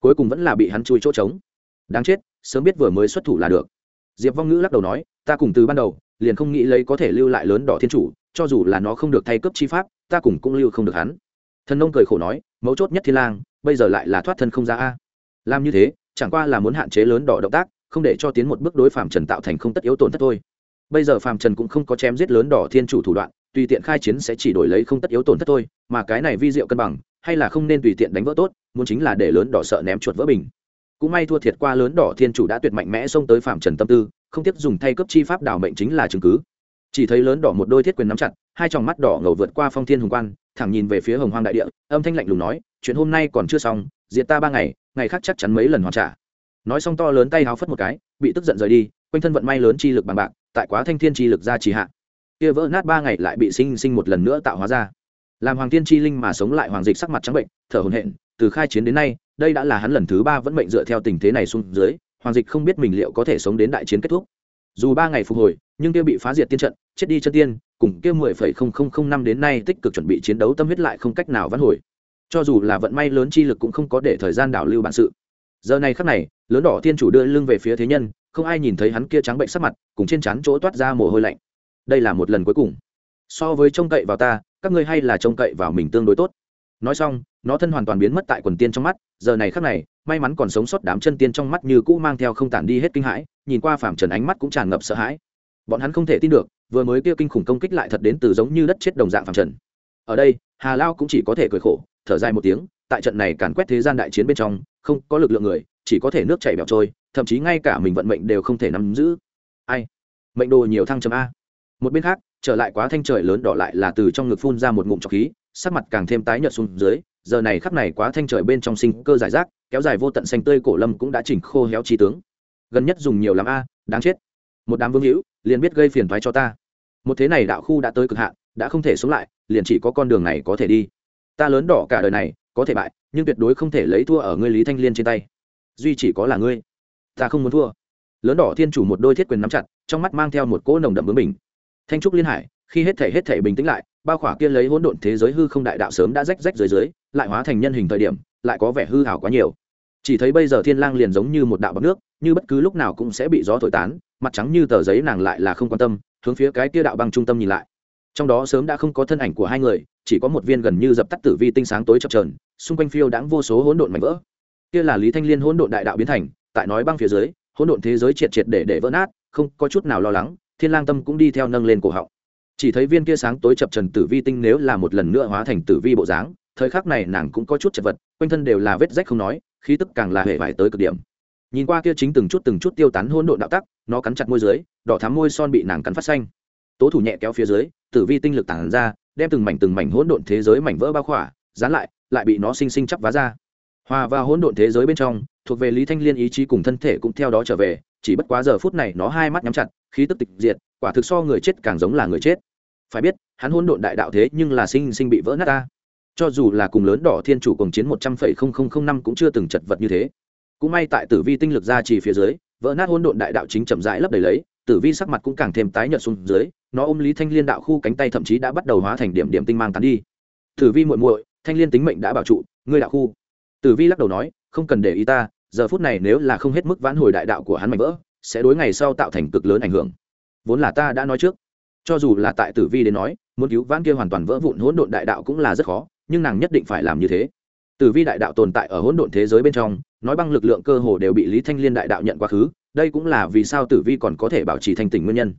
Cuối cùng vẫn là bị hắn chui chỗ trống. Đáng chết, sớm biết vừa mới xuất thủ là được. Diệp vong ngữ lắc đầu nói ta cùng từ ban đầu liền không nghĩ lấy có thể lưu lại lớn đỏ thiên chủ, cho dù là nó không được thay cấp chi pháp, ta cùng cũng lưu không được hắn. Thần nông cười khổ nói, mấu chốt nhất thiên lang, bây giờ lại là thoát thân không ra a. Làm như thế, chẳng qua là muốn hạn chế lớn đỏ động tác, không để cho tiến một bước đối phạm trần tạo thành không tất yếu tổn thất thôi. Bây giờ phạm trần cũng không có chém giết lớn đỏ thiên chủ thủ đoạn, tùy tiện khai chiến sẽ chỉ đổi lấy không tất yếu tổn thất thôi, mà cái này vi diệu cân bằng, hay là không nên tùy tiện đánh vỡ tốt, muốn chính là để lớn đỏ sợ ném chuột vỡ bình. Cũng may thua thiệt qua lớn đỏ thiên chủ đã tuyệt mạnh mẽ xông tới phạm trần tâm tư không tiếc dùng thay cấp chi pháp đảo mệnh chính là chứng cứ. Chỉ thấy lớn đỏ một đôi thiết quyền nắm chặt, hai tròng mắt đỏ ngầu vượt qua phong thiên hùng quan, thẳng nhìn về phía hồng hoang đại địa, âm thanh lạnh lùng nói, chuyện hôm nay còn chưa xong, diệt ta ba ngày ngày khác chắc chắn mấy lần hoàn trả. Nói xong to lớn tay háo phất một cái, bị tức giận rời đi, quanh thân vận may lớn chi lực bằng bạc, tại quá thanh thiên chi lực ra trì hạ. Kia vỡ nát ba ngày lại bị sinh sinh một lần nữa tạo hóa ra. Làm hoàng thiên chi linh mà sống lại hoàng dịch sắc mặt trắng bệnh, thở hồn hện từ khai chiến đến nay, đây đã là hắn lần thứ ba vẫn mệnh dựa theo tình thế này xuống dưới hoàng dịch không biết mình liệu có thể sống đến đại chiến kết thúc. Dù ba ngày phục hồi, nhưng kia bị phá diệt tiên trận, chết đi chân tiên, cùng kia mười phẩy không không không năm đến nay tích cực chuẩn bị chiến đấu tâm huyết lại không cách nào vãn hồi. Cho dù là vận may lớn chi lực cũng không có để thời gian đảo lưu bản sự. Giờ này khắc này, lớn đỏ tiên chủ đưa lưng về phía thế nhân, không ai nhìn thấy hắn kia trắng bệnh sắc mặt, cùng trên trán chỗ toát ra mồ hôi lạnh. Đây là một lần cuối cùng. So với trông cậy vào ta, các ngươi hay là trông cậy vào mình tương đối tốt. Nói xong, nó thân hoàn toàn biến mất tại quần tiên trong mắt, giờ này khắc này may mắn còn sống sót đám chân tiên trong mắt như cũ mang theo không tản đi hết kinh hãi, nhìn qua phàm trần ánh mắt cũng tràn ngập sợ hãi. Bọn hắn không thể tin được, vừa mới kia kinh khủng công kích lại thật đến từ giống như đất chết đồng dạng phàm trần. Ở đây, hà lao cũng chỉ có thể cười khổ, thở dài một tiếng, tại trận này càn quét thế gian đại chiến bên trong, không có lực lượng người, chỉ có thể nước chảy bẹo trôi, thậm chí ngay cả mình vận mệnh đều không thể nắm giữ. Ai? Mệnh đồ nhiều thăng chấm a. Một bên khác, trở lại quá thanh trời lớn đỏ lại là từ trong ngực phun ra một ngụm trọc khí, sắc mặt càng thêm tái nhợt xuống dưới giờ này khắp này quá thanh trời bên trong sinh cơ giải rác, kéo dài vô tận xanh tươi cổ lâm cũng đã chỉnh khô héo trí tướng. Gần nhất dùng nhiều lắm a, đáng chết. Một đám vương hữu, liền biết gây phiền thoái cho ta. Một thế này đạo khu đã tới cực hạn, đã không thể sống lại, liền chỉ có con đường này có thể đi. Ta lớn đỏ cả đời này, có thể bại, nhưng tuyệt đối không thể lấy thua ở ngươi lý thanh liên trên tay. Duy chỉ có là ngươi. Ta không muốn thua. Lớn đỏ thiên chủ một đôi thiết quyền nắm chặt, trong mắt mang theo một cỗ nồng đậm bướng mình thanh trúc liên hải, khi hết thể hết thể bình tĩnh lại, bao khỏa kia lấy hỗn độn thế giới hư không đại đạo sớm đã rách rách dưới dưới lại hóa thành nhân hình thời điểm, lại có vẻ hư hảo quá nhiều. Chỉ thấy bây giờ thiên lang liền giống như một đạo bọc nước, như bất cứ lúc nào cũng sẽ bị gió thổi tán, mặt trắng như tờ giấy nàng lại là không quan tâm, hướng phía cái kia đạo băng trung tâm nhìn lại. Trong đó sớm đã không có thân ảnh của hai người, chỉ có một viên gần như dập tắt tử vi tinh sáng tối chập trờn xung quanh phiêu đãng vô số hỗn độn mảnh vỡ. Kia là lý thanh liên hỗn độn đại đạo biến thành, tại nói băng phía dưới, hỗn độn thế giới triệt triệt để để vỡ nát, không có chút nào lo lắng, thiên lang tâm cũng đi theo nâng lên cổ họng. Chỉ thấy viên kia sáng tối chập trần tử vi tinh nếu là một lần nữa hóa thành tử vi bộ dáng thời khắc này nàng cũng có chút chật vật, quanh thân đều là vết rách không nói, khí tức càng là hệ vải tới cực điểm. Nhìn qua kia chính từng chút từng chút tiêu tán hôn độn đạo tắc, nó cắn chặt môi dưới, đỏ thắm môi son bị nàng cắn phát xanh. Tố thủ nhẹ kéo phía dưới, tử vi tinh lực tản ra, đem từng mảnh từng mảnh hỗn độn thế giới mảnh vỡ bao khỏa, dán lại lại bị nó sinh sinh chắp vá ra. Hòa vào hỗn độn thế giới bên trong, thuộc về lý thanh liên ý chí cùng thân thể cũng theo đó trở về, chỉ bất quá giờ phút này nó hai mắt nhắm chặt, khí tức tịch diệt, quả thực so người chết càng giống là người chết. Phải biết, hắn hỗn độn đại đạo thế nhưng là sinh sinh bị vỡ nát ta cho dù là cùng lớn đỏ thiên chủ cùng chiến một trăm phẩy không không không năm cũng chưa từng chật vật như thế. Cũng may tại tử vi tinh lực ra chỉ phía dưới, vỡ nát hỗn độn đại đạo chính chậm rãi lấp đầy lấy, tử vi sắc mặt cũng càng thêm tái nhợt xuống dưới, nó ôm lý thanh liên đạo khu cánh tay thậm chí đã bắt đầu hóa thành điểm điểm tinh mang tán đi. Tử vi muội muội, thanh liên tính mệnh đã bảo trụ, ngươi đạo khu. Tử vi lắc đầu nói, không cần để ý ta, giờ phút này nếu là không hết mức vãn hồi đại đạo của hắn mạnh vỡ, sẽ đối ngày sau tạo thành cực lớn ảnh hưởng. Vốn là ta đã nói trước, cho dù là tại tử vi đến nói, muốn cứu vãn kia hoàn toàn vỡ vụn hỗn độn đại đạo cũng là rất khó nhưng nàng nhất định phải làm như thế tử vi đại đạo tồn tại ở hỗn độn thế giới bên trong nói băng lực lượng cơ hồ đều bị lý thanh liên đại đạo nhận quá khứ đây cũng là vì sao tử vi còn có thể bảo trì thanh tỉnh nguyên nhân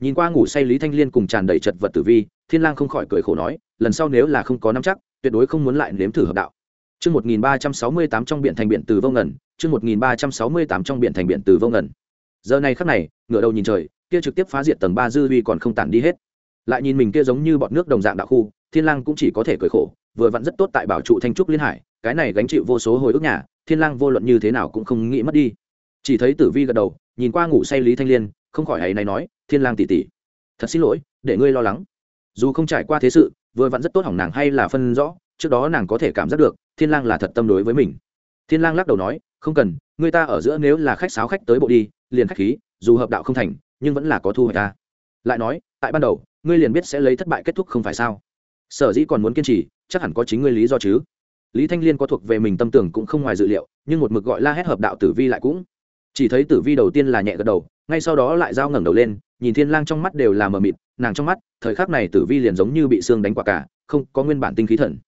nhìn qua ngủ say lý thanh liên cùng tràn đầy chật vật tử vi thiên lang không khỏi cười khổ nói lần sau nếu là không có nắm chắc tuyệt đối không muốn lại nếm thử hợp đạo Chương 1368 trong biển thành biển từ vô ngần, chương 1368 trong biển thành biển từ vô ngần. Giờ này khắc này, ngựa đầu nhìn trời, kia trực tiếp phá diệt tầng 3 dư uy còn không tản đi hết. Lại nhìn mình kia giống như bọt nước đồng dạng đạo khu, Thiên Lang cũng chỉ có thể cười khổ, vừa vặn rất tốt tại bảo trụ thanh trúc liên hải, cái này gánh chịu vô số hồi ức nhà, Thiên Lang vô luận như thế nào cũng không nghĩ mất đi. Chỉ thấy Tử Vi gật đầu, nhìn qua ngủ say Lý Thanh Liên, không khỏi ấy này nói, Thiên Lang tỷ tỷ, thật xin lỗi, để ngươi lo lắng. Dù không trải qua thế sự, vừa vặn rất tốt hỏng nàng hay là phân rõ, trước đó nàng có thể cảm giác được thiên lang là thật tâm đối với mình thiên lang lắc đầu nói không cần người ta ở giữa nếu là khách sáo khách tới bộ đi liền khách khí dù hợp đạo không thành nhưng vẫn là có thu hoạch ta lại nói tại ban đầu ngươi liền biết sẽ lấy thất bại kết thúc không phải sao sở dĩ còn muốn kiên trì chắc hẳn có chính ngươi lý do chứ. Lý thanh liên có thuộc về mình tâm tưởng cũng không ngoài dự liệu, nhưng một mực gọi la hét hợp đạo tử vi lại cũng chỉ thấy tử vi đầu tiên là nhẹ gật đầu, ngay sau đó lại giao ngẩng đầu lên, nhìn thiên lang trong mắt đều là mờ mịt, nàng trong mắt, thời khắc này tử vi liền giống như bị xương đánh quả cả, không có nguyên bản tinh khí thần.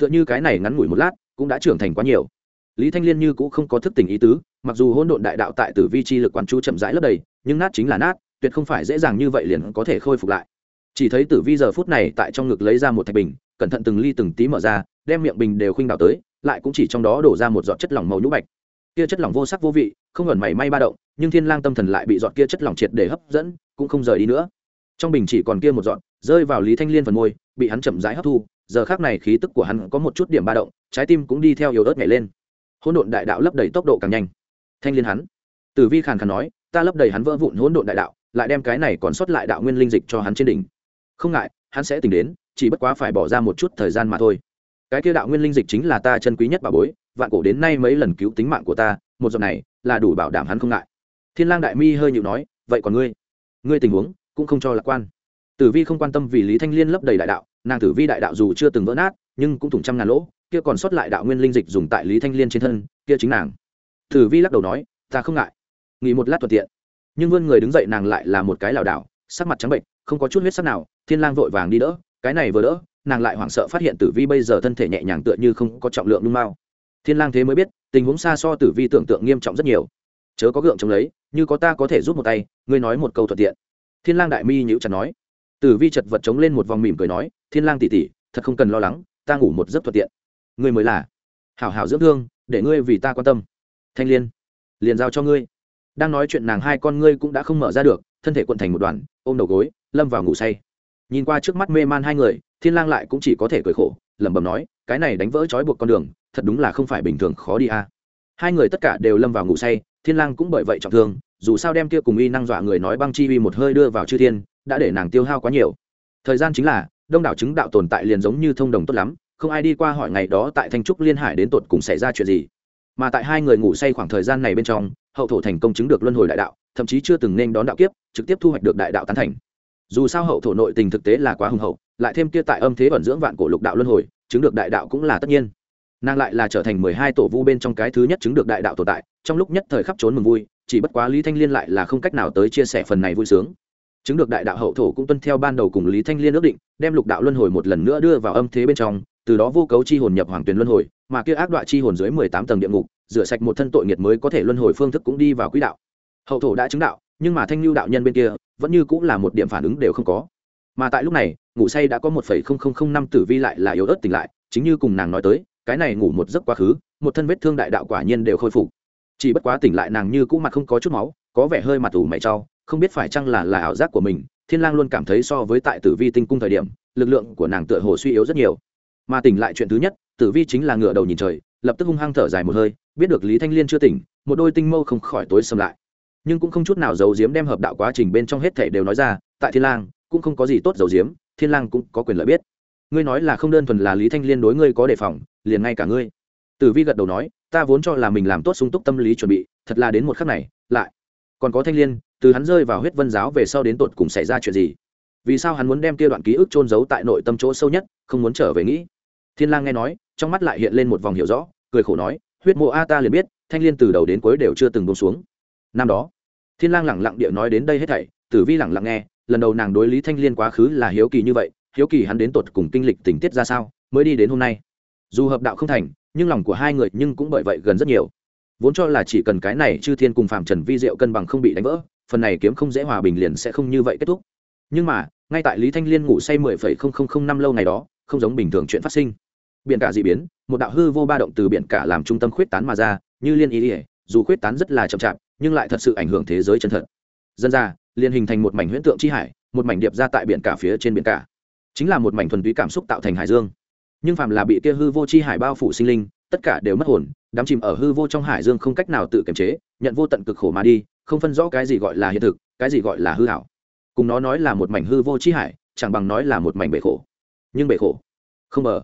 Tựa như cái này ngắn ngủi một lát, cũng đã trưởng thành quá nhiều. Lý thanh liên như cũng không có thức tỉnh ý tứ, mặc dù hỗn độn đại đạo tại tử vi chi lực quán chú chậm rãi lấp đầy, nhưng nát chính là nát, tuyệt không phải dễ dàng như vậy liền có thể khôi phục lại. Chỉ thấy tử vi giờ phút này tại trong ngực lấy ra một thạch bình cẩn thận từng ly từng tí mở ra, đem miệng bình đều khuynh đảo tới, lại cũng chỉ trong đó đổ ra một giọt chất lỏng màu nhũ bạch. Kia chất lỏng vô sắc vô vị, không ẩn mảy may ba động, nhưng thiên lang tâm thần lại bị giọt kia chất lỏng triệt để hấp dẫn, cũng không rời đi nữa. Trong bình chỉ còn kia một giọt, rơi vào lý thanh liên phần môi, bị hắn chậm rãi hấp thu, giờ khác này khí tức của hắn có một chút điểm ba động, trái tim cũng đi theo yếu ớt nhảy lên. Hỗn độn đại đạo lấp đầy tốc độ càng nhanh. Thanh liên hắn, tử vi khàn khàn nói, ta lấp đầy hắn vỡ vụn hỗn độn đại đạo, lại đem cái này còn sót lại đạo nguyên linh dịch cho hắn trên đỉnh. Không ngại, hắn sẽ tỉnh đến chỉ bất quá phải bỏ ra một chút thời gian mà thôi. Cái kia đạo nguyên linh dịch chính là ta chân quý nhất bà bối, vạn cổ đến nay mấy lần cứu tính mạng của ta, một giọt này là đủ bảo đảm hắn không ngại. Thiên lang đại mi hơi nhịu nói, vậy còn ngươi? Ngươi tình huống cũng không cho lạc quan. Tử vi không quan tâm vì lý thanh liên lấp đầy đại đạo, nàng tử vi đại đạo dù chưa từng vỡ nát, nhưng cũng thủng trăm ngàn lỗ, kia còn sót lại đạo nguyên linh dịch dùng tại lý thanh liên trên thân, kia chính nàng. Tử vi lắc đầu nói, ta không ngại. Nghỉ một lát thuận tiện. Nhưng vươn người đứng dậy nàng lại là một cái lảo đảo, sắc mặt trắng bệnh không có chút huyết sắc nào, thiên lang vội vàng đi đỡ cái này vừa đỡ, nàng lại hoảng sợ phát hiện tử vi bây giờ thân thể nhẹ nhàng tựa như không có trọng lượng nung mao. Thiên lang thế mới biết, tình huống xa so tử vi tưởng tượng nghiêm trọng rất nhiều. Chớ có gượng chống lấy, như có ta có thể giúp một tay, ngươi nói một câu thuận tiện. Thiên lang đại mi nhíu chặt nói. Tử vi chật vật chống lên một vòng mỉm cười nói, thiên lang tỷ tỷ, thật không cần lo lắng, ta ngủ một giấc thuận tiện. Ngươi mới là hảo hảo dưỡng thương, để ngươi vì ta quan tâm. Thanh liên, liền giao cho ngươi. Đang nói chuyện nàng hai con ngươi cũng đã không mở ra được, thân thể cuộn thành một đoàn, ôm đầu gối, lâm vào ngủ say nhìn qua trước mắt mê man hai người, thiên lang lại cũng chỉ có thể cười khổ, lẩm bẩm nói, cái này đánh vỡ trói buộc con đường, thật đúng là không phải bình thường, khó đi a. Hai người tất cả đều lâm vào ngủ say, thiên lang cũng bởi vậy trọng thương, dù sao đem kia cùng y năng dọa người nói băng chi uy một hơi đưa vào chư thiên, đã để nàng tiêu hao quá nhiều. Thời gian chính là, đông đảo chứng đạo tồn tại liền giống như thông đồng tốt lắm, không ai đi qua hỏi ngày đó tại thanh trúc liên hải đến tột cùng xảy ra chuyện gì. Mà tại hai người ngủ say khoảng thời gian này bên trong, hậu thổ thành công chứng được luân hồi đại đạo, thậm chí chưa từng nên đón đạo kiếp, trực tiếp thu hoạch được đại đạo tán thành dù sao hậu thổ nội tình thực tế là quá hùng hậu, lại thêm kia tại âm thế ẩn dưỡng vạn cổ lục đạo luân hồi, chứng được đại đạo cũng là tất nhiên. Nàng lại là trở thành mười hai tổ vu bên trong cái thứ nhất chứng được đại đạo tồn tại, trong lúc nhất thời khắp trốn mừng vui, chỉ bất quá lý thanh liên lại là không cách nào tới chia sẻ phần này vui sướng. Chứng được đại đạo hậu thổ cũng tuân theo ban đầu cùng lý thanh liên ước định, đem lục đạo luân hồi một lần nữa đưa vào âm thế bên trong, từ đó vô cấu chi hồn nhập hoàng tuyền luân hồi, mà kia ác đoạn chi hồn dưới mười tám tầng địa ngục, rửa sạch một thân tội nghiệt mới có thể luân hồi phương thức cũng đi vào quỹ đạo. Hậu thổ đã chứng đạo, nhưng mà thanh lưu đạo nhân bên kia vẫn như cũng là một điểm phản ứng đều không có. Mà tại lúc này ngủ say đã có một phẩy không không không năm tử vi lại là yếu ớt tỉnh lại chính như cùng nàng nói tới cái này ngủ một giấc quá khứ một thân vết thương đại đạo quả nhiên đều khôi phục. Chỉ bất quá tỉnh lại nàng như cũ mặt không có chút máu có vẻ hơi mặt ủ mày cho, không biết phải chăng là là ảo giác của mình thiên lang luôn cảm thấy so với tại tử vi tinh cung thời điểm lực lượng của nàng tựa hồ suy yếu rất nhiều. Mà tỉnh lại chuyện thứ nhất tử vi chính là ngựa đầu nhìn trời lập tức hung hăng thở dài một hơi biết được lý thanh liên chưa tỉnh một đôi tinh mâu không khỏi tối xâm lại nhưng cũng không chút nào giấu giếm đem hợp đạo quá trình bên trong hết thể đều nói ra, tại thiên lang, cũng không có gì tốt giấu giếm, thiên lang cũng có quyền lợi biết. Ngươi nói là không đơn thuần là lý thanh liên đối ngươi có đề phòng, liền ngay cả ngươi. Tử vi gật đầu nói, ta vốn cho là mình làm tốt sung túc tâm lý chuẩn bị, thật là đến một khắc này, lại. Còn có thanh liên, từ hắn rơi vào huyết vân giáo về sau đến tột cùng xảy ra chuyện gì? Vì sao hắn muốn đem kia đoạn ký ức trôn giấu tại nội tâm chỗ sâu nhất, không muốn trở về nghĩ? Thiên lang nghe nói, trong mắt lại hiện lên một vòng hiểu rõ, cười khổ nói, huyết mộ a ta liền biết, thanh liên từ đầu đến cuối đều chưa từng buông xuống. Năm đó thiên lang lẳng lặng địa nói đến đây hết thảy, tử vi lẳng lặng nghe, lần đầu nàng đối lý thanh liên quá khứ là hiếu kỳ như vậy, hiếu kỳ hắn đến tột cùng kinh lịch tình tiết ra sao, mới đi đến hôm nay. Dù hợp đạo không thành, nhưng lòng của hai người nhưng cũng bởi vậy gần rất nhiều. Vốn cho là chỉ cần cái này chư thiên cùng phạm trần vi diệu cân bằng không bị đánh vỡ, phần này kiếm không dễ hòa bình liền sẽ không như vậy kết thúc. Nhưng mà, ngay tại lý thanh liên ngủ say mười phẩy không không không năm lâu ngày đó, không giống bình thường chuyện phát sinh. Biển cả d ị biến, một đạo hư vô ba động từ biển cả làm trung tâm khuyết tán mà ra, như liên ý ỉa dù khuyết tán rất là chậm chạp, nhưng lại thật sự ảnh hưởng thế giới chân thật. Dân ra, liền hình thành một mảnh huyễn tượng chi hải, một mảnh điệp ra tại biển cả phía trên biển cả. Chính là một mảnh thuần túy cảm xúc tạo thành hải dương. Nhưng phàm là bị kia hư vô chi hải bao phủ sinh linh, tất cả đều mất hồn đắm chìm ở hư vô trong hải dương không cách nào tự kiềm chế, nhận vô tận cực khổ mà đi, không phân rõ cái gì gọi là hiện thực, cái gì gọi là hư hảo cùng nó nói là một mảnh hư vô chi hải, chẳng bằng nói là một mảnh bể khổ. Nhưng bể khổ không bờ.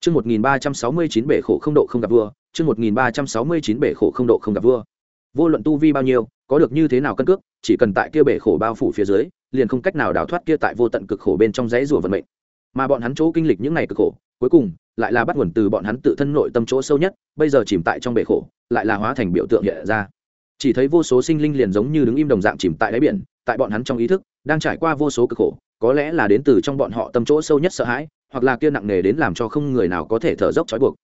Chương một nghìn ba trăm sáu mươi chín bể khổ không độ không gặp vua chương một nghìn ba trăm sáu mươi chín bể khổ không độ không gặp vua. Vô luận tu vi bao nhiêu, có được như thế nào cân cước, chỉ cần tại kia bể khổ bao phủ phía dưới, liền không cách nào đào thoát kia tại vô tận cực khổ bên trong dãy rùa vận mệnh. Mà bọn hắn chỗ kinh lịch những ngày cực khổ, cuối cùng, lại là bắt nguồn từ bọn hắn tự thân nội tâm chỗ sâu nhất, bây giờ chìm tại trong bể khổ, lại là hóa thành biểu tượng hiện ra. Chỉ thấy vô số sinh linh liền giống như đứng im đồng dạng chìm tại đáy biển, tại bọn hắn trong ý thức, đang trải qua vô số cực khổ, có lẽ là đến từ trong bọn họ tâm chỗ sâu nhất sợ hãi, hoặc là kia nặng nề đến làm cho không người nào có thể thở dốc trói buộc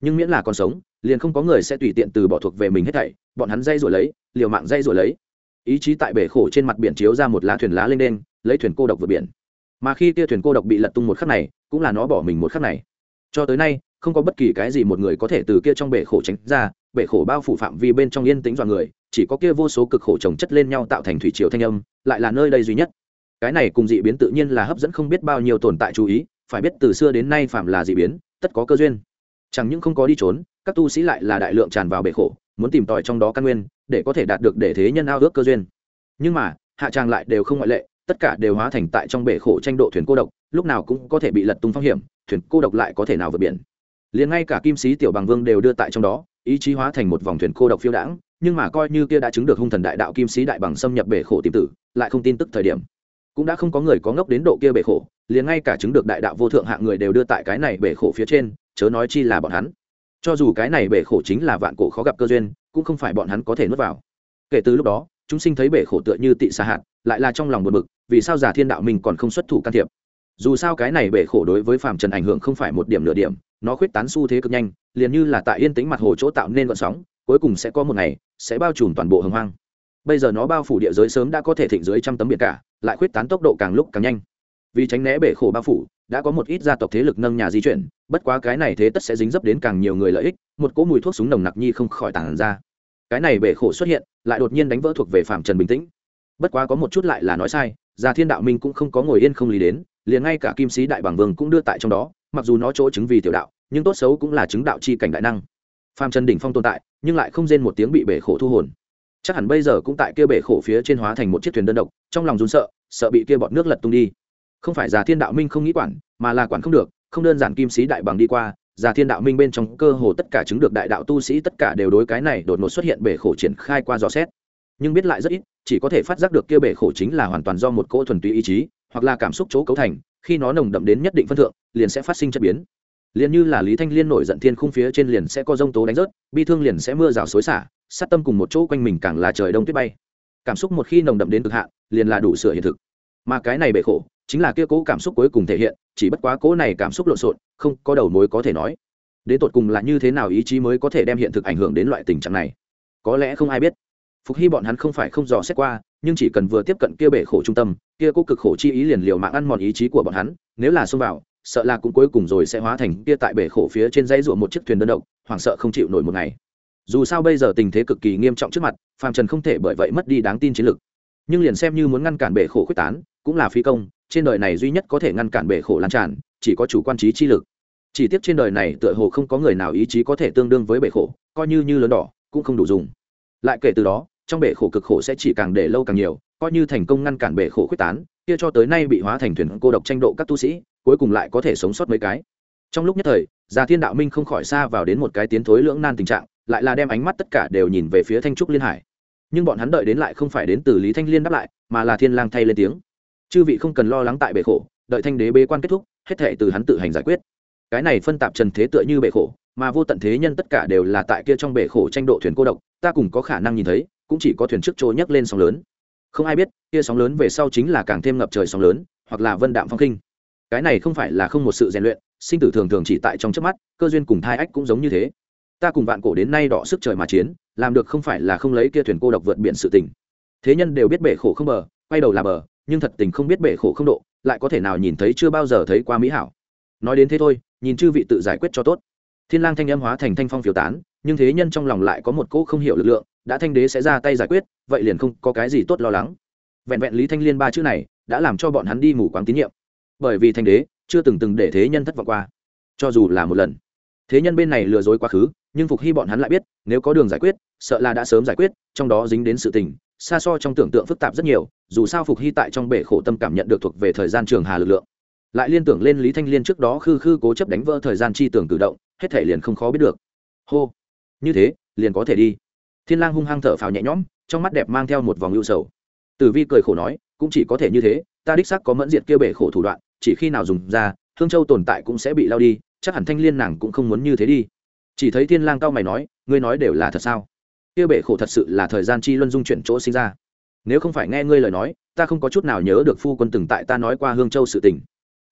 nhưng miễn là còn sống, liền không có người sẽ tùy tiện từ bỏ thuộc về mình hết thảy, bọn hắn dây rồi lấy, liều mạng dây rồi lấy. Ý chí tại bể khổ trên mặt biển chiếu ra một lá thuyền lá lên đen lấy thuyền cô độc vượt biển. Mà khi kia thuyền cô độc bị lật tung một khắc này, cũng là nó bỏ mình một khắc này. Cho tới nay, không có bất kỳ cái gì một người có thể từ kia trong bể khổ tránh ra, bể khổ bao phủ phạm vi bên trong yên tĩnh dọa người, chỉ có kia vô số cực khổ chồng chất lên nhau tạo thành thủy triều thanh âm, lại là nơi đây duy nhất. Cái này cùng dị biến tự nhiên là hấp dẫn không biết bao nhiêu tồn tại chú ý, phải biết từ xưa đến nay phạm là dị biến, tất có cơ duyên chẳng những không có đi trốn, các tu sĩ lại là đại lượng tràn vào bể khổ, muốn tìm tòi trong đó căn nguyên, để có thể đạt được để thế nhân ao ước cơ duyên. Nhưng mà, hạ tràng lại đều không ngoại lệ, tất cả đều hóa thành tại trong bể khổ tranh độ thuyền cô độc, lúc nào cũng có thể bị lật tung phong hiểm, thuyền cô độc lại có thể nào vượt biển. Liền ngay cả kim sĩ tiểu bằng vương đều đưa tại trong đó, ý chí hóa thành một vòng thuyền cô độc phiêu đãng, nhưng mà coi như kia đã chứng được hung thần đại đạo kim sĩ đại bằng xâm nhập bể khổ tìm tử, lại không tin tức thời điểm. Cũng đã không có người có ngốc đến độ kia bể khổ, liền ngay cả chứng được đại đạo vô thượng hạng người đều đưa tại cái này bể khổ phía trên chớ nói chi là bọn hắn. Cho dù cái này bể khổ chính là vạn cổ khó gặp cơ duyên, cũng không phải bọn hắn có thể nuốt vào. Kể từ lúc đó, chúng sinh thấy bể khổ tựa như tị xa hạt, lại là trong lòng buồn bực, vì sao giả thiên đạo mình còn không xuất thủ can thiệp? Dù sao cái này bể khổ đối với phàm trần ảnh hưởng không phải một điểm nửa điểm, nó khuyết tán xu thế cực nhanh, liền như là tại yên tĩnh mặt hồ chỗ tạo nên vận sóng, cuối cùng sẽ có một ngày, sẽ bao trùm toàn bộ hồng hoang. Bây giờ nó bao phủ địa giới sớm đã có thể thịnh dưới trăm tấm biển cả, lại khuyết tán tốc độ càng lúc càng nhanh. Vì tránh né bể khổ bao phủ đã có một ít gia tộc thế lực nâng nhà di chuyển, bất quá cái này thế tất sẽ dính dấp đến càng nhiều người lợi ích, một cỗ mùi thuốc súng nồng nặc nhi không khỏi tàn ra. Cái này bể khổ xuất hiện, lại đột nhiên đánh vỡ thuộc về phạm trần bình tĩnh. Bất quá có một chút lại là nói sai già thiên đạo minh cũng không có ngồi yên không lý đến, liền ngay cả kim sĩ đại bảng vương cũng đưa tại trong đó, mặc dù nó chỗ chứng vì tiểu đạo, nhưng tốt xấu cũng là chứng đạo chi cảnh đại năng. Phạm trần đỉnh phong tồn tại, nhưng lại không rên một tiếng bị bể khổ thu hồn. Chắc hẳn bây giờ cũng tại kia bể khổ phía trên hóa thành một chiếc thuyền đơn độc, trong lòng run sợ sợ bị kia bọn nước lật tung đi không phải già thiên đạo minh không nghĩ quản, mà là quản không được, không đơn giản kim sĩ đại bằng đi qua, già thiên đạo minh bên trong cơ hồ tất cả chứng được đại đạo tu sĩ tất cả đều đối cái này đột ngột xuất hiện bể khổ triển khai qua dò xét. Nhưng biết lại rất ít, chỉ có thể phát giác được kia bể khổ chính là hoàn toàn do một cỗ thuần túy ý chí, hoặc là cảm xúc chỗ cấu thành, khi nó nồng đậm đến nhất định phân thượng, liền sẽ phát sinh chất biến. Liền như là lý thanh liên nổi giận thiên khung phía trên liền sẽ có rông tố đánh rớt, bi thương liền sẽ mưa rào xối xả, sát tâm cùng một chỗ quanh mình càng là trời đông tuyết bay. Cảm xúc một khi nồng đậm đến cực hạn, liền là đủ sửa hiện thực. Mà cái này bể khổ chính là kia cố cảm xúc cuối cùng thể hiện, chỉ bất quá cố này cảm xúc lộn xộn, không có đầu mối có thể nói. Đến tột cùng là như thế nào ý chí mới có thể đem hiện thực ảnh hưởng đến loại tình trạng này? Có lẽ không ai biết. Phục hy bọn hắn không phải không dò xét qua, nhưng chỉ cần vừa tiếp cận kia bể khổ trung tâm, kia cố cực khổ chi ý liền liều mạng ăn mòn ý chí của bọn hắn, nếu là xông vào, sợ là cũng cuối cùng rồi sẽ hóa thành kia tại bể khổ phía trên dãy ruộng một chiếc thuyền đơn độc, hoảng sợ không chịu nổi một ngày. Dù sao bây giờ tình thế cực kỳ nghiêm trọng trước mặt phàm trần không thể bởi vậy mất đi đáng tin chiến lực. Nhưng liền xem như muốn ngăn cản bể khổ quyết tán, cũng là phi công trên đời này duy nhất có thể ngăn cản bể khổ lan tràn, chỉ có chủ quan trí chi lực. Chỉ tiếc trên đời này tựa hồ không có người nào ý chí có thể tương đương với bể khổ, coi như như lớn đỏ, cũng không đủ dùng. Lại kể từ đó, trong bể khổ cực khổ sẽ chỉ càng để lâu càng nhiều, coi như thành công ngăn cản bể khổ quyết tán, kia cho tới nay bị hóa thành thuyền cô độc tranh độ các tu sĩ, cuối cùng lại có thể sống sót mấy cái. Trong lúc nhất thời già thiên đạo minh không khỏi xa vào đến một cái tiến thối lưỡng nan tình trạng, lại là đem ánh mắt tất cả đều nhìn về phía thanh trúc liên hải. Nhưng bọn hắn đợi đến lại không phải đến từ lý thanh liên đáp lại, mà là thiên lang thay lên tiếng chư vị không cần lo lắng tại bể khổ, đợi thanh đế bế quan kết thúc, hết thệ từ hắn tự hành giải quyết. Cái này phân tạp trần thế tựa như bể khổ, mà vô tận thế nhân tất cả đều là tại kia trong bể khổ tranh độ thuyền cô độc, ta cùng có khả năng nhìn thấy, cũng chỉ có thuyền trước trôi nhấc lên sóng lớn. Không ai biết, kia sóng lớn về sau chính là càng thêm ngập trời sóng lớn, hoặc là vân đạm phong khinh cái này không phải là không một sự rèn luyện, sinh tử thường thường chỉ tại trong trước mắt, cơ duyên cùng thai ách cũng giống như thế. Ta cùng vạn cổ đến nay đọ sức trời mà chiến, làm được không phải là không lấy kia thuyền cô độc vượt biển sự tình. Thế nhân đều biết bể khổ không bờ, quay đầu là bờ nhưng thật tình không biết bể khổ không độ, lại có thể nào nhìn thấy chưa bao giờ thấy qua mỹ hảo. Nói đến thế thôi, nhìn chư vị tự giải quyết cho tốt. Thiên lang thanh âm hóa thành thanh phong phiêu tán, nhưng thế nhân trong lòng lại có một cỗ không hiểu lực lượng, đã thanh đế sẽ ra tay giải quyết, vậy liền không có cái gì tốt lo lắng. Vẹn vẹn lý thanh liên ba chữ này, đã làm cho bọn hắn đi mù quáng tín nhiệm. Bởi vì thanh đế chưa từng từng để thế nhân thất vọng qua, cho dù là một lần. Thế nhân bên này lừa dối quá khứ, nhưng phục hy bọn hắn lại biết, nếu có đường giải quyết, sợ là đã sớm giải quyết, trong đó dính đến sự tình xa so trong tưởng tượng phức tạp rất nhiều, dù sao phục hy tại trong bể khổ tâm cảm nhận được thuộc về thời gian trường hà lực lượng. Lại liên tưởng lên lý thanh liên trước đó khư khư cố chấp đánh vỡ thời gian chi tưởng cử động, hết thể liền không khó biết được. Hô, như thế, liền có thể đi. Thiên lang hung hăng thở phào nhẹ nhõm, trong mắt đẹp mang theo một vòng ưu sầu. Tử vi cười khổ nói, cũng chỉ có thể như thế, ta đích xác có mẫn diệt kia bể khổ thủ đoạn, chỉ khi nào dùng ra, hương châu tồn tại cũng sẽ bị lao đi, chắc hẳn thanh liên nàng cũng không muốn như thế đi. Chỉ thấy thiên lang cao mày nói, ngươi nói đều là thật sao? Kia bể khổ thật sự là thời gian chi luân dung chuyển chỗ sinh ra. Nếu không phải nghe ngươi lời nói ta không có chút nào nhớ được phu quân từng tại ta nói qua hương châu sự tình.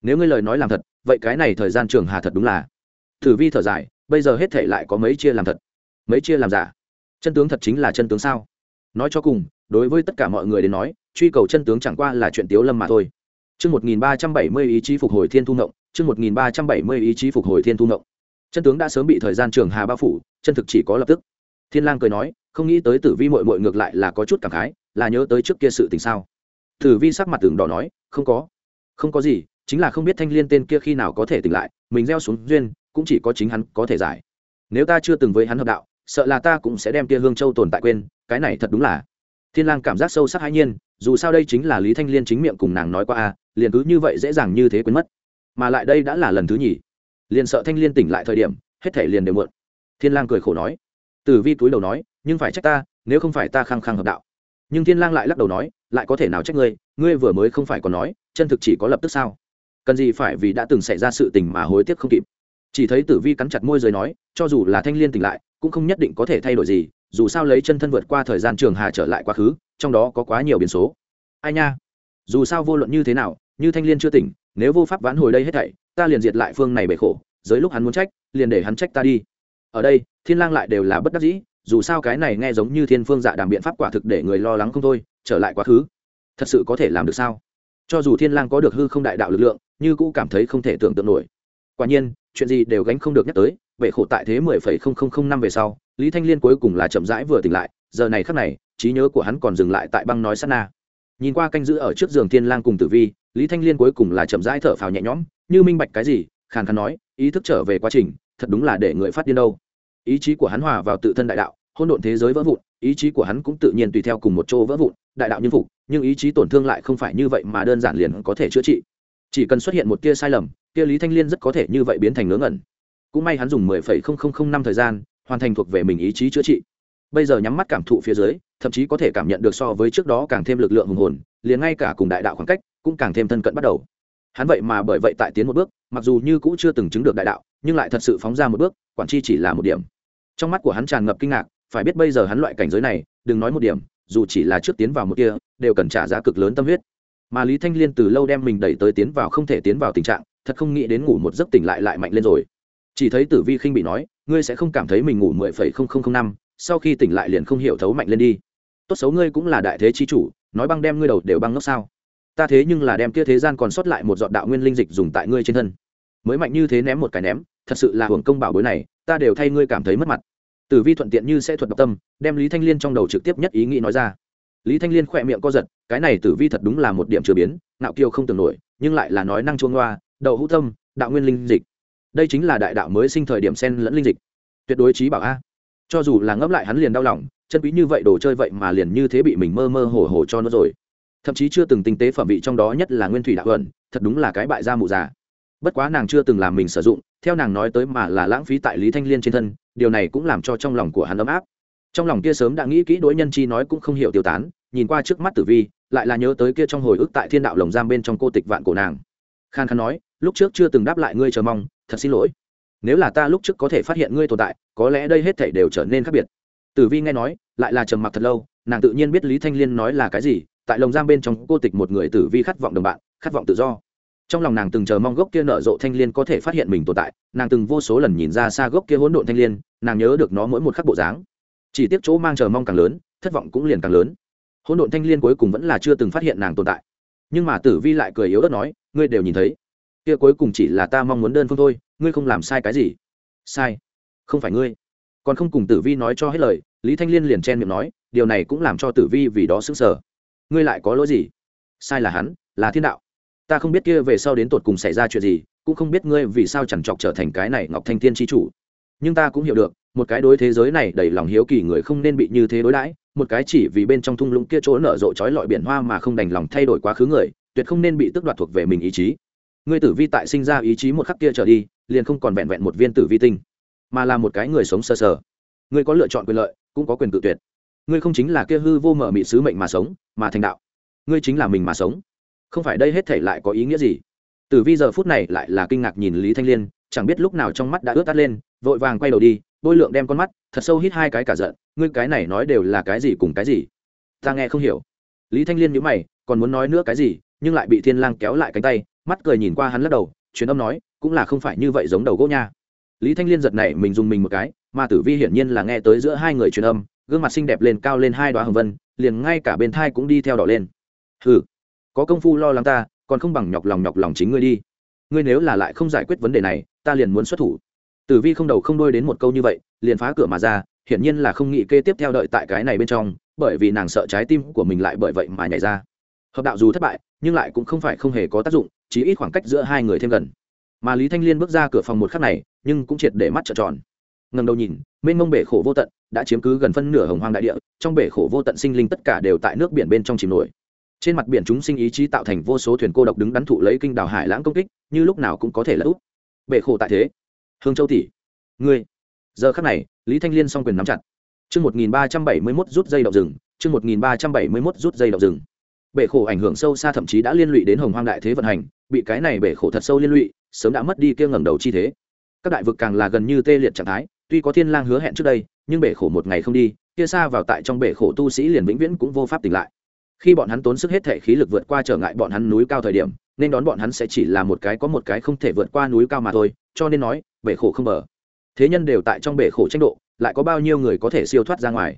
Nếu ngươi lời nói làm thật vậy cái này thời gian trường hà thật đúng là. Thử vi thở dài bây giờ hết thể lại có mấy chia làm thật? Mấy chia làm giả? Chân tướng thật chính là chân tướng sao? Nói cho cùng đối với tất cả mọi người đến nói truy cầu chân tướng chẳng qua là chuyện tiếu lâm mà thôi. Chương 1370 ý chí phục hồi thiên thu ngộng, chương 1370 ý chí phục hồi thiên thu ngộng. Chân tướng đã sớm bị thời gian trường hà bao phủ, chân thực chỉ có lập tức. Thiên Lang cười nói, không nghĩ tới Tử Vi muội muội ngược lại là có chút cảm khái, là nhớ tới trước kia sự tình sao? Tử Vi sắc mặt tưởng đỏ nói, không có, không có gì, chính là không biết Thanh Liên tên kia khi nào có thể tỉnh lại, mình gieo xuống duyên, cũng chỉ có chính hắn có thể giải. Nếu ta chưa từng với hắn hợp đạo, sợ là ta cũng sẽ đem kia Hương Châu tồn tại quên, cái này thật đúng là. Thiên Lang cảm giác sâu sắc hãi nhiên, dù sao đây chính là Lý Thanh Liên chính miệng cùng nàng nói qua a, liền cứ như vậy dễ dàng như thế quên mất mà lại đây đã là lần thứ nhì liền sợ thanh liên tỉnh lại thời điểm hết thể liền đều muộn thiên lang cười khổ nói tử vi túi đầu nói, nhưng phải trách ta, nếu không phải ta khăng khăng hợp đạo. Nhưng thiên lang lại lắc đầu nói, lại có thể nào trách ngươi? Ngươi vừa mới không phải còn nói, chân thực chỉ có lập tức sao? Cần gì phải vì đã từng xảy ra sự tình mà hối tiếc không kịp? Chỉ thấy tử vi cắn chặt môi rồi nói, cho dù là thanh liên tỉnh lại, cũng không nhất định có thể thay đổi gì, dù sao lấy chân thân vượt qua thời gian trường hà trở lại quá khứ, trong đó có quá nhiều biến số. Ai nha? Dù sao vô luận như thế nào, như thanh liên chưa tỉnh, nếu vô pháp vãn hồi đây hết thảy, ta liền diệt lại phương này bể khổ, giới lúc hắn muốn trách, liền để hắn trách ta đi. Ở đây thiên lang lại đều là bất đắc dĩ, dù sao cái này nghe giống như thiên phương dạ đàm biện pháp quả thực để người lo lắng không thôi, trở lại quá khứ, thật sự có thể làm được sao? Cho dù thiên lang có được hư không đại đạo lực lượng, như cũng cảm thấy không thể tưởng tượng nổi. Quả nhiên, chuyện gì đều gánh không được nhắc tới vậy khổ tại thế mười phẩy không không không năm về sau, lý thanh liên cuối cùng là chậm rãi vừa tỉnh lại, giờ này khắc này, trí nhớ của hắn còn dừng lại tại băng nói sát na. Nhìn qua canh giữ ở trước giường thiên lang cùng tử vi, lý thanh liên cuối cùng là chậm rãi thở phào nhẹ nhõm, như minh bạch cái gì? Khàn khàn nói, ý thức trở về quá trình, thật đúng là để người phát điên đâu ý chí của hắn hòa vào tự thân đại đạo hôn độn thế giới vỡ vụn, ý chí của hắn cũng tự nhiên tùy theo cùng một chỗ vỡ vụn, đại đạo như phục, nhưng ý chí tổn thương lại không phải như vậy mà đơn giản liền có thể chữa trị. Chỉ cần xuất hiện một tia sai lầm tia lý thanh liên rất có thể như vậy biến thành ngớ ngẩn. Cũng may hắn dùng mười phẩy không không không năm thời gian, hoàn thành thuộc về mình ý chí chữa trị. Bây giờ nhắm mắt cảm thụ phía dưới, thậm chí có thể cảm nhận được so với trước đó càng thêm lực lượng hùng hồn, liền ngay cả cùng đại đạo khoảng cách cũng càng thêm thân cận bắt đầu. Hắn vậy mà bởi vậy tại tiến một bước, mặc dù như cũ chưa từng chứng được đại đạo, nhưng lại thật sự phóng ra một bước, quản chi chỉ là một điểm trong mắt của hắn tràn ngập kinh ngạc, phải biết bây giờ hắn loại cảnh giới này, đừng nói một điểm, dù chỉ là trước tiến vào một kia, đều cần trả giá cực lớn tâm huyết. Mà lý thanh liên từ lâu đem mình đẩy tới tiến vào không thể tiến vào tình trạng, thật không nghĩ đến ngủ một giấc tỉnh lại lại mạnh lên rồi. Chỉ thấy tử vi khinh bị nói, ngươi sẽ không cảm thấy mình ngủ mười phẩy không không không năm, sau khi tỉnh lại liền không hiểu thấu mạnh lên đi. Tốt xấu ngươi cũng là đại thế chi chủ, nói băng đem ngươi đầu đều băng ngốc sao? Ta thế nhưng là đem kia thế gian còn sót lại một giọt đạo nguyên linh dịch dùng tại ngươi trên thân mới mạnh như thế ném một cái ném, thật sự là hưởng công bảo bối này, ta đều thay ngươi cảm thấy mất mặt. Tử vi thuận tiện như sẽ thuật độc tâm, đem lý thanh liên trong đầu trực tiếp nhất ý nghĩ nói ra. Lý thanh liên khỏe miệng co giật, cái này tử vi thật đúng là một điểm chưa biến nạo kiêu không tưởng nổi, nhưng lại là nói năng chuông loa đậu hữu tâm, đạo nguyên linh dịch. Đây chính là đại đạo mới sinh thời điểm sen lẫn linh dịch. Tuyệt đối trí bảo a. Cho dù là ngấp lại hắn liền đau lòng, chân quý như vậy đồ chơi vậy mà liền như thế bị mình mơ mơ hồ hồ cho nó rồi. Thậm chí chưa từng tinh tế phẩm vị trong đó nhất là nguyên thủy đạo ẩn thật đúng là cái bại gia mụ già bất quá nàng chưa từng làm mình sử dụng, theo nàng nói tới mà là lãng phí tại lý thanh liên trên thân, điều này cũng làm cho trong lòng của hắn ấm áp. Trong lòng kia sớm đã nghĩ kỹ đối nhân chi nói cũng không hiểu tiêu tán, nhìn qua trước mắt tử vi, lại là nhớ tới kia trong hồi ức tại thiên đạo lồng giam bên trong cô tịch vạn cổ nàng. Khan khan nói, lúc trước chưa từng đáp lại ngươi chờ mong, thật xin lỗi. Nếu là ta lúc trước có thể phát hiện ngươi tồn tại, có lẽ đây hết thảy đều trở nên khác biệt. Tử vi nghe nói, lại là trầm mặc thật lâu, nàng tự nhiên biết lý thanh liên nói là cái gì, tại lồng giam bên trong cô tịch một người tử vi khát vọng đồng bạn, khát vọng tự do trong lòng nàng từng chờ mong gốc kia nở rộ thanh liên có thể phát hiện mình tồn tại, nàng từng vô số lần nhìn ra xa gốc kia hỗn độn thanh liên, nàng nhớ được nó mỗi một khắc bộ dáng. Chỉ tiếc chỗ mang chờ mong càng lớn, thất vọng cũng liền càng lớn. Hỗn độn thanh liên cuối cùng vẫn là chưa từng phát hiện nàng tồn tại. Nhưng mà tử vi lại cười yếu ớt nói, ngươi đều nhìn thấy. Kia cuối cùng chỉ là ta mong muốn đơn phương thôi, ngươi không làm sai cái gì. Sai? Không phải ngươi. Còn không cùng tử vi nói cho hết lời, lý thanh liên liền chen miệng nói, điều này cũng làm cho tử vi vì đó xứng sở ngươi lại có lỗi gì? Sai là hắn, là thiên đạo ta không biết kia về sau đến tột cùng xảy ra chuyện gì cũng không biết ngươi vì sao chẳng chọc trở thành cái này ngọc thanh thiên tri chủ. Nhưng ta cũng hiểu được một cái đối thế giới này đầy lòng hiếu kỳ người không nên bị như thế đối đãi một cái chỉ vì bên trong thung lũng kia chỗ nở rộ trói lọi biển hoa mà không đành lòng thay đổi quá khứ người tuyệt không nên bị tước đoạt thuộc về mình ý chí. Ngươi tử vi tại sinh ra ý chí một khắc kia trở đi liền không còn vẹn vẹn một viên tử vi tinh mà là một cái người sống sơ sờ, sờ. Ngươi có lựa chọn quyền lợi cũng có quyền tự tuyệt. Ngươi không chính là kia hư vô mở mị sứ mệnh mà sống mà thành đạo. Ngươi chính là mình mà sống không phải đây hết thể lại có ý nghĩa gì? Tử vi giờ phút này lại là kinh ngạc nhìn lý thanh liên, chẳng biết lúc nào trong mắt đã ướt tắt lên, vội vàng quay đầu đi, bôi lượng đem con mắt, thật sâu hít hai cái cả giận, ngươi cái này nói đều là cái gì cùng cái gì? Ta nghe không hiểu. Lý thanh liên nhữ mày, còn muốn nói nữa cái gì, nhưng lại bị thiên lang kéo lại cánh tay, mắt cười nhìn qua hắn lắc đầu, truyền âm nói, cũng là không phải như vậy giống đầu gỗ nha. Lý thanh liên giật này mình dùng mình một cái, mà tử vi hiển nhiên là nghe tới giữa hai người truyền âm, gương mặt xinh đẹp lên cao lên hai đoá hồng vân, liền ngay cả bên thai cũng đi theo đỏ lên. Hừ có công phu lo lắng ta, còn không bằng nhọc lòng nhọc lòng chính ngươi đi. Ngươi nếu là lại không giải quyết vấn đề này, ta liền muốn xuất thủ. Tử vi không đầu không đôi đến một câu như vậy, liền phá cửa mà ra, hiển nhiên là không nghĩ kê tiếp theo đợi tại cái này bên trong, bởi vì nàng sợ trái tim của mình lại bởi vậy mà nhảy ra. Hợp đạo dù thất bại, nhưng lại cũng không phải không hề có tác dụng, chỉ ít khoảng cách giữa hai người thêm gần. Mà lý thanh liên bước ra cửa phòng một khắc này, nhưng cũng triệt để mắt trợn tròn. Ngần đầu nhìn, mênh mông bể khổ vô tận, đã chiếm cứ gần phân nửa hồng hoang đại địa, trong bể khổ vô tận sinh linh tất cả đều tại nước biển bên trong chìm nổi trên mặt biển chúng sinh ý chí tạo thành vô số thuyền cô độc đứng đắn thụ lấy kinh đảo hải lãng công kích, như lúc nào cũng có thể là úp bể khổ tại thế. Hương châu tỷ, ngươi. Giờ khắc này, lý thanh liên s o n g quyền nắm chặt. Chương một nghìn ba trăm bảy mươi mốt rút dây đậu rừng, chương một nghìn ba trăm bảy mươi mốt rút dây đậu rừng. Bể khổ ảnh hưởng sâu xa thậm chí đã liên lụy đến hồng hoang đại thế vận hành, bị cái này bể khổ thật sâu liên lụy, sớm đã mất đi kia ngẩng đầu chi thế. Các đại vực càng là gần như tê liệt trạng thái, tuy có thiên lang hứa hẹn trước đây, nhưng bể khổ một ngày không đi, kia xa vào tại trong bể khổ tu sĩ liền vĩnh viễn cũng vô pháp tỉnh lại khi bọn hắn tốn sức hết thể khí lực vượt qua trở ngại bọn hắn núi cao thời điểm, nên đón bọn hắn sẽ chỉ là một cái có một cái không thể vượt qua núi cao mà thôi, cho nên nói, bể khổ không bờ. Thế nhân đều tại trong bể khổ tranh độ, lại có bao nhiêu người có thể siêu thoát ra ngoài?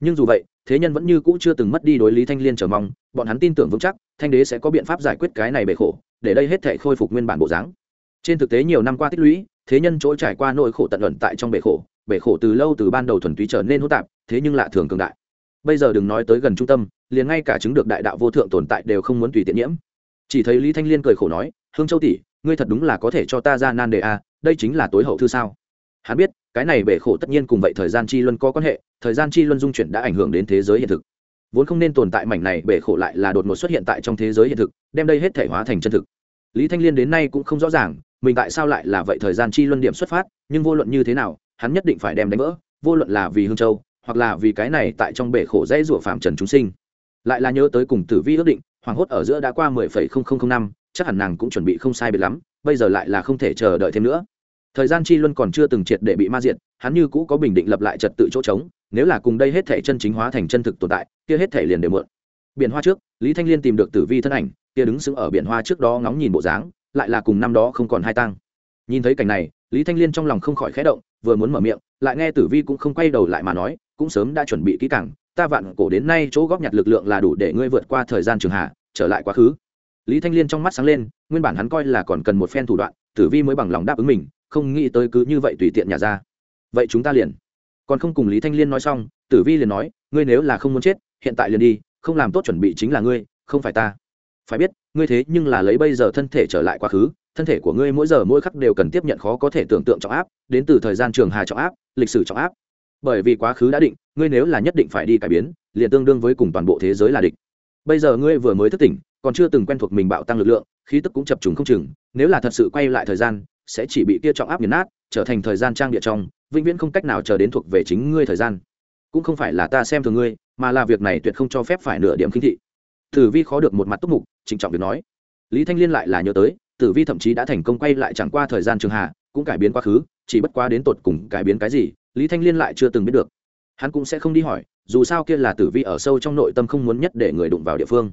Nhưng dù vậy, thế nhân vẫn như cũ chưa từng mất đi đối lý thanh liên trở mong, bọn hắn tin tưởng vững chắc, thanh đế sẽ có biện pháp giải quyết cái này bể khổ, để đây hết thể khôi phục nguyên bản bộ dáng. Trên thực tế nhiều năm qua tích lũy, thế nhân chỗ trải qua nỗi khổ tận luận tại trong bể khổ bể khổ từ lâu từ ban đầu thuần túy trở nên hỗn tạp, thế nhưng lạ thường cường đại bây giờ đừng nói tới gần trung tâm liền ngay cả chứng được đại đạo vô thượng tồn tại đều không muốn tùy tiện nhiễm. Chỉ thấy lý thanh liên cười khổ nói hương châu tỷ ngươi thật đúng là có thể cho ta ra nan đề a à, đây chính là tối hậu thư sao? Hắn biết cái này bể khổ tất nhiên cùng vậy thời gian chi luân có quan hệ thời gian chi luân dung chuyển đã ảnh hưởng đến thế giới hiện thực. Vốn không nên tồn tại mảnh này bể khổ lại là đột ngột xuất hiện tại trong thế giới hiện thực đem đây hết thể hóa thành chân thực. Lý thanh liên đến nay cũng không rõ ràng mình tại sao lại là vậy thời gian chi luân điểm xuất phát nhưng vô luận như thế nào hắn nhất định phải đem đánh vỡ vô luận là vì hương châu hoặc là vì cái này tại trong bể khổ dễ rủa phạm trần chúng sinh. Lại là nhớ tới cùng tử vi ước định, hoàng hốt ở giữa đã qua mười phẩy không không không năm, chắc hẳn nàng cũng chuẩn bị không sai biệt lắm, bây giờ lại là không thể chờ đợi thêm nữa. Thời gian chi luân còn chưa từng triệt để bị ma diệt, hắn như cũ có bình định lập lại trật tự chỗ trống, nếu là cùng đây hết thể chân chính hóa thành chân thực tồn tại, kia hết thể liền đều mượn. Biển hoa trước, lý thanh liên tìm được tử vi thân ảnh, kia đứng sững ở biển hoa trước đó ngóng nhìn bộ dáng, lại là cùng năm đó không còn hai tăng nhìn thấy cảnh này, lý thanh liên trong lòng không khỏi khẽ động, vừa muốn mở miệng, lại nghe tử vi cũng không quay đầu lại mà nói cũng sớm đã chuẩn bị kỹ càng, ta vạn cổ đến nay chỗ góp nhặt lực lượng là đủ để ngươi vượt qua thời gian trường hạ, trở lại quá khứ. Lý thanh liên trong mắt sáng lên, nguyên bản hắn coi là còn cần một phen thủ đoạn, tử vi mới bằng lòng đáp ứng mình, không nghĩ tới cứ như vậy tùy tiện nhà ra. Vậy chúng ta liền. Còn không cùng lý thanh liên nói xong, tử vi liền nói, ngươi nếu là không muốn chết, hiện tại liền đi, không làm tốt chuẩn bị chính là ngươi, không phải ta. Phải biết, ngươi thế nhưng là lấy bây giờ thân thể trở lại quá khứ, thân thể của ngươi mỗi giờ mỗi khắc đều cần tiếp nhận khó có thể tưởng tượng trọng áp, đến từ thời gian trường hà trọng áp, lịch sử trọng áp bởi vì quá khứ đã định, ngươi nếu là nhất định phải đi cải biến, liền tương đương với cùng toàn bộ thế giới là địch. Bây giờ ngươi vừa mới thức tỉnh, còn chưa từng quen thuộc mình bạo tăng lực lượng, khí tức cũng chập trùng không chừng, nếu là thật sự quay lại thời gian, sẽ chỉ bị kia trọng áp nghiền nát, trở thành thời gian trang địa trong, vĩnh viễn không cách nào chờ đến thuộc về chính ngươi thời gian. Cũng không phải là ta xem thường ngươi, mà là việc này tuyệt không cho phép phải nửa điểm khinh thị. Tử vi khó được một mặt túc mục, trịnh trọng việc nói. Lý thanh liên lại là nhớ tới, tử vi thậm chí đã thành công quay lại chẳng qua thời gian trường hạ, cũng cải biến quá khứ, chỉ bất quá đến tột cùng cải biến cái gì lý thanh liên lại chưa từng biết được. Hắn cũng sẽ không đi hỏi, dù sao kia là tử vi ở sâu trong nội tâm không muốn nhất để người đụng vào địa phương.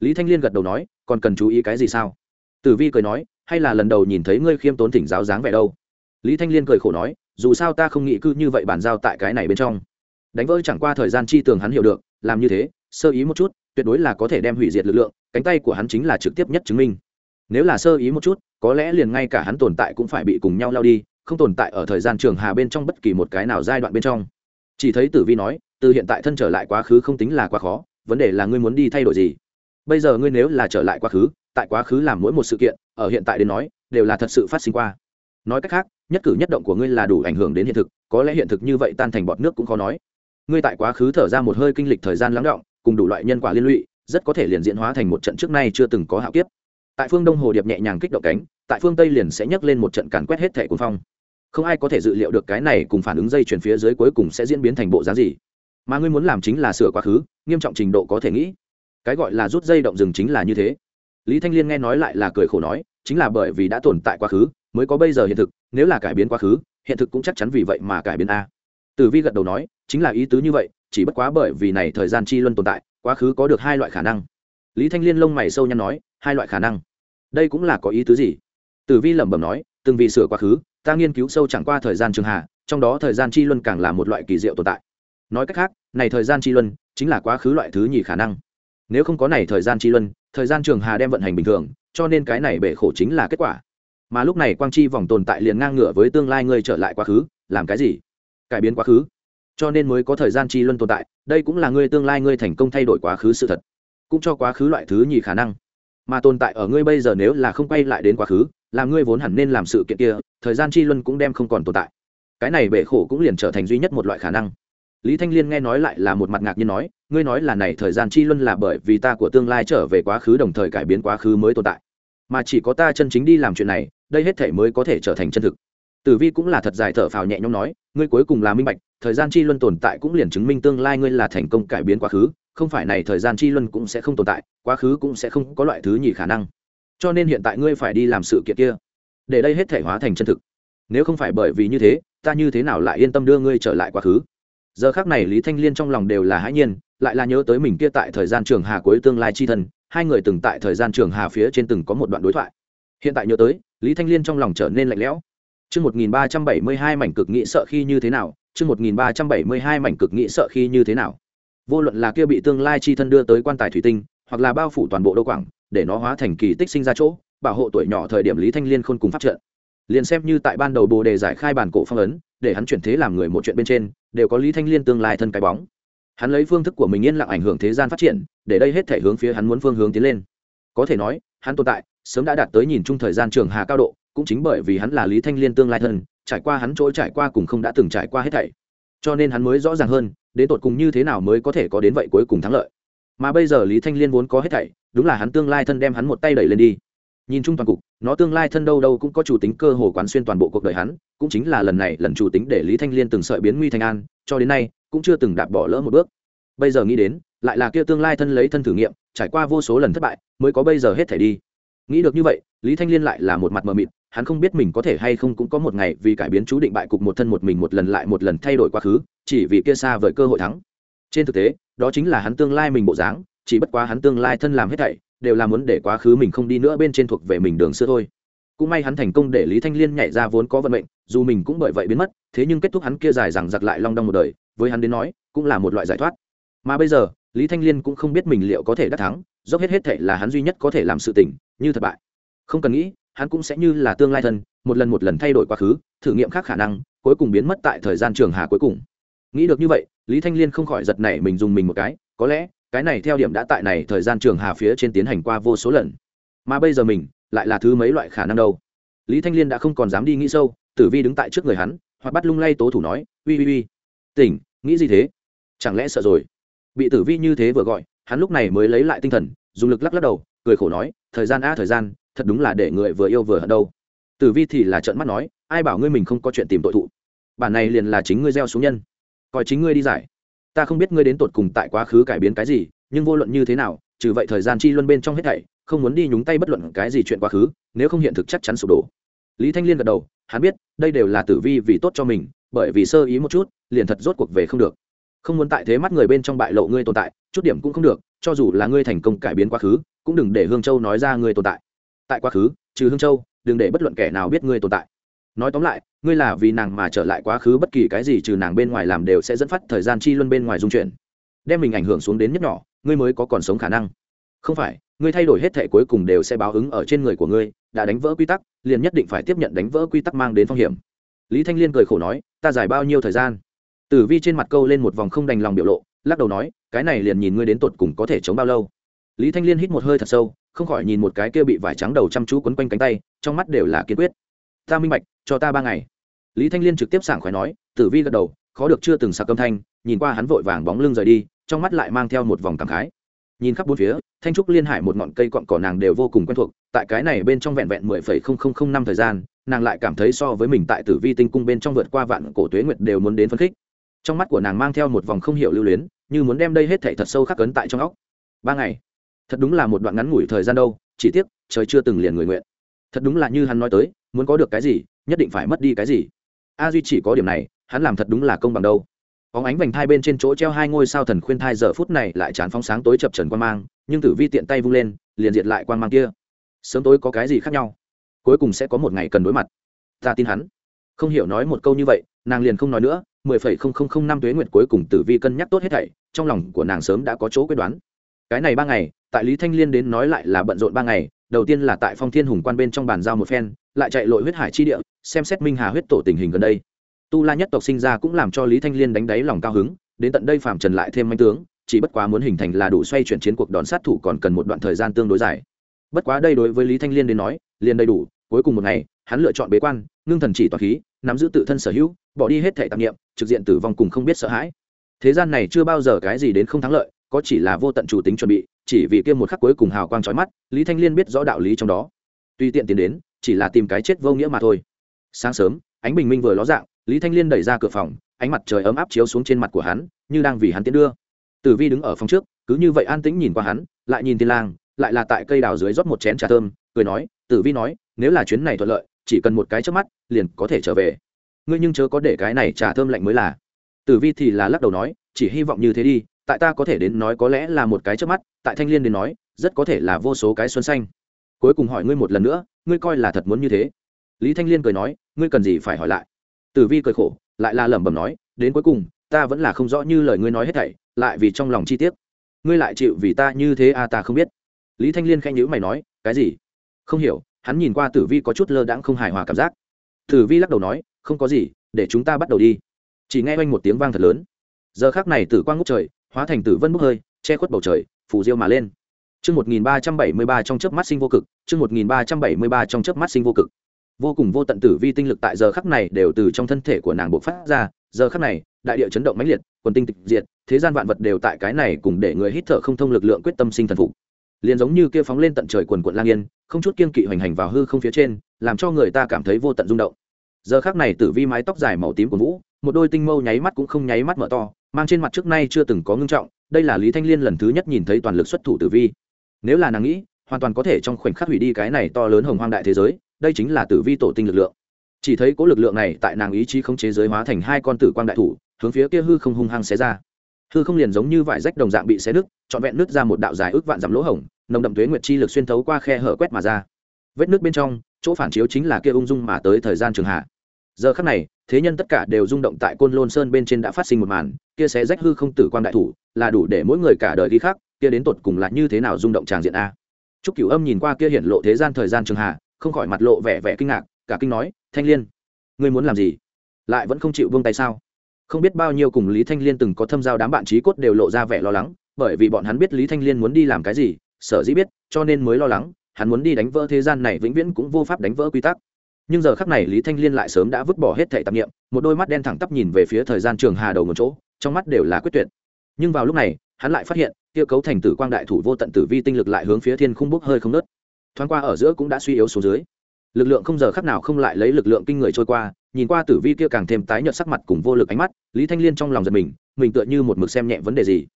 Lý thanh liên gật đầu nói, còn cần chú ý cái gì sao? Tử vi cười nói, hay là lần đầu nhìn thấy ngươi khiêm tốn thỉnh giáo dáng vẻ đâu? Lý thanh liên cười khổ nói, dù sao ta không nghĩ cư như vậy bàn giao tại cái này bên trong. Đánh vỡ chẳng qua thời gian chi tường hắn hiểu được, làm như thế, sơ ý một chút, tuyệt đối là có thể đem hủy diệt lực lượng, cánh tay của hắn chính là trực tiếp nhất chứng minh. Nếu là sơ ý một chút, có lẽ liền ngay cả hắn tồn tại cũng phải bị cùng nhau lao đi không tồn tại ở thời gian trường hà bên trong bất kỳ một cái nào giai đoạn bên trong. Chỉ thấy tử vi nói, từ hiện tại thân trở lại quá khứ không tính là quá khó, vấn đề là ngươi muốn đi thay đổi gì? Bây giờ ngươi nếu là trở lại quá khứ, tại quá khứ làm mỗi một sự kiện, ở hiện tại đến nói, đều là thật sự phát sinh qua. Nói cách khác, nhất cử nhất động của ngươi là đủ ảnh hưởng đến hiện thực, có lẽ hiện thực như vậy tan thành bọt nước cũng khó nói. Ngươi tại quá khứ thở ra một hơi kinh lịch thời gian lắng động, cùng đủ loại nhân quả liên lụy, rất có thể liền diễn hóa thành một trận trước nay chưa từng có hạo kiếp. Tại phương đông hồ điệp nhẹ nhàng kích động cánh, tại phương tây liền sẽ nhấc lên một trận càn quét hết thẻ cuồng phong không ai có thể dự liệu được cái này cùng phản ứng dây chuyển phía dưới cuối cùng sẽ diễn biến thành bộ dáng gì. Mà ngươi muốn làm chính là sửa quá khứ, nghiêm trọng trình độ có thể nghĩ. Cái gọi là rút dây động rừng chính là như thế. Lý thanh liên nghe nói lại là cười khổ nói, chính là bởi vì đã tồn tại quá khứ, mới có bây giờ hiện thực, nếu là cải biến quá khứ, hiện thực cũng chắc chắn vì vậy mà cải biến a. Tử vi gật đầu nói, chính là ý tứ như vậy, chỉ bất quá bởi vì này thời gian chi luân tồn tại, quá khứ có được hai loại khả năng. Lý thanh liên lông mày sâu nhăn nói, hai loại khả năng. Đây cũng là có ý tứ gì? Tử vi lẩm bẩm nói, từng vì sửa quá khứ ta nghiên cứu sâu chẳng qua thời gian trường hạ trong đó thời gian chi luân càng là một loại kỳ diệu tồn tại. Nói cách khác, này thời gian chi luân chính là quá khứ loại thứ nhì khả năng. Nếu không có này thời gian chi luân, thời gian trường hà đem vận hành bình thường, cho nên cái này bể khổ chính là kết quả. Mà lúc này quang chi vòng tồn tại liền ngang ngửa với tương lai ngươi trở lại quá khứ, làm cái gì? Cải biến quá khứ. Cho nên mới có thời gian chi luân tồn tại, đây cũng là ngươi tương lai ngươi thành công thay đổi quá khứ sự thật, cũng cho quá khứ loại thứ nhì khả năng. Mà tồn tại ở ngươi bây giờ nếu là không quay lại đến quá khứ làm ngươi vốn hẳn nên làm sự kiện kia, thời gian chi luân cũng đem không còn tồn tại. Cái này bể khổ cũng liền trở thành duy nhất một loại khả năng. Lý thanh liên nghe nói lại là một mặt ngạc nhiên nói, ngươi nói là này thời gian chi luân là bởi vì ta của tương lai trở về quá khứ đồng thời cải biến quá khứ mới tồn tại. Mà chỉ có ta chân chính đi làm chuyện này, đây hết thể mới có thể trở thành chân thực. Tử vi cũng là thật dài thở phào nhẹ nhõm nói, ngươi cuối cùng là minh bạch, thời gian chi luân tồn tại cũng liền chứng minh tương lai ngươi là thành công cải biến quá khứ, không phải này thời gian chi luân cũng sẽ không tồn tại, quá khứ cũng sẽ không có loại thứ nhì khả năng cho nên hiện tại ngươi phải đi làm sự kiện kia để đây hết thể hóa thành chân thực nếu không phải bởi vì như thế ta như thế nào lại yên tâm đưa ngươi trở lại quá khứ giờ khác này lý thanh liên trong lòng đều là hãi nhiên lại là nhớ tới mình kia tại thời gian trường hà cuối tương lai chi thân hai người từng tại thời gian trường hà phía trên từng có một đoạn đối thoại hiện tại nhớ tới lý thanh liên trong lòng trở nên lạnh lẽo Chương 1372 mảnh cực nghĩ sợ khi như thế nào? Chương 1372 mảnh cực nghĩ sợ khi như thế nào? Vô luận là kia bị tương lai chi thân đưa tới quan tài thủy tinh, hoặc là bao phủ toàn bộ đô quảng, để nó hóa thành kỳ tích sinh ra chỗ, bảo hộ tuổi nhỏ thời điểm Lý Thanh Liên khôn cùng pháp trận. liền xem như tại ban đầu Bồ đề giải khai bản cổ phong ấn, để hắn chuyển thế làm người một chuyện bên trên, đều có Lý Thanh Liên tương lai thân cái bóng. Hắn lấy phương thức của mình yên lặng ảnh hưởng thế gian phát triển, để đây hết thể hướng phía hắn muốn phương hướng tiến lên. Có thể nói, hắn tồn tại, sớm đã đạt tới nhìn chung thời gian trường hà cao độ, cũng chính bởi vì hắn là lý thanh liên tương lai thân trải qua hắn chỗ trải qua cùng không đã từng trải qua hết thảy cho nên hắn mới rõ ràng hơn đến tột cùng như thế nào mới có thể có đến vậy cuối cùng thắng lợi mà bây giờ lý thanh liên vốn có hết thảy, đúng là hắn tương lai thân đem hắn một tay đẩy lên đi. Nhìn chung toàn cục, nó tương lai thân đâu đâu cũng có chủ tính cơ hồ quán xuyên toàn bộ cuộc đời hắn, cũng chính là lần này lần chủ tính để lý thanh liên từng sợi biến nguy thành an, cho đến nay, cũng chưa từng đạp bỏ lỡ một bước. Bây giờ nghĩ đến, lại là kia tương lai thân lấy thân thử nghiệm, trải qua vô số lần thất bại, mới có bây giờ hết thể đi. Nghĩ được như vậy, lý thanh liên lại là một mặt mờ mịt, hắn không biết mình có thể hay không cũng có một ngày vì cải biến chú định bại cục một thân một mình một lần lại một lần thay đổi quá khứ, chỉ vì kia xa vời cơ hội thắng. Trên thực tế đó chính là hắn tương lai mình bộ dáng, chỉ bất quá hắn tương lai thân làm hết thảy, đều là muốn để quá khứ mình không đi nữa bên trên thuộc về mình đường xưa thôi. Cũng may hắn thành công để lý thanh liên nhảy ra vốn có vận mệnh, dù mình cũng bởi vậy biến mất, thế nhưng kết thúc hắn kia dài rằng giặc lại long đong một đời, với hắn đến nói, cũng là một loại giải thoát. Mà bây giờ, lý thanh liên cũng không biết mình liệu có thể đắc thắng, dốc hết hết thảy là hắn duy nhất có thể làm sự tỉnh như thất bại. Không cần nghĩ, hắn cũng sẽ như là tương lai thân, một lần một lần thay đổi quá khứ, thử nghiệm khác khả năng, cuối cùng biến mất tại thời gian trường hà cuối cùng nghĩ được như vậy, lý thanh liên không khỏi giật nảy mình dùng mình một cái, có lẽ, cái này theo điểm đã tại này thời gian trường hà phía trên tiến hành qua vô số lần. Mà bây giờ mình, lại là thứ mấy loại khả năng đâu? Lý thanh liên đã không còn dám đi nghĩ sâu, tử vi đứng tại trước người hắn, hoặc bắt lung lay tố thủ nói ui ui ui tỉnh, nghĩ gì thế? Chẳng lẽ sợ rồi? Bị tử vi như thế vừa gọi, hắn lúc này mới lấy lại tinh thần, dùng lực lắc lắc đầu, cười khổ nói, thời gian a, thời gian, thật đúng là để người vừa yêu vừa hận đâu. Tử vi thì là trợn mắt nói, ai bảo ngươi mình không có chuyện tìm tội thụ? Bản này liền là chính ngươi gieo xuống nhân coi chính ngươi đi giải. Ta không biết ngươi đến tột cùng tại quá khứ cải biến cái gì, nhưng vô luận như thế nào, trừ vậy thời gian chi luân bên trong hết thảy, không muốn đi nhúng tay bất luận cái gì chuyện quá khứ, nếu không hiện thực chắc chắn sụp đổ. Lý thanh liên gật đầu, hắn biết, đây đều là tử vi vì tốt cho mình, bởi vì sơ ý một chút, liền thật rốt cuộc về không được. Không muốn tại thế mắt người bên trong bại lộ ngươi tồn tại, chút điểm cũng không được, cho dù là ngươi thành công cải biến quá khứ, cũng đừng để hương châu nói ra ngươi tồn tại. Tại quá khứ, trừ hương châu, đừng để bất luận kẻ nào biết ngươi tồn tại. Nói tóm lại ngươi là vì nàng mà trở lại quá khứ, bất kỳ cái gì trừ nàng bên ngoài làm đều sẽ dẫn phát thời gian chi luân bên ngoài dung chuyển. Đem mình ảnh hưởng xuống đến nhất nhỏ, ngươi mới có còn sống khả năng. Không phải, ngươi thay đổi hết thể cuối cùng đều sẽ báo ứng ở trên người của ngươi, đã đánh vỡ quy tắc, liền nhất định phải tiếp nhận đánh vỡ quy tắc mang đến phong hiểm. Lý thanh liên cười khổ nói, ta giải bao nhiêu thời gian? Tử vi trên mặt câu lên một vòng không đành lòng biểu lộ, lắc đầu nói, cái này liền nhìn ngươi đến tột cùng có thể chống bao lâu. Lý thanh liên hít một hơi thật sâu, không khỏi nhìn một cái kia bị vải trắng đầu chăm chú quấn quanh cánh tay, trong mắt đều là kiên quyết. Ta minh bạch, cho ta ba ngày lý thanh liên trực tiếp sảng khoái nói, tử vi gật đầu, khó được chưa từng sạc âm thanh, nhìn qua hắn vội vàng bóng lưng rời đi, trong mắt lại mang theo một vòng cảm khái. Nhìn khắp bốn phía, thanh trúc liên hải một ngọn cây cọn cỏ nàng đều vô cùng quen thuộc, tại cái này bên trong vẹn vẹn mười phẩy không không không năm thời gian, nàng lại cảm thấy so với mình tại tử vi tinh cung bên trong vượt qua vạn cổ tuế nguyệt đều muốn đến phân khích. Trong mắt của nàng mang theo một vòng không hiểu lưu luyến, như muốn đem đây hết thảy thật sâu khắc ấn tại trong óc. Ba ngày, thật đúng là một đoạn ngắn ngủi thời gian đâu, chỉ tiếc, trời chưa từng liền người nguyện. Thật đúng là như hắn nói tới, muốn có được cái gì, nhất định phải mất đi cái gì a duy chỉ có điểm này, hắn làm thật đúng là công bằng đâu. Óng ánh vành thai bên trên chỗ treo hai ngôi sao thần khuyên thai giờ phút này lại chán phóng sáng tối chập trần quan mang, nhưng tử vi tiện tay vung lên, liền diệt lại quan mang kia. Sớm tối có cái gì khác nhau? Cuối cùng sẽ có một ngày cần đối mặt. Ta tin hắn. Không hiểu nói một câu như vậy, nàng liền không nói nữa, mười phẩy không không không năm tuế nguyệt cuối cùng tử vi cân nhắc tốt hết thảy, trong lòng của nàng sớm đã có chỗ quyết đoán. Cái này ba ngày, tại lý thanh liên đến nói lại là bận rộn ba ngày, đầu tiên là tại phong thiên hùng quan bên trong bàn giao một phen lại chạy lội huyết hải chi địa, xem xét minh hà huyết tổ tình hình gần đây. Tu la nhất tộc sinh ra cũng làm cho lý thanh liên đánh đáy lòng cao hứng, đến tận đây phạm trần lại thêm manh tướng, chỉ bất quá muốn hình thành là đủ xoay chuyển chiến cuộc đón sát thủ còn cần một đoạn thời gian tương đối dài. Bất quá đây đối với lý thanh liên đến nói, liền đầy đủ, cuối cùng một ngày, hắn lựa chọn bế quan, ngưng thần chỉ toàn khí, nắm giữ tự thân sở hữu, bỏ đi hết thể tạp nghiệm trực diện tử vong cùng không biết sợ hãi. Thế gian này chưa bao giờ cái gì đến không thắng lợi, có chỉ là vô tận chủ tính chuẩn bị, chỉ vì kia một khắc cuối cùng hào quang trói mắt, lý thanh liên biết rõ đạo lý trong đó. Tuy tiện tiến đến chỉ là tìm cái chết vô nghĩa mà thôi. Sáng sớm, ánh bình minh vừa ló dạng, lý thanh liên đẩy ra cửa phòng, ánh mặt trời ấm áp chiếu xuống trên mặt của hắn, như đang vì hắn tiến đưa. Tử vi đứng ở phòng trước, cứ như vậy an tĩnh nhìn qua hắn, lại nhìn tiên lang, lại là tại cây đào dưới rót một chén trà thơm, cười nói, tử vi nói, nếu là chuyến này thuận lợi, chỉ cần một cái trước mắt, liền có thể trở về. Ngươi nhưng chớ có để cái này trà thơm lạnh mới là. Tử vi thì là lắc đầu nói, chỉ hy vọng như thế đi, tại ta có thể đến nói có lẽ là một cái trước mắt. Tại thanh liên đến nói, rất có thể là vô số cái xuân xanh cuối cùng hỏi ngươi một lần nữa, ngươi coi là thật muốn như thế. Lý thanh liên cười nói, ngươi cần gì phải hỏi lại? Tử vi cười khổ, lại là lẩm bẩm nói, đến cuối cùng, ta vẫn là không rõ như lời ngươi nói hết thảy, lại vì trong lòng chi tiết. Ngươi lại chịu vì ta như thế à ta không biết. Lý thanh liên khanh nhữ mày nói, cái gì? Không hiểu, hắn nhìn qua tử vi có chút lơ đãng không hài hòa cảm giác. Tử vi lắc đầu nói, không có gì, để chúng ta bắt đầu đi. Chỉ nghe oanh một tiếng vang thật lớn. Giờ khác này tử quang ngút trời, hóa thành tử vân bốc hơi, che khuất bầu trời, phủ diêu mà lên chương một nghìn ba trăm bảy mươi ba trong chớp mắt sinh vô cực, chương một nghìn ba trăm bảy mươi ba trong chớp mắt sinh vô cực. Vô cùng vô tận tử vi tinh lực tại giờ khắc này đều từ trong thân thể của nàng bộc phát ra, giờ khắc này, đại địa chấn động mãnh liệt, quần tinh tịch diệt, thế gian vạn vật đều tại cái này cùng để người hít thở không thông lực lượng quyết tâm sinh thần phục. Liền giống như kia phóng lên tận trời quần quần lang yên, không chút kiên kỵ hoành hành vào hư không phía trên, làm cho người ta cảm thấy vô tận rung động. Giờ khắc này tử vi mái tóc dài màu tím của vũ, một đôi tinh mâu nháy mắt cũng không nháy mắt mở to, mang trên mặt trước nay chưa từng có ngưng trọng, đây là lý thanh liên lần thứ nhất nhìn thấy toàn lực xuất thủ tử vi nếu là nàng nghĩ, hoàn toàn có thể trong khoảnh khắc hủy đi cái này to lớn hồng hoang đại thế giới, đây chính là tử vi tổ tinh lực lượng. Chỉ thấy cố lực lượng này tại nàng ý chí không chế giới hóa thành hai con tử quang đại thủ, hướng phía kia hư không hung hăng xé ra. Hư không liền giống như vải rách đồng dạng bị xé nứt, trọn vẹn nứt ra một đạo dài ước vạn dặm lỗ hổng, nồng đậm tuế nguyệt chi lực xuyên thấu qua khe hở quét mà ra. Vết nước bên trong, chỗ phản chiếu chính là kia ung dung mà tới thời gian trường hạ. Giờ khắc này, thế nhân tất cả đều rung động tại côn lôn sơn bên trên đã phát sinh một màn, kia xé rách hư không tử quang đại thủ, là đủ để mỗi người cả đời ghi khác kia đến tột cùng là như thế nào rung động tràng diện a? Trúc Cửu Âm nhìn qua kia hiện lộ thế gian thời gian trường hạ, không khỏi mặt lộ vẻ vẻ kinh ngạc cả kinh nói thanh liên ngươi muốn làm gì? Lại vẫn không chịu buông tay sao? Không biết bao nhiêu cùng lý thanh liên từng có thâm giao đám bạn trí cốt đều lộ ra vẻ lo lắng bởi vì bọn hắn biết lý thanh liên muốn đi làm cái gì sở dĩ biết cho nên mới lo lắng hắn muốn đi đánh vỡ thế gian này vĩnh viễn cũng vô pháp đánh vỡ quy tắc. Nhưng giờ khắc này lý thanh liên lại sớm đã vứt bỏ hết thẻ tạp nghiệm một đôi mắt đen thẳng tắp nhìn về phía thời gian trường hà đầu một chỗ trong mắt đều là quyết tuyệt. Nhưng vào lúc này hắn lại phát hiện kia cấu thành tử quang đại thủ vô tận tử vi tinh lực lại hướng phía thiên khung bốc hơi không nớt thoáng qua ở giữa cũng đã suy yếu xuống dưới. Lực lượng không giờ khắc nào không lại lấy lực lượng kinh người trôi qua, nhìn qua tử vi kia càng thêm tái nhợt sắc mặt cùng vô lực ánh mắt, lý thanh liên trong lòng giật mình mình tựa như một mực xem nhẹ vấn đề gì.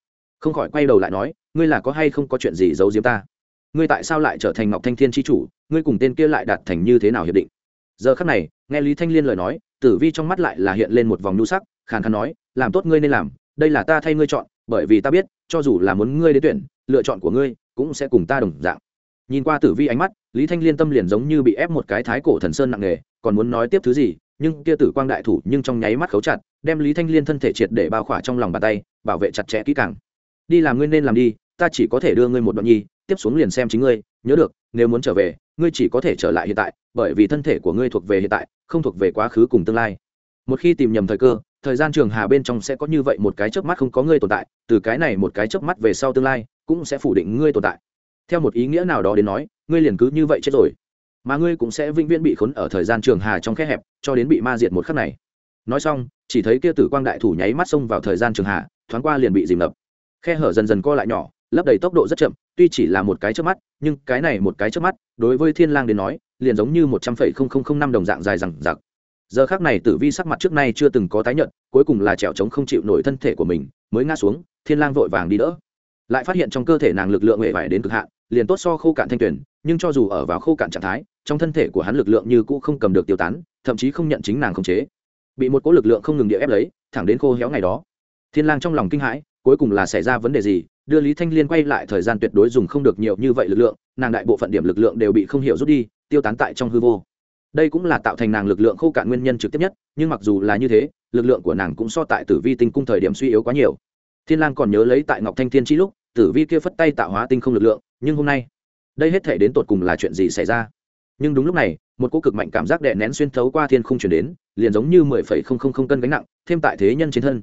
Không khỏi quay đầu lại nói, ngươi là có hay không có chuyện gì giấu giếm ta? Ngươi tại sao lại trở thành ngọc thanh thiên tri chủ? Ngươi cùng tên kia lại đạt thành như thế nào hiệp định? Giờ khắc này, nghe lý thanh liên lời nói, tử vi trong mắt lại là hiện lên một vòng nhu sắc, khàn khàn nói, làm tốt ngươi nên làm, đây là ta thay ngươi chọn, bởi vì ta biết cho dù là muốn ngươi đến tuyển, lựa chọn của ngươi cũng sẽ cùng ta đồng dạng. Nhìn qua tử vi ánh mắt, lý thanh liên tâm liền giống như bị ép một cái thái cổ thần sơn nặng nề, còn muốn nói tiếp thứ gì, nhưng kia tử quang đại thủ nhưng trong nháy mắt khấu chặt, đem lý thanh liên thân thể triệt để bao khỏa trong lòng bàn tay, bảo vệ chặt chẽ kỹ càng. Đi làm ngươi nên làm đi, ta chỉ có thể đưa ngươi một đoạn nhi, tiếp xuống liền xem chính ngươi, nhớ được, nếu muốn trở về, ngươi chỉ có thể trở lại hiện tại, bởi vì thân thể của ngươi thuộc về hiện tại, không thuộc về quá khứ cùng tương lai. Một khi tìm nhầm thời cơ thời gian trường hà bên trong sẽ có như vậy một cái chớp mắt không có ngươi tồn tại, từ cái này một cái chớp mắt về sau tương lai, cũng sẽ phủ định ngươi tồn tại. Theo một ý nghĩa nào đó đến nói, ngươi liền cứ như vậy chết rồi. Mà ngươi cũng sẽ vĩnh viễn bị khốn ở thời gian trường hà trong khe hẹp, cho đến bị ma diệt một khắc này. Nói xong, chỉ thấy kia tử quang đại thủ nháy mắt xông vào thời gian trường hà, thoáng qua liền bị dìm ngập. Khe hở dần dần co lại nhỏ, lấp đầy tốc độ rất chậm, tuy chỉ là một cái trước mắt, nhưng cái này một cái trước mắt, đối với thiên lang đến nói, liền giống như một trăm phẩy không không không năm đồng dạng dài rằng giặc giờ khác này tử vi sắc mặt trước nay chưa từng có tái nhận cuối cùng là trèo trống không chịu nổi thân thể của mình, mới ngã xuống, thiên lang vội vàng đi đỡ. Lại phát hiện trong cơ thể nàng lực lượng hệ vải đến cực hạn, liền tốt so khô cạn thanh tuyển nhưng cho dù ở vào khô cạn trạng thái, trong thân thể của hắn lực lượng như cũ không cầm được tiêu tán, thậm chí không nhận chính nàng khống chế. Bị một cỗ lực lượng không ngừng địa ép lấy, thẳng đến khô héo ngày đó. Thiên lang trong lòng kinh hãi, cuối cùng là xảy ra vấn đề gì, đưa lý thanh liên quay lại thời gian tuyệt đối dùng không được nhiều như vậy lực lượng, nàng đại bộ phận điểm lực lượng đều bị không hiểu rút đi, tiêu tán tại trong hư vô đây cũng là tạo thành nàng lực lượng khô cạn nguyên nhân trực tiếp nhất, nhưng mặc dù là như thế, lực lượng của nàng cũng so tại tử vi tinh cung thời điểm suy yếu quá nhiều. Thiên lang còn nhớ lấy tại ngọc thanh thiên chi lúc, tử vi kia phất tay tạo hóa tinh không lực lượng, nhưng hôm nay, đây hết thể đến tột cùng là chuyện gì xảy ra? Nhưng đúng lúc này, một cú cực mạnh cảm giác đè nén xuyên thấu qua thiên không chuyển đến, liền giống như mười phẩy không không không cân gánh nặng, thêm tại thế nhân trên thân.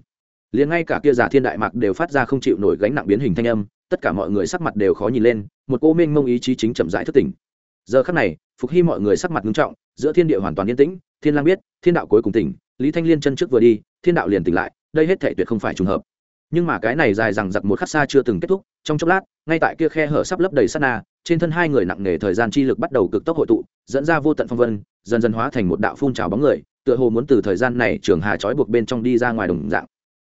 Liền ngay cả kia giả thiên đại mạc đều phát ra không chịu nổi gánh nặng biến hình thanh âm, tất cả mọi người sắc mặt đều khó nhìn lên, một cô minh mông ý chí chính chậm rãi thức tỉnh. Giờ khắc này, phục hy mọi người sắc mặt nghiêm trọng giữa thiên địa hoàn toàn yên tĩnh, thiên lang biết, thiên đạo cuối cùng tỉnh, lý thanh liên chân trước vừa đi, thiên đạo liền tỉnh lại, đây hết thể tuyệt không phải trùng hợp. Nhưng mà cái này dài rằng giặc một khắc xa chưa từng kết thúc, trong chốc lát, ngay tại kia khe hở sắp lấp đầy sát na, trên thân hai người nặng nề thời gian chi lực bắt đầu cực tốc hội tụ, dẫn ra vô tận phong vân, dần dần hóa thành một đạo phun trào bóng người, tựa hồ muốn từ thời gian này trường hà trói buộc bên trong đi ra ngoài đồng dạng.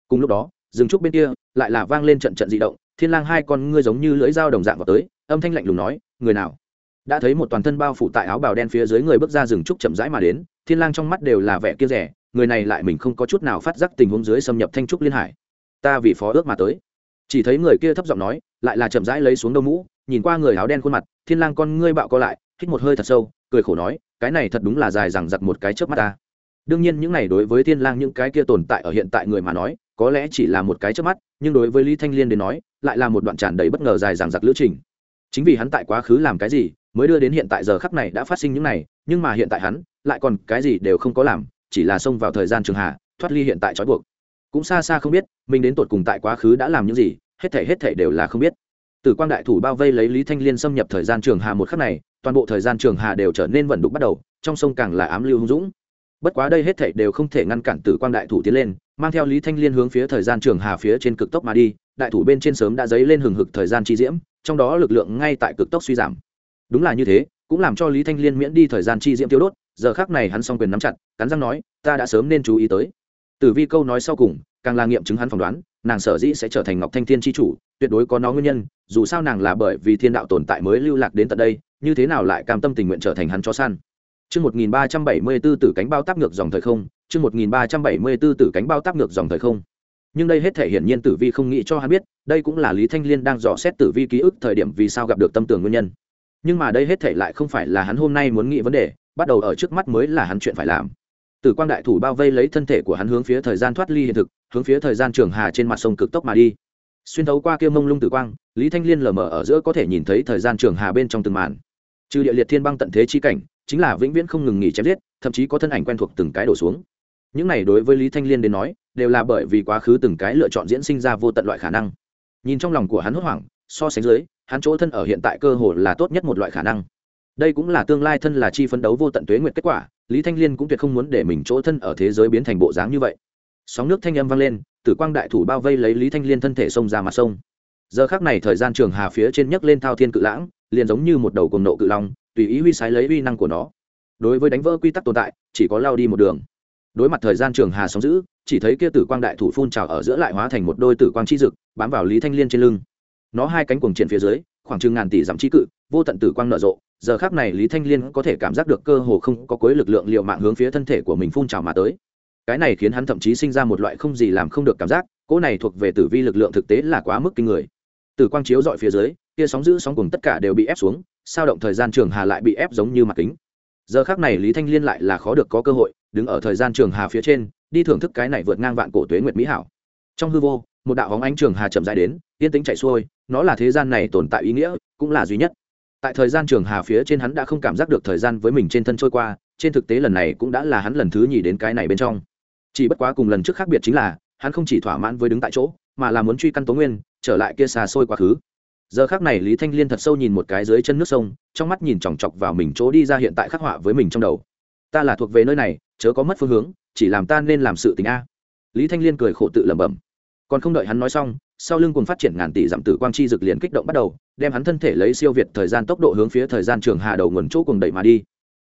Cùng lúc đó, rừng trúc bên kia lại là vang lên trận trận dị động, thiên lang hai con ngươi giống như lưỡi dao đồng dạng vào tới, âm thanh lạnh lùng nói, người nào? Đã thấy một toàn thân bao phủ tại áo bào đen phía dưới người bước ra rừng trúc chậm rãi mà đến, thiên lang trong mắt đều là vẻ kia rẻ, người này lại mình không có chút nào phát giác tình huống dưới xâm nhập thanh trúc liên hải. Ta vì phó ước mà tới. Chỉ thấy người kia thấp giọng nói, lại là chậm rãi lấy xuống đầu mũ, nhìn qua người áo đen khuôn mặt, thiên lang con ngươi bạo co lại, hít một hơi thật sâu, cười khổ nói, cái này thật đúng là dài rằng giặc một cái chớp mắt ta. Đương nhiên những này đối với thiên lang những cái kia tồn tại ở hiện tại người mà nói, có lẽ chỉ là một cái chớp mắt, nhưng đối với lý thanh liên đến nói, lại là một đoạn tràn đầy bất ngờ dài dằng dặc lữ trình. Chính vì hắn tại quá khứ làm cái gì mới đưa đến hiện tại giờ khắc này đã phát sinh những này, nhưng mà hiện tại hắn lại còn cái gì đều không có làm, chỉ là xông vào thời gian trường hạ, thoát ly hiện tại trói buộc. Cũng xa xa không biết, mình đến tột cùng tại quá khứ đã làm những gì, hết thể hết thể đều là không biết. Từ quang đại thủ bao vây lấy lý thanh liên xâm nhập thời gian trường hà một khắc này, toàn bộ thời gian trường hà đều trở nên vận đục bắt đầu, trong sông càng là ám lưu hung dũng. Bất quá đây hết thể đều không thể ngăn cản tử quang đại thủ tiến lên, mang theo lý thanh liên hướng phía thời gian trường hà phía trên cực tốc mà đi, đại thủ bên trên sớm đã dấy lên hừng hực thời gian chi diễm, trong đó lực lượng ngay tại cực tốc suy giảm đúng là như thế cũng làm cho lý thanh liên miễn đi thời gian chi diễm tiêu đốt giờ khác này hắn s o n g quyền nắm chặt cắn răng nói ta đã sớm nên chú ý tới tử vi câu nói sau cùng càng là nghiệm chứng hắn phỏng đoán nàng sở dĩ sẽ trở thành ngọc thanh thiên tri chủ tuyệt đối có nó nguyên nhân dù sao nàng là bởi vì thiên đạo tồn tại mới lưu lạc đến tận đây như thế nào lại cam tâm tình nguyện trở thành hắn cho săn Chương 1374 tử cánh bao tác ngược dòng thời không, chương 1374 tử cánh bao tác ngược dòng thời không. Nhưng đây hết thể hiển nhiên Tử Vi không nghĩ cho hắn biết, đây cũng là Lý Thanh Liên đang dò xét Tử Vi ký ức thời điểm vì sao gặp được tâm tưởng nguyên nhân. Nhưng mà đây hết thể lại không phải là hắn hôm nay muốn nghĩ vấn đề, bắt đầu ở trước mắt mới là hắn chuyện phải làm. Tử quang đại thủ bao vây lấy thân thể của hắn hướng phía thời gian thoát ly hiện thực, hướng phía thời gian trường hà trên mặt sông cực tốc mà đi. Xuyên thấu qua kia mông lung tử quang, Lý Thanh Liên lờ mờ ở giữa có thể nhìn thấy thời gian trường hà bên trong từng màn. Trừ địa liệt thiên băng tận thế chi cảnh, chính là vĩnh viễn không ngừng nghỉ chém giết thậm chí có thân ảnh quen thuộc từng cái đổ xuống những này đối với lý thanh liên đến nói đều là bởi vì quá khứ từng cái lựa chọn diễn sinh ra vô tận loại khả năng nhìn trong lòng của hắn hốt hoảng so sánh dưới hắn chỗ thân ở hiện tại cơ hồ là tốt nhất một loại khả năng. Đây cũng là tương lai thân là chi phấn đấu vô tận tuế nguyệt kết quả, lý thanh liên cũng tuyệt không muốn để mình chỗ thân ở thế giới biến thành bộ dáng như vậy. Sóng nước thanh âm vang lên, tử quang đại thủ bao vây lấy lý thanh liên thân thể xông ra mặt sông. Giờ khác này thời gian trường hà phía trên nhấc lên thao thiên cự lãng, liền giống như một đầu cùng nộ cự long, tùy ý huy sái lấy uy năng của nó. Đối với đánh vỡ quy tắc tồn tại, chỉ có lao đi một đường. Đối mặt thời gian trường hà sóng giữ chỉ thấy kia tử quang đại thủ phun trào ở giữa lại hóa thành một đôi tử quang chi dực, bám vào lý thanh liên trên lưng nó hai cánh cuồng triển phía dưới, khoảng chừng ngàn tỷ dặm trí cự, vô tận tử quang nở rộ. Giờ khác này, lý thanh liên có thể cảm giác được cơ hồ không có cuối lực lượng liệu mạng hướng phía thân thể của mình phun trào mà tới. Cái này khiến hắn thậm chí sinh ra một loại không gì làm không được cảm giác, cỗ này thuộc về tử vi lực lượng thực tế là quá mức kinh người. Tử quang chiếu dọi phía dưới kia sóng giữ sóng cùng tất cả đều bị ép xuống, sao động thời gian trường hà lại bị ép giống như mặt kính. Giờ khác này, lý thanh liên lại là khó được có cơ hội, đứng ở thời gian trường hà phía trên, đi thưởng thức cái này vượt ngang vạn cổ tuế nguyệt mỹ hảo. Trong hư vô, một đạo hóng ánh trường hà chậm dài đến, yên tĩnh chạy xuôi nó là thế gian này tồn tại ý nghĩa, cũng là duy nhất. Tại thời gian trường hà phía trên hắn đã không cảm giác được thời gian với mình trên thân trôi qua, trên thực tế lần này cũng đã là hắn lần thứ nhì đến cái này bên trong. Chỉ bất quá cùng lần trước khác biệt chính là, hắn không chỉ thỏa mãn với đứng tại chỗ, mà là muốn truy căn tố nguyên, trở lại kia xa xôi quá khứ. Giờ khác này lý thanh liên thật sâu nhìn một cái dưới chân nước sông, trong mắt nhìn chòng chọc vào mình chỗ đi ra hiện tại khắc họa với mình trong đầu. Ta là thuộc về nơi này, chớ có mất phương hướng, chỉ làm ta nên làm sự tình a. Lý thanh liên cười khổ tự lẩm bẩm. Còn không đợi hắn nói xong sau lưng cùng phát triển ngàn tỷ dặm tử quang chi dực liền kích động bắt đầu, đem hắn thân thể lấy siêu việt thời gian tốc độ hướng phía thời gian trường hà đầu nguồn chỗ cùng đẩy mà đi.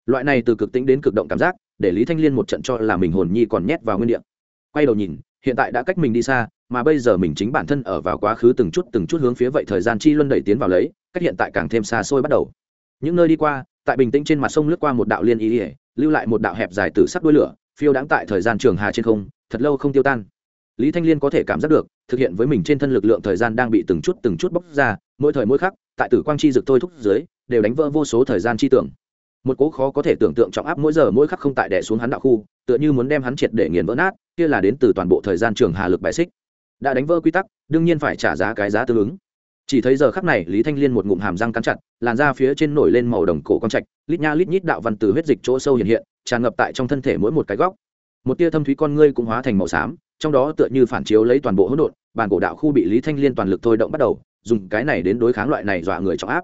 Loại này từ cực tính đến cực động cảm giác, để lý thanh liên một trận cho là mình hồn nhi còn nhét vào nguyên địa. Quay đầu nhìn, hiện tại đã cách mình đi xa, mà bây giờ mình chính bản thân ở vào quá khứ từng chút từng chút hướng phía vậy thời gian chi luân đẩy tiến vào lấy, cách hiện tại càng thêm xa xôi bắt đầu. Những nơi đi qua, tại bình tĩnh trên mặt sông lướt qua một đạo liên ý ỉa lưu lại một đạo hẹp dài từ sắc đuôi lửa, phiêu đáng tại thời gian trường hà trên không, thật lâu không tiêu tan. Lý thanh liên có thể cảm giác được thực hiện với mình trên thân lực lượng thời gian đang bị từng chút từng chút bóc ra, mỗi thời mỗi khắc, tại tử quang chi dực tôi thúc dưới, đều đánh vỡ vô số thời gian chi tưởng. Một cố khó có thể tưởng tượng trọng áp mỗi giờ mỗi khắc không tại đẻ xuống hắn đạo khu, tựa như muốn đem hắn triệt để nghiền vỡ nát, kia là đến từ toàn bộ thời gian trường hà lực bài xích. Đã đánh vỡ quy tắc, đương nhiên phải trả giá cái giá tương ứng. Chỉ thấy giờ khắc này, lý thanh liên một ngụm hàm răng cắn chặt, làn da phía trên nổi lên màu đồng cổ con trạch, lít nha lít nhít đạo văn từ huyết dịch chỗ sâu hiện hiện, tràn ngập tại trong thân thể mỗi một cái góc. Một tia thâm thúy con ngươi cũng hóa thành màu xám trong đó tựa như phản chiếu lấy toàn bộ hỗn độn, bản cổ đạo khu bị lý thanh liên toàn lực thôi động bắt đầu, dùng cái này đến đối kháng loại này dọa người trọng áp.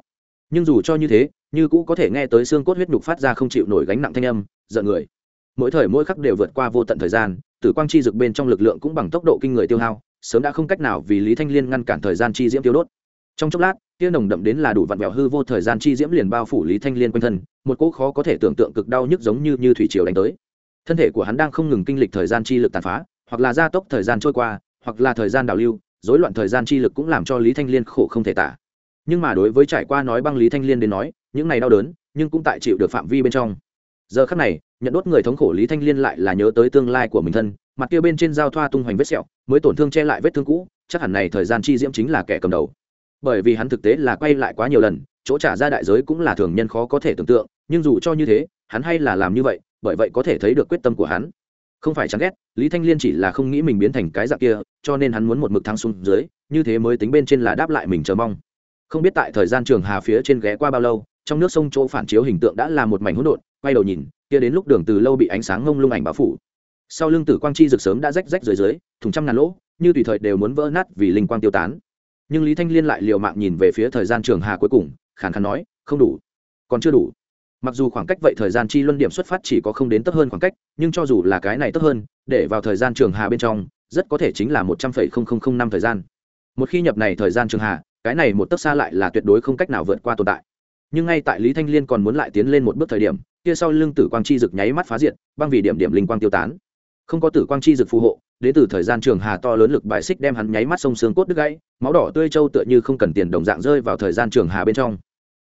Nhưng dù cho như thế, như cũ có thể nghe tới xương cốt huyết nhục phát ra không chịu nổi gánh nặng thanh âm, giận người. Mỗi thời mỗi khắc đều vượt qua vô tận thời gian, tử quang chi dực bên trong lực lượng cũng bằng tốc độ kinh người tiêu hao, sớm đã không cách nào vì lý thanh liên ngăn cản thời gian chi diễm tiêu đốt. Trong chốc lát, tia nồng đậm đến là đủ vặn vẹo hư vô thời gian chi diễm liền bao phủ lý thanh liên quanh thân, một cỗ khó có thể tưởng tượng cực đau nhức giống như như thủy triều đánh tới. Thân thể của hắn đang không ngừng kinh lịch thời gian chi lực tàn phá hoặc là gia tốc thời gian trôi qua, hoặc là thời gian đào lưu, rối loạn thời gian chi lực cũng làm cho lý thanh liên khổ không thể tả. Nhưng mà đối với trải qua nói băng lý thanh liên đến nói, những này đau đớn, nhưng cũng tại chịu được phạm vi bên trong. Giờ khắc này, nhận đốt người thống khổ lý thanh liên lại là nhớ tới tương lai của mình thân, mặt kia bên trên giao thoa tung hoành vết sẹo, mới tổn thương che lại vết thương cũ, chắc hẳn này thời gian chi diễm chính là kẻ cầm đầu. Bởi vì hắn thực tế là quay lại quá nhiều lần, chỗ trả ra đại giới cũng là thường nhân khó có thể tưởng tượng, nhưng dù cho như thế, hắn hay là làm như vậy, bởi vậy có thể thấy được quyết tâm của hắn không phải chán ghét, lý thanh liên chỉ là không nghĩ mình biến thành cái dạng kia, cho nên hắn muốn một mực thắng xuống dưới, như thế mới tính bên trên là đáp lại mình chờ mong. Không biết tại thời gian trường hà phía trên ghé qua bao lâu, trong nước sông chỗ phản chiếu hình tượng đã là một mảnh hỗn độn, quay đầu nhìn, kia đến lúc đường từ lâu bị ánh sáng ngông lung ảnh bao phủ. Sau lưng tử quang chi rực sớm đã rách rách dưới dưới, thùng trăm ngàn lỗ, như tùy thời đều muốn vỡ nát vì linh quang tiêu tán. Nhưng lý thanh liên lại liều mạng nhìn về phía thời gian trường hà cuối cùng, khàn khàn nói, không đủ, còn chưa đủ mặc dù khoảng cách vậy thời gian chi luân điểm xuất phát chỉ có không đến tấp hơn khoảng cách, nhưng cho dù là cái này tấp hơn, để vào thời gian trường hà bên trong, rất có thể chính là một trăm phẩy không không không năm thời gian. Một khi nhập này thời gian trường hà, cái này một tấc xa lại là tuyệt đối không cách nào vượt qua tồn tại. Nhưng ngay tại lý thanh liên còn muốn lại tiến lên một bước thời điểm, kia sau lưng tử quang chi rực nháy mắt phá diệt, băng vì điểm điểm linh quang tiêu tán. Không có tử quang chi rực phù hộ, đến từ thời gian trường hà to lớn lực bài xích đem hắn nháy mắt sông xương cốt đứt gãy, máu đỏ tươi trâu tựa như không cần tiền đồng dạng rơi vào thời gian trường hà bên trong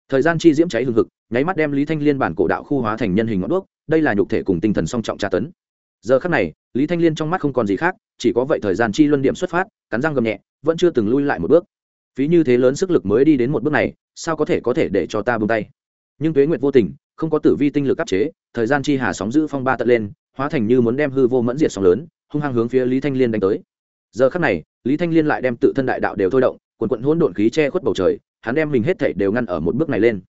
thời gian chi diễm cháy hừng hực, nháy mắt đem lý thanh liên bản cổ đạo khu hóa thành nhân hình ngọn đuốc, đây là nhục thể cùng tinh thần song trọng tra tấn. Giờ khắc này, lý thanh liên trong mắt không còn gì khác, chỉ có vậy thời gian chi luân điểm xuất phát, cắn răng gầm nhẹ, vẫn chưa từng lui lại một bước. Phí như thế lớn sức lực mới đi đến một bước này, sao có thể có thể để cho ta buông tay? Nhưng tuế nguyệt vô tình, không có tử vi tinh lực áp chế, thời gian chi hà sóng giữ phong ba tận lên, hóa thành như muốn đem hư vô mẫn diệt sóng lớn, hung hăng hướng phía lý thanh liên đánh tới. Giờ khắc này, lý thanh liên lại đem tự thân đại đạo đều thôi động, quần quận hỗn độn khí che khuất bầu trời hắn đem mình hết thảy đều ngăn ở một bước này lên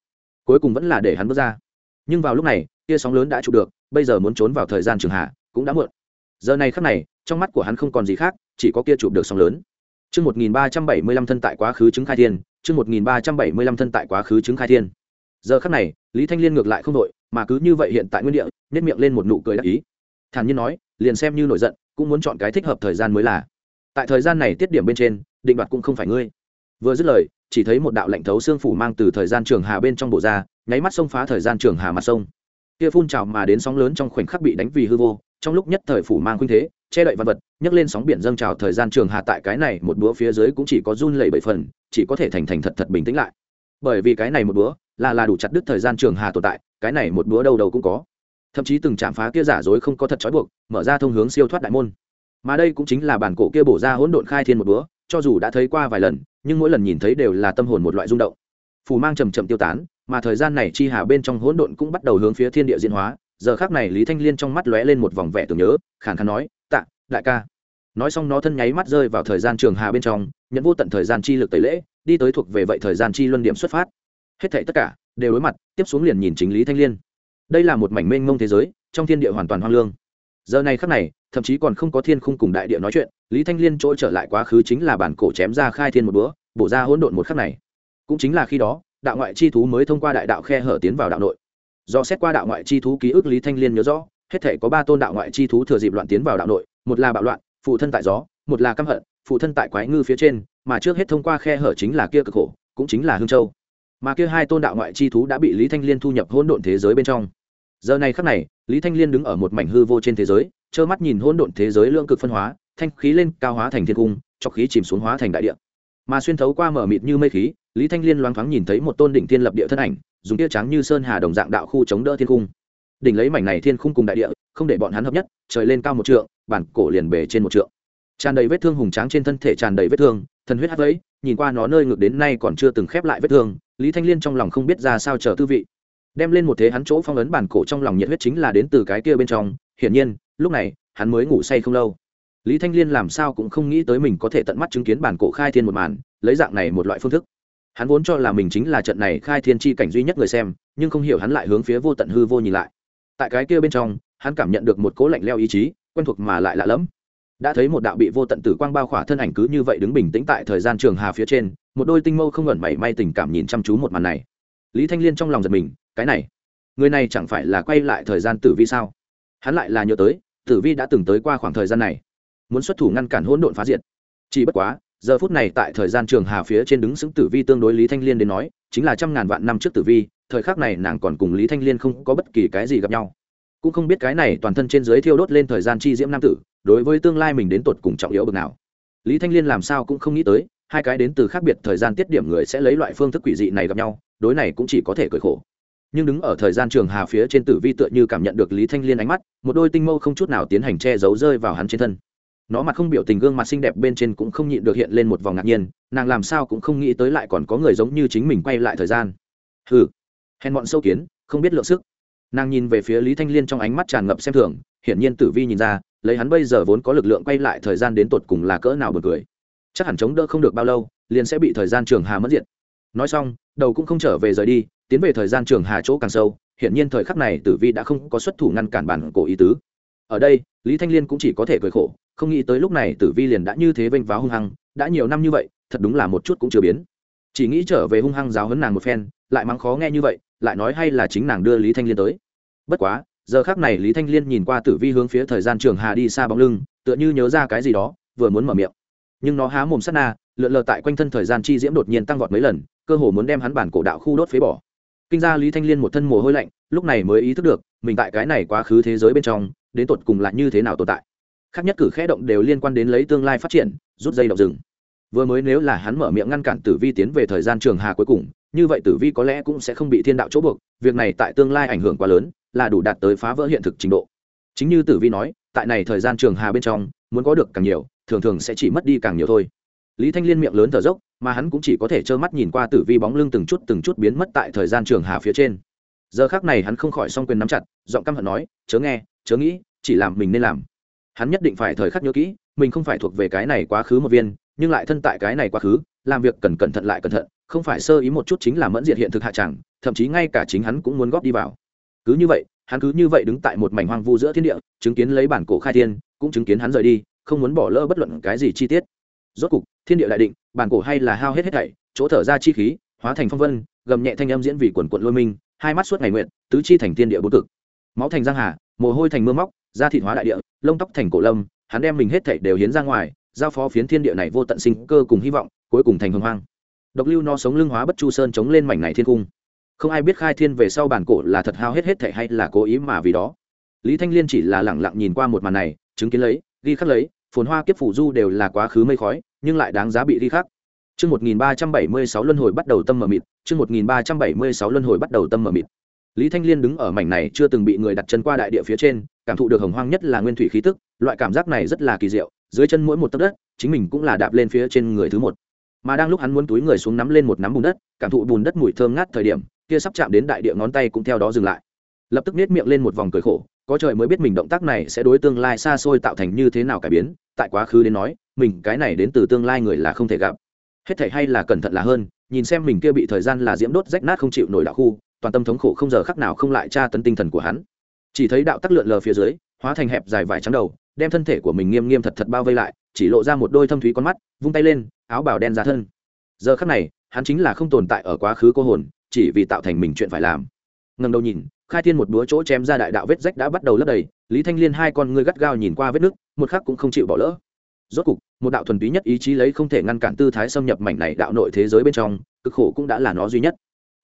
cuối cùng vẫn là để hắn bước ra nhưng vào lúc này kia sóng lớn đã chụp được bây giờ muốn trốn vào thời gian trường hạ cũng đã muộn giờ này khắc này trong mắt của hắn không còn gì khác chỉ có kia chụp được sóng lớn Chương 1375 thân tại quá khứ chứng khai thiên, chương 1375 thân tại quá khứ chứng khai thiên. Giờ khắc này, Lý Thanh Liên ngược lại không đổi, mà cứ như vậy hiện tại nguyên địa, nhếch miệng lên một nụ cười đắc ý. Thản nhiên nói, liền xem như nổi giận, cũng muốn chọn cái thích hợp thời gian mới là. Tại thời gian này tiết điểm bên trên, định đoạt cũng không phải ngươi. Vừa dứt lời, chỉ thấy một đạo lạnh thấu xương phủ mang từ thời gian trường hà bên trong bộ ra, nháy mắt xông phá thời gian trường hà mặt sông. Kia phun trào mà đến sóng lớn trong khoảnh khắc bị đánh vì hư vô, trong lúc nhất thời phủ mang khuynh thế, che đậy văn vật nhấc lên sóng biển dâng trào thời gian trường hà tại cái này một búa phía dưới cũng chỉ có run lẩy bảy phần chỉ có thể thành thành thật thật bình tĩnh lại. Bởi vì cái này một búa là là đủ chặt đứt thời gian trường hà tồn tại cái này một búa đâu đầu cũng có. Thậm chí từng chạm phá kia giả dối không có thật trói buộc mở ra thông hướng siêu thoát đại môn. Mà đây cũng chính là bản cổ kia bổ ra hỗn độn khai thiên một búa cho dù đã thấy qua vài lần, nhưng mỗi lần nhìn thấy đều là tâm hồn một loại rung động. Phù mang trầm trầm tiêu tán, mà thời gian này chi hà bên trong hỗn độn cũng bắt đầu hướng phía thiên địa diễn hóa. Giờ khác này lý thanh liên trong mắt lóe lên một vòng vẻ tưởng nhớ, khàn khàn nói, tạ, đại ca. Nói xong nó thân nháy mắt rơi vào thời gian trường hà bên trong, nhận vô tận thời gian chi lực tẩy lễ, đi tới thuộc về vậy thời gian chi luân điểm xuất phát. Hết thảy tất cả đều đối mặt, tiếp xuống liền nhìn chính lý thanh liên. Đây là một mảnh mênh mông thế giới, trong thiên địa hoàn toàn hoang lương. Giờ này khắc này thậm chí còn không có thiên khung cùng đại địa nói chuyện, lý thanh liên trôi trở lại quá khứ chính là bản cổ chém ra khai thiên một bữa, bổ ra hỗn độn một khắc này. Cũng chính là khi đó, đạo ngoại chi thú mới thông qua đại đạo khe hở tiến vào đạo nội. Do xét qua đạo ngoại chi thú ký ức lý thanh liên nhớ rõ, hết thể có ba tôn đạo ngoại chi thú thừa dịp loạn tiến vào đạo nội, một là bạo loạn, phụ thân tại gió, một là căm hận, phụ thân tại quái ngư phía trên, mà trước hết thông qua khe hở chính là kia cực khổ, cũng chính là hương châu. Mà kia hai tôn đạo ngoại chi thú đã bị lý thanh liên thu nhập hỗn độn thế giới bên trong. Giờ này khắc này, lý thanh liên đứng ở một mảnh hư vô trên thế giới trơ mắt nhìn hỗn độn thế giới lượng cực phân hóa, thanh khí lên, cao hóa thành thiên cung, cho khí chìm xuống hóa thành đại địa. Mà xuyên thấu qua mở mịt như mây khí, lý thanh liên loáng thoáng nhìn thấy một tôn đỉnh thiên lập địa thân ảnh, dùng tia trắng như sơn hà đồng dạng đạo khu chống đỡ thiên cung. Đỉnh lấy mảnh này thiên khung cùng đại địa, không để bọn hắn hợp nhất, trời lên cao một trượng, bản cổ liền bề trên một trượng. Tràn đầy vết thương hùng tráng trên thân thể tràn đầy vết thương, thần huyết hắt vẫy, nhìn qua nó nơi ngược đến nay còn chưa từng khép lại vết thương, lý thanh liên trong lòng không biết ra sao chờ tư vị. Đem lên một thế hắn chỗ phong ấn bản cổ trong lòng nhiệt huyết chính là đến từ cái kia bên trong, hiển nhiên lúc này, hắn mới ngủ say không lâu. Lý thanh liên làm sao cũng không nghĩ tới mình có thể tận mắt chứng kiến bản cổ khai thiên một màn, lấy dạng này một loại phương thức. Hắn vốn cho là mình chính là trận này khai thiên tri cảnh duy nhất người xem, nhưng không hiểu hắn lại hướng phía vô tận hư vô nhìn lại. Tại cái kia bên trong, hắn cảm nhận được một cố lạnh leo ý chí, quen thuộc mà lại lạ lẫm. Đã thấy một đạo bị vô tận tử quang bao khỏa thân ảnh cứ như vậy đứng bình tĩnh tại thời gian trường hà phía trên, một đôi tinh mâu không ngẩn mảy may tình cảm nhìn chăm chú một màn này. Lý thanh liên trong lòng giật mình, cái này, người này chẳng phải là quay lại thời gian tử vi sao? Hắn lại là nhớ tới tử vi đã từng tới qua khoảng thời gian này, muốn xuất thủ ngăn cản hỗn độn phá diệt. Chỉ bất quá, giờ phút này tại thời gian trường hà phía trên đứng xứng tử vi tương đối lý thanh liên đến nói, chính là trăm ngàn vạn năm trước tử vi, thời khắc này nàng còn cùng lý thanh liên không có bất kỳ cái gì gặp nhau. Cũng không biết cái này toàn thân trên dưới thiêu đốt lên thời gian chi diễm nam tử, đối với tương lai mình đến tột cùng trọng yếu bực nào. Lý thanh liên làm sao cũng không nghĩ tới, hai cái đến từ khác biệt thời gian tiết điểm người sẽ lấy loại phương thức quỷ dị này gặp nhau, đối này cũng chỉ có thể cười khổ nhưng đứng ở thời gian trường hà phía trên tử vi tựa như cảm nhận được lý thanh liên ánh mắt, một đôi tinh mâu không chút nào tiến hành che giấu rơi vào hắn trên thân. Nó mặt không biểu tình gương mặt xinh đẹp bên trên cũng không nhịn được hiện lên một vòng ngạc nhiên, nàng làm sao cũng không nghĩ tới lại còn có người giống như chính mình quay lại thời gian. Hừ, hèn bọn sâu kiến, không biết lượng sức. Nàng nhìn về phía lý thanh liên trong ánh mắt tràn ngập xem thường, hiển nhiên tử vi nhìn ra, lấy hắn bây giờ vốn có lực lượng quay lại thời gian đến tột cùng là cỡ nào bật cười. Chắc hẳn chống đỡ không được bao lâu, liền sẽ bị thời gian trường hà mất diệt. Nói xong, đầu cũng không trở về rời đi tiến về thời gian trường hà chỗ càng sâu, hiển nhiên thời khắc này tử vi đã không có xuất thủ ngăn cản bản cổ ý tứ. Ở đây, lý thanh liên cũng chỉ có thể cười khổ, không nghĩ tới lúc này tử vi liền đã như thế vênh váo hung hăng, đã nhiều năm như vậy, thật đúng là một chút cũng chưa biến. Chỉ nghĩ trở về hung hăng giáo hấn nàng một phen, lại mắng khó nghe như vậy, lại nói hay là chính nàng đưa lý thanh liên tới. Bất quá, giờ khác này lý thanh liên nhìn qua tử vi hướng phía thời gian trường hà đi xa bóng lưng, tựa như nhớ ra cái gì đó, vừa muốn mở miệng. Nhưng nó há mồm sắt na, lượn lờ tại quanh thân thời gian chi diễm đột nhiên tăng vọt mấy lần, cơ hồ muốn đem hắn bản cổ đạo khu đốt phế bỏ kinh gia lý thanh liên một thân mồ hôi lạnh, lúc này mới ý thức được, mình tại cái này quá khứ thế giới bên trong, đến tột cùng là như thế nào tồn tại. Khác nhất cử khẽ động đều liên quan đến lấy tương lai phát triển, rút dây động rừng. Vừa mới nếu là hắn mở miệng ngăn cản tử vi tiến về thời gian trường hà cuối cùng, như vậy tử vi có lẽ cũng sẽ không bị thiên đạo chỗ buộc, việc này tại tương lai ảnh hưởng quá lớn, là đủ đạt tới phá vỡ hiện thực trình độ. Chính như tử vi nói, tại này thời gian trường hà bên trong, muốn có được càng nhiều, thường thường sẽ chỉ mất đi càng nhiều thôi. Lý thanh liên miệng lớn thở dốc mà hắn cũng chỉ có thể trơ mắt nhìn qua tử vi bóng lưng từng chút từng chút biến mất tại thời gian trường hà phía trên. Giờ khác này hắn không khỏi s o n g quyền nắm chặt, giọng căm hận nói, chớ nghe, chớ nghĩ, chỉ làm mình nên làm. Hắn nhất định phải thời khắc nhớ kỹ, mình không phải thuộc về cái này quá khứ một viên, nhưng lại thân tại cái này quá khứ, làm việc cần cẩn thận lại cẩn thận, không phải sơ ý một chút chính là mẫn diệt hiện thực hạ chẳng, thậm chí ngay cả chính hắn cũng muốn góp đi vào. Cứ như vậy, hắn cứ như vậy đứng tại một mảnh hoang vu giữa thiên địa, chứng kiến lấy bản cổ khai thiên, cũng chứng kiến hắn rời đi, không muốn bỏ lỡ bất luận cái gì chi tiết. Rốt cục, thiên địa đại định bản cổ hay là hao hết hết thảy, chỗ thở ra chi khí, hóa thành phong vân, gầm nhẹ thanh âm diễn vì quần quận lôi minh, hai mắt suốt ngày nguyện, tứ chi thành tiên địa bốn cực. Máu thành giang hà, mồ hôi thành mưa móc, da thịt hóa đại địa, lông tóc thành cổ lâm, hắn đem mình hết thảy đều hiến ra ngoài, giao phó phiến thiên địa này vô tận sinh cơ cùng hy vọng, cuối cùng thành hồng hoang. Độc lưu no sống lưng hóa bất chu sơn chống lên mảnh này thiên cung. Không ai biết khai thiên về sau bản cổ là thật hao hết hết thảy hay là cố ý mà vì đó. Lý thanh liên chỉ là lẳng lặng nhìn qua một màn này, chứng kiến lấy, ghi khắc lấy phồn hoa kiếp phủ du đều là quá khứ mây khói nhưng lại đáng giá bị ghi khắc Chương 1376 luân hồi bắt đầu tâm mở mịt, chương 1376 luân hồi bắt đầu tâm mở mịt. Lý Thanh Liên đứng ở mảnh này chưa từng bị người đặt chân qua đại địa phía trên, cảm thụ được hồng hoang nhất là nguyên thủy khí tức, loại cảm giác này rất là kỳ diệu, dưới chân mỗi một tấc đất, chính mình cũng là đạp lên phía trên người thứ một. Mà đang lúc hắn muốn túi người xuống nắm lên một nắm bùn đất, cảm thụ bùn đất mùi thơm ngát thời điểm, kia sắp chạm đến đại địa ngón tay cũng theo đó dừng lại. Lập tức nết miệng lên một vòng cười khổ, có trời mới biết mình động tác này sẽ đối tương lai xa xôi tạo thành như thế nào cải biến, tại quá khứ đến nói, mình cái này đến từ tương lai người là không thể gặp. Hết thể hay là cẩn thận là hơn nhìn xem mình kia bị thời gian là diễm đốt rách nát không chịu nổi đạo khu toàn tâm thống khổ không giờ khắc nào không lại tra tấn tinh thần của hắn. Chỉ thấy đạo tắc lượn lờ phía dưới hóa thành hẹp dài vải trắng đầu đem thân thể của mình nghiêm nghiêm thật thật bao vây lại chỉ lộ ra một đôi thâm thúy con mắt vung tay lên áo bào đen ra thân. Giờ khắc này hắn chính là không tồn tại ở quá khứ cô hồn chỉ vì tạo thành mình chuyện phải làm. Ngần đầu nhìn khai thiên một búa chỗ chém ra đại đạo vết rách đã bắt đầu lấp đầy, lý thanh liên hai con ngươi gắt gao nhìn qua vết nước, một khắc cũng không chịu bỏ lỡ. Rốt cục, một đạo thuần túy nhất ý chí lấy không thể ngăn cản tư thái xâm nhập mảnh này đạo nội thế giới bên trong, cực khổ cũng đã là nó duy nhất.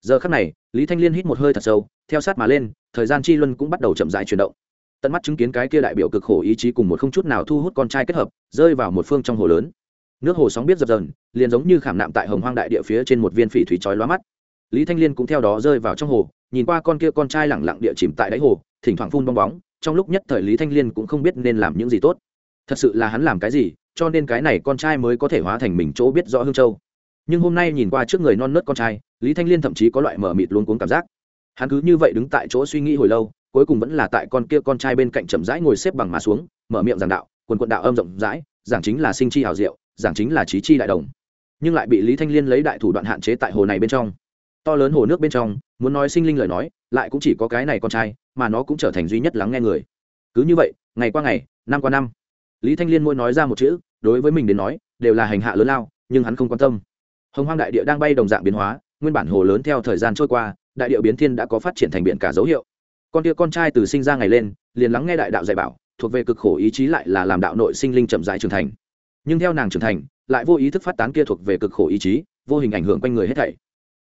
Giờ khắc này, lý thanh liên hít một hơi thật sâu, theo sát mà lên, thời gian chi luân cũng bắt đầu chậm rãi chuyển động. Tận mắt chứng kiến cái kia đại biểu cực khổ ý chí cùng một không chút nào thu hút con trai kết hợp, rơi vào một phương trong hồ lớn. Nước hồ sóng biết dập dần liền giống như khảm nạm tại hồng hoang đại địa phía trên một viên phỉ thủy chói lóa mắt. Lý thanh liên cũng theo đó rơi vào trong hồ nhìn qua con kia con trai lẳng lặng địa chìm tại đáy hồ, thỉnh thoảng phun bong bóng, trong lúc nhất thời lý thanh liên cũng không biết nên làm những gì tốt. Thật sự là hắn làm cái gì, cho nên cái này con trai mới có thể hóa thành mình chỗ biết rõ hương châu. Nhưng hôm nay nhìn qua trước người non nớt con trai, lý thanh liên thậm chí có loại mở mịt luôn cuống cảm giác. Hắn cứ như vậy đứng tại chỗ suy nghĩ hồi lâu, cuối cùng vẫn là tại con kia con trai bên cạnh chậm rãi ngồi xếp bằng mà xuống, mở miệng giảng đạo, quần quận đạo âm rộng rãi, giảng chính là sinh chi hào diệu, giảng chính là trí chi đại đồng. Nhưng lại bị lý thanh liên lấy đại thủ đoạn hạn chế tại hồ này bên trong to lớn hồ nước bên trong, muốn nói sinh linh lời nói, lại cũng chỉ có cái này con trai, mà nó cũng trở thành duy nhất lắng nghe người. Cứ như vậy, ngày qua ngày, năm qua năm, lý thanh liên mỗi nói ra một chữ, đối với mình đến nói, đều là hành hạ lớn lao, nhưng hắn không quan tâm. Hồng hoang đại địa đang bay đồng dạng biến hóa, nguyên bản hồ lớn theo thời gian trôi qua, đại địa biến thiên đã có phát triển thành biển cả dấu hiệu. Con tia con trai từ sinh ra ngày lên, liền lắng nghe đại đạo dạy bảo, thuộc về cực khổ ý chí lại là làm đạo nội sinh linh chậm rãi trưởng thành. Nhưng theo nàng trưởng thành, lại vô ý thức phát tán kia thuộc về cực khổ ý chí, vô hình ảnh hưởng quanh người hết thảy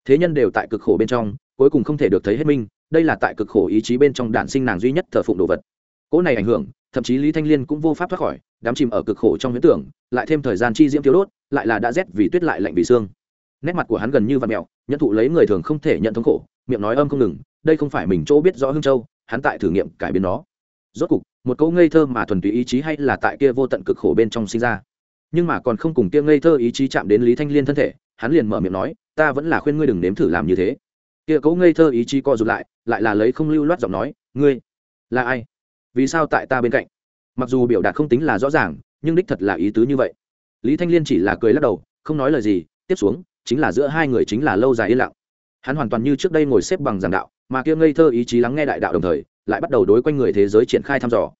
thế nhân đều tại cực khổ bên trong, cuối cùng không thể được thấy hết minh đây là tại cực khổ ý chí bên trong đạn sinh nàng duy nhất thờ phụng đồ vật. Cỗ này ảnh hưởng, thậm chí lý thanh liên cũng vô pháp thoát khỏi, đám chìm ở cực khổ trong huyễn tưởng, lại thêm thời gian chi diễm thiếu đốt, lại là đã rét vì tuyết lại lạnh vì xương. Nét mặt của hắn gần như vạt mẹo nhận thụ lấy người thường không thể nhận thống khổ, miệng nói âm không ngừng, đây không phải mình chỗ biết rõ hương châu, hắn tại thử nghiệm cải biến nó. Rốt cục, một câu ngây thơ mà thuần túy ý chí hay là tại kia vô tận cực khổ bên trong sinh ra. Nhưng mà còn không cùng kia ngây thơ ý chí chạm đến lý thanh liên thân thể, hắn liền mở miệng nói ta vẫn là khuyên ngươi đừng nếm thử làm như thế. Kia cấu ngây thơ ý chí co rụt lại lại là lấy không lưu loát giọng nói, ngươi là ai? Vì sao tại ta bên cạnh? Mặc dù biểu đạt không tính là rõ ràng, nhưng đích thật là ý tứ như vậy. Lý thanh liên chỉ là cười lắc đầu, không nói lời gì, tiếp xuống, chính là giữa hai người chính là lâu dài yên lặng. Hắn hoàn toàn như trước đây ngồi xếp bằng giảng đạo, mà kia ngây thơ ý chí lắng nghe đại đạo đồng thời, lại bắt đầu đối quanh người thế giới triển khai thăm dò.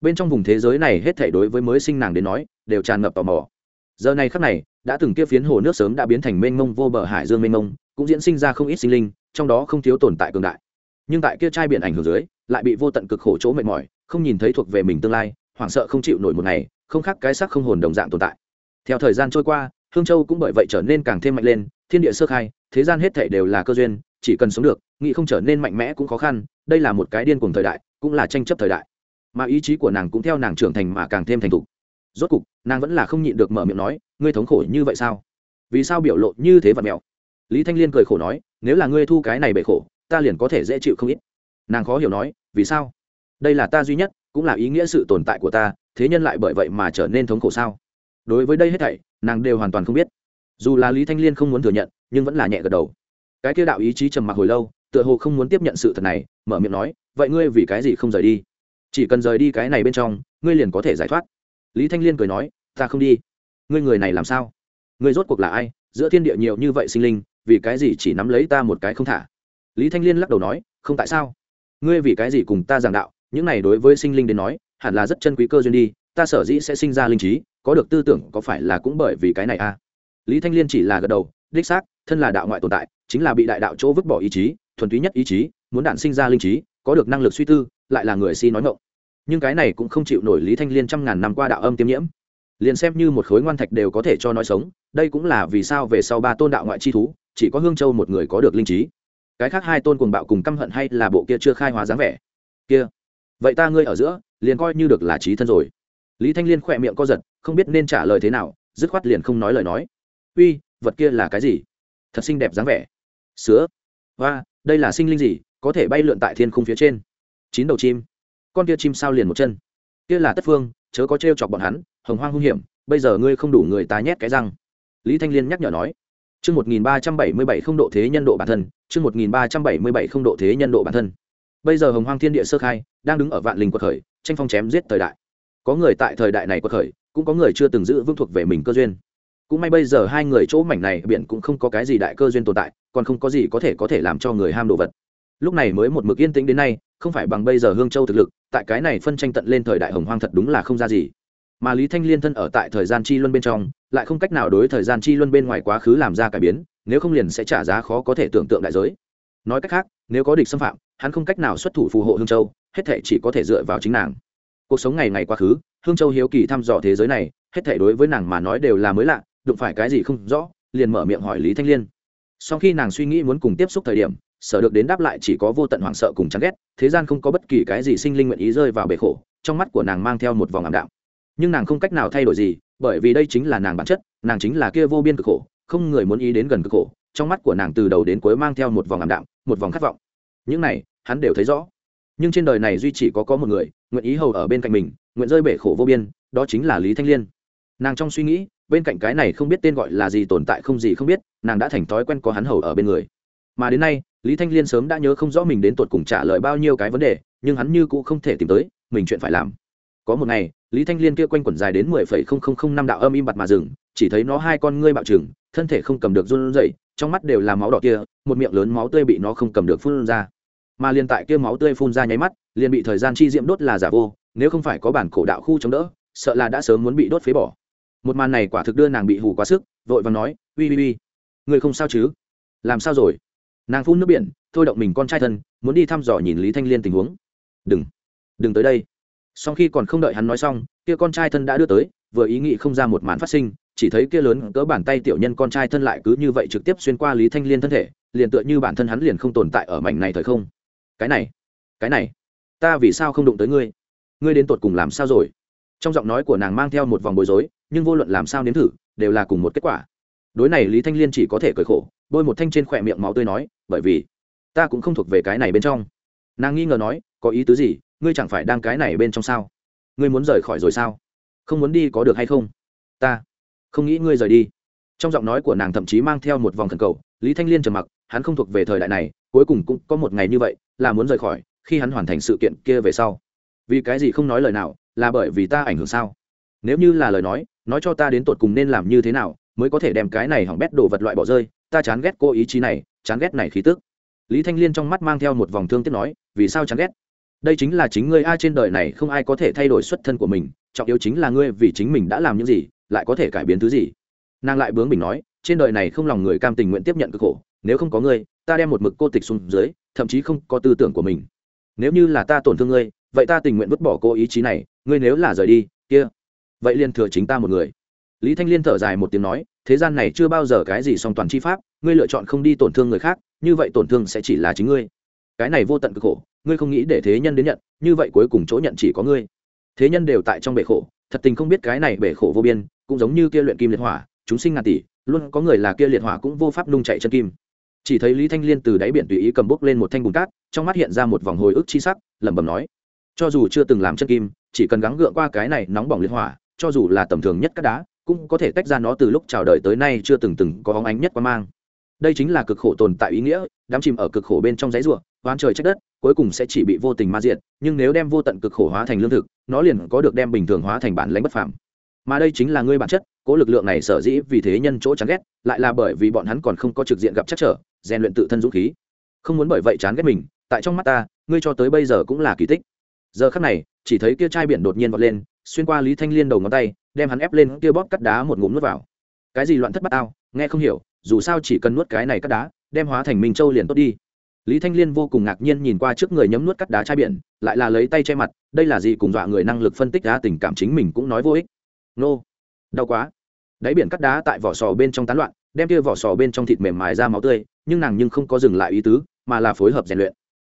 Bên trong vùng thế giới này hết thể đối với mới sinh nàng đến nói, đều tràn ngập tò mò. Giờ này khắc này đã từng kia phiến hồ nước sớm đã biến thành mênh mông vô bờ hải dương mênh mông, cũng diễn sinh ra không ít sinh linh, trong đó không thiếu tồn tại cường đại. Nhưng tại kia trai biển ảnh hưởng dưới, lại bị vô tận cực khổ chỗ mệt mỏi, không nhìn thấy thuộc về mình tương lai, hoảng sợ không chịu nổi một ngày, không khác cái xác không hồn đồng dạng tồn tại. Theo thời gian trôi qua, hương châu cũng bởi vậy trở nên càng thêm mạnh lên, thiên địa sơ khai, thế gian hết thể đều là cơ duyên, chỉ cần sống được, nghĩ không trở nên mạnh mẽ cũng khó khăn, đây là một cái điên cùng thời đại, cũng là tranh chấp thời đại. Mà ý chí của nàng cũng theo nàng trưởng thành mà càng thêm thành thục rốt cục, nàng vẫn là không nhịn được mở miệng nói, ngươi thống khổ như vậy sao? Vì sao biểu lộ như thế vật mèo? Lý thanh liên cười khổ nói, nếu là ngươi thu cái này bể khổ, ta liền có thể dễ chịu không ít. Nàng khó hiểu nói, vì sao? Đây là ta duy nhất, cũng là ý nghĩa sự tồn tại của ta, thế nhân lại bởi vậy mà trở nên thống khổ sao? Đối với đây hết thảy, nàng đều hoàn toàn không biết. Dù là lý thanh liên không muốn thừa nhận, nhưng vẫn là nhẹ gật đầu. Cái kia đạo ý chí trầm mặc hồi lâu, tựa hồ không muốn tiếp nhận sự thật này, mở miệng nói, vậy ngươi vì cái gì không rời đi? Chỉ cần rời đi cái này bên trong, ngươi liền có thể giải thoát lý thanh liên cười nói, ta không đi. Ngươi người này làm sao? Ngươi rốt cuộc là ai? Giữa thiên địa nhiều như vậy sinh linh, vì cái gì chỉ nắm lấy ta một cái không thả? Lý thanh liên lắc đầu nói, không tại sao? Ngươi vì cái gì cùng ta giảng đạo? Những này đối với sinh linh đến nói, hẳn là rất chân quý cơ duyên đi. Ta sở dĩ sẽ sinh ra linh trí, có được tư tưởng, có phải là cũng bởi vì cái này a à? lý thanh liên chỉ là gật đầu, đích xác, thân là đạo ngoại tồn tại, chính là bị đại đạo chỗ vứt bỏ ý chí, thuần túy nhất ý chí, muốn đản sinh ra linh trí, có được năng lực suy tư, lại là người si nói ngộng nhưng cái này cũng không chịu nổi lý thanh liên trăm ngàn năm qua đạo âm tiêm nhiễm. Liền xem như một khối ngoan thạch đều có thể cho nói sống, đây cũng là vì sao về sau ba tôn đạo ngoại chi thú, chỉ có hương châu một người có được linh trí. Cái khác hai tôn cuồng bạo cùng căm hận hay là bộ kia chưa khai hóa dáng vẻ? Kia, vậy ta ngươi ở giữa, liền coi như được là trí thân rồi. Lý thanh liên khỏe miệng co giật, không biết nên trả lời thế nào, dứt khoát liền không nói lời nói. Uy, vật kia là cái gì? Thật xinh đẹp dáng vẻ. Sứa. Và đây là sinh linh gì, có thể bay lượn tại thiên khung phía trên. Chín đầu chim con kia chim sao liền một chân kia là tất phương chớ có t chọc bọn hắn hồng hoang hung hiểm bây giờ ngươi không đủ người tá nhét cái răng lý thanh liên nhắc nhở nói Chương 1377 không độ thế nhân độ bản thân, chương 1377 không độ thế nhân độ bản thân. Bây giờ Hồng Hoang Thiên Địa sơ khai, đang đứng ở vạn linh quật khởi, tranh phong chém giết thời đại. Có người tại thời đại này quật khởi, cũng có người chưa từng giữ vững thuộc về mình cơ duyên. Cũng may bây giờ hai người chỗ mảnh này biển cũng không có cái gì đại cơ duyên tồn tại, còn không có gì có thể có thể làm cho người ham đồ vật. Lúc này mới một mực yên tĩnh đến nay, không phải bằng bây giờ Hương Châu thực lực, tại cái này phân tranh tận lên thời đại Hồng Hoang thật đúng là không ra gì. Mà lý thanh liên thân ở tại thời gian chi luân bên trong lại không cách nào đối thời gian chi luân bên ngoài quá khứ làm ra cải biến nếu không liền sẽ trả giá khó có thể tưởng tượng đại giới. Nói cách khác nếu có địch xâm phạm hắn không cách nào xuất thủ phù hộ hương châu hết thể chỉ có thể dựa vào chính nàng. Cuộc sống ngày ngày quá khứ hương châu hiếu kỳ thăm dò thế giới này hết thể đối với nàng mà nói đều là mới lạ đụng phải cái gì không rõ liền mở miệng hỏi lý thanh liên. Sau khi nàng suy nghĩ muốn cùng tiếp xúc thời điểm sở được đến đáp lại chỉ có vô tận hoảng sợ cùng chán ghét, thế gian không có bất kỳ cái gì sinh linh nguyện ý rơi vào bể khổ, trong mắt của nàng mang theo một vòng ảm đạm. Nhưng nàng không cách nào thay đổi gì, bởi vì đây chính là nàng bản chất, nàng chính là kia vô biên cực khổ, không người muốn ý đến gần cực khổ, trong mắt của nàng từ đầu đến cuối mang theo một vòng ảm đạm, một vòng khát vọng. Những này, hắn đều thấy rõ. Nhưng trên đời này duy chỉ có có một người, nguyện ý hầu ở bên cạnh mình, nguyện rơi bể khổ vô biên, đó chính là lý thanh liên. Nàng trong suy nghĩ, bên cạnh cái này không biết tên gọi là gì tồn tại không gì không biết, nàng đã thành thói quen có hắn hầu ở bên người. Mà đến nay lý thanh liên sớm đã nhớ không rõ mình đến tột cùng trả lời bao nhiêu cái vấn đề, nhưng hắn như cũ không thể tìm tới, mình chuyện phải làm. Có một ngày, lý thanh liên kia quanh quẩn dài đến mười phẩy không không không năm đạo âm im bặt mà dừng, chỉ thấy nó hai con ngươi bạo trừng, thân thể không cầm được run rẩy, trong mắt đều là máu đỏ kia, một miệng lớn máu tươi bị nó không cầm được phun ra. Mà liền tại kia máu tươi phun ra nháy mắt, liền bị thời gian chi diễm đốt là giả vô, nếu không phải có bản cổ đạo khu chống đỡ, sợ là đã sớm muốn bị đốt phế bỏ. Một màn này quả thực đưa nàng bị hù quá sức, vội và nói, uy uy uy, người không sao chứ? Làm sao rồi? Nàng phun nước biển, thôi động mình con trai thân, muốn đi thăm dò nhìn lý thanh liên tình huống. Đừng đừng tới đây. Sau khi còn không đợi hắn nói xong, kia con trai thân đã đưa tới, vừa ý nghĩ không ra một màn phát sinh, chỉ thấy kia lớn cỡ bàn tay tiểu nhân con trai thân lại cứ như vậy trực tiếp xuyên qua lý thanh liên thân thể, liền tựa như bản thân hắn liền không tồn tại ở mảnh này thời không. Cái này cái này, ta vì sao không đụng tới ngươi? Ngươi đến tột cùng làm sao rồi? Trong giọng nói của nàng mang theo một vòng bối rối, nhưng vô luận làm sao nếm thử, đều là cùng một kết quả. Đối này lý thanh liên chỉ có thể cởi khổ bôi một thanh trên khỏe miệng máu tươi nói, bởi vì ta cũng không thuộc về cái này bên trong. Nàng nghi ngờ nói, có ý tứ gì? Ngươi chẳng phải đang cái này bên trong sao? Ngươi muốn rời khỏi rồi sao? Không muốn đi có được hay không? Ta không nghĩ ngươi rời đi. Trong giọng nói của nàng thậm chí mang theo một vòng thần cầu, lý thanh liên trầm mặc, hắn không thuộc về thời đại này, cuối cùng cũng có một ngày như vậy, là muốn rời khỏi, khi hắn hoàn thành sự kiện kia về sau. Vì cái gì không nói lời nào, là bởi vì ta ảnh hưởng sao? Nếu như là lời nói nói cho ta đến tột cùng nên làm như thế nào, mới có thể đem cái này hỏng bét đồ vật loại bỏ rơi ta chán ghét cô ý chí này, chán ghét này khí tức. Lý thanh liên trong mắt mang theo một vòng thương tiếc nói, vì sao chán ghét? Đây chính là chính ngươi ai trên đời này không ai có thể thay đổi xuất thân của mình, trọng yếu chính là ngươi vì chính mình đã làm những gì, lại có thể cải biến thứ gì. Nàng lại bướng mình nói, trên đời này không lòng người cam tình nguyện tiếp nhận cực khổ, nếu không có ngươi, ta đem một mực cô tịch xuống dưới, thậm chí không có tư tưởng của mình. Nếu như là ta tổn thương ngươi, vậy ta tình nguyện vứt bỏ cô ý chí này, ngươi nếu là rời đi, kia, vậy liền thừa chính ta một người. Lý thanh liên thở dài một tiếng nói thế gian này chưa bao giờ cái gì song toàn chi pháp, ngươi lựa chọn không đi tổn thương người khác, như vậy tổn thương sẽ chỉ là chính ngươi. Cái này vô tận cực khổ, ngươi không nghĩ để thế nhân đến nhận, như vậy cuối cùng chỗ nhận chỉ có ngươi. Thế nhân đều tại trong bể khổ, thật tình không biết cái này bể khổ vô biên, cũng giống như kia luyện kim liệt hỏa, chúng sinh ngàn tỷ, luôn có người là kia liệt hỏa cũng vô pháp nung chạy chân kim. Chỉ thấy lý thanh liên từ đáy biển tùy ý cầm bốc lên một thanh bùn cát, trong mắt hiện ra một vòng hồi ức chi sắc, lẩm bẩm nói cho dù chưa từng làm chân kim, chỉ cần gắng gượng qua cái này nóng bỏng liệt hỏa, cho dù là tầm thường nhất các đá cũng có thể tách ra nó từ lúc chào đời tới nay chưa từng từng có óng ánh nhất qua mang. Đây chính là cực khổ tồn tại ý nghĩa đám chìm ở cực khổ bên trong giấy ruộng oán trời trách đất, cuối cùng sẽ chỉ bị vô tình ma diệt, nhưng nếu đem vô tận cực khổ hóa thành lương thực, nó liền có được đem bình thường hóa thành bản lãnh bất phàm. Mà đây chính là ngươi bản chất, cố lực lượng này sở dĩ vì thế nhân chỗ chán ghét, lại là bởi vì bọn hắn còn không có trực diện gặp chắc trở, rèn luyện tự thân dũng khí. Không muốn bởi vậy chán ghét mình, tại trong mắt ta, ngươi cho tới bây giờ cũng là kỳ tích. Giờ khắc này, chỉ thấy kia chai biển đột nhiên vọt lên xuyên qua lý thanh liên đầu ngón tay, đem hắn ép lên kia bóp cắt đá một ngụm nuốt vào. Cái gì loạn thất bát ao nghe không hiểu, dù sao chỉ cần nuốt cái này cắt đá, đem hóa thành minh châu liền tốt đi. Lý thanh liên vô cùng ngạc nhiên nhìn qua trước người nhấm nuốt cắt đá chai biển, lại là lấy tay che mặt, đây là gì cùng dọa người năng lực phân tích ra tình cảm chính mình cũng nói vô ích. Nô, đau quá. Đáy biển cắt đá tại vỏ sò bên trong tán loạn, đem kia vỏ sò bên trong thịt mềm mài ra máu tươi, nhưng nàng nhưng không có dừng lại ý tứ, mà là phối hợp rèn luyện.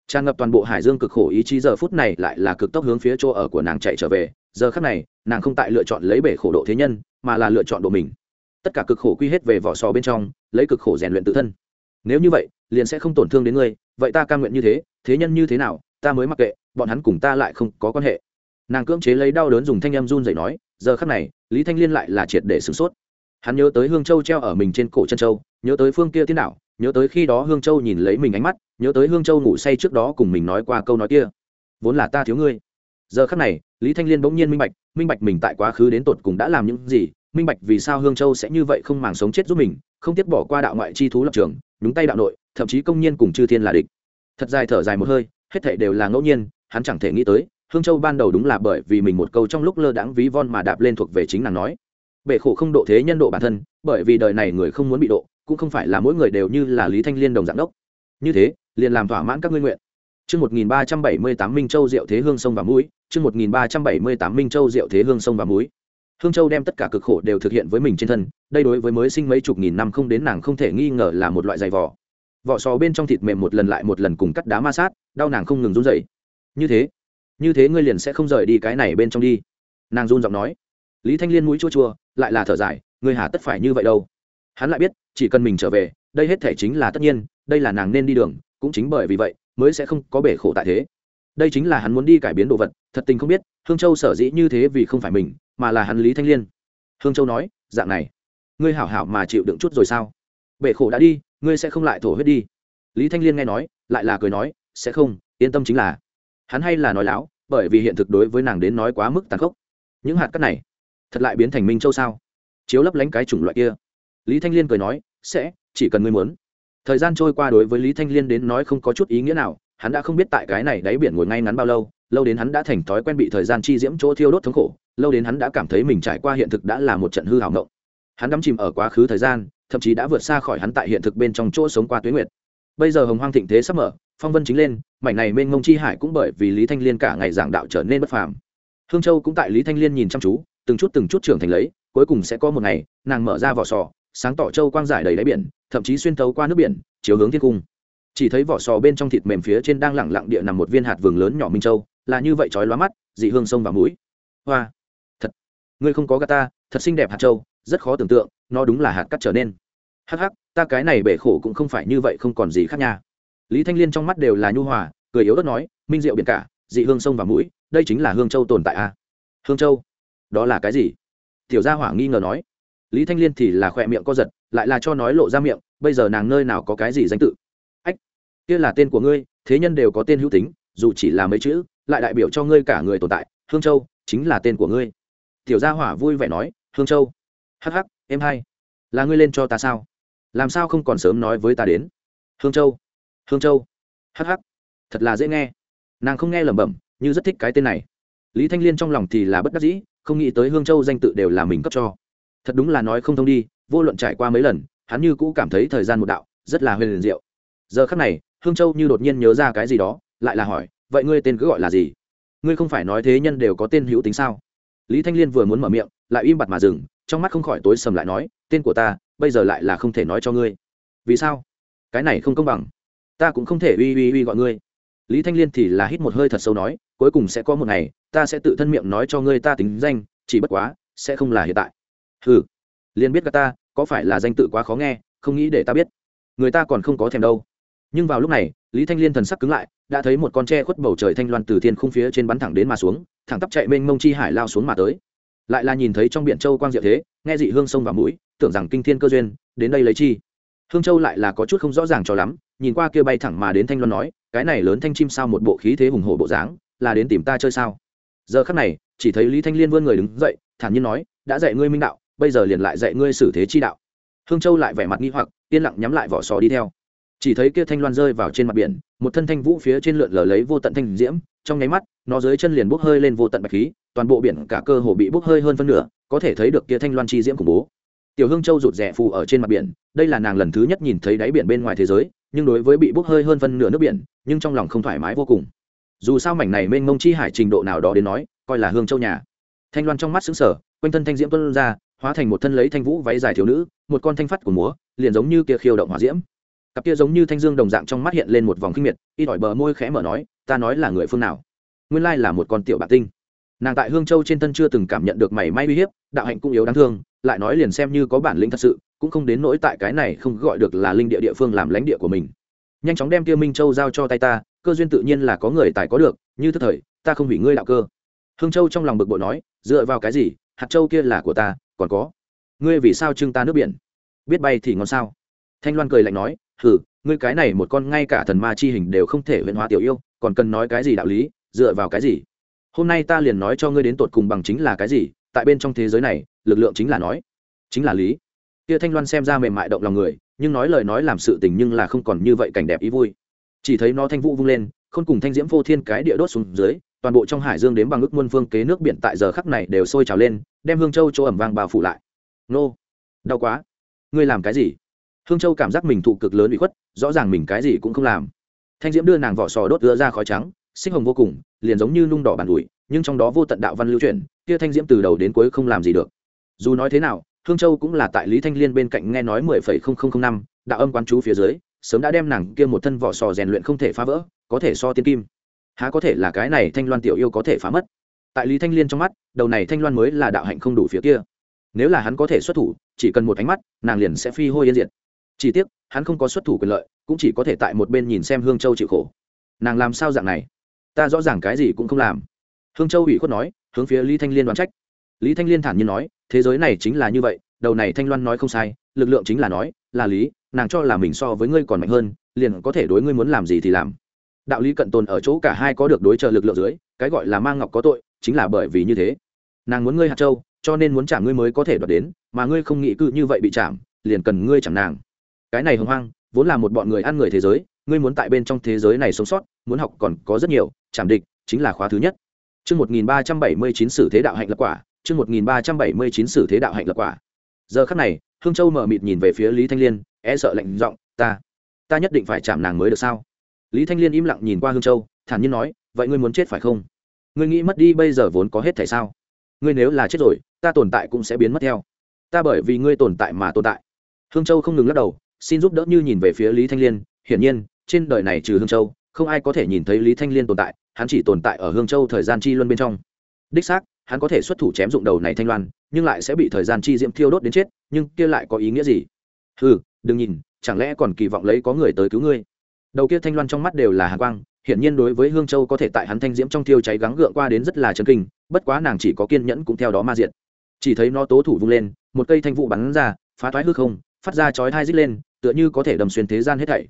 Tràn ngập toàn bộ hải dương cực khổ ý chí giờ phút này lại là cực tốc hướng phía chỗ ở của nàng chạy trở về giờ khắc này, nàng không tại lựa chọn lấy bể khổ độ thế nhân, mà là lựa chọn độ mình. Tất cả cực khổ quy hết về vỏ sò bên trong, lấy cực khổ rèn luyện tự thân. Nếu như vậy, liền sẽ không tổn thương đến ngươi, vậy ta ca nguyện như thế thế nhân như thế nào, ta mới mặc kệ, bọn hắn cùng ta lại không có quan hệ. Nàng cưỡng chế lấy đau đớn dùng thanh em run dậy nói, giờ khắc này, lý thanh liên lại là triệt để sửng sốt. Hắn nhớ tới hương châu treo ở mình trên cổ chân châu, nhớ tới phương kia thế nào nhớ tới khi đó hương châu nhìn lấy mình ánh mắt, nhớ tới hương châu ngủ say trước đó cùng mình nói qua câu nói kia. Vốn là ta thiếu ngươi giờ khắc này, lý thanh liên bỗng nhiên minh bạch minh bạch mình tại quá khứ đến tột cùng đã làm những gì, minh bạch vì sao hương châu sẽ như vậy không màng sống chết giúp mình, không tiếc bỏ qua đạo ngoại chi thú lập trường, nhúng tay đạo nội, thậm chí công nhiên cùng chư thiên là địch. Thật dài thở dài một hơi, hết thảy đều là ngẫu nhiên, hắn chẳng thể nghĩ tới, hương châu ban đầu đúng là bởi vì mình một câu trong lúc lơ đãng ví von mà đạp lên thuộc về chính nàng nói. Bệ khổ không độ thế nhân độ bản thân, bởi vì đời này người không muốn bị độ, cũng không phải là mỗi người đều như là lý thanh liên đồng dạng đốc. Như thế, liền làm thỏa mãn các ngươi nguyện. Chương 1378 Minh Châu Diệu Thế Hương sông và mũi, chương 1378 Minh Châu Diệu Thế Hương sông và mũi. Hương Châu đem tất cả cực khổ đều thực hiện với mình trên thân, đây đối với mới sinh mấy chục nghìn năm không đến nàng không thể nghi ngờ là một loại dày vò. Vỏ sò bên trong thịt mềm một lần lại một lần cùng cắt đá ma sát, đau nàng không ngừng run rẩy. Như thế, như thế ngươi liền sẽ không rời đi cái này bên trong đi. Nàng run giọng nói. Lý Thanh Liên mũi chua chua, lại là thở dài, ngươi hà tất phải như vậy đâu. Hắn lại biết, chỉ cần mình trở về, đây hết thể chính là tất nhiên, đây là nàng nên đi đường, cũng chính bởi vì vậy, mới sẽ không có bể khổ tại thế. Đây chính là hắn muốn đi cải biến đồ vật, thật tình không biết, hương châu sở dĩ như thế vì không phải mình, mà là hắn lý thanh liên. Hương châu nói, dạng này, ngươi hảo hảo mà chịu đựng chút rồi sao? Bể khổ đã đi, ngươi sẽ không lại thổ huyết đi. Lý thanh liên nghe nói, lại là cười nói, sẽ không, yên tâm chính là. Hắn hay là nói láo, bởi vì hiện thực đối với nàng đến nói quá mức tàn khốc. Những hạt cát này, thật lại biến thành minh châu sao? Chiếu lấp lánh cái chủng loại kia. Lý thanh liên cười nói, sẽ, chỉ cần ngươi muốn thời gian trôi qua đối với lý thanh liên đến nói không có chút ý nghĩa nào, hắn đã không biết tại cái này đáy biển ngồi ngay ngắn bao lâu lâu đến hắn đã thành thói quen bị thời gian chi diễm chỗ thiêu đốt thống khổ, lâu đến hắn đã cảm thấy mình trải qua hiện thực đã là một trận hư hào ngộng. Hắn đắm chìm ở quá khứ thời gian, thậm chí đã vượt xa khỏi hắn tại hiện thực bên trong chỗ sống qua tuyến nguyệt. Bây giờ hồng hoang thịnh thế sắp mở, phong vân chính lên, mảnh này mênh mông chi hải cũng bởi vì lý thanh liên cả ngày giảng đạo trở nên bất phàm. Hương châu cũng tại lý thanh liên nhìn chăm chú, từng chút từng chút trưởng thành lấy, cuối cùng sẽ có một ngày, nàng mở ra vỏ sò sáng tỏ châu quang giải đầy đáy biển, thậm chí xuyên thấu qua nước biển, chiếu hướng thiên cung. Chỉ thấy vỏ sò bên trong thịt mềm phía trên đang lẳng lặng địa nằm một viên hạt vừng lớn nhỏ minh châu, là như vậy chói lóa mắt, dị hương sông và mũi. Hoa! Thật! Ngươi không có gà ta, thật xinh đẹp hạt châu, rất khó tưởng tượng, nó đúng là hạt cắt trở nên. Hắc hắc, ta cái này bể khổ cũng không phải như vậy không còn gì khác nha. Lý thanh liên trong mắt đều là nhu hòa, cười yếu đất nói, minh diệu biển cả, dị hương sông và mũi, đây chính là hương châu tồn tại a à? hương châu? Đó là cái gì? Tiểu gia hỏa nghi ngờ nói lý thanh liên thì là khỏe miệng co giật, lại là cho nói lộ ra miệng, bây giờ nàng nơi nào có cái gì danh tự? Ách, kia là tên của ngươi, thế nhân đều có tên hữu tính, dù chỉ là mấy chữ, lại đại biểu cho ngươi cả người tồn tại, hương châu chính là tên của ngươi. Tiểu gia hỏa vui vẻ nói, hương châu? Hắc hắc, em hay là ngươi lên cho ta sao? Làm sao không còn sớm nói với ta đến? Hương châu? Hương châu? Hắc hắc, thật là dễ nghe. Nàng không nghe lẩm bẩm, như rất thích cái tên này. Lý thanh liên trong lòng thì là bất đắc dĩ, không nghĩ tới hương châu danh tự đều là mình cấp cho thật đúng là nói không thông đi, vô luận trải qua mấy lần, hắn như cũ cảm thấy thời gian một đạo, rất là huyền liền diệu. Giờ khắc này, hương châu như đột nhiên nhớ ra cái gì đó, lại là hỏi, vậy ngươi tên cứ gọi là gì? Ngươi không phải nói thế nhân đều có tên hữu tính sao? Lý thanh liên vừa muốn mở miệng, lại im bặt mà dừng, trong mắt không khỏi tối sầm lại nói, tên của ta, bây giờ lại là không thể nói cho ngươi. Vì sao? Cái này không công bằng. Ta cũng không thể uy uy uy gọi ngươi. Lý thanh liên thì là hít một hơi thật sâu nói, cuối cùng sẽ có một ngày, ta sẽ tự thân miệng nói cho ngươi ta tính danh, chỉ bất quá, sẽ không là hiện tại ừ liền biết cả ta, có phải là danh tự quá khó nghe, không nghĩ để ta biết. Người ta còn không có thèm đâu. Nhưng vào lúc này, lý thanh liên thần sắc cứng lại, đã thấy một con tre khuất bầu trời thanh loan từ thiên khung phía trên bắn thẳng đến mà xuống, thẳng tắp chạy mênh mông chi hải lao xuống mà tới. Lại là nhìn thấy trong biển châu quang diệu thế, nghe dị hương sông vào mũi, tưởng rằng kinh thiên cơ duyên, đến đây lấy chi. Hương châu lại là có chút không rõ ràng cho lắm, nhìn qua kia bay thẳng mà đến thanh loan nói, cái này lớn thanh chim sao một bộ khí thế hùng hổ bộ dáng, là đến tìm ta chơi sao? Giờ khắc này, chỉ thấy lý thanh liên vươn người đứng dậy, thản nhiên nói, đã dạy ngươi minh đạo bây giờ liền lại dạy ngươi xử thế chi đạo. Hương châu lại vẻ mặt nghi hoặc, yên lặng nhắm lại vỏ sò đi theo. Chỉ thấy kia thanh loan rơi vào trên mặt biển, một thân thanh vũ phía trên lượn lờ lấy vô tận thanh diễm, trong nháy mắt, nó dưới chân liền bốc hơi lên vô tận bạch khí, toàn bộ biển cả cơ hồ bị bốc hơi hơn phân nửa, có thể thấy được kia thanh loan chi diễm khủng bố. Tiểu hương châu rụt rè phù ở trên mặt biển, đây là nàng lần thứ nhất nhìn thấy đáy biển bên ngoài thế giới, nhưng đối với bị bốc hơi hơn phân nửa nước biển, nhưng trong lòng không thoải mái vô cùng. Dù sao mảnh này mênh mông chi hải trình độ nào đó đến nói, coi là hương châu nhà. Thanh loan trong mắt xứng sở quanh thân thanh diễm tuân ra hóa thành một thân lấy thanh vũ váy dài thiếu nữ, một con thanh phát của múa, liền giống như kia khiêu động hỏa diễm. Cặp kia giống như thanh dương đồng dạng trong mắt hiện lên một vòng kinh miệt, y ỏi bờ môi khẽ mở nói, ta nói là người phương nào? Nguyên lai là một con tiểu bạc tinh. Nàng tại hương châu trên thân chưa từng cảm nhận được mảy may uy hiếp, đạo hạnh cũng yếu đáng thương, lại nói liền xem như có bản lĩnh thật sự, cũng không đến nỗi tại cái này không gọi được là linh địa địa phương làm lãnh địa của mình. Nhanh chóng đem kia minh châu giao cho tay ta, cơ duyên tự nhiên là có người tài có được, như thức thời, ta không hủy ngươi đạo cơ. Hương châu trong lòng bực bội nói, dựa vào cái gì? Hạt châu kia là của ta, còn có. Ngươi vì sao trưng ta nước biển? Biết bay thì ngon sao? Thanh loan cười lạnh nói hử ngươi cái này một con ngay cả thần ma chi hình đều không thể huyễn hóa tiểu yêu, còn cần nói cái gì đạo lý, dựa vào cái gì? Hôm nay ta liền nói cho ngươi đến tột cùng bằng chính là cái gì, tại bên trong thế giới này, lực lượng chính là nói. Chính là lý. Kia thanh loan xem ra mềm mại động lòng người, nhưng nói lời nói làm sự tình nhưng là không còn như vậy cảnh đẹp ý vui. Chỉ thấy nó thanh vũ vung lên không cùng thanh diễm vô thiên cái địa đốt xuống dưới toàn bộ trong hải dương đến bằng ước muôn phương kế nước biển tại giờ khắc này đều sôi trào lên, đem hương châu chỗ ẩm vang bao phủ lại. Nô, đau quá. Ngươi làm cái gì? Hương châu cảm giác mình thụ cực lớn bị khuất, rõ ràng mình cái gì cũng không làm. Thanh diễm đưa nàng vỏ sò đốt đưa ra khói trắng, xích hồng vô cùng, liền giống như nung đỏ bàn ủi, nhưng trong đó vô tận đạo văn lưu truyền kia thanh diễm từ đầu đến cuối không làm gì được. Dù nói thế nào, hương châu cũng là tại lý thanh liên bên cạnh nghe nói mười phẩy không không không năm, đạo âm quán chú phía dưới, sớm đã đem nàng kia một thân vỏ sò rèn luyện không thể phá vỡ, có thể so tiên kim há có thể là cái này thanh loan tiểu yêu có thể phá mất. Tại lý thanh liên trong mắt, đầu này thanh loan mới là đạo hạnh không đủ phía kia. Nếu là hắn có thể xuất thủ, chỉ cần một ánh mắt, nàng liền sẽ phi hôi yên diệt. Chỉ tiếc, hắn không có xuất thủ quyền lợi, cũng chỉ có thể tại một bên nhìn xem hương châu chịu khổ. Nàng làm sao dạng này? Ta rõ ràng cái gì cũng không làm. Hương châu ủy khuất nói, hướng phía lý thanh liên đoán trách. Lý thanh liên thản nhiên nói, thế giới này chính là như vậy, đầu này thanh loan nói không sai, lực lượng chính là nói, là lý, nàng cho là mình so với ngươi còn mạnh hơn, liền có thể đối ngươi muốn làm gì thì làm đạo lý cận tồn ở chỗ cả hai có được đối trợ lực lượng dưới cái gọi là mang ngọc có tội chính là bởi vì như thế nàng muốn ngươi hạt châu cho nên muốn trả ngươi mới có thể đoạt đến mà ngươi không nghĩ cự như vậy bị chạm liền cần ngươi chẳng nàng cái này hồng hoang vốn là một bọn người ăn người thế giới ngươi muốn tại bên trong thế giới này sống sót muốn học còn có rất nhiều chạm địch chính là khóa thứ nhất Chương 1379 sử thế đạo hạnh lập quả, chương 1379 sử thế đạo hạnh lập quả. Giờ khắc này, Hương Châu mở mịt nhìn về phía Lý Thanh Liên, e sợ lạnh giọng, "Ta, ta nhất định phải chạm nàng mới được sao?" Lý Thanh Liên im lặng nhìn qua Hương Châu, thản nhiên nói, "Vậy ngươi muốn chết phải không? Ngươi nghĩ mất đi bây giờ vốn có hết thể sao? Ngươi nếu là chết rồi, ta tồn tại cũng sẽ biến mất theo. Ta bởi vì ngươi tồn tại mà tồn tại." Hương Châu không ngừng lắc đầu, xin giúp đỡ như nhìn về phía Lý Thanh Liên, hiển nhiên, trên đời này trừ Hương Châu, không ai có thể nhìn thấy Lý Thanh Liên tồn tại, hắn chỉ tồn tại ở hương châu thời gian chi luân bên trong đích xác hắn có thể xuất thủ chém dụng đầu này thanh loan nhưng lại sẽ bị thời gian chi diễm thiêu đốt đến chết nhưng kia lại có ý nghĩa gì ừ đừng nhìn chẳng lẽ còn kỳ vọng lấy có người tới cứu ngươi đầu kia thanh loan trong mắt đều là hàn quang, hiển nhiên đối với hương châu có thể tại hắn thanh diễm trong thiêu cháy gắng gượng qua đến rất là chấn kinh, bất quá nàng chỉ có kiên nhẫn cũng theo đó ma diện chỉ thấy nó tố thủ vung lên, một cây thanh vụ bắn ra, phá toái hư không, phát ra chói thai rít lên, tựa như có thể đầm xuyên thế gian hết thảy.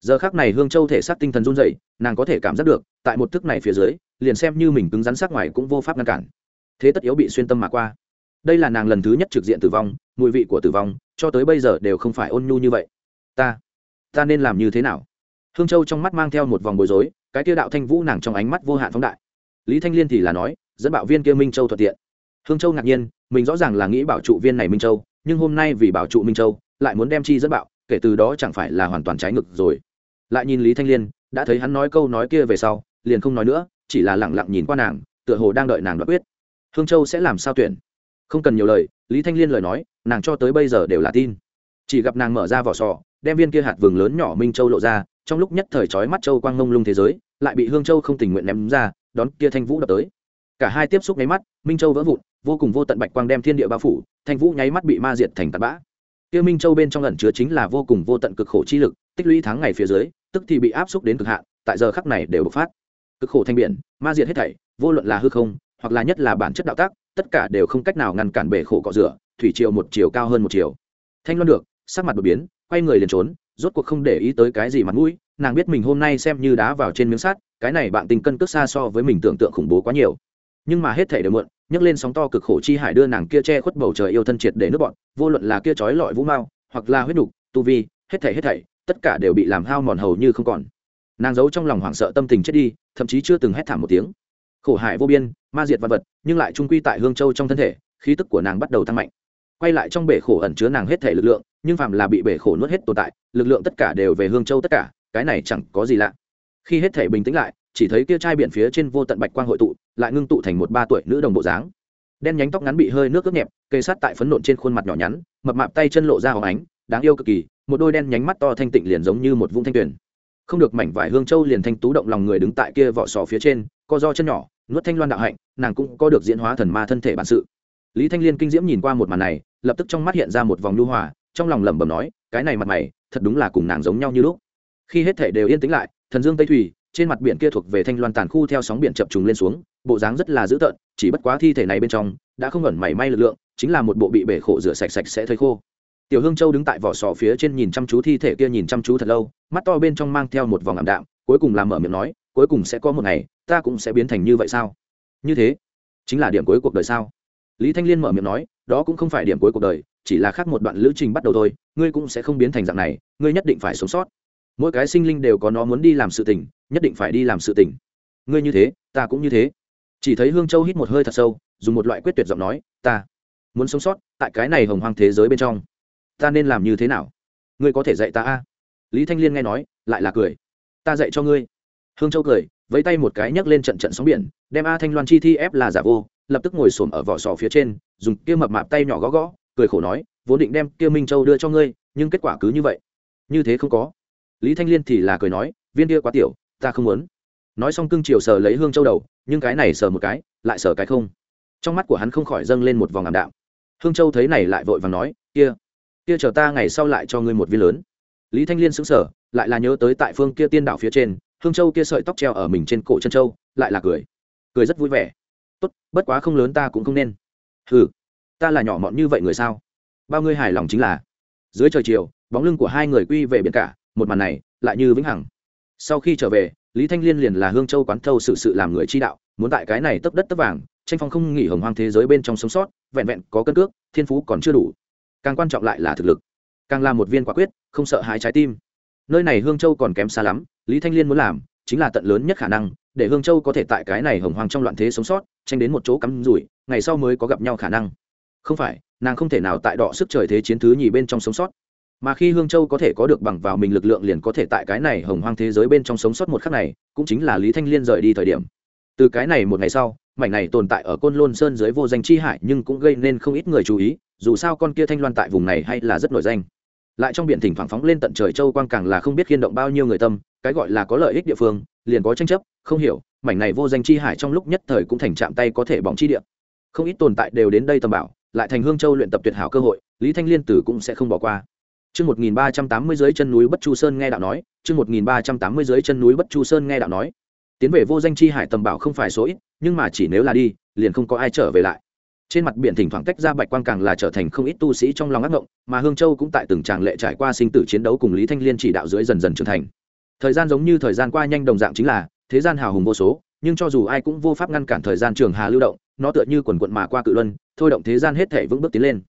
Giờ khác này hương châu thể xác tinh thần run dậy nàng có thể cảm giác được, tại một thức này phía dưới, liền xem như mình cứng rắn sắc ngoài cũng vô pháp ngăn cản. Thế tất yếu bị xuyên tâm mà qua. Đây là nàng lần thứ nhất trực diện tử vong, mùi vị của tử vong, cho tới bây giờ đều không phải ôn nhu như vậy. Ta ta nên làm như thế nào? Hương châu trong mắt mang theo một vòng bối rối, cái kia đạo thanh vũ nàng trong ánh mắt vô hạn phóng đại. Lý thanh liên thì là nói, dẫn bạo viên kia minh châu thuận tiện. Hương châu ngạc nhiên, mình rõ ràng là nghĩ bảo trụ viên này minh châu, nhưng hôm nay vì bảo trụ minh châu, lại muốn đem chi dẫn bạo, kể từ đó chẳng phải là hoàn toàn trái ngược rồi. Lại nhìn lý thanh liên, đã thấy hắn nói câu nói kia về sau, liền không nói nữa, chỉ là lẳng lặng nhìn qua nàng, tựa hồ đang đợi nàng đoạt quyết. Hương châu sẽ làm sao tuyển? Không cần nhiều lời, lý thanh liên lời nói, nàng cho tới bây giờ đều là tin. Chỉ gặp nàng mở ra vỏ sò, đem viên kia hạt vừng lớn nhỏ minh châu lộ ra trong lúc nhất thời trói mắt châu quang ngông lung thế giới, lại bị hương châu không tình nguyện ném ra, đón kia thanh vũ đập tới. Cả hai tiếp xúc nháy mắt, minh châu vỡ vụn, vô cùng vô tận bạch quang đem thiên địa bao phủ, thanh vũ nháy mắt bị ma diệt thành tạt bã. Kia minh châu bên trong ẩn chứa chính là vô cùng vô tận cực khổ chi lực, tích lũy tháng ngày phía dưới, tức thì bị áp xúc đến cực hạn, tại giờ khắc này đều bộc phát. Cực khổ thanh biển, ma diệt hết thảy, vô luận là hư không, hoặc là nhất là bản chất đạo tác, tất cả đều không cách nào ngăn cản bể khổ cọ rửa, thủy triều một chiều cao hơn một chiều. Thanh loan được, sắc mặt đột biến, quay người liền trốn rốt cuộc không để ý tới cái gì mặt mũi, nàng biết mình hôm nay xem như đá vào trên miếng sắt, cái này bạn tình cân cước xa so với mình tưởng tượng khủng bố quá nhiều. Nhưng mà hết thể đều muộn, nhấc lên sóng to cực khổ chi hải đưa nàng kia che khuất bầu trời yêu thân triệt để nước bọn, vô luận là kia trói lọi vũ mao, hoặc là huyết đục, tu vi, hết thảy hết thảy, tất cả đều bị làm hao mòn hầu như không còn. Nàng giấu trong lòng hoảng sợ tâm tình chết đi, thậm chí chưa từng hét thảm một tiếng. Khổ hại vô biên, ma diệt vật vật, nhưng lại trung quy tại hương châu trong thân thể, khí tức của nàng bắt đầu tăng mạnh. Quay lại trong bể khổ ẩn chứa nàng hết thể lực lượng nhưng phạm là bị bể khổ nuốt hết tồn tại, lực lượng tất cả đều về hương châu tất cả, cái này chẳng có gì lạ. Khi hết thể bình tĩnh lại, chỉ thấy kia trai biển phía trên vô tận bạch quang hội tụ, lại ngưng tụ thành một ba tuổi nữ đồng bộ dáng. Đen nhánh tóc ngắn bị hơi nước ướt nhẹp cây sát tại phấn nộn trên khuôn mặt nhỏ nhắn, mập mạp tay chân lộ ra hóng ánh, đáng yêu cực kỳ, một đôi đen nhánh mắt to thanh tịnh liền giống như một vũng thanh tuyền. không được mảnh vải hương châu liền thanh tú động lòng người đứng tại kia vỏ sò phía trên, co do chân nhỏ, nuốt thanh loan đạo hạnh, nàng cũng có được diễn hóa thần ma thân thể bản sự. Lý thanh liên kinh diễm nhìn qua một màn này, lập tức trong mắt hiện ra một vòng lưu hòa trong lòng lẩm bẩm nói, cái này mặt mày, thật đúng là cùng nàng giống nhau như lúc. Khi hết thể đều yên tĩnh lại, thần dương tây thủy, trên mặt biển kia thuộc về thanh loan tàn khu theo sóng biển chập trùng lên xuống, bộ dáng rất là dữ tợn, chỉ bất quá thi thể này bên trong, đã không ẩn mảy may lực lượng, chính là một bộ bị bể khổ rửa sạch sạch sẽ thấy khô. Tiểu hương châu đứng tại vỏ sò phía trên nhìn chăm chú thi thể kia nhìn chăm chú thật lâu, mắt to bên trong mang theo một vòng ảm đạm, cuối cùng làm mở miệng nói, cuối cùng sẽ có một ngày, ta cũng sẽ biến thành như vậy sao? Như thế, chính là điểm cuối cuộc đời sao? Lý thanh liên mở miệng nói, đó cũng không phải điểm cuối cuộc đời chỉ là khác một đoạn lữ trình bắt đầu thôi, ngươi cũng sẽ không biến thành dạng này, ngươi nhất định phải sống sót. Mỗi cái sinh linh đều có nó muốn đi làm sự tình, nhất định phải đi làm sự tình. Ngươi như thế, ta cũng như thế. Chỉ thấy hương châu hít một hơi thật sâu, dùng một loại quyết tuyệt giọng nói, ta muốn sống sót tại cái này hồng hoang thế giới bên trong. Ta nên làm như thế nào? Ngươi có thể dạy ta a? Lý thanh liên nghe nói, lại là cười. Ta dạy cho ngươi. Hương châu cười, vẫy tay một cái nhấc lên trận trận sóng biển, đem a thanh loan chi thi ép là giả vô, lập tức ngồi xổm ở vỏ sò phía trên, dùng kia mập mạp tay nhỏ gõ gõ cười khổ nói, vốn định đem kia minh châu đưa cho ngươi, nhưng kết quả cứ như vậy. Như thế không có. Lý thanh liên thì là cười nói, viên kia quá tiểu, ta không muốn. Nói xong cưng chiều sờ lấy hương châu đầu, nhưng cái này sờ một cái, lại sờ cái không. Trong mắt của hắn không khỏi dâng lên một vòng ảm đạm. Hương châu thấy này lại vội vàng nói, kia kia chờ ta ngày sau lại cho ngươi một viên lớn. Lý thanh liên sững sờ, lại là nhớ tới tại phương kia tiên đảo phía trên, hương châu kia sợi tóc treo ở mình trên cổ chân châu, lại là cười. Cười rất vui vẻ. Tốt, bất quá không lớn ta cũng không nên. Ừ ta là nhỏ mọn như vậy người sao? Bao ngươi hài lòng chính là. Dưới trời chiều, bóng lưng của hai người quy về biển cả, một màn này lại như vĩnh hằng. Sau khi trở về, lý thanh liên liền là hương châu quán thâu sự sự làm người chi đạo, muốn tại cái này tấp đất tấp vàng, tranh phong không nghỉ hồng hoang thế giới bên trong sống sót, vẹn vẹn có cân cước, thiên phú còn chưa đủ. Càng quan trọng lại là thực lực. Càng là một viên quả quyết, không sợ hãi trái tim. Nơi này hương châu còn kém xa lắm, lý thanh liên muốn làm chính là tận lớn nhất khả năng, để hương châu có thể tại cái này hồng hoang trong loạn thế sống sót, tranh đến một chỗ cắm rủi, ngày sau mới có gặp nhau khả năng không phải, nàng không thể nào tại đọ sức trời thế chiến thứ nhì bên trong sống sót. Mà khi hương châu có thể có được bằng vào mình lực lượng liền có thể tại cái này hồng hoang thế giới bên trong sống sót một khắc này, cũng chính là lý thanh liên rời đi thời điểm. Từ cái này một ngày sau, mảnh này tồn tại ở côn lôn sơn dưới vô danh chi hải nhưng cũng gây nên không ít người chú ý, dù sao con kia thanh loan tại vùng này hay là rất nổi danh. Lại trong biển thỉnh thoảng phóng lên tận trời châu quang càng là không biết khiên động bao nhiêu người tâm, cái gọi là có lợi ích địa phương, liền có tranh chấp, không hiểu, mảnh này vô danh chi hải trong lúc nhất thời cũng thành chạm tay có thể bóng chi địa. Không ít tồn tại đều đến đây tầm bảo lại thành hương châu luyện tập tuyệt hảo cơ hội lý thanh liên tử cũng sẽ không bỏ qua Chương 1380 dưới chân núi Bất Chu Sơn nghe đạo nói, chương 1380 dưới chân núi Bất Chu Sơn nghe đạo nói. Tiến về vô danh chi hải tầm bảo không phải số ít, nhưng mà chỉ nếu là đi, liền không có ai trở về lại. Trên mặt biển thỉnh thoảng tách ra bạch quang càng là trở thành không ít tu sĩ trong lòng ác ngộng, mà Hương Châu cũng tại từng tràng lệ trải qua sinh tử chiến đấu cùng Lý Thanh Liên chỉ đạo dưới dần dần trưởng thành. Thời gian giống như thời gian qua nhanh đồng dạng chính là, thế gian hào hùng vô số, nhưng cho dù ai cũng vô pháp ngăn cản thời gian trường hà lưu động, nó tựa như quần quận mà qua cự luân, thôi động thế gian hết thể vững bước tiến lên.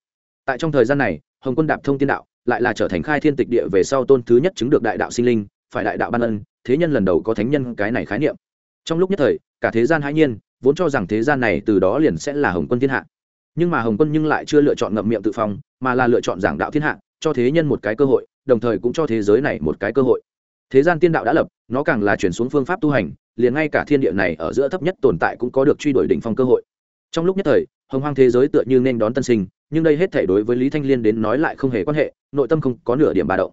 Tại trong thời gian này, Hồng Quân đạp thông tiên đạo, lại là trở thành khai thiên tịch địa về sau tôn thứ nhất chứng được đại đạo sinh linh phải đại đạo ban ân thế nhân lần đầu có thánh nhân cái này khái niệm. Trong lúc nhất thời cả thế gian hãi nhiên vốn cho rằng thế gian này từ đó liền sẽ là hồng quân thiên hạ. Nhưng mà hồng quân nhưng lại chưa lựa chọn ngậm miệng tự phòng, mà là lựa chọn giảng đạo thiên hạ cho thế nhân một cái cơ hội đồng thời cũng cho thế giới này một cái cơ hội thế gian tiên đạo đã lập, nó càng là chuyển xuống phương pháp tu hành, liền ngay cả thiên địa này ở giữa thấp nhất tồn tại cũng có được truy đuổi đỉnh phong cơ hội. Trong lúc nhất thời, hồng hoang thế giới tựa như nên đón tân sinh, nhưng đây hết thể đối với lý thanh liên đến nói lại không hề quan hệ, nội tâm không có nửa điểm bà động.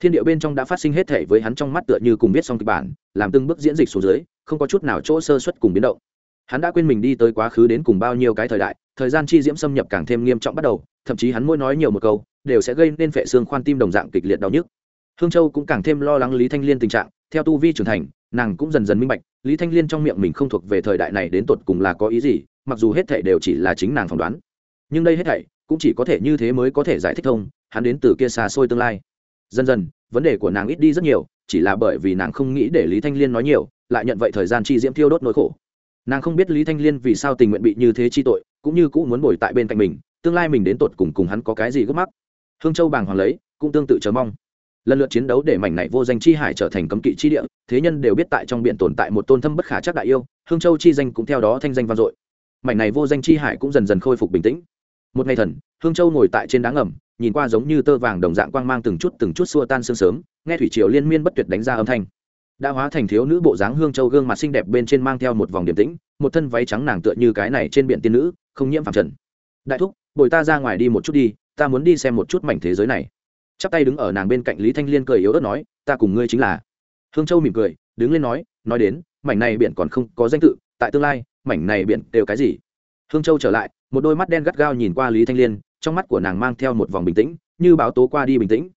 Thiên địa bên trong đã phát sinh hết thể với hắn trong mắt tựa như cùng biết xong kịch bản, làm từng bước diễn dịch xuống dưới, không có chút nào chỗ sơ xuất cùng biến động. Hắn đã quên mình đi tới quá khứ đến cùng bao nhiêu cái thời đại, thời gian chi diễm xâm nhập càng thêm nghiêm trọng bắt đầu, thậm chí hắn mỗi nói nhiều một câu, đều sẽ gây nên phệ xương khoan tim đồng dạng kịch liệt đau nhức hương châu cũng càng thêm lo lắng lý thanh liên tình trạng, theo tu vi trưởng thành, nàng cũng dần dần minh bạch, lý thanh liên trong miệng mình không thuộc về thời đại này đến tột cùng là có ý gì, mặc dù hết thể đều chỉ là chính nàng phỏng đoán. Nhưng đây hết thảy cũng chỉ có thể như thế mới có thể giải thích thông, hắn đến từ kia xa xôi tương lai. Dần dần, vấn đề của nàng ít đi rất nhiều, chỉ là bởi vì nàng không nghĩ để lý thanh liên nói nhiều, lại nhận vậy thời gian chi diễm thiêu đốt nỗi khổ. Nàng không biết lý thanh liên vì sao tình nguyện bị như thế chi tội, cũng như cũng muốn bồi tại bên cạnh mình, tương lai mình đến tột cùng cùng hắn có cái gì gấp mắc. Hương châu bàng hoàng lấy, cũng tương tự chờ mong lần lượt chiến đấu để mảnh này vô danh chi hải trở thành cấm kỵ chi địa, thế nhân đều biết tại trong biển tồn tại một tôn thâm bất khả chắc đại yêu, hương châu chi danh cũng theo đó thanh danh vang dội. Mảnh này vô danh chi hải cũng dần dần khôi phục bình tĩnh. Một ngày thần, hương châu ngồi tại trên đá ngầm, nhìn qua giống như tơ vàng đồng dạng quang mang từng chút từng chút xua tan sương sớm, nghe thủy triều liên miên bất tuyệt đánh ra âm thanh. Đã hóa thành thiếu nữ bộ dáng hương châu gương mặt xinh đẹp bên trên mang theo một vòng điểm tĩnh, một thân váy trắng nàng tựa như cái này trên biển tiên nữ, không nhiễm phạm trần. Đại thúc, bồi ta ra ngoài đi một chút đi, ta muốn đi xem một chút mảnh thế giới này chắp tay đứng ở nàng bên cạnh lý thanh liên cười yếu ớt nói, ta cùng ngươi chính là. Hương châu mỉm cười, đứng lên nói nói đến, mảnh này biển còn không có danh tự, tại tương lai, mảnh này biển đều cái gì? Hương châu trở lại, một đôi mắt đen gắt gao nhìn qua lý thanh liên, trong mắt của nàng mang theo một vòng bình tĩnh, như báo tố qua đi bình tĩnh.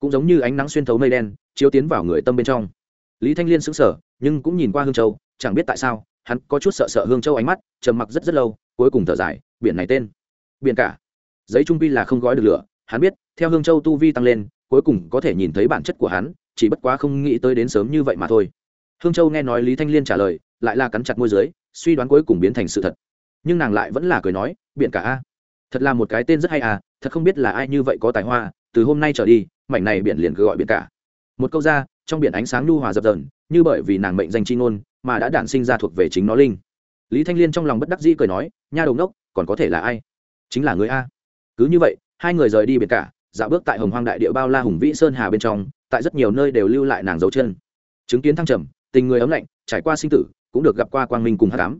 Cũng giống như ánh nắng xuyên thấu mây đen, chiếu tiến vào người tâm bên trong. Lý thanh liên sững sờ, nhưng cũng nhìn qua hương châu, chẳng biết tại sao, hắn có chút sợ sợ hương châu ánh mắt, trầm mặc rất rất lâu, cuối cùng thở dài, biển này tên. Biển cả. Giấy trung vi là không gói được lửa hắn biết, theo hương châu tu vi tăng lên, cuối cùng có thể nhìn thấy bản chất của hắn, chỉ bất quá không nghĩ tới đến sớm như vậy mà thôi. Hương châu nghe nói lý thanh liên trả lời, lại là cắn chặt môi dưới, suy đoán cuối cùng biến thành sự thật. Nhưng nàng lại vẫn là cười nói biển cả a, thật là một cái tên rất hay à thật không biết là ai như vậy có tài hoa, từ hôm nay trở đi, mảnh này biển liền cứ gọi biển cả. Một câu ra, trong biển ánh sáng nhu hòa dập dờn, như bởi vì nàng mệnh danh chi ngôn, mà đã đản sinh ra thuộc về chính nó linh. Lý thanh liên trong lòng bất đắc dĩ cười nói, nha đầu ngốc, còn có thể là ai? Chính là người a. Cứ như vậy hai người rời đi biệt cả, dạo bước tại hồng hoang đại địa bao la hùng vĩ sơn hà bên trong, tại rất nhiều nơi đều lưu lại nàng dấu chân. Chứng kiến thăng trầm, tình người ấm lạnh, trải qua sinh tử, cũng được gặp qua quang minh cùng hát cám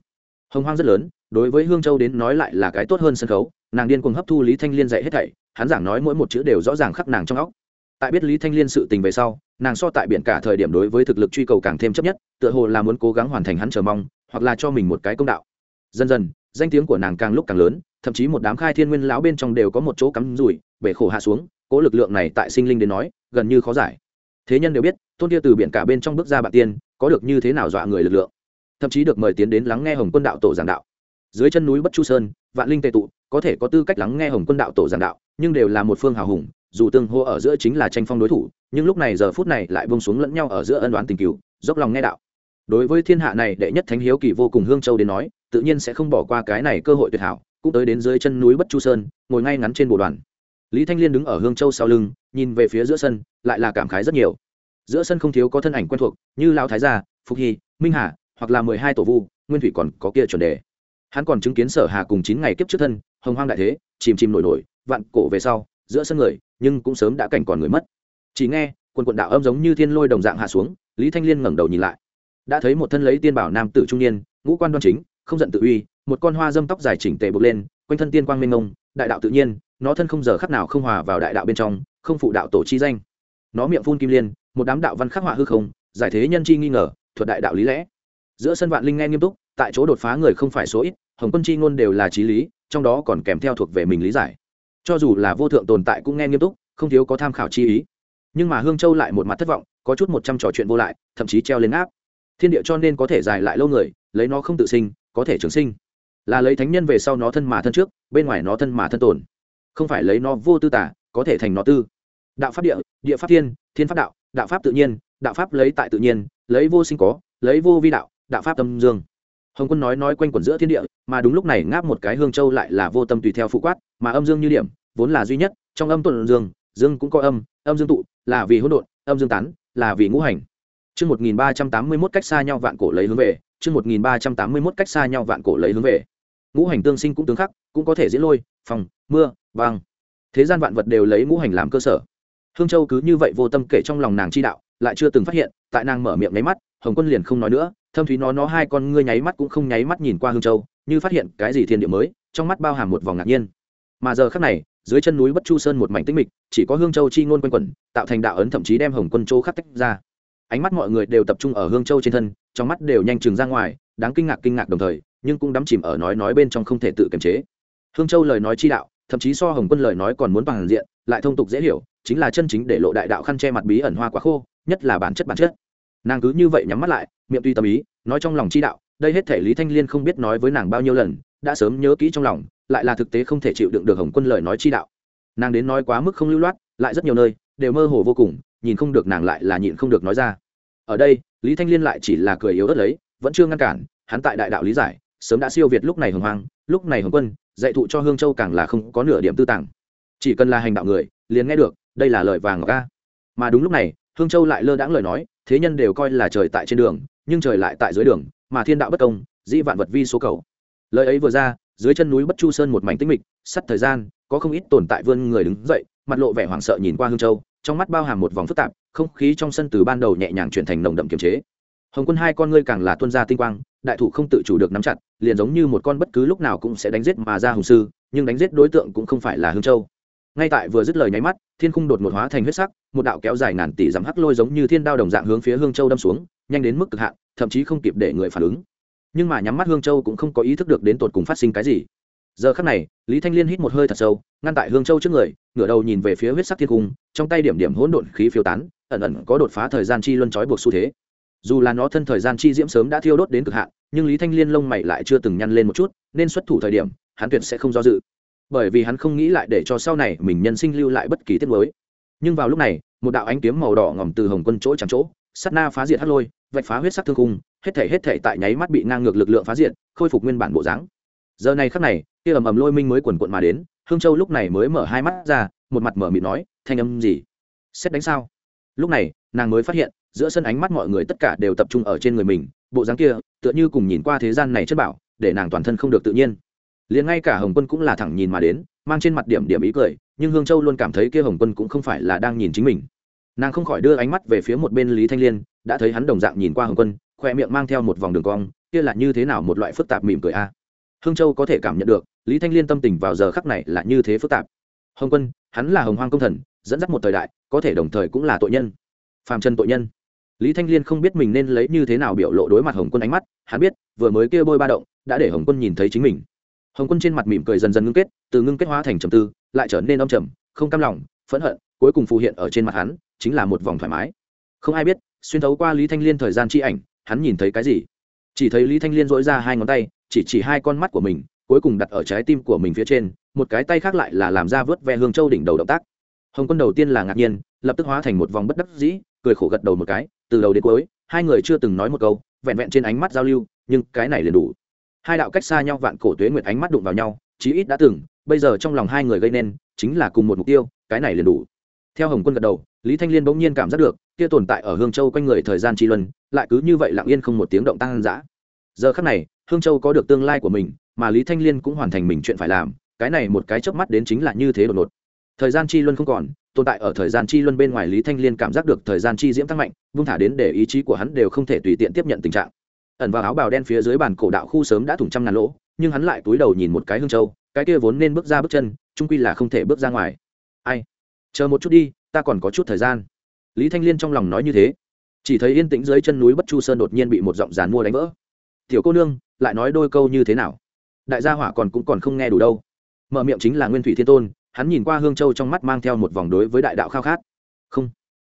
hồng hoang rất lớn, đối với hương châu đến nói lại là cái tốt hơn sân khấu, nàng điên cuồng hấp thu lý thanh liên dạy hết thảy, hắn giảng nói mỗi một chữ đều rõ ràng khắc nàng trong óc. Tại biết lý thanh liên sự tình về sau, nàng so tại biển cả thời điểm đối với thực lực truy cầu càng thêm chấp nhất, tựa hồ là muốn cố gắng hoàn thành hắn chờ mong, hoặc là cho mình một cái công đạo. Dần dần, danh tiếng của nàng càng lúc càng lớn thậm chí một đám khai thiên nguyên lão bên trong đều có một chỗ cắm rủi, bể khổ hạ xuống, cố lực lượng này tại sinh linh đến nói, gần như khó giải. Thế nhân đều biết, tôn kia từ biển cả bên trong bước ra bạn tiên, có được như thế nào dọa người lực lượng. Thậm chí được mời tiến đến lắng nghe hồng quân đạo tổ giảng đạo. Dưới chân núi bất chu sơn, vạn linh tệ tụ, có thể có tư cách lắng nghe hồng quân đạo tổ giảng đạo, nhưng đều là một phương hào hùng, dù tương hô ở giữa chính là tranh phong đối thủ, nhưng lúc này giờ phút này lại bông xuống lẫn nhau ở giữa ân đoán tình cứu dốc lòng nghe đạo. Đối với thiên hạ này đệ nhất thánh hiếu kỳ vô cùng hương châu đến nói, tự nhiên sẽ không bỏ qua cái này cơ hội tuyệt hảo cũng tới đến dưới chân núi bất chu sơn, ngồi ngay ngắn trên bộ đoàn. Lý thanh liên đứng ở hương châu sau lưng, nhìn về phía giữa sân, lại là cảm khái rất nhiều. Giữa sân không thiếu có thân ảnh quen thuộc, như lao thái gia, phục hy, minh hà, hoặc là mười hai tổ vu, nguyên thủy còn có kia chuẩn đề. Hắn còn chứng kiến sở hà cùng chín ngày kiếp trước thân, hồng hoang đại thế, chìm chìm nổi nổi, vạn cổ về sau, giữa sân người, nhưng cũng sớm đã cảnh còn người mất. Chỉ nghe, quần quận đạo âm giống như thiên lôi đồng dạng hạ xuống, lý thanh liên ngẩng đầu nhìn lại. Đã thấy một thân lấy tiên bảo nam tử trung niên, ngũ quan đoan chính, không giận tự uy một con hoa dâm tóc dài chỉnh tề bực lên, quanh thân tiên quang minh ngông đại đạo tự nhiên, nó thân không giờ khắc nào không hòa vào đại đạo bên trong, không phụ đạo tổ chi danh. Nó miệng phun kim liên, một đám đạo văn khắc họa hư không, giải thế nhân chi nghi ngờ, thuật đại đạo lý lẽ. Giữa sân vạn linh nghe nghiêm túc, tại chỗ đột phá người không phải số ít, hồng quân chi ngôn đều là trí lý, trong đó còn kèm theo thuộc về mình lý giải. Cho dù là vô thượng tồn tại cũng nghe nghiêm túc, không thiếu có tham khảo chi ý. Nhưng mà hương châu lại một mặt thất vọng, có chút một trăm trò chuyện vô lại, thậm chí treo lên áp. Thiên địa cho nên có thể dài lại lâu người, lấy nó không tự sinh, có thể trường sinh là lấy thánh nhân về sau nó thân mà thân trước, bên ngoài nó thân mà thân tồn. Không phải lấy nó vô tư tả, có thể thành nó tư. Đạo pháp địa địa pháp thiên thiên pháp đạo đạo pháp tự nhiên, đạo pháp lấy tại tự nhiên, lấy vô sinh có, lấy vô vi đạo đạo pháp tâm dương. Hồng quân nói nói quanh quẩn giữa thiên địa, mà đúng lúc này ngáp một cái hương châu lại là vô tâm tùy theo phụ quát, mà âm dương như điểm, vốn là duy nhất, trong âm tuần dương dương cũng có âm âm dương tụ, là vì hỗn độn, âm dương tán, là vì ngũ hành. Chương một nghìn ba trăm tám mươi mốt cách xa nhau vạn cổ lấy hướng về, chương một nghìn ba trăm tám mươi mốt cách xa nhau vạn cổ lấy hướng về ngũ hành tương sinh cũng tương khắc, cũng có thể diễn lôi, phòng, mưa băng thế gian vạn vật đều lấy ngũ hành làm cơ sở. Hương châu cứ như vậy vô tâm kể trong lòng nàng chi đạo, lại chưa từng phát hiện, tại nàng mở miệng nháy mắt, hồng quân liền không nói nữa, thâm thúy nó nó hai con ngươi nháy mắt cũng không nháy mắt nhìn qua hương châu, như phát hiện cái gì thiên địa mới, trong mắt bao hàm một vòng ngạc nhiên. Mà giờ khắc này, dưới chân núi bất chu sơn một mảnh tĩnh mịch, chỉ có hương châu chi ngôn quanh quẩn, tạo thành đạo ấn thậm chí đem hồng quân châu khắc tách ra. Ánh mắt mọi người đều tập trung ở hương châu trên thân, trong mắt đều nhanh chừng ra ngoài, đáng kinh ngạc kinh ngạc đồng thời nhưng cũng đắm chìm ở nói nói bên trong không thể tự kiềm chế. Hương châu lời nói chi đạo, thậm chí so hồng quân lời nói còn muốn bằng diện, lại thông tục dễ hiểu, chính là chân chính để lộ đại đạo khăn che mặt bí ẩn hoa quá khô, nhất là bản chất bản chất. Nàng cứ như vậy nhắm mắt lại, miệng tuy tâm ý, nói trong lòng chi đạo, đây hết thể lý thanh liên không biết nói với nàng bao nhiêu lần, đã sớm nhớ kỹ trong lòng, lại là thực tế không thể chịu đựng được hồng quân lời nói chi đạo. Nàng đến nói quá mức không lưu loát, lại rất nhiều nơi, đều mơ hồ vô cùng, nhìn không được nàng lại là nhịn không được nói ra. Ở đây, lý thanh liên lại chỉ là cười yếu ớt lấy, vẫn chưa ngăn cản, hắn tại đại đạo lý giải sớm đã siêu việt lúc này hồng hoang, lúc này hồng quân, dạy thụ cho hương châu càng là không có nửa điểm tư tàng. Chỉ cần là hành đạo người, liền nghe được, đây là lời vàng ca mà đúng lúc này, hương châu lại lơ đãng lời nói, thế nhân đều coi là trời tại trên đường, nhưng trời lại tại dưới đường, mà thiên đạo bất công, dĩ vạn vật vi số cầu. Lời ấy vừa ra, dưới chân núi bất chu sơn một mảnh tĩnh mịch, sắt thời gian, có không ít tồn tại vươn người đứng dậy, mặt lộ vẻ hoảng sợ nhìn qua hương châu, trong mắt bao hàm một vòng phức tạp, không khí trong sân từ ban đầu nhẹ nhàng chuyển thành nồng đậm kiềm chế. Hồng quân hai con ngươi càng là tuân gia tinh quang, đại thủ không tự chủ được nắm chặt liền giống như một con bất cứ lúc nào cũng sẽ đánh giết mà ra hùng sư, nhưng đánh giết đối tượng cũng không phải là hương châu. Ngay tại vừa dứt lời nháy mắt, thiên khung đột ngột hóa thành huyết sắc, một đạo kéo dài ngàn tỷ dặm hắc lôi giống như thiên đao đồng dạng hướng phía hương châu đâm xuống, nhanh đến mức cực hạn, thậm chí không kịp để người phản ứng. Nhưng mà nhắm mắt hương châu cũng không có ý thức được đến tột cùng phát sinh cái gì. Giờ khắc này, lý thanh liên hít một hơi thật sâu, ngăn tại hương châu trước người, ngửa đầu nhìn về phía huyết sắc thiên cung trong tay điểm điểm hỗn độn khí phiêu tán, ẩn ẩn có đột phá thời gian chi luân trói buộc xu thế. Dù là nó thân thời gian chi diễm sớm đã thiêu đốt đến cực hạn nhưng lý thanh liên lông mày lại chưa từng nhăn lên một chút, nên xuất thủ thời điểm, hắn tuyệt sẽ không do dự. Bởi vì hắn không nghĩ lại để cho sau này mình nhân sinh lưu lại bất kỳ tiết mới nhưng vào lúc này, một đạo ánh kiếm màu đỏ ngòm từ hồng quân chỗ chẳng chỗ sắt na phá diệt hắt lôi, vạch phá huyết sắc thương cung hết thể hết thể tại nháy mắt bị ngang ngược lực lượng phá diệt, khôi phục nguyên bản bộ dáng. Giờ này khắc này, kia ầm ầm lôi minh mới quần quận mà đến, hương châu lúc này mới mở hai mắt ra, một mặt mở mịt nói, thanh âm gì? Xét đánh sao? Lúc này, nàng mới phát hiện, giữa sân ánh mắt mọi người tất cả đều tập trung ở trên người mình bộ dáng kia, tựa như cùng nhìn qua thế gian này chất bảo, để nàng toàn thân không được tự nhiên. Liền ngay cả hồng quân cũng là thẳng nhìn mà đến, mang trên mặt điểm điểm ý cười, nhưng hương châu luôn cảm thấy kia hồng quân cũng không phải là đang nhìn chính mình. Nàng không khỏi đưa ánh mắt về phía một bên lý thanh liên, đã thấy hắn đồng dạng nhìn qua hồng quân, khoe miệng mang theo một vòng đường cong, kia là như thế nào một loại phức tạp mỉm cười a? Hương châu có thể cảm nhận được, lý thanh liên tâm tình vào giờ khắc này là như thế phức tạp. Hồng quân, hắn là hồng hoang công thần, dẫn dắt một thời đại, có thể đồng thời cũng là tội nhân. Phàm chân tội nhân lý thanh liên không biết mình nên lấy như thế nào biểu lộ đối mặt hồng quân ánh mắt, hắn biết, vừa mới kia bôi ba động, đã để hồng quân nhìn thấy chính mình. Hồng quân trên mặt mỉm cười dần dần ngưng kết, từ ngưng kết hóa thành trầm tư, lại trở nên âm trầm, không cam lòng, phẫn hận, cuối cùng phù hiện ở trên mặt hắn, chính là một vòng thoải mái. Không ai biết, xuyên thấu qua lý thanh liên thời gian chi ảnh, hắn nhìn thấy cái gì? Chỉ thấy lý thanh liên dỗi ra hai ngón tay, chỉ chỉ hai con mắt của mình, cuối cùng đặt ở trái tim của mình phía trên, một cái tay khác lại là làm ra vớt ve hương châu đỉnh đầu động tác. Hồng quân đầu tiên là ngạc nhiên, lập tức hóa thành một vòng bất đắc dĩ, cười khổ gật đầu một cái từ đầu đến cuối, hai người chưa từng nói một câu, vẹn vẹn trên ánh mắt giao lưu, nhưng cái này liền đủ. Hai đạo cách xa nhau vạn cổ tuế nguyệt ánh mắt đụng vào nhau, chí ít đã từng, bây giờ trong lòng hai người gây nên, chính là cùng một mục tiêu, cái này liền đủ. Theo hồng quân gật đầu, lý thanh liên bỗng nhiên cảm giác được, kia tồn tại ở hương châu quanh người thời gian tri luân, lại cứ như vậy lặng yên không một tiếng động tăng dã giờ khắc này, hương châu có được tương lai của mình, mà lý thanh liên cũng hoàn thành mình chuyện phải làm, cái này một cái chớp mắt đến chính là như thế đột ngột. Thời gian chi luân không còn tồn tại ở thời gian chi luân bên ngoài lý thanh liên cảm giác được thời gian chi diễm tăng mạnh, vung thả đến để ý chí của hắn đều không thể tùy tiện tiếp nhận tình trạng. Ẩn vào áo bào đen phía dưới bàn cổ đạo khu sớm đã thủng trăm ngàn lỗ, nhưng hắn lại túi đầu nhìn một cái hương châu, cái kia vốn nên bước ra bước chân trung quy là không thể bước ra ngoài. Ai? Chờ một chút đi, ta còn có chút thời gian. Lý thanh liên trong lòng nói như thế. Chỉ thấy yên tĩnh dưới chân núi bất chu sơn đột nhiên bị một giọng dàn mua đánh vỡ. Tiểu cô nương, lại nói đôi câu như thế nào? Đại gia hỏa còn cũng còn không nghe đủ đâu. Mở miệng chính là nguyên thủy thiên tôn hắn nhìn qua hương châu trong mắt mang theo một vòng đối với đại đạo khao khát. Không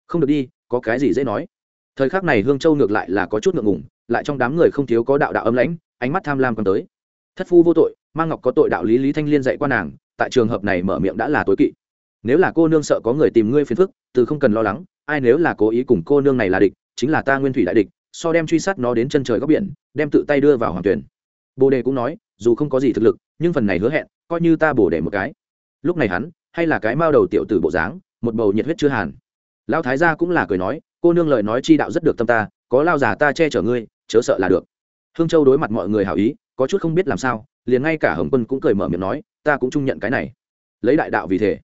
không được đi, có cái gì dễ nói. Thời khắc này hương châu ngược lại là có chút ngượng ngùng, lại trong đám người không thiếu có đạo đạo âm lãnh, ánh mắt tham lam còn tới. Thất phu vô tội, mang ngọc có tội đạo lý lý thanh liên dạy qua nàng, tại trường hợp này mở miệng đã là tối kỵ. Nếu là cô nương sợ có người tìm ngươi phiền phức, từ không cần lo lắng, ai nếu là cố ý cùng cô nương này là địch, chính là ta nguyên thủy đại địch, so đem truy sát nó đến chân trời góc biển, đem tự tay đưa vào hoàng tuyển. Bồ đề cũng nói, dù không có gì thực lực, nhưng phần này hứa hẹn, coi như ta bổ đề một cái lúc này hắn, hay là cái mao đầu tiểu tử bộ dáng, một bầu nhiệt huyết chưa hàn. Lão thái gia cũng là cười nói, cô nương lời nói chi đạo rất được tâm ta, có lao già ta che chở ngươi, chớ sợ là được. Hương châu đối mặt mọi người hảo ý, có chút không biết làm sao, liền ngay cả hồng quân cũng cười mở miệng nói, ta cũng trung nhận cái này. Lấy đại đạo vì thế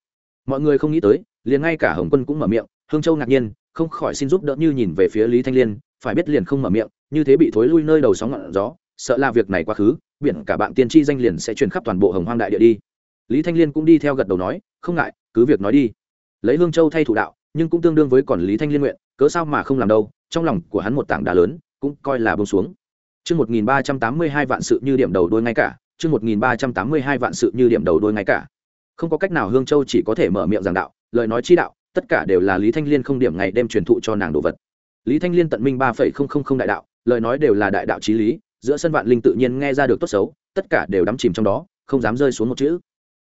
mọi người không nghĩ tới, liền ngay cả hồng quân cũng mở miệng, hương châu ngạc nhiên, không khỏi xin giúp đỡ như nhìn về phía lý thanh liên, phải biết liền không mở miệng, như thế bị thối lui nơi đầu sóng ngọn gió, sợ là việc này quá khứ, biển cả bạn tiên tri danh liền sẽ truyền khắp toàn bộ hồng hoang đại địa đi lý thanh liên cũng đi theo gật đầu nói không ngại cứ việc nói đi lấy hương châu thay thủ đạo nhưng cũng tương đương với còn lý thanh liên nguyện cớ sao mà không làm đâu trong lòng của hắn một tảng đá lớn cũng coi là bông xuống Chương 1382 vạn sự như điểm đầu đôi ngay cả, chương 1382 vạn sự như điểm đầu đôi ngay cả. Không có cách nào Hương Châu chỉ có thể mở miệng giảng đạo, lời nói chi đạo, tất cả đều là Lý Thanh Liên không điểm ngày đêm truyền thụ cho nàng đồ vật. Lý Thanh Liên tận minh 3.000 đại đạo, lời nói đều là đại đạo chí lý, giữa sân vạn linh tự nhiên nghe ra được tốt xấu, tất cả đều đắm chìm trong đó, không dám rơi xuống một chữ.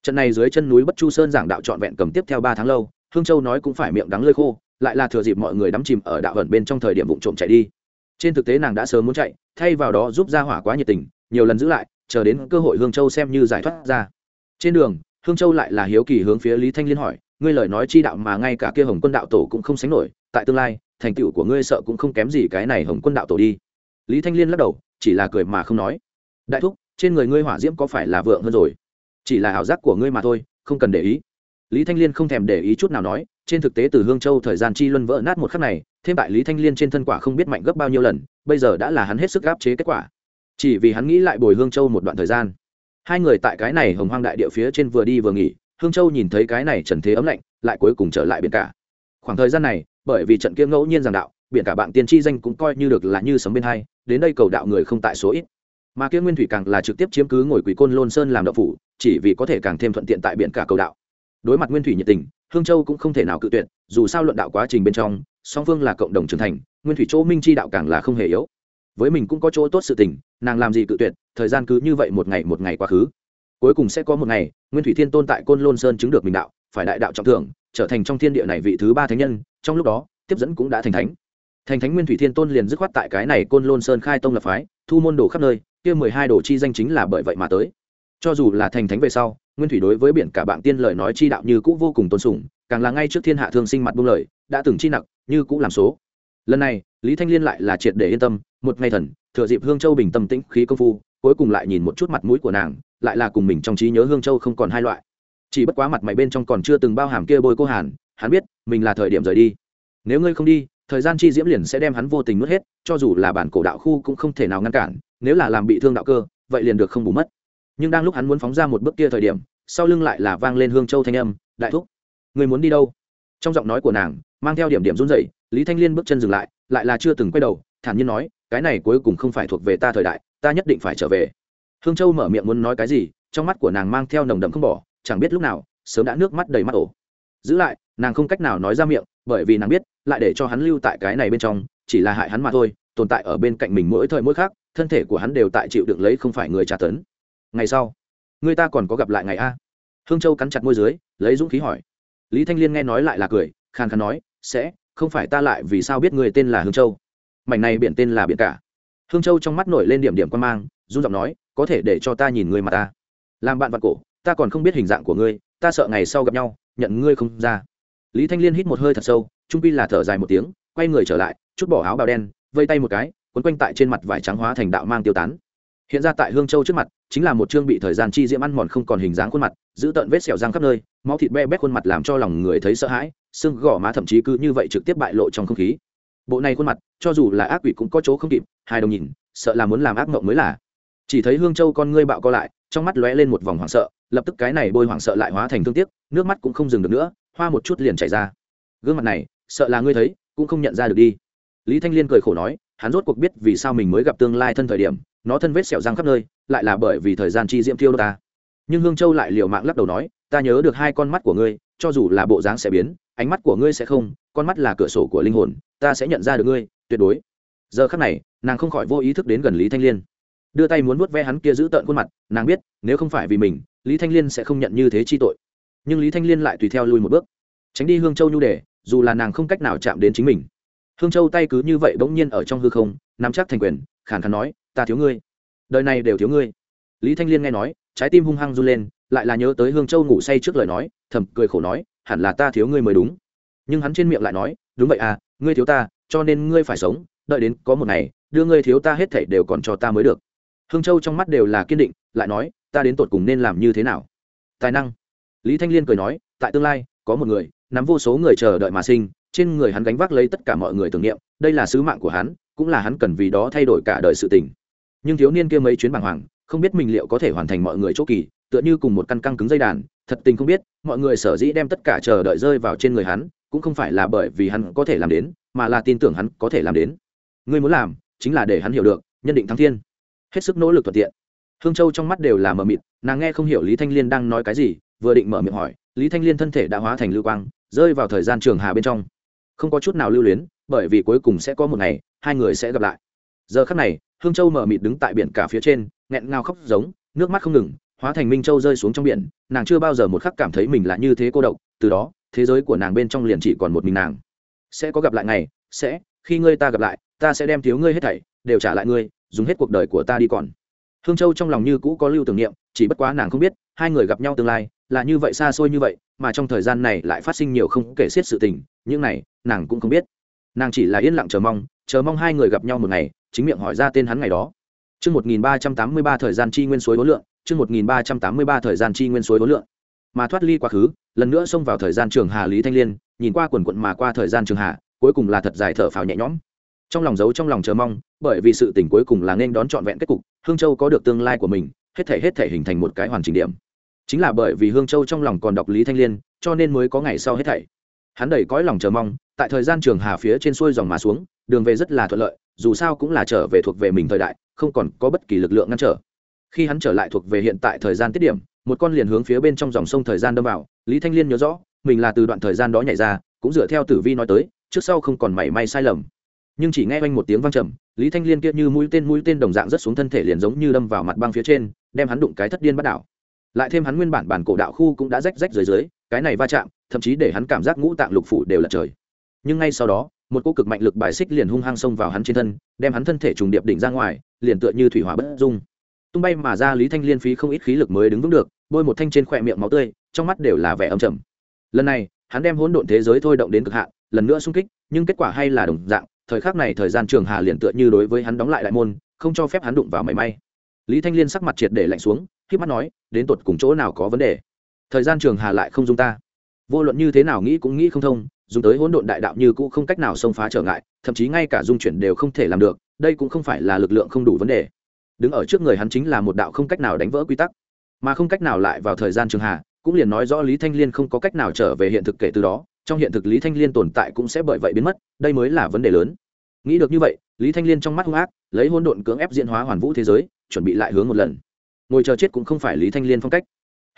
Trận này dưới chân núi Bất Chu Sơn giảng đạo trọn vẹn cầm tiếp theo ba tháng lâu, Hương Châu nói cũng phải miệng đắng lưỡi khô, lại là thừa dịp mọi người đắm chìm ở đạo ẩn bên trong thời điểm vụng trộm chạy đi. Trên thực tế nàng đã sớm muốn chạy thay vào đó giúp ra hỏa quá nhiệt tình nhiều lần giữ lại chờ đến cơ hội hương châu xem như giải thoát ra. Trên đường hương châu lại là hiếu kỳ hướng phía lý thanh liên hỏi ngươi lời nói chi đạo mà ngay cả kia hồng quân đạo tổ cũng không sánh nổi tại tương lai thành tựu của ngươi sợ cũng không kém gì cái này hồng quân đạo tổ đi. Lý thanh liên lắc đầu chỉ là cười mà không nói. Đại thúc trên người ngươi hỏa diễm có phải là vượng hơn rồi? Chỉ là ảo giác của ngươi mà thôi, không cần để ý. Lý thanh liên không thèm để ý chút nào nói, trên thực tế từ hương châu thời gian chi luân vỡ nát một khắc này, thêm tại lý thanh liên trên thân quả không biết mạnh gấp bao nhiêu lần, bây giờ đã là hắn hết sức gáp chế kết quả. Chỉ vì hắn nghĩ lại bồi hương châu một đoạn thời gian. Hai người tại cái này hồng hoang đại địa phía trên vừa đi vừa nghỉ, hương châu nhìn thấy cái này trần thế ấm lạnh, lại cuối cùng trở lại biển cả. Khoảng thời gian này, bởi vì trận kia ngẫu nhiên giảng đạo, biển cả bạn tiên tri danh cũng coi như được là như sấm bên hai, đến đây cầu đạo người không tại số ít. Mà kia nguyên thủy càng là trực tiếp chiếm cứ ngồi quỷ côn lôn sơn làm đạo phủ chỉ vì có thể càng thêm thuận tiện tại biển cả cầu đạo. Đối mặt nguyên thủy nhiệt tình, hương châu cũng không thể nào cự tuyệt, dù sao luận đạo quá trình bên trong, song phương là cộng đồng trưởng thành, nguyên thủy chỗ minh chi đạo càng là không hề yếu. Với mình cũng có chỗ tốt sự tình, nàng làm gì cự tuyệt, thời gian cứ như vậy một ngày một ngày quá khứ. Cuối cùng sẽ có một ngày, nguyên thủy thiên tôn tại côn lôn sơn chứng được mình đạo, phải đại đạo trọng thưởng, trở thành trong thiên địa này vị thứ ba thánh nhân, trong lúc đó, tiếp dẫn cũng đã thành thánh. Thành thánh nguyên thủy thiên tôn liền dứt khoát tại cái này côn lôn sơn khai tông lập phái, thu môn đồ khắp nơi, kia mười hai đồ chi danh chính là bởi vậy mà tới cho dù là thành thánh về sau, nguyên thủy đối với biển cả bạn tiên lời nói chi đạo như cũ vô cùng tôn sùng, càng là ngay trước thiên hạ thương sinh mặt buông lời, đã từng chi nặng như cũ làm số. Lần này, lý thanh liên lại là triệt để yên tâm, một ngày thần, thừa dịp hương châu bình tâm tĩnh khí công phu, cuối cùng lại nhìn một chút mặt mũi của nàng, lại là cùng mình trong trí nhớ hương châu không còn hai loại. Chỉ bất quá mặt mày bên trong còn chưa từng bao hàm kia bôi cô hàn, hắn biết, mình là thời điểm rời đi. Nếu ngươi không đi, thời gian chi diễm liền sẽ đem hắn vô tình nuốt hết, cho dù là bản cổ đạo khu cũng không thể nào ngăn cản, nếu là làm bị thương đạo cơ, vậy liền được không bù mất nhưng đang lúc hắn muốn phóng ra một bước kia thời điểm, sau lưng lại là vang lên hương châu thanh âm, đại thúc, người muốn đi đâu? Trong giọng nói của nàng, mang theo điểm điểm run rẩy, lý thanh liên bước chân dừng lại lại là chưa từng quay đầu, thản nhiên nói, cái này cuối cùng không phải thuộc về ta thời đại, ta nhất định phải trở về. Hương châu mở miệng muốn nói cái gì, trong mắt của nàng mang theo nồng đậm không bỏ, chẳng biết lúc nào, sớm đã nước mắt đầy mắt ổ. Giữ lại, nàng không cách nào nói ra miệng, bởi vì nàng biết, lại để cho hắn lưu tại cái này bên trong, chỉ là hại hắn mà thôi, tồn tại ở bên cạnh mình mỗi thời mỗi khác thân thể của hắn đều tại chịu được lấy không phải người tra tấn ngày sau, người ta còn có gặp lại ngày a. Hương châu cắn chặt môi dưới, lấy dũng khí hỏi. Lý thanh liên nghe nói lại là cười, khàn khàn nói, sẽ, không phải ta lại vì sao biết người tên là hương châu? Mảnh này biển tên là biển cả. Hương châu trong mắt nổi lên điểm điểm quan mang, run giọng nói, có thể để cho ta nhìn người mà ta. Làm bạn vặt cổ, ta còn không biết hình dạng của ngươi, ta sợ ngày sau gặp nhau, nhận ngươi không ra. Lý thanh liên hít một hơi thật sâu, trung pi là thở dài một tiếng, quay người trở lại, chút bỏ áo bào đen, vây tay một cái, quấn quanh tại trên mặt vải trắng hóa thành đạo mang tiêu tán hiện ra tại hương châu trước mặt, chính là một chương bị thời gian chi diễm ăn mòn không còn hình dáng khuôn mặt, giữ tợn vết sẹo răng khắp nơi, máu thịt be bét khuôn mặt làm cho lòng người thấy sợ hãi, xương gò má thậm chí cứ như vậy trực tiếp bại lộ trong không khí. Bộ này khuôn mặt, cho dù là ác quỷ cũng có chỗ không kịp hai đồng nhìn, sợ là muốn làm ác mộng mới là. Chỉ thấy hương châu con ngươi bạo co lại, trong mắt lóe lên một vòng hoảng sợ, lập tức cái này bôi hoảng sợ lại hóa thành thương tiếc, nước mắt cũng không dừng được nữa, hoa một chút liền chảy ra. Gương mặt này, sợ là ngươi thấy, cũng không nhận ra được đi. Lý thanh liên cười khổ nói, hắn rốt cuộc biết vì sao mình mới gặp tương lai thân thời điểm nó thân vết sẹo răng khắp nơi, lại là bởi vì thời gian chi diễm thiêu đốt ta. Nhưng hương châu lại liều mạng lắc đầu nói, ta nhớ được hai con mắt của ngươi, cho dù là bộ dáng sẽ biến, ánh mắt của ngươi sẽ không, con mắt là cửa sổ của linh hồn, ta sẽ nhận ra được ngươi, tuyệt đối. Giờ khắc này, nàng không khỏi vô ý thức đến gần lý thanh liên. Đưa tay muốn vuốt ve hắn kia giữ tợn khuôn mặt, nàng biết, nếu không phải vì mình, lý thanh liên sẽ không nhận như thế chi tội. Nhưng lý thanh liên lại tùy theo lui một bước. Tránh đi hương châu nhu đề, dù là nàng không cách nào chạm đến chính mình. Hương châu tay cứ như vậy bỗng nhiên ở trong hư không, nắm chắc thành quyền, khàn khàn nói ta thiếu ngươi. Đời này đều thiếu ngươi. Lý thanh liên nghe nói, trái tim hung hăng run lên, lại là nhớ tới hương châu ngủ say trước lời nói, thầm cười khổ nói, hẳn là ta thiếu ngươi mới đúng. Nhưng hắn trên miệng lại nói, đúng vậy à ngươi thiếu ta, cho nên ngươi phải sống, đợi đến có một ngày, đưa ngươi thiếu ta hết thảy đều còn cho ta mới được. Hương châu trong mắt đều là kiên định, lại nói, ta đến tột cùng nên làm như thế nào? Tài năng. Lý thanh liên cười nói, tại tương lai, có một người, nắm vô số người chờ đợi mà sinh, trên người hắn gánh vác lấy tất cả mọi người tưởng niệm, đây là sứ mạng của hắn, cũng là hắn cần vì đó thay đổi cả đời sự tình nhưng thiếu niên kia mấy chuyến bàng hoàng, không biết mình liệu có thể hoàn thành mọi người chỗ kỳ, tựa như cùng một căn căng cứng dây đàn, thật tình không biết, mọi người sở dĩ đem tất cả chờ đợi rơi vào trên người hắn, cũng không phải là bởi vì hắn có thể làm đến, mà là tin tưởng hắn có thể làm đến. Ngươi muốn làm, chính là để hắn hiểu được nhân định thắng thiên. Hết sức nỗ lực thuận tiện. Hương châu trong mắt đều là mờ mịt, nàng nghe không hiểu lý thanh liên đang nói cái gì, vừa định mở miệng hỏi, lý thanh liên thân thể đã hóa thành lưu quang, rơi vào thời gian trường hà bên trong. Không có chút nào lưu luyến, bởi vì cuối cùng sẽ có một ngày, hai người sẽ gặp lại. Giờ khắc này hương châu mở mịt đứng tại biển cả phía trên, nghẹn ngào khóc giống, nước mắt không ngừng, hóa thành minh châu rơi xuống trong biển, nàng chưa bao giờ một khắc cảm thấy mình là như thế cô độc, từ đó, thế giới của nàng bên trong liền chỉ còn một mình nàng. Sẽ có gặp lại ngày, sẽ, khi ngươi ta gặp lại, ta sẽ đem thiếu ngươi hết thảy, đều trả lại ngươi, dùng hết cuộc đời của ta đi còn. Hương châu trong lòng như cũ có lưu tưởng niệm, chỉ bất quá nàng không biết, hai người gặp nhau tương lai, là như vậy xa xôi như vậy, mà trong thời gian này lại phát sinh nhiều không kể xiết sự tình, những này, nàng cũng không biết. Nàng chỉ là yên lặng chờ mong chờ mong hai người gặp nhau một ngày chính miệng hỏi ra tên hắn ngày đó Trước 1383 thời gian chi nguyên suối đối lượng, trước 1383 thời gian chi nguyên suối đối lượng. Mà thoát ly quá khứ, lần nữa xông vào thời gian trường Hà Lý Thanh Liên, nhìn qua quần quận mà qua thời gian trường Hà, cuối cùng là thật dài thở phào nhẹ nhõm. Trong lòng giấu trong lòng chờ mong, bởi vì sự tình cuối cùng là nên đón trọn vẹn kết cục, Hương Châu có được tương lai của mình, hết thể hết thể hình thành một cái hoàn chỉnh điểm. Chính là bởi vì Hương Châu trong lòng còn đọc Lý Thanh Liên, cho nên mới có ngày sau hết thảy. Hắn đầy cõi lòng chờ mong, tại thời gian trường Hà phía trên xuôi dòng mà xuống, đường về rất là thuận lợi, dù sao cũng là trở về thuộc về mình thời đại, không còn có bất kỳ lực lượng ngăn trở. Khi hắn trở lại thuộc về hiện tại thời gian tiết điểm một con liền hướng phía bên trong dòng sông thời gian đâm vào. Lý thanh liên nhớ rõ mình là từ đoạn thời gian đó nhảy ra cũng dựa theo tử vi nói tới trước sau không còn mảy may sai lầm. Nhưng chỉ nghe oanh một tiếng vang trầm lý thanh liên kia như mũi tên mũi tên đồng dạng rất xuống thân thể liền giống như đâm vào mặt băng phía trên đem hắn đụng cái thất điên bắt đảo. Lại thêm hắn nguyên bản bản cổ đạo khu cũng đã rách rách dưới dưới cái này va chạm thậm chí để hắn cảm giác ngũ tạng lục phủ đều là trời. Nhưng ngay sau đó một cô cực mạnh lực bài xích liền hung hăng xông vào hắn trên thân, đem hắn thân thể trùng điệp đỉnh ra ngoài, liền tựa như thủy hỏa bất dung. Tung bay mà ra lý thanh liên phí không ít khí lực mới đứng vững được, bôi một thanh trên khỏe miệng máu tươi, trong mắt đều là vẻ âm trầm. Lần này, hắn đem hỗn độn thế giới thôi động đến cực hạn, lần nữa xung kích, nhưng kết quả hay là đồng dạng, thời khắc này thời gian trường hà liền tựa như đối với hắn đóng lại đại môn, không cho phép hắn đụng vào mảy may. Lý thanh liên sắc mặt triệt để lạnh xuống khi mắt nói, đến tột cùng chỗ nào có vấn đề? Thời gian trường hà lại không dung ta. Vô luận như thế nào nghĩ cũng nghĩ không thông dùng tới hỗn độn đại đạo như cũ không cách nào xông phá trở ngại, thậm chí ngay cả dung chuyển đều không thể làm được, đây cũng không phải là lực lượng không đủ vấn đề. Đứng ở trước người hắn chính là một đạo không cách nào đánh vỡ quy tắc. Mà không cách nào lại vào thời gian trường hà cũng liền nói rõ lý thanh liên không có cách nào trở về hiện thực kể từ đó, trong hiện thực lý thanh liên tồn tại cũng sẽ bởi vậy biến mất, đây mới là vấn đề lớn. Nghĩ được như vậy, lý thanh liên trong mắt hung ác, lấy hôn độn cưỡng ép diễn hóa hoàn vũ thế giới, chuẩn bị lại hướng một lần. Ngồi chờ chết cũng không phải lý thanh liên phong cách.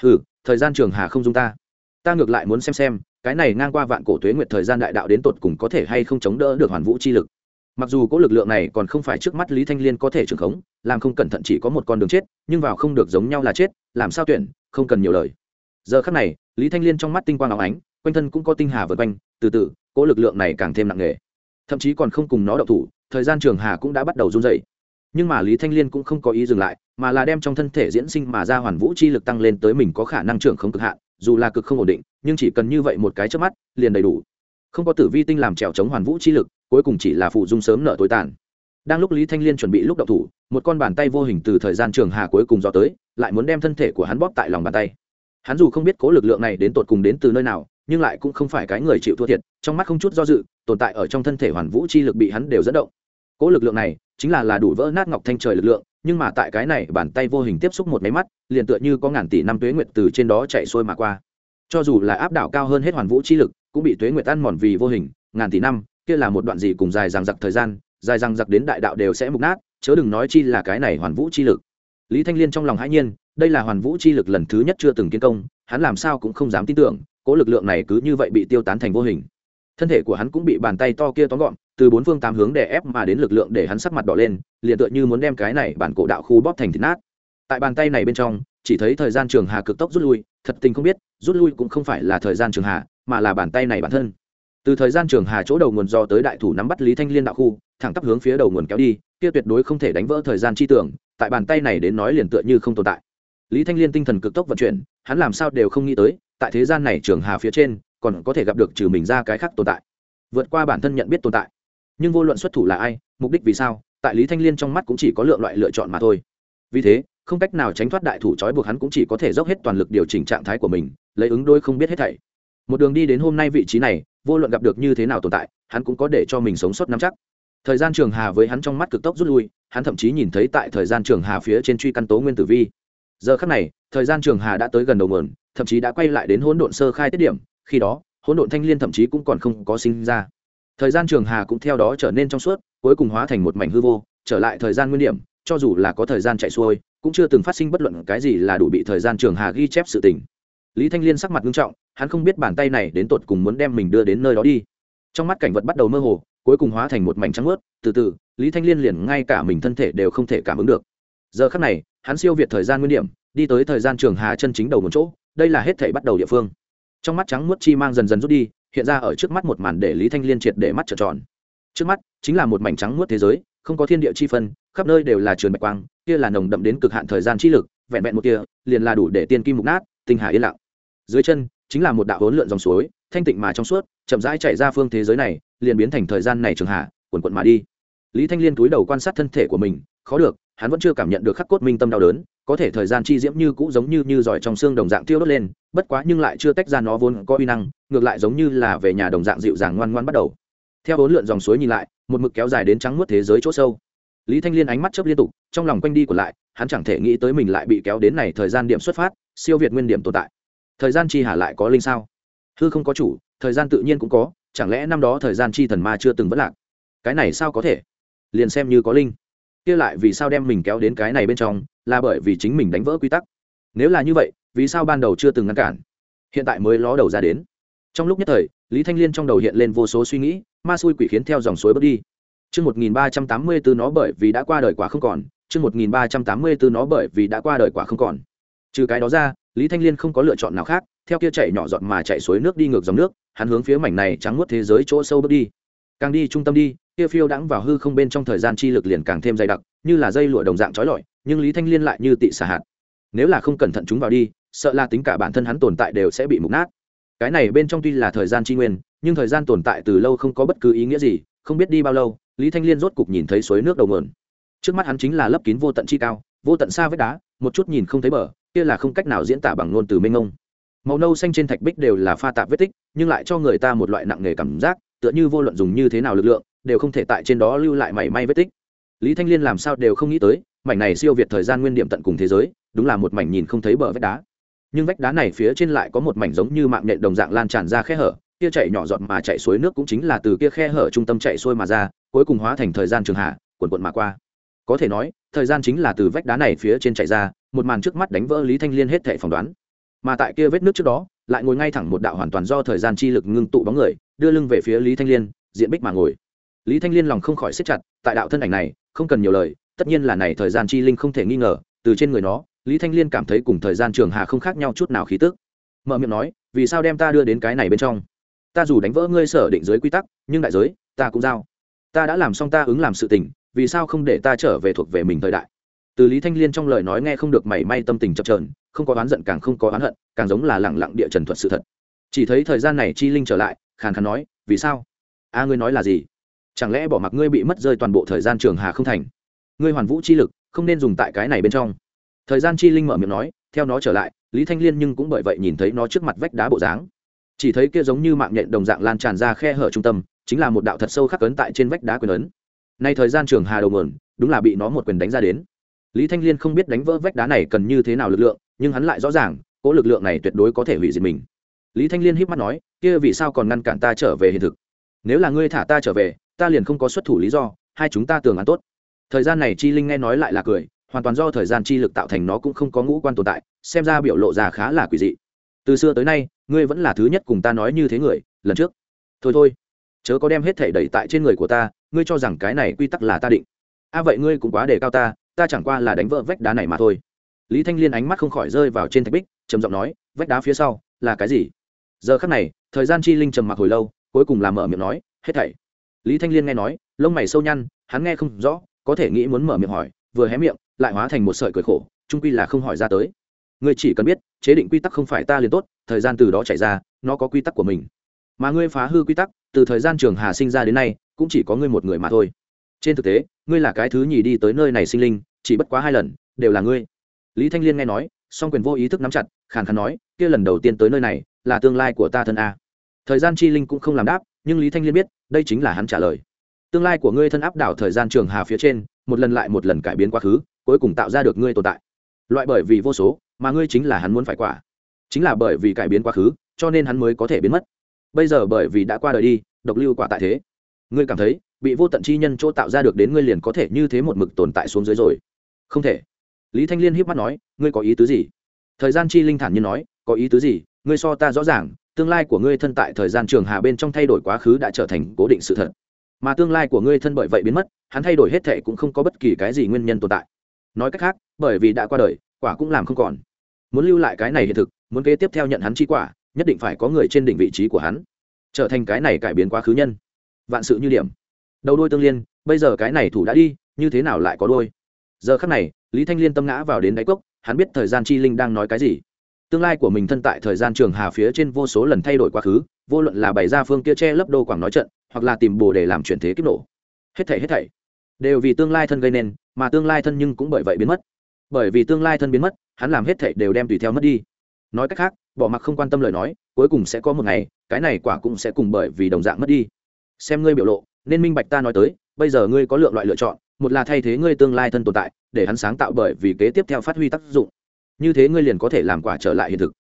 Ừ thời gian trường hà không dung ta. Ta ngược lại muốn xem xem cái này ngang qua vạn cổ tuế nguyệt thời gian đại đạo đến tột cùng có thể hay không chống đỡ được hoàn vũ chi lực. Mặc dù có lực lượng này còn không phải trước mắt lý thanh liên có thể trưởng khống, làm không cẩn thận chỉ có một con đường chết, nhưng vào không được giống nhau là chết, làm sao tuyển, không cần nhiều lời. Giờ khắc này, lý thanh liên trong mắt tinh quang áo ánh, quanh thân cũng có tinh hà vượt quanh, từ từ cỗ lực lượng này càng thêm nặng nề. Thậm chí còn không cùng nó đậu thủ, thời gian trường hà cũng đã bắt đầu run dày nhưng mà lý thanh liên cũng không có ý dừng lại, mà là đem trong thân thể diễn sinh mà ra hoàn vũ chi lực tăng lên tới mình có khả năng trưởng không cực hạn dù là cực không ổn định, nhưng chỉ cần như vậy một cái trước mắt, liền đầy đủ. Không có tử vi tinh làm trèo chống hoàn vũ chi lực, cuối cùng chỉ là phụ dung sớm nợ tối tàn. Đang lúc lý thanh liên chuẩn bị lúc đậu thủ, một con bàn tay vô hình từ thời gian trường hà cuối cùng dò tới, lại muốn đem thân thể của hắn bóp tại lòng bàn tay. Hắn dù không biết cố lực lượng này đến tột cùng đến từ nơi nào, nhưng lại cũng không phải cái người chịu thua thiệt, trong mắt không chút do dự, tồn tại ở trong thân thể hoàn vũ chi lực bị hắn đều dẫn động. Cố lực lượng này chính là là đủ vỡ nát ngọc thanh trời lực lượng nhưng mà tại cái này bàn tay vô hình tiếp xúc một máy mắt, liền tựa như có ngàn tỷ năm tuế nguyệt từ trên đó chạy xuôi mà qua. Cho dù là áp đảo cao hơn hết hoàn vũ chi lực, cũng bị tuế nguyệt ăn mòn vì vô hình, ngàn tỷ năm, kia là một đoạn gì cùng dài dằng dặc thời gian, dài dằng dặc đến đại đạo đều sẽ mục nát, chớ đừng nói chi là cái này hoàn vũ chi lực. Lý thanh liên trong lòng hãi nhiên, đây là hoàn vũ chi lực lần thứ nhất chưa từng kiến công, hắn làm sao cũng không dám tin tưởng, cố lực lượng này cứ như vậy bị tiêu tán thành vô hình thân thể của hắn cũng bị bàn tay to kia tóm gọn, từ bốn phương tám hướng đè ép mà đến lực lượng để hắn sắc mặt đỏ lên, liền tựa như muốn đem cái này bản cổ đạo khu bóp thành thịt nát. Tại bàn tay này bên trong, chỉ thấy thời gian trường hà cực tốc rút lui, thật tình không biết, rút lui cũng không phải là thời gian trường hà, mà là bàn tay này bản thân. Từ thời gian trường hà chỗ đầu nguồn do tới đại thủ nắm bắt lý thanh liên đạo khu, thẳng tắp hướng phía đầu nguồn kéo đi, kia tuyệt đối không thể đánh vỡ thời gian chi tưởng, tại bàn tay này đến nói liền tựa như không tồn tại. Lý thanh liên tinh thần cực tốc vận chuyển, hắn làm sao đều không nghĩ tới, tại thế gian này trường hà phía trên còn có thể gặp được trừ mình ra cái khác tồn tại. Vượt qua bản thân nhận biết tồn tại. Nhưng vô luận xuất thủ là ai, mục đích vì sao, tại lý thanh liên trong mắt cũng chỉ có lượng loại lựa chọn mà thôi. Vì thế, không cách nào tránh thoát đại thủ trói buộc hắn cũng chỉ có thể dốc hết toàn lực điều chỉnh trạng thái của mình, lấy ứng đôi không biết hết thảy. Một đường đi đến hôm nay vị trí này, vô luận gặp được như thế nào tồn tại, hắn cũng có để cho mình sống sót nắm chắc. Thời gian trường hà với hắn trong mắt cực tốc rút lui, hắn thậm chí nhìn thấy tại thời gian trường hà phía trên truy căn tố nguyên tử vi. Giờ khắc này, thời gian trường hà đã tới gần đầu nguồn, thậm chí đã quay lại đến hỗn độn sơ khai tiết điểm khi đó, hỗn độn thanh liên thậm chí cũng còn không có sinh ra. Thời gian trường hà cũng theo đó trở nên trong suốt, cuối cùng hóa thành một mảnh hư vô, trở lại thời gian nguyên điểm, cho dù là có thời gian chạy xuôi, cũng chưa từng phát sinh bất luận cái gì là đủ bị thời gian trường hà ghi chép sự tình. Lý thanh liên sắc mặt nghiêm trọng, hắn không biết bàn tay này đến tột cùng muốn đem mình đưa đến nơi đó đi. Trong mắt cảnh vật bắt đầu mơ hồ, cuối cùng hóa thành một mảnh trắng ướt từ từ, lý thanh liên liền ngay cả mình thân thể đều không thể cảm ứng được. Giờ khắc này, hắn siêu việt thời gian nguyên điểm, đi tới thời gian trường hà chân chính đầu một chỗ, đây là hết thể bắt đầu địa phương trong mắt trắng muốt chi mang dần dần rút đi, hiện ra ở trước mắt một màn để lý thanh liên triệt để mắt trợn tròn. Trước mắt, chính là một mảnh trắng muốt thế giới, không có thiên địa chi phân, khắp nơi đều là trường bạch quang, kia là nồng đậm đến cực hạn thời gian chi lực, vẹn vẹn một kia, liền là đủ để tiên kim mục nát, tinh hà yên lặng. Dưới chân, chính là một đạo hỗn lượn dòng suối, thanh tịnh mà trong suốt, chậm rãi chạy ra phương thế giới này, liền biến thành thời gian này trường hạ, quần quận mà đi. Lý thanh liên túi đầu quan sát thân thể của mình, khó được hắn vẫn chưa cảm nhận được khắc cốt minh tâm đau đớn, có thể thời gian chi diễm như cũ giống như như giỏi trong xương đồng dạng tiêu đốt lên, bất quá nhưng lại chưa tách ra nó vốn có uy năng, ngược lại giống như là về nhà đồng dạng dịu dàng ngoan ngoan bắt đầu. Theo bốn lượn dòng suối nhìn lại, một mực kéo dài đến trắng muốt thế giới chỗ sâu. Lý thanh liên ánh mắt chớp liên tục, trong lòng quanh đi của lại, hắn chẳng thể nghĩ tới mình lại bị kéo đến này thời gian điểm xuất phát, siêu việt nguyên điểm tồn tại. Thời gian chi hà lại có linh sao? Hư không có chủ, thời gian tự nhiên cũng có, chẳng lẽ năm đó thời gian chi thần ma chưa từng vất lạc? Cái này sao có thể? Liền xem như có linh kia lại vì sao đem mình kéo đến cái này bên trong, là bởi vì chính mình đánh vỡ quy tắc. Nếu là như vậy, vì sao ban đầu chưa từng ngăn cản? Hiện tại mới ló đầu ra đến. Trong lúc nhất thời, lý thanh liên trong đầu hiện lên vô số suy nghĩ, ma xui quỷ khiến theo dòng suối bước đi. Chương một nghìn ba trăm tám mươi bốn nó bởi vì đã qua đời quả không còn, chương một nghìn ba trăm tám mươi bốn nó bởi vì đã qua đời quả không còn. Trừ cái đó ra, lý thanh liên không có lựa chọn nào khác, theo kia chạy nhỏ giọt mà chạy suối nước đi ngược dòng nước, hắn hướng phía mảnh này trắng nuốt thế giới chỗ sâu bước đi càng đi trung tâm đi, kia phiêu đãng vào hư không bên trong thời gian chi lực liền càng thêm dày đặc, như là dây lụa đồng dạng trói lọi, nhưng lý thanh liên lại như tị xả hạt. Nếu là không cẩn thận chúng vào đi, sợ là tính cả bản thân hắn tồn tại đều sẽ bị mục nát. Cái này bên trong tuy là thời gian tri nguyên, nhưng thời gian tồn tại từ lâu không có bất cứ ý nghĩa gì, không biết đi bao lâu, lý thanh liên rốt cục nhìn thấy suối nước đầu mườn trước mắt hắn chính là lấp kín vô tận chi cao, vô tận xa vết đá, một chút nhìn không thấy bờ, kia là không cách nào diễn tả bằng ngôn từ mênh ngông màu nâu xanh trên thạch bích đều là pha tạp vết tích, nhưng lại cho người ta một loại nặng nề cảm giác tựa như vô luận dùng như thế nào lực lượng, đều không thể tại trên đó lưu lại mảy may vết tích. Lý thanh liên làm sao đều không nghĩ tới, mảnh này siêu việt thời gian nguyên điểm tận cùng thế giới, đúng là một mảnh nhìn không thấy bờ vách đá. Nhưng vách đá này phía trên lại có một mảnh giống như mạng nhện đồng dạng lan tràn ra khe hở, kia chạy nhỏ giọt mà chạy suối nước cũng chính là từ kia khe hở trung tâm chạy xuôi mà ra, cuối cùng hóa thành thời gian trường hạ quần quận mà qua. Có thể nói, thời gian chính là từ vách đá này phía trên chạy ra, một màn trước mắt đánh vỡ lý thanh liên hết thệ phỏng đoán. Mà tại kia vết nước trước đó lại ngồi ngay thẳng một đạo hoàn toàn do thời gian chi lực ngưng tụ bóng người, đưa lưng về phía lý thanh liên, diện bích mà ngồi. Lý thanh liên lòng không khỏi xếp chặt, tại đạo thân ảnh này, không cần nhiều lời, tất nhiên là này thời gian chi linh không thể nghi ngờ, từ trên người nó, lý thanh liên cảm thấy cùng thời gian trường hà không khác nhau chút nào khí tức. Mở miệng nói, vì sao đem ta đưa đến cái này bên trong? Ta dù đánh vỡ ngươi sở định giới quy tắc, nhưng đại giới, ta cũng giao. Ta đã làm xong ta ứng làm sự tình, vì sao không để ta trở về thuộc về mình thời đại? Từ lý thanh liên trong lời nói nghe không được mảy may tâm tình chập trờn không có oán giận càng không có oán hận, càng giống là lẳng lặng địa trần thuật sự thật. Chỉ thấy thời gian này chi linh trở lại, khàn khàn nói, vì sao? A, ngươi nói là gì? Chẳng lẽ bỏ mặc ngươi bị mất rơi toàn bộ thời gian trường hà không thành? Ngươi hoàn vũ chi lực, không nên dùng tại cái này bên trong. Thời gian chi linh mở miệng nói, theo nó trở lại, lý thanh liên nhưng cũng bởi vậy nhìn thấy nó trước mặt vách đá bộ dáng. Chỉ thấy kia giống như mạng nhện đồng dạng lan tràn ra khe hở trung tâm, chính là một đạo thật sâu khắc ấn tại trên vách đá quyền ấn. Nay thời gian trường hà đầu nguồn, đúng là bị nó một quyền đánh ra đến. Lý thanh liên không biết đánh vỡ vách đá này cần như thế nào lực lượng nhưng hắn lại rõ ràng, cỗ lực lượng này tuyệt đối có thể hủy diệt mình. Lý thanh liên híp mắt nói, kia vì sao còn ngăn cản ta trở về hiện thực? Nếu là ngươi thả ta trở về, ta liền không có xuất thủ lý do, hai chúng ta tưởng án tốt. Thời gian này chi linh nghe nói lại là cười, hoàn toàn do thời gian chi lực tạo thành nó cũng không có ngũ quan tồn tại, xem ra biểu lộ ra khá là quỷ dị. Từ xưa tới nay, ngươi vẫn là thứ nhất cùng ta nói như thế người, lần trước. Thôi thôi, chớ có đem hết thể đẩy tại trên người của ta, ngươi cho rằng cái này quy tắc là ta định. A, vậy ngươi cũng quá đề cao ta ta chẳng qua là đánh vỡ vách đá này mà thôi lý thanh liên ánh mắt không khỏi rơi vào trên thạch bích, trầm giọng nói, vách đá phía sau, là cái gì? Giờ khắc này, thời gian chi linh trầm mặc hồi lâu, cuối cùng làm mở miệng nói, hết thảy. Lý thanh liên nghe nói, lông mày sâu nhăn, hắn nghe không rõ, có thể nghĩ muốn mở miệng hỏi, vừa hé miệng, lại hóa thành một sợi cười khổ, trung quy là không hỏi ra tới. Ngươi chỉ cần biết, chế định quy tắc không phải ta liền tốt, thời gian từ đó chạy ra, nó có quy tắc của mình. Mà ngươi phá hư quy tắc, từ thời gian trường hà sinh ra đến nay, cũng chỉ có ngươi một người mà thôi. Trên thực tế, ngươi là cái thứ nhì đi tới nơi này sinh linh, chỉ bất quá hai lần, đều là ngươi lý thanh liên nghe nói, song quyền vô ý thức nắm chặt, khàn khàn nói, kia lần đầu tiên tới nơi này, là tương lai của ta thân a. Thời gian chi linh cũng không làm đáp, nhưng lý thanh liên biết, đây chính là hắn trả lời. Tương lai của ngươi thân áp đảo thời gian trường hà phía trên, một lần lại một lần cải biến quá khứ, cuối cùng tạo ra được ngươi tồn tại. Loại bởi vì vô số, mà ngươi chính là hắn muốn phải quả. Chính là bởi vì cải biến quá khứ, cho nên hắn mới có thể biến mất. Bây giờ bởi vì đã qua đời đi, độc lưu quả tại thế. Ngươi cảm thấy, bị vô tận chi nhân chỗ tạo ra được đến ngươi liền có thể như thế một mực tồn tại xuống dưới rồi. Không thể lý thanh liên hiếp mắt nói, ngươi có ý tứ gì? Thời gian chi linh thản nhiên nói, có ý tứ gì? Ngươi so ta rõ ràng, tương lai của ngươi thân tại thời gian trường hà bên trong thay đổi quá khứ đã trở thành cố định sự thật. Mà tương lai của ngươi thân bởi vậy biến mất, hắn thay đổi hết thệ cũng không có bất kỳ cái gì nguyên nhân tồn tại. Nói cách khác, bởi vì đã qua đời, quả cũng làm không còn. Muốn lưu lại cái này hiện thực, muốn kế tiếp theo nhận hắn chi quả, nhất định phải có người trên đỉnh vị trí của hắn. Trở thành cái này cải biến quá khứ nhân. Vạn sự như điểm. Đầu đôi tương liên, bây giờ cái này thủ đã đi, như thế nào lại có đôi giờ khắc này, lý thanh liên tâm ngã vào đến đáy cốc, hắn biết thời gian chi linh đang nói cái gì. Tương lai của mình thân tại thời gian trường hà phía trên vô số lần thay đổi quá khứ, vô luận là bày ra phương kia che lấp đô quảng nói trận, hoặc là tìm bồ để làm chuyển thế kiếp nổ. Hết thảy hết thảy đều vì tương lai thân gây nên, mà tương lai thân nhưng cũng bởi vậy biến mất. Bởi vì tương lai thân biến mất, hắn làm hết thảy đều đem tùy theo mất đi. Nói cách khác, bỏ mặc không quan tâm lời nói, cuối cùng sẽ có một ngày, cái này quả cũng sẽ cùng bởi vì đồng dạng mất đi. Xem ngươi biểu lộ, nên minh bạch ta nói tới, bây giờ ngươi có lượng loại lựa chọn một là thay thế ngươi tương lai thân tồn tại, để hắn sáng tạo bởi vì kế tiếp theo phát huy tác dụng. Như thế ngươi liền có thể làm quả trở lại hiện thực.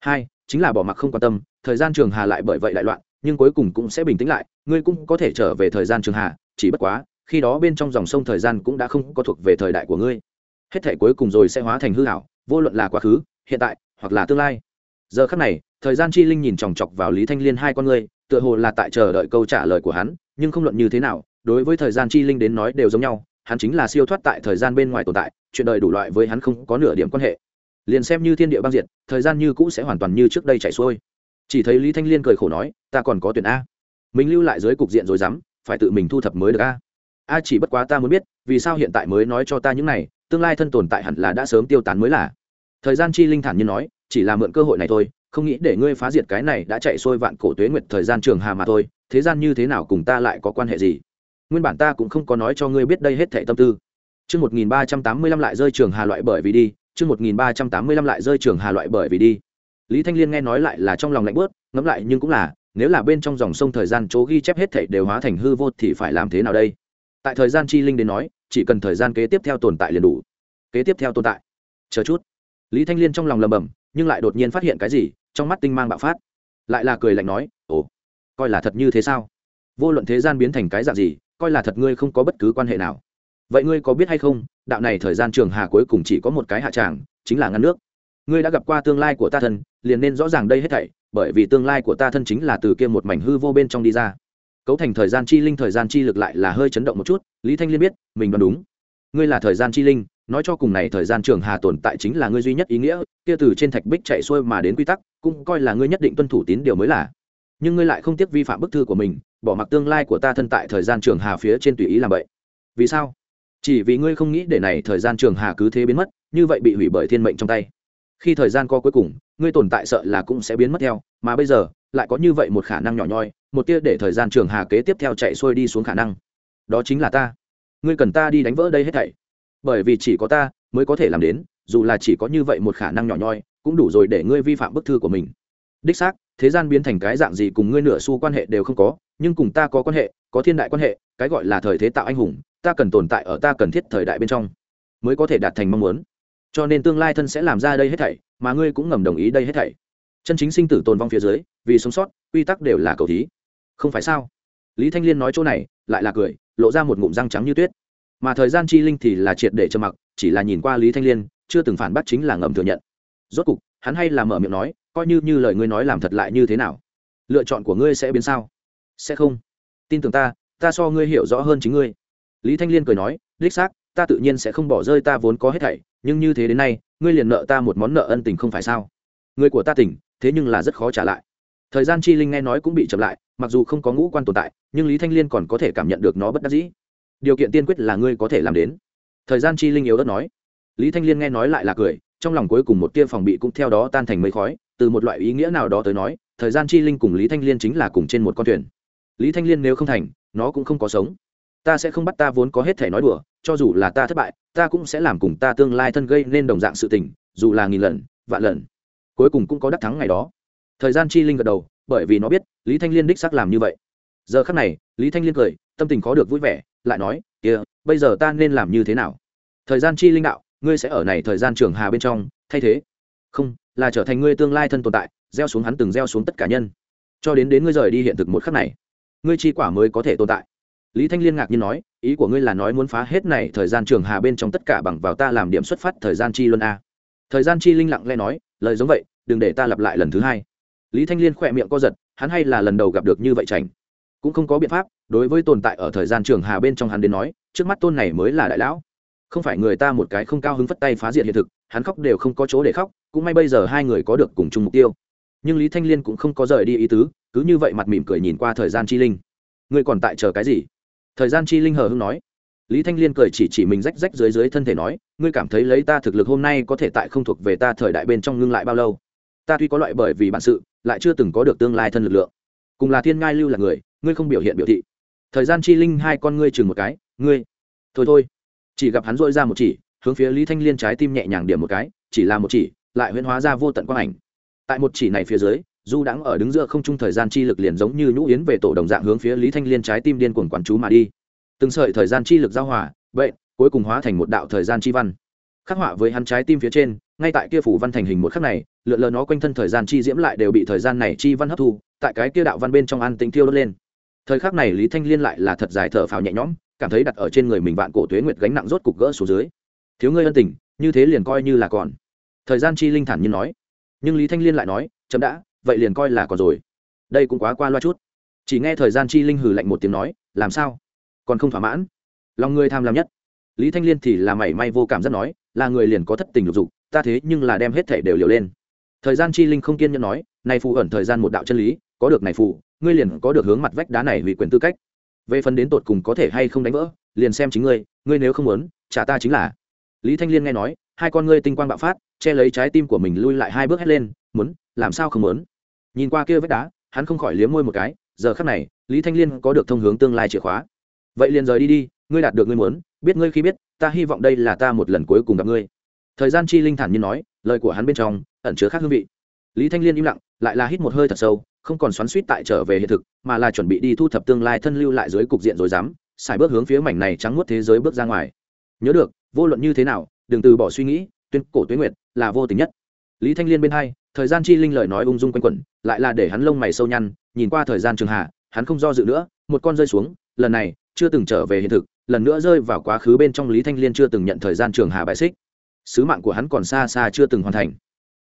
Hai, chính là bỏ mặc không quan tâm, thời gian trường hà lại bởi vậy đại loạn, nhưng cuối cùng cũng sẽ bình tĩnh lại, ngươi cũng có thể trở về thời gian trường hà, chỉ bất quá, khi đó bên trong dòng sông thời gian cũng đã không có thuộc về thời đại của ngươi. Hết thể cuối cùng rồi sẽ hóa thành hư hảo vô luận là quá khứ, hiện tại, hoặc là tương lai. Giờ khắc này, thời gian chi linh nhìn chòng chọc vào lý thanh liên hai con ngươi, tựa hồ là tại chờ đợi câu trả lời của hắn, nhưng không luận như thế nào đối với thời gian chi linh đến nói đều giống nhau, hắn chính là siêu thoát tại thời gian bên ngoài tồn tại, chuyện đời đủ loại với hắn không có nửa điểm quan hệ. Liền xem như thiên địa băng diệt, thời gian như cũ sẽ hoàn toàn như trước đây chảy xuôi. Chỉ thấy lý thanh liên cười khổ nói, ta còn có tuyển a. Mình lưu lại dưới cục diện rồi dám, phải tự mình thu thập mới được a. A chỉ bất quá ta muốn biết, vì sao hiện tại mới nói cho ta những này, tương lai thân tồn tại hẳn là đã sớm tiêu tán mới là. Thời gian chi linh thản như nói, chỉ là mượn cơ hội này thôi, không nghĩ để ngươi phá diệt cái này đã chạy xuôi vạn cổ tuế nguyệt thời gian trường hà mà thôi, thế gian như thế nào cùng ta lại có quan hệ gì? Nguyên bản ta cũng không có nói cho ngươi biết đây hết thệ tâm tư Chương 1385 lại rơi trường hà loại bởi vì đi, chương 1385 lại rơi trường hà loại bởi vì đi. Lý Thanh Liên nghe nói lại là trong lòng lạnh bớt ngẫm lại nhưng cũng là, nếu là bên trong dòng sông thời gian chỗ ghi chép hết thảy đều hóa thành hư vô thì phải làm thế nào đây? Tại thời gian chi linh đến nói, chỉ cần thời gian kế tiếp theo tồn tại liền đủ. Kế tiếp theo tồn tại. Chờ chút. Lý Thanh Liên trong lòng lầm bầm, nhưng lại đột nhiên phát hiện cái gì, trong mắt tinh mang bạo phát. Lại là cười lạnh nói, "Ồ, coi là thật như thế sao? Vô luận thế gian biến thành cái dạng gì, coi là thật ngươi không có bất cứ quan hệ nào." vậy ngươi có biết hay không, đạo này thời gian trường hà cuối cùng chỉ có một cái hạ tràng, chính là ngăn nước. Ngươi đã gặp qua tương lai của ta thân, liền nên rõ ràng đây hết thảy, bởi vì tương lai của ta thân chính là từ kia một mảnh hư vô bên trong đi ra. Cấu thành thời gian chi linh, thời gian chi lực lại là hơi chấn động một chút, lý thanh liên biết, mình đoán đúng. Ngươi là thời gian chi linh, nói cho cùng này thời gian trường hà tồn tại chính là ngươi duy nhất ý nghĩa, kia từ trên thạch bích chạy xuôi mà đến quy tắc, cũng coi là ngươi nhất định tuân thủ tín điều mới là nhưng ngươi lại không tiếc vi phạm bức thư của mình, bỏ mặc tương lai của ta thân tại thời gian trường hà phía trên tùy ý làm vậy. Vì sao? Chỉ vì ngươi không nghĩ để này thời gian trường hà cứ thế biến mất, như vậy bị hủy bởi thiên mệnh trong tay. Khi thời gian co cuối cùng, ngươi tồn tại sợ là cũng sẽ biến mất theo, mà bây giờ, lại có như vậy một khả năng nhỏ nhoi, một tia để thời gian trường hà kế tiếp theo chạy xuôi đi xuống khả năng. Đó chính là ta. Ngươi cần ta đi đánh vỡ đây hết thảy. Bởi vì chỉ có ta mới có thể làm đến, dù là chỉ có như vậy một khả năng nhỏ nhoi, cũng đủ rồi để ngươi vi phạm bức thư của mình đích xác, thế gian biến thành cái dạng gì cùng ngươi nửa xu quan hệ đều không có, nhưng cùng ta có quan hệ, có thiên đại quan hệ, cái gọi là thời thế tạo anh hùng, ta cần tồn tại ở ta cần thiết thời đại bên trong, mới có thể đạt thành mong muốn. Cho nên tương lai thân sẽ làm ra đây hết thảy, mà ngươi cũng ngầm đồng ý đây hết thảy. Chân chính sinh tử tồn vong phía dưới, vì sống sót, quy tắc đều là cầu thí. Không phải sao? Lý thanh liên nói chỗ này, lại là cười, lộ ra một ngụm răng trắng như tuyết. Mà thời gian chi linh thì là triệt để trầm mặc, chỉ là nhìn qua lý thanh liên, chưa từng phản bác chính là ngầm thừa nhận rốt cục, hắn hay là mở miệng nói, coi như như lời ngươi nói làm thật lại như thế nào? Lựa chọn của ngươi sẽ biến sao? Sẽ không. Tin tưởng ta ta so ngươi hiểu rõ hơn chính ngươi. Lý thanh liên cười nói, đích xác, ta tự nhiên sẽ không bỏ rơi ta vốn có hết thảy, nhưng như thế đến nay, ngươi liền nợ ta một món nợ ân tình không phải sao? Người của ta tỉnh, thế nhưng là rất khó trả lại. Thời gian chi linh nghe nói cũng bị chậm lại, mặc dù không có ngũ quan tồn tại, nhưng lý thanh liên còn có thể cảm nhận được nó bất đắc dĩ. Điều kiện tiên quyết là ngươi có thể làm đến. Thời gian chi linh yếu đất nói. Lý thanh liên nghe nói lại là cười trong lòng cuối cùng một tia phòng bị cũng theo đó tan thành mây khói, từ một loại ý nghĩa nào đó tới nói, thời gian chi linh cùng lý thanh liên chính là cùng trên một con thuyền. Lý thanh liên nếu không thành, nó cũng không có sống. Ta sẽ không bắt ta vốn có hết thể nói đùa, cho dù là ta thất bại, ta cũng sẽ làm cùng ta tương lai thân gây nên đồng dạng sự tình, dù là nghìn lần, vạn lần. Cuối cùng cũng có đắc thắng ngày đó. Thời gian chi linh gật đầu, bởi vì nó biết, lý thanh liên đích xác làm như vậy. Giờ khắc này, lý thanh liên cười, tâm tình khó được vui vẻ, lại nói, kia, bây giờ ta nên làm như thế nào? Thời gian chi linh đạo ngươi sẽ ở này thời gian trường hà bên trong, thay thế. Không, là trở thành ngươi tương lai thân tồn tại, gieo xuống hắn từng gieo xuống tất cả nhân. Cho đến đến ngươi rời đi hiện thực một khắc này, ngươi chi quả mới có thể tồn tại. Lý thanh liên ngạc nhiên nói, ý của ngươi là nói muốn phá hết này thời gian trường hà bên trong tất cả bằng vào ta làm điểm xuất phát thời gian chi luân a. Thời gian chi linh lặng lẽ nói, lời giống vậy, đừng để ta lặp lại lần thứ hai. Lý thanh liên khỏe miệng co giật, hắn hay là lần đầu gặp được như vậy tránh cũng không có biện pháp, đối với tồn tại ở thời gian trường hà bên trong hắn đến nói, trước mắt tôn này mới là đại lão không phải người ta một cái không cao hứng phất tay phá diệt hiện thực, hắn khóc đều không có chỗ để khóc, cũng may bây giờ hai người có được cùng chung mục tiêu. Nhưng lý thanh liên cũng không có rời đi ý tứ, cứ như vậy mặt mỉm cười nhìn qua thời gian chi linh. Ngươi còn tại chờ cái gì? Thời gian chi linh hờ hưng nói. Lý thanh liên cười chỉ chỉ mình rách rách dưới dưới thân thể nói, ngươi cảm thấy lấy ta thực lực hôm nay có thể tại không thuộc về ta thời đại bên trong ngưng lại bao lâu? Ta tuy có loại bởi vì bản sự, lại chưa từng có được tương lai thân lực lượng. Cùng là thiên ngai lưu là người, ngươi không biểu hiện biểu thị. Thời gian chi linh hai con ngươi chừng một cái, ngươi. Thôi thôi chỉ gặp hắn dội ra một chỉ, hướng phía lý thanh liên trái tim nhẹ nhàng điểm một cái, chỉ là một chỉ, lại huyễn hóa ra vô tận quang ảnh. Tại một chỉ này phía dưới, du đãng ở đứng giữa không trung thời gian chi lực liền giống như nhũ yến về tổ đồng dạng hướng phía lý thanh liên trái tim điên cuồng quán chú mà đi. Từng sợi thời gian chi lực giao hòa, vậy, cuối cùng hóa thành một đạo thời gian chi văn. Khắc họa với hắn trái tim phía trên, ngay tại kia phủ văn thành hình một khắc này, lượn lờ nó quanh thân thời gian chi diễm lại đều bị thời gian này chi văn hấp thu, tại cái kia đạo văn bên trong an tĩnh thiêu đốt lên. Thời khắc này lý thanh liên lại là thật dài thở phào nhẹ nhõm cảm thấy đặt ở trên người mình vạn cổ tuế nguyệt gánh nặng rốt cục gỡ xuống dưới. Thiếu ngươi ân tình, như thế liền coi như là còn. Thời gian chi linh thản nhiên nói. Nhưng lý thanh liên lại nói chấm đã, vậy liền coi là còn rồi. Đây cũng quá qua loa chút. Chỉ nghe thời gian chi linh hừ lạnh một tiếng nói, làm sao? Còn không thỏa mãn? Lòng người tham lam nhất. Lý thanh liên thì là mảy may vô cảm rất nói, là người liền có thất tình lục dục, ta thế nhưng là đem hết thể đều liều lên. Thời gian chi linh không kiên nhẫn nói, này phù ẩn thời gian một đạo chân lý, có được này phù, ngươi liền có được hướng mặt vách đá này hủy quyền tư cách về phần đến tột cùng có thể hay không đánh vỡ, liền xem chính ngươi ngươi nếu không muốn, trả ta chính là. Lý thanh liên nghe nói, hai con ngươi tinh quang bạo phát, che lấy trái tim của mình lui lại hai bước hét lên, muốn, làm sao không muốn? Nhìn qua kia vách đá, hắn không khỏi liếm môi một cái, giờ khắc này, lý thanh liên có được thông hướng tương lai chìa khóa. Vậy liền rời đi đi, ngươi đạt được ngươi muốn, biết ngươi khi biết, ta hy vọng đây là ta một lần cuối cùng gặp ngươi. Thời gian chi linh thản nhiên nói, lời của hắn bên trong, ẩn chứa khác hương vị. Lý thanh liên im lặng, lại là hít một hơi thật sâu không còn xoắn suýt tại trở về hiện thực, mà là chuẩn bị đi thu thập tương lai thân lưu lại dưới cục diện rồi dám, xài bước hướng phía mảnh này trắng muốt thế giới bước ra ngoài. Nhớ được, vô luận như thế nào, đừng từ bỏ suy nghĩ, tuyên cổ tuyến nguyệt là vô tình nhất. Lý thanh liên bên hai, thời gian chi linh lời nói ung dung quanh quẩn, lại là để hắn lông mày sâu nhăn, nhìn qua thời gian trường hạ, hắn không do dự nữa, một con rơi xuống, lần này, chưa từng trở về hiện thực, lần nữa rơi vào quá khứ bên trong lý thanh liên chưa từng nhận thời gian trường hà bại xích. Sứ mạng của hắn còn xa xa chưa từng hoàn thành.